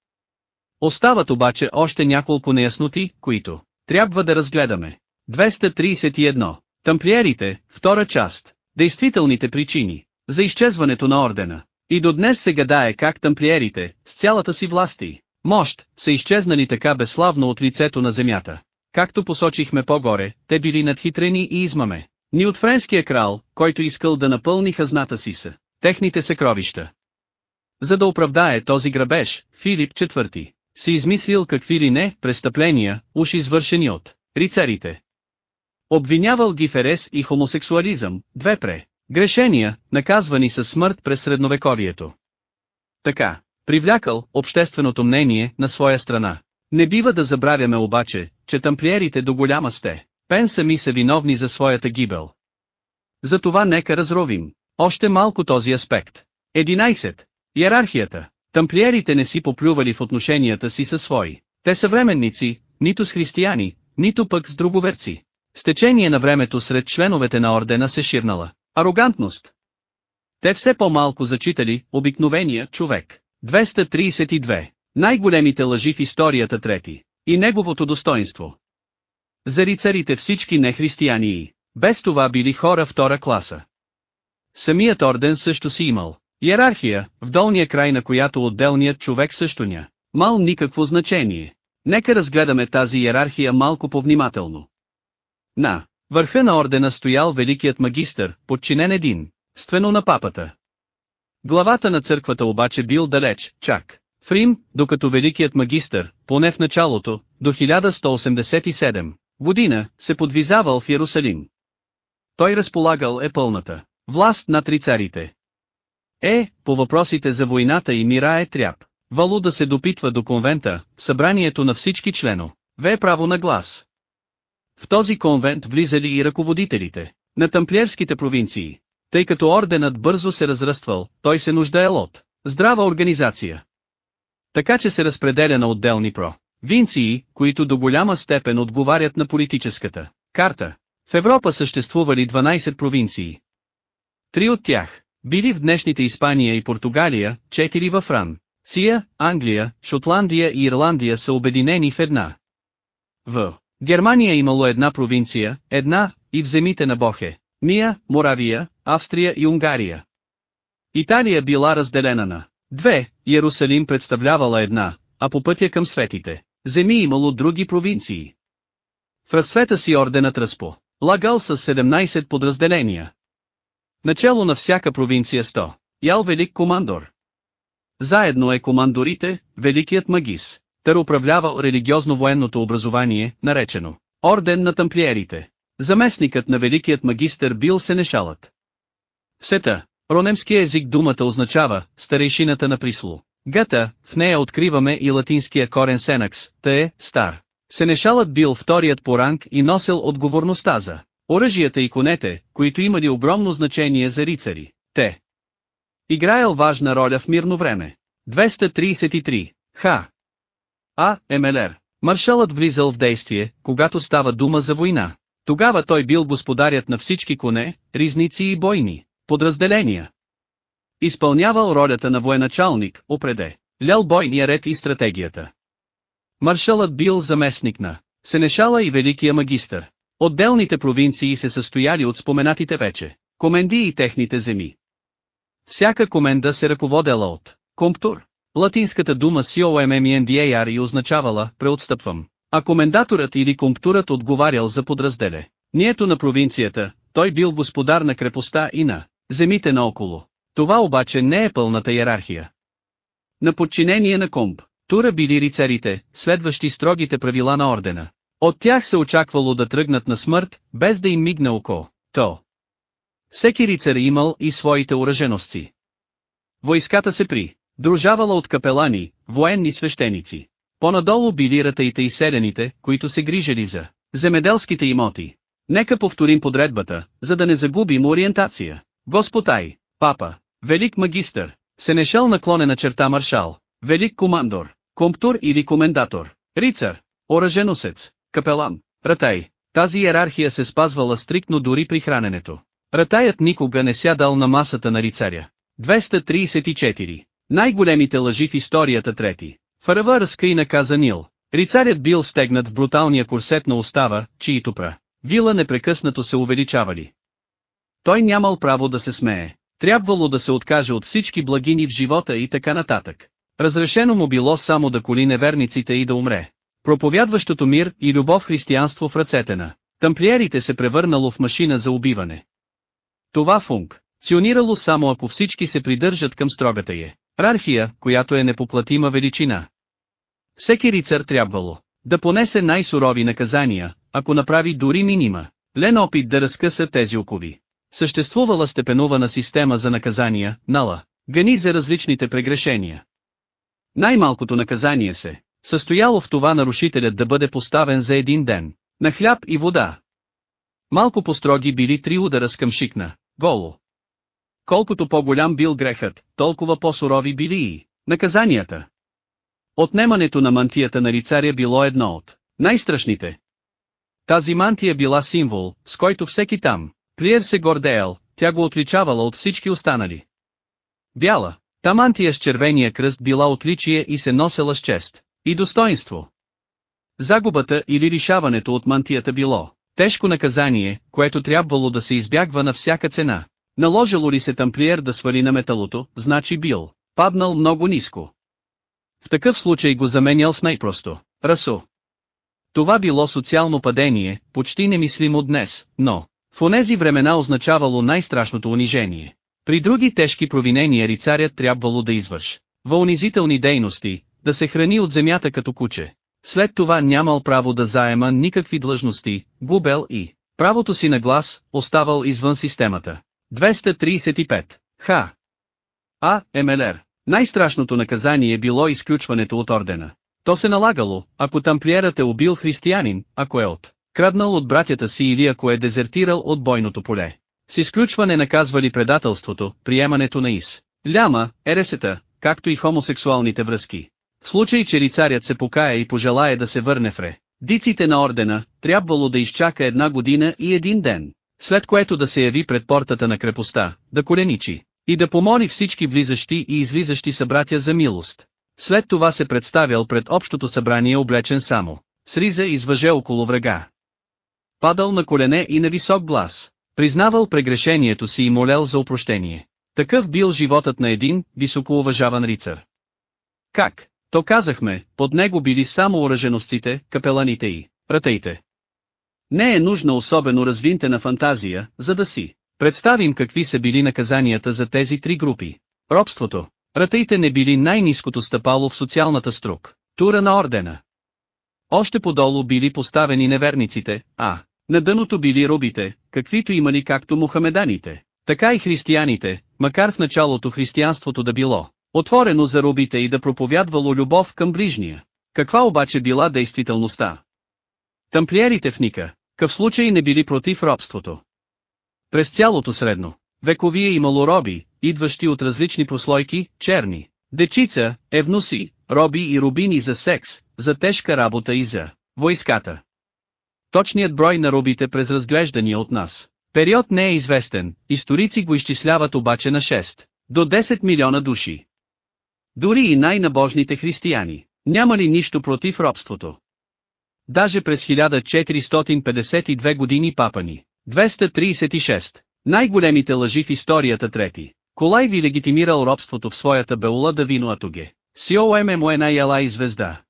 Остават обаче още няколко неясноти, които трябва да разгледаме. 231. Тамплиерите, втора част. Действителните причини за изчезването на ордена. И до днес се гадае как тамплиерите, с цялата си власти, мощ, са изчезнали така безславно от лицето на земята. Както посочихме по-горе, те били надхитрени и измаме. Ни от френския крал, който искал да напълни хазната си са, техните съкровища. За да оправдае този грабеж, Филип IV си измислил какви ли не престъпления, уж извършени от рицарите. Обвинявал ги в и хомосексуализъм, две пре. Грешения, наказвани със смърт през средновековието. Така, привлякал общественото мнение на своя страна. Не бива да забравяме обаче, че тамплиерите до голяма сте, пен сами са виновни за своята гибел. Затова нека разровим още малко този аспект. 11. Иерархията. Тамплиерите не си поплювали в отношенията си със свои. Те са временници, нито с християни, нито пък с друговерци. С течение на времето сред членовете на ордена се ширнала арогантност. Те все по-малко зачитали обикновения човек. 232. Най-големите лъжи в историята трети. И неговото достоинство. За рицарите всички нехристияни и, без това били хора втора класа. Самият орден също си имал. Иерархия, в долния край на която отделният човек също ня. Мал никакво значение. Нека разгледаме тази иерархия малко повнимателно. На върха на ордена стоял великият магистър, подчинен един, ствено на папата. Главата на църквата обаче бил далеч, чак. В Рим, докато великият магистър, поне в началото, до 1187 година, се подвизавал в Иерусалим. Той разполагал е пълната власт над рицарите. Е, по въпросите за войната и мира е тряб. Вало да се допитва до конвента, събранието на всички члено. Ве право на глас. В този конвент влизали и ръководителите на тамплиерските провинции. Тъй като орденът бързо се разраствал, той се нуждаел от здрава организация. Така че се разпределя на отделни про. Винции, които до голяма степен отговарят на политическата карта. В Европа съществували 12 провинции. Три от тях били в днешните Испания и Португалия, четири във Фран. Сия, Англия, Шотландия и Ирландия са обединени в една. В Германия имало една провинция, една, и в земите на Бохе, Мия, Моравия, Австрия и Унгария. Италия била разделена на Две, Иерусалим представлявала една, а по пътя към светите, земи имало други провинции. В разцвета си орденът разпо, лагал с 17 подразделения. Начало на всяка провинция 100, ял велик командор. Заедно е командорите, великият магис, тър управлявал религиозно-военното образование, наречено Орден на тамплиерите. Заместникът на великият магистър бил сенешалът. Сета, ронемски език думата означава старейшината на присло. Гата, в нея откриваме и латинския корен сенакс, та е, стар. Сенешалът бил вторият по ранг и носил отговорността за оръжията и конете, които имали огромно значение за рицари. Те. Играел важна роля в мирно време. 233. Ха. А. МЛР. Маршалът влизал в действие, когато става дума за война. Тогава той бил господарят на всички коне, ризници и бойни, подразделения. Изпълнявал ролята на военачалник, опреде, лял бойния ред и стратегията. Маршалът бил заместник на Сенешала и Великия магистър. Отделните провинции се състояли от споменатите вече, коменди и техните земи. Всяка коменда се ръководела от комптур. Латинската дума COMMENDAR и означавала «преотстъпвам», а комендаторът или комптурът отговарял за подразделе. Нието на провинцията, той бил господар на крепостта и на земите наоколо. Това обаче не е пълната иерархия. На подчинение на комп, тура били рицарите, следващи строгите правила на ордена. От тях се очаквало да тръгнат на смърт, без да им мигне око. То. Всеки рицар имал и своите ураженостци. Войската се при дружавала от капелани, военни свещеници. Понадолу били ратаите и селените, които се грижали за земеделските имоти. Нека повторим подредбата, за да не загубим ориентация. Господай, папа, велик магистър, сенешал наклонена черта маршал, велик командор, комптур или комендатор, рицар, оръженосец, капелан, ратай. Тази иерархия се спазвала стриктно дори при храненето. Ратаят никога не сядал на масата на рицаря. 234. Най-големите лъжи в историята трети. Фарава разка наказа Нил. Рицарят бил стегнат в бруталния курсет на устава, чието пра. Вила непрекъснато се увеличавали. Той нямал право да се смее. Трябвало да се откаже от всички благини в живота и така нататък. Разрешено му било само да коли неверниците и да умре. Проповядващото мир и любов християнство в ръцете на тамплиерите се превърнало в машина за убиване. Това функционирало само ако всички се придържат към строгата е. Архия, която е непоплатима величина. Всеки рицар трябвало да понесе най-сурови наказания, ако направи дори минима, лен опит да разкъса тези окови. Съществувала степенувана система за наказания, нала, гани за различните прегрешения. Най-малкото наказание се състояло в това нарушителят да бъде поставен за един ден, на хляб и вода. Малко по-строги били три удара с къмшикна, голо. Колкото по-голям бил грехът, толкова по-сурови били и наказанията. Отнемането на мантията на рицаря било едно от най-страшните. Тази мантия била символ, с който всеки там, Плиер се гордеял, тя го отличавала от всички останали. Бяла, та мантия с червения кръст била отличие и се носела с чест и достоинство. Загубата или лишаването от мантията било тежко наказание, което трябвало да се избягва на всяка цена. Наложило ли се тамплиер да свали на металото, значи бил паднал много ниско. В такъв случай го заменял с най-просто – расо. Това било социално падение, почти немислимо днес, но в онези времена означавало най-страшното унижение. При други тежки провинения рицарят трябвало да извърш вълнизителни дейности, да се храни от земята като куче. След това нямал право да заема никакви длъжности, губел и правото си на глас, оставал извън системата. 235. Х. А. МЛР. Най-страшното наказание било изключването от ордена. То се налагало, ако тамплиерът е убил християнин, ако е от краднал от братята си или ако е дезертирал от бойното поле. С изключване наказвали предателството, приемането на ИС. Ляма, ересета, както и хомосексуалните връзки. В случай, че рицарят се покая и пожелае да се върне в ре, диците на ордена, трябвало да изчака една година и един ден след което да се яви пред портата на крепостта, да коленичи, и да помоли всички влизащи и излизащи събратя за милост. След това се представял пред общото събрание облечен само, с риза извъже около врага. Падал на колене и на висок глас, признавал прегрешението си и молял за опрощение. Такъв бил животът на един, високоуважаван рицар. Как? То казахме, под него били само оръженосците, капеланите и ратеите. Не е нужна особено развинтена фантазия, за да си представим какви са били наказанията за тези три групи. Робството. Ратеите не били най-низкото стъпало в социалната струк, тура на ордена. Още подолу били поставени неверниците, а, на дъното били робите, каквито имали както мухамеданите, така и християните, макар в началото християнството да било отворено за робите и да проповядвало любов към ближния. Каква обаче била действителността? Тамплиерите в Ника, къв случай не били против робството. През цялото средно, вековие имало роби, идващи от различни прослойки, черни, дечица, евнуси, роби и рубини за секс, за тежка работа и за войската. Точният брой на робите през разглеждания от нас. Период не е известен, историци го изчисляват обаче на 6 до 10 милиона души. Дори и най-набожните християни, няма ли нищо против робството? Даже през 1452 години папани, 236, най-големите лъжи в историята трети, Колай ви легитимирал робството в своята Беула да вино Атуге. Сиоемемуена Яла и звезда.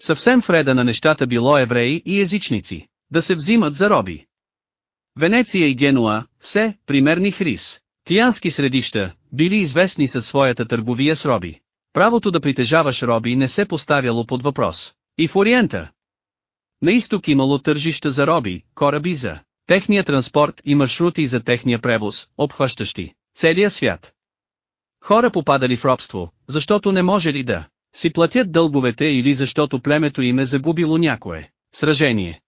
Съвсем вреда на нещата било евреи и езичници, да се взимат за роби. Венеция и Генуа, все, примерни хрис, тиянски средища, били известни със своята търговия с роби. Правото да притежаваш роби не се поставяло под въпрос. И в Ориента. На изток имало тържища за роби, кораби за техния транспорт и маршрути за техния превоз, обхващащи целия свят. Хора попадали в робство, защото не може ли да си платят дълговете или защото племето им е загубило някое сражение.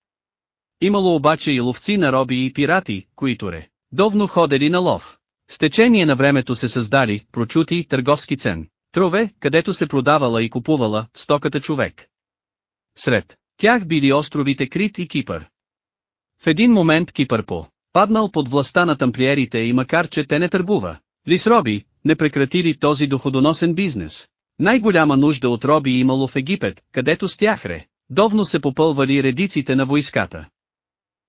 Имало обаче и ловци на роби и пирати, които ре, довно ходели на лов. С течение на времето се създали, прочути, търговски цен, трове, където се продавала и купувала, стоката човек. Сред тях били островите Крит и Кипър. В един момент Кипър по паднал под властта на тамплиерите и макар че те не търгува, ли с роби, не прекратили този доходоносен бизнес. Най-голяма нужда от роби имало в Египет, където с тях ре, довно се попълвали редиците на войската.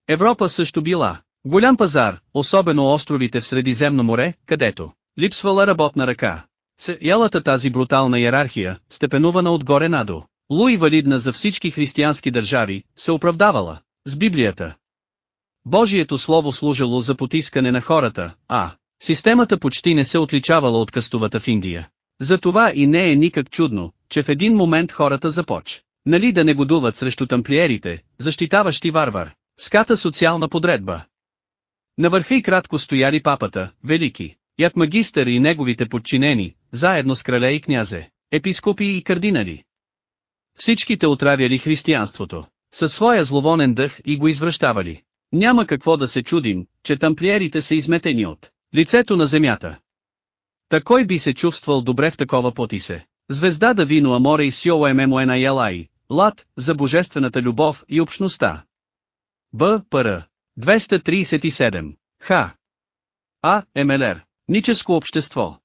Европа също била голям пазар, особено островите в Средиземно море, където липсвала работна ръка. С ялата тази брутална иерархия, степенувана отгоре надо, Луи валидна за всички християнски държави, се оправдавала с Библията. Божието слово служило за потискане на хората, а системата почти не се отличавала от къстовата в Индия. Затова и не е никак чудно, че в един момент хората започ. Нали да негодуват срещу тамплиерите, защитаващи варвар, ската социална подредба. На върха и кратко стояли папата, велики, ят магистър и неговите подчинени, заедно с крале и князе, епископи и кардинали. Всичките отравяли християнството, със своя зловонен дъх и го извръщавали. Няма какво да се чудим, че тамплиерите са изметени от лицето на земята. Такой би се чувствал добре в такова потисе. Звезда да вино Аморе и Сио Емемуена Ялай, лад, за божествената любов и общността. Б. Пр. 237. Х. А. МЛР. Ническо общество.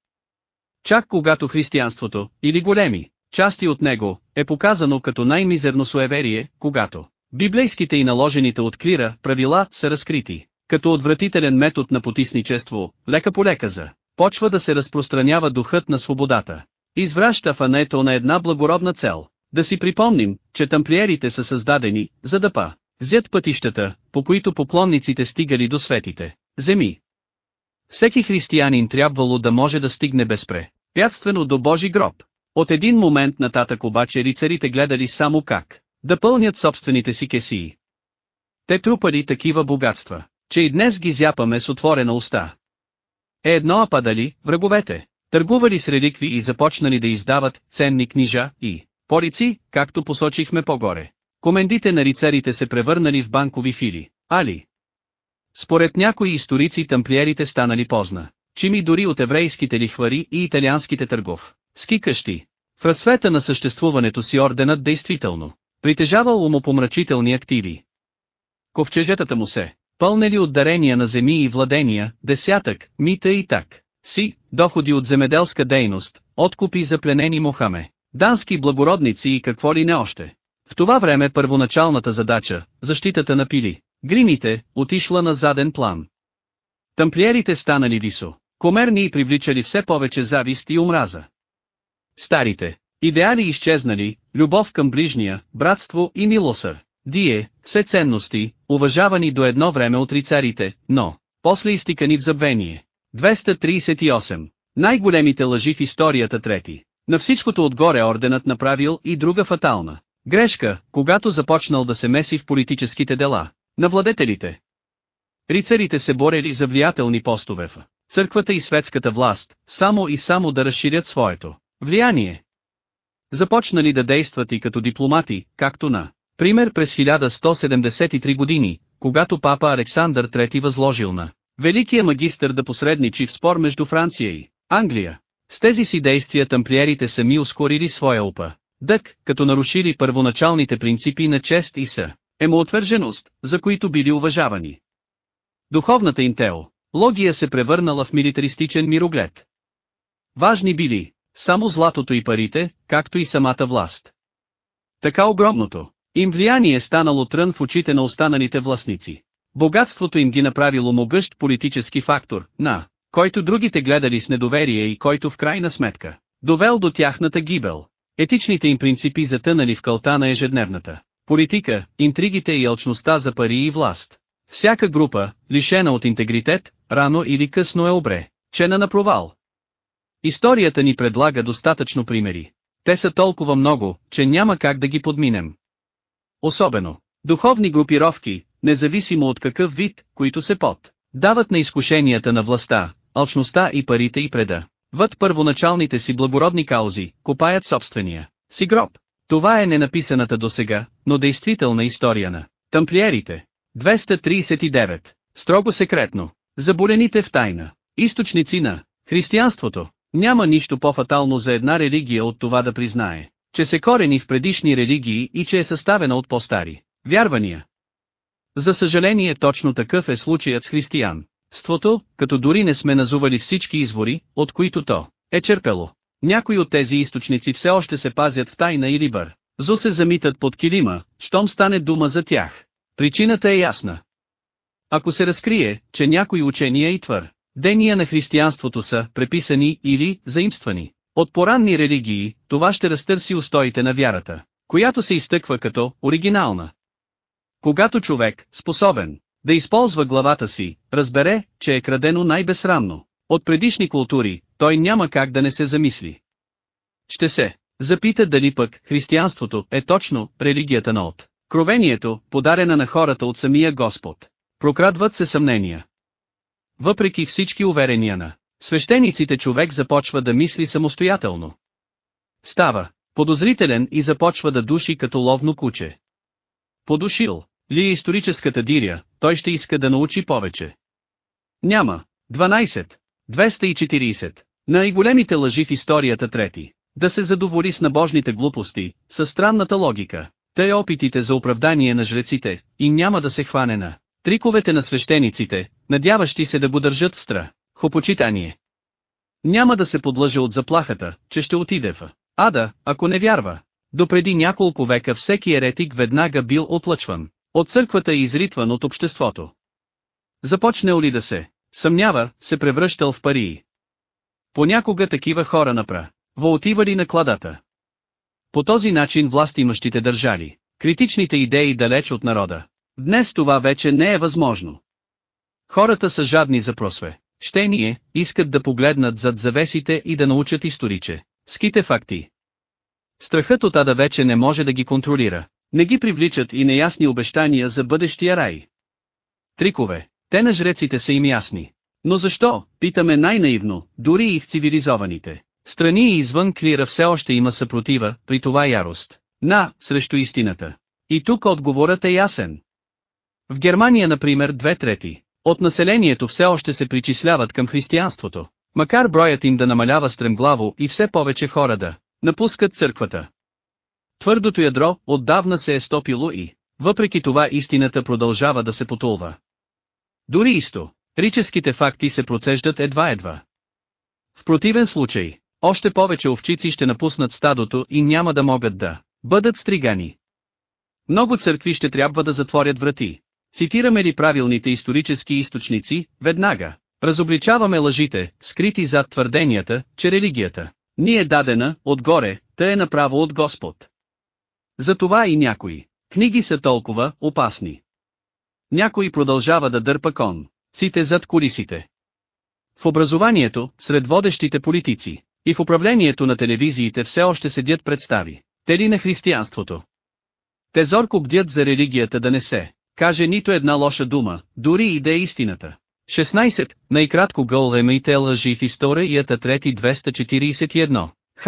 Чак когато християнството, или големи, части от него, е показано като най-мизерно суеверие, когато библейските и наложените от клира правила са разкрити, като отвратителен метод на потисничество, лека по лека за почва да се разпространява духът на свободата. Извраща фането на една благородна цел. Да си припомним, че тамплиерите са създадени, за да па, взят пътищата, по които поклонниците стигали до светите, земи. Всеки християнин трябвало да може да стигне безпре, пятствено до Божи гроб. От един момент нататък обаче рицарите гледали само как да пълнят собствените си кесии. Те трупали такива богатства, че и днес ги зяпаме с отворена уста. Е едно а падали, враговете, търгували с реликви и започнали да издават ценни книжа и порици, както посочихме по-горе. Комендите на рицарите се превърнали в банкови фили, али. Според някои историци тамплиерите станали позна, чими дори от еврейските лихвари и италианските търгов. Ски къщи. В разцвета на съществуването си орденът действително притежавал умопомрачителни активи. Ковчежетата му се пълнели от дарения на земи и владения, десятък, мита и так. Си, доходи от земеделска дейност, откупи за пленени Мохаме, дански благородници и какво ли не още. В това време първоначалната задача, защитата на пили, гримите, отишла на заден план. Тамплиерите станали висо. комерни и привличали все повече завист и омраза. Старите, идеали изчезнали, любов към ближния, братство и милосър, дие, все ценности, уважавани до едно време от рицарите, но, после изтикани в забвение. 238. Най-големите лъжи в историята трети. На всичкото отгоре орденът направил и друга фатална. Грешка, когато започнал да се меси в политическите дела. На владетелите. Рицарите се борели за влиятелни постове в църквата и светската власт, само и само да разширят своето влияние. Започнали да действат и като дипломати, както на пример през 1173 години, когато папа Александър III възложил на великия магистър да посредничи в спор между Франция и Англия. С тези си действия тамплиерите сами ускорили своя опа. Дък, като нарушили първоначалните принципи на чест и са, емоотвърженост, за които били уважавани. Духовната им тео, логия се превърнала в милитаристичен мироглед. Важни били, само златото и парите, както и самата власт. Така огромното, им влияние станало трън в очите на останалите властници. Богатството им ги направило могъщ политически фактор, на който другите гледали с недоверие и който в крайна сметка, довел до тяхната гибел. Етичните им принципи затънали в кълта на ежедневната политика, интригите и алчността за пари и власт. Всяка група, лишена от интегритет, рано или късно е обре, чена на провал. Историята ни предлага достатъчно примери. Те са толкова много, че няма как да ги подминем. Особено, духовни групировки, независимо от какъв вид, които се под, дават на изкушенията на властта, алчността и парите и преда. Въд първоначалните си благородни каузи, копаят собствения си гроб. Това е ненаписаната досега, но действителна история на тамплиерите. 239. Строго секретно. Заболените в тайна. Източници на християнството. Няма нищо по-фатално за една религия от това да признае, че се корени в предишни религии и че е съставена от по-стари вярвания. За съжаление точно такъв е случаят с християн. Ството, като дори не сме назували всички извори, от които то е черпело. Някои от тези източници все още се пазят в тайна или бър. Зо се замитат под килима, щом стане дума за тях. Причината е ясна. Ако се разкрие, че някои учения и твър, дения на християнството са преписани или заимствани от поранни религии, това ще разтърси устоите на вярата, която се изтъква като оригинална. Когато човек, способен да използва главата си, разбере, че е крадено най-безсрамно. От предишни култури, той няма как да не се замисли. Ще се запита дали пък християнството е точно религията на от. Кровението, подарена на хората от самия Господ. Прокрадват се съмнения. Въпреки всички уверения на свещениците човек започва да мисли самостоятелно. Става подозрителен и започва да души като ловно куче. Подушил ли е историческата диря, той ще иска да научи повече. Няма. 12. 240. Най-големите лъжи в историята трети. Да се задоволи с набожните глупости, със странната логика. Тъй опитите за оправдание на жреците, и няма да се хване на триковете на свещениците, надяващи се да го държат в стра. Хопочитание. Няма да се подлъжа от заплахата, че ще отиде в Ада, ако не вярва. Допреди няколко века всеки еретик веднага бил отлъчван. От църквата и изритван от обществото. Започнал ли да се съмнява, се превръщал в парии. Понякога такива хора напра, отивали на кладата. По този начин властимащите държали, критичните идеи далеч от народа. Днес това вече не е възможно. Хората са жадни за просве. Щение, искат да погледнат зад завесите и да научат историче. Ските факти. Страхът от ада вече не може да ги контролира. Не ги привличат и неясни обещания за бъдещия рай. Трикове. Те на жреците са им ясни. Но защо, питаме най-наивно, дори и в цивилизованите страни и извън клира все още има съпротива, при това ярост. На, срещу истината. И тук отговорът е ясен. В Германия например две трети от населението все още се причисляват към християнството, макар броят им да намалява стремглаво и все повече хора да напускат църквата. Твърдото ядро отдавна се е стопило и, въпреки това истината продължава да се потулва. Дори исто, рическите факти се процеждат едва-едва. В противен случай, още повече овчици ще напуснат стадото и няма да могат да бъдат стригани. Много църкви ще трябва да затворят врати. Цитираме ли правилните исторически източници, веднага, Разобличаваме лъжите, скрити зад твърденията, че религията ни е дадена, отгоре, та е направо от Господ. Затова и някои книги са толкова опасни. Някой продължава да дърпа кон, ците зад колисите. В образованието, сред водещите политици, и в управлението на телевизиите все още седят представи, те ли на християнството. Те зорко бдят за религията да не се каже нито една лоша дума, дори и да е истината. 16. Най-кратко гол емейте лъжи в историята трети 241. Х.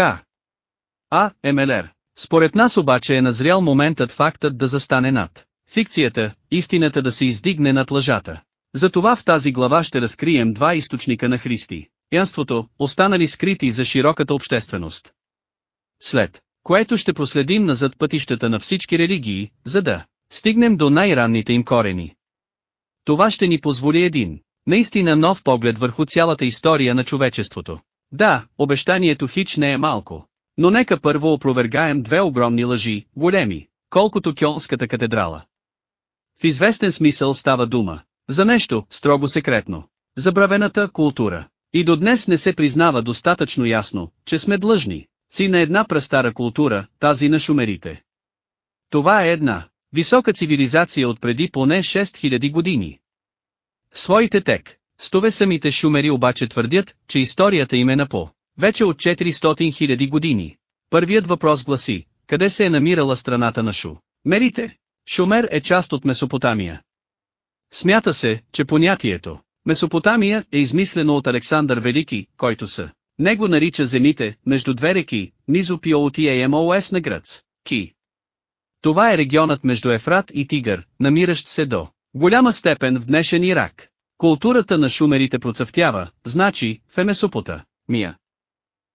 А. МЛР. Според нас обаче е назрял моментът фактът да застане над фикцията, истината да се издигне над лъжата. Затова в тази глава ще разкрием два източника на Христи. Янството, останали скрити за широката общественост. След което ще проследим назад пътищата на всички религии, за да стигнем до най-ранните им корени. Това ще ни позволи един, наистина нов поглед върху цялата история на човечеството. Да, обещанието хич не е малко. Но нека първо опровергаем две огромни лъжи, големи, колкото Кьолската катедрала. В известен смисъл става дума за нещо строго секретно. Забравената култура. И до днес не се признава достатъчно ясно, че сме длъжни, си на една престара култура, тази на шумерите. Това е една висока цивилизация от преди поне 6000 години. Своите тек, стове самите шумери обаче твърдят, че историята им е на по вече от 400 000 години. Първият въпрос гласи, къде се е намирала страната на Шу? Мерите. Шумер е част от Месопотамия. Смята се, че понятието Месопотамия е измислено от Александър Велики, който са. Него нарича земите, между две реки, Низопиоутиемос на гръц, Ки. Това е регионът между Ефрат и Тигър, намиращ се до голяма степен в днешен Ирак. Културата на шумерите процъфтява, значи, в Емесопота, Мия.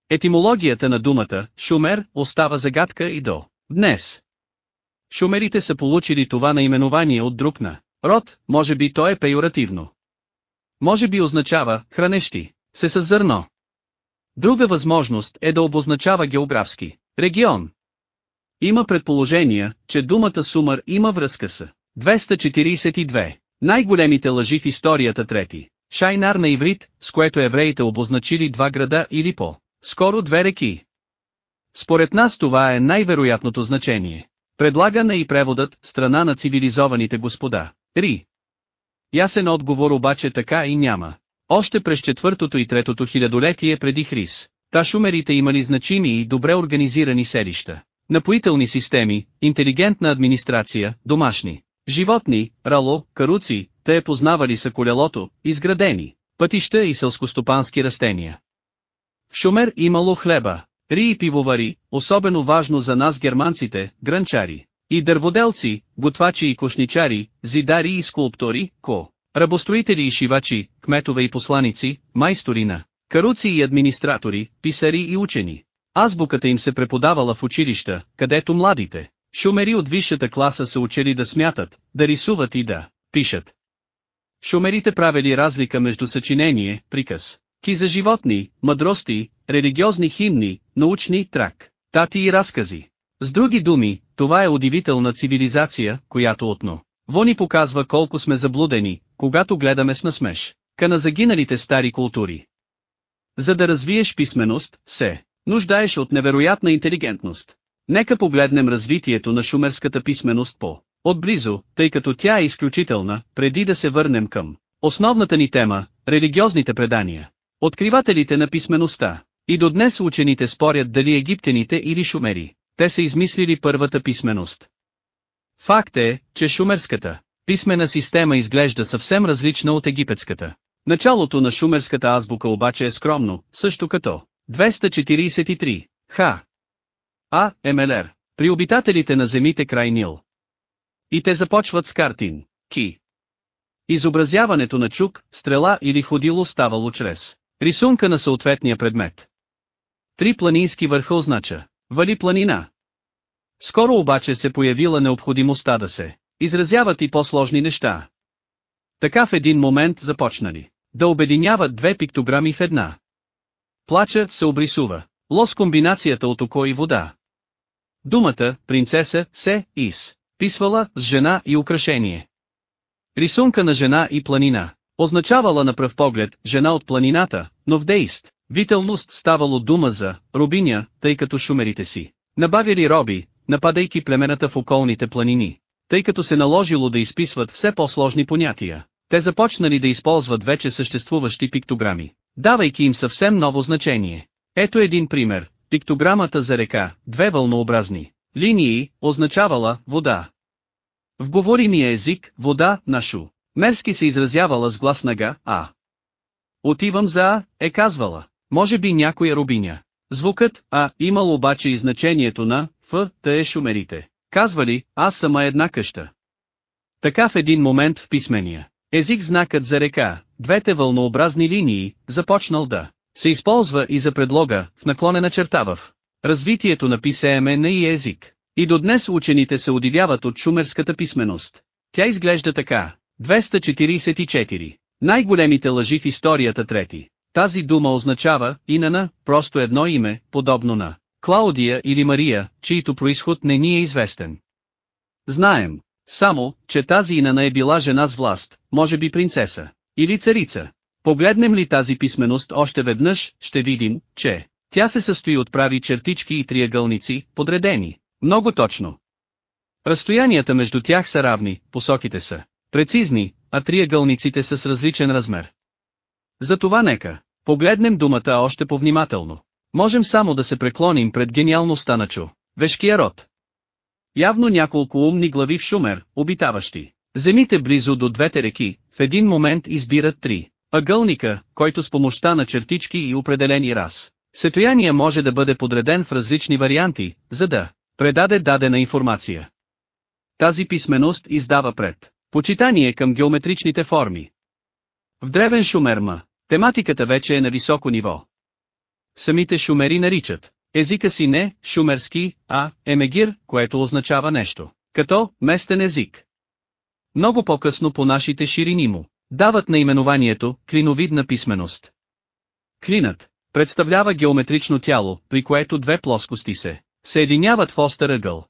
Етимологията на думата «шумер» остава загадка и до днес. Шумерите са получили това наименование от друг на род, може би то е пейоративно. Може би означава «хранещи» се с зърно. Друга възможност е да обозначава географски регион. Има предположения, че думата Сумър има връзка с 242. Най-големите лъжи в историята трети. Шайнар на иврит, с което евреите обозначили два града или по скоро две реки. Според нас това е най-вероятното значение. Предлагана и преводът «Страна на цивилизованите господа». Ри. Ясен отговор обаче така и няма. Още през четвъртото и третото хилядолетие преди Хрис, ташумерите имали значими и добре организирани селища. Напоителни системи, интелигентна администрация, домашни, животни, рало, каруци, те познавали са колелото, изградени, пътища и селскостопански растения. Шумер имало хлеба, ри и пивовари, особено важно за нас германците, гранчари, и дърводелци, готвачи и кошничари, зидари и скулптори, ко, рабостроители и шивачи, кметове и посланици, майсторина, каруци и администратори, писари и учени. Азбуката им се преподавала в училища, където младите, шумери от висшата класа се учили да смятат, да рисуват и да пишат. Шумерите правили разлика между съчинение, приказ, ки за животни, мъдрости, религиозни химни, научни трак, тати и разкази. С други думи, това е удивителна цивилизация, която отно. Вони показва колко сме заблудени, когато гледаме с насмеш. Ка на загиналите стари култури. За да развиеш писменост, се нуждаеш от невероятна интелигентност. Нека погледнем развитието на шумерската писменост по отблизо, тъй като тя е изключителна, преди да се върнем към основната ни тема – религиозните предания. Откривателите на писмеността. И до днес учените спорят дали египтяните или шумери. Те са измислили първата писменост. Факт е, че шумерската писмена система изглежда съвсем различна от египетската. Началото на шумерската азбука обаче е скромно, също като 243. Х. А. МЛР. При обитателите на земите край Нил. И те започват с картин, ки. Изобразяването на чук, стрела или ходило ставало чрез рисунка на съответния предмет. Три планински върха означа Вали планина. Скоро обаче се появила необходимостта да се изразяват и по-сложни неща. Така в един момент започнали да обединяват две пиктограми в една. Плача се обрисува. Лос комбинацията от око и вода. Думата, принцеса, се, из. Писвала, с жена и украшение. Рисунка на жена и планина. Означавала на пръв поглед жена от планината, но в дейст, вителност ставало дума за рубиня, тъй като шумерите си набавили роби, нападайки племената в околните планини. Тъй като се наложило да изписват все по-сложни понятия, те започнали да използват вече съществуващи пиктограми, давайки им съвсем ново значение. Ето един пример. Пиктограмата за река, две вълнообразни линии, означавала вода. В говоримия език, вода, нашу, мерски се изразявала с глас нага, а. Отивам за А, е казвала, може би някоя рубиня. Звукът А имал обаче и значението на Ф, та е шумерите. Казвали, аз сама една къща. Така в един момент в писмения език знакът за река, двете вълнообразни линии, започнал да се използва и за предлога, в наклонена черта в развитието на писееме на и език. И до днес учените се удивяват от шумерската писменост. Тя изглежда така. 244. Най-големите лъжи в историята трети. Тази дума означава, Инана, просто едно име, подобно на Клаудия или Мария, чийто происход не ни е известен. Знаем, само, че тази Инана е била жена с власт, може би принцеса, или царица. Погледнем ли тази писменост още веднъж, ще видим, че тя се състои от прави чертички и триъгълници, подредени, много точно. Разстоянията между тях са равни, посоките са прецизни, а триъгълниците са с различен размер. Затова нека погледнем думата още повнимателно. Можем само да се преклоним пред гениалността на Чу, вешкия род. Явно няколко умни глави в Шумер, обитаващи земите близо до двете реки, в един момент избират три ъгълника, който с помощта на чертички и определени раз. Сетояния може да бъде подреден в различни варианти, за да предаде дадена информация. Тази писменост издава пред почитание към геометричните форми. В древен шумерма, тематиката вече е на високо ниво. Самите шумери наричат езика си не шумерски, а емегир, което означава нещо, като местен език. Много по-късно по нашите ширини му дават наименованието клиновидна писменост. Клинът представлява геометрично тяло, при което две плоскости се съединяват в остър ъгъл.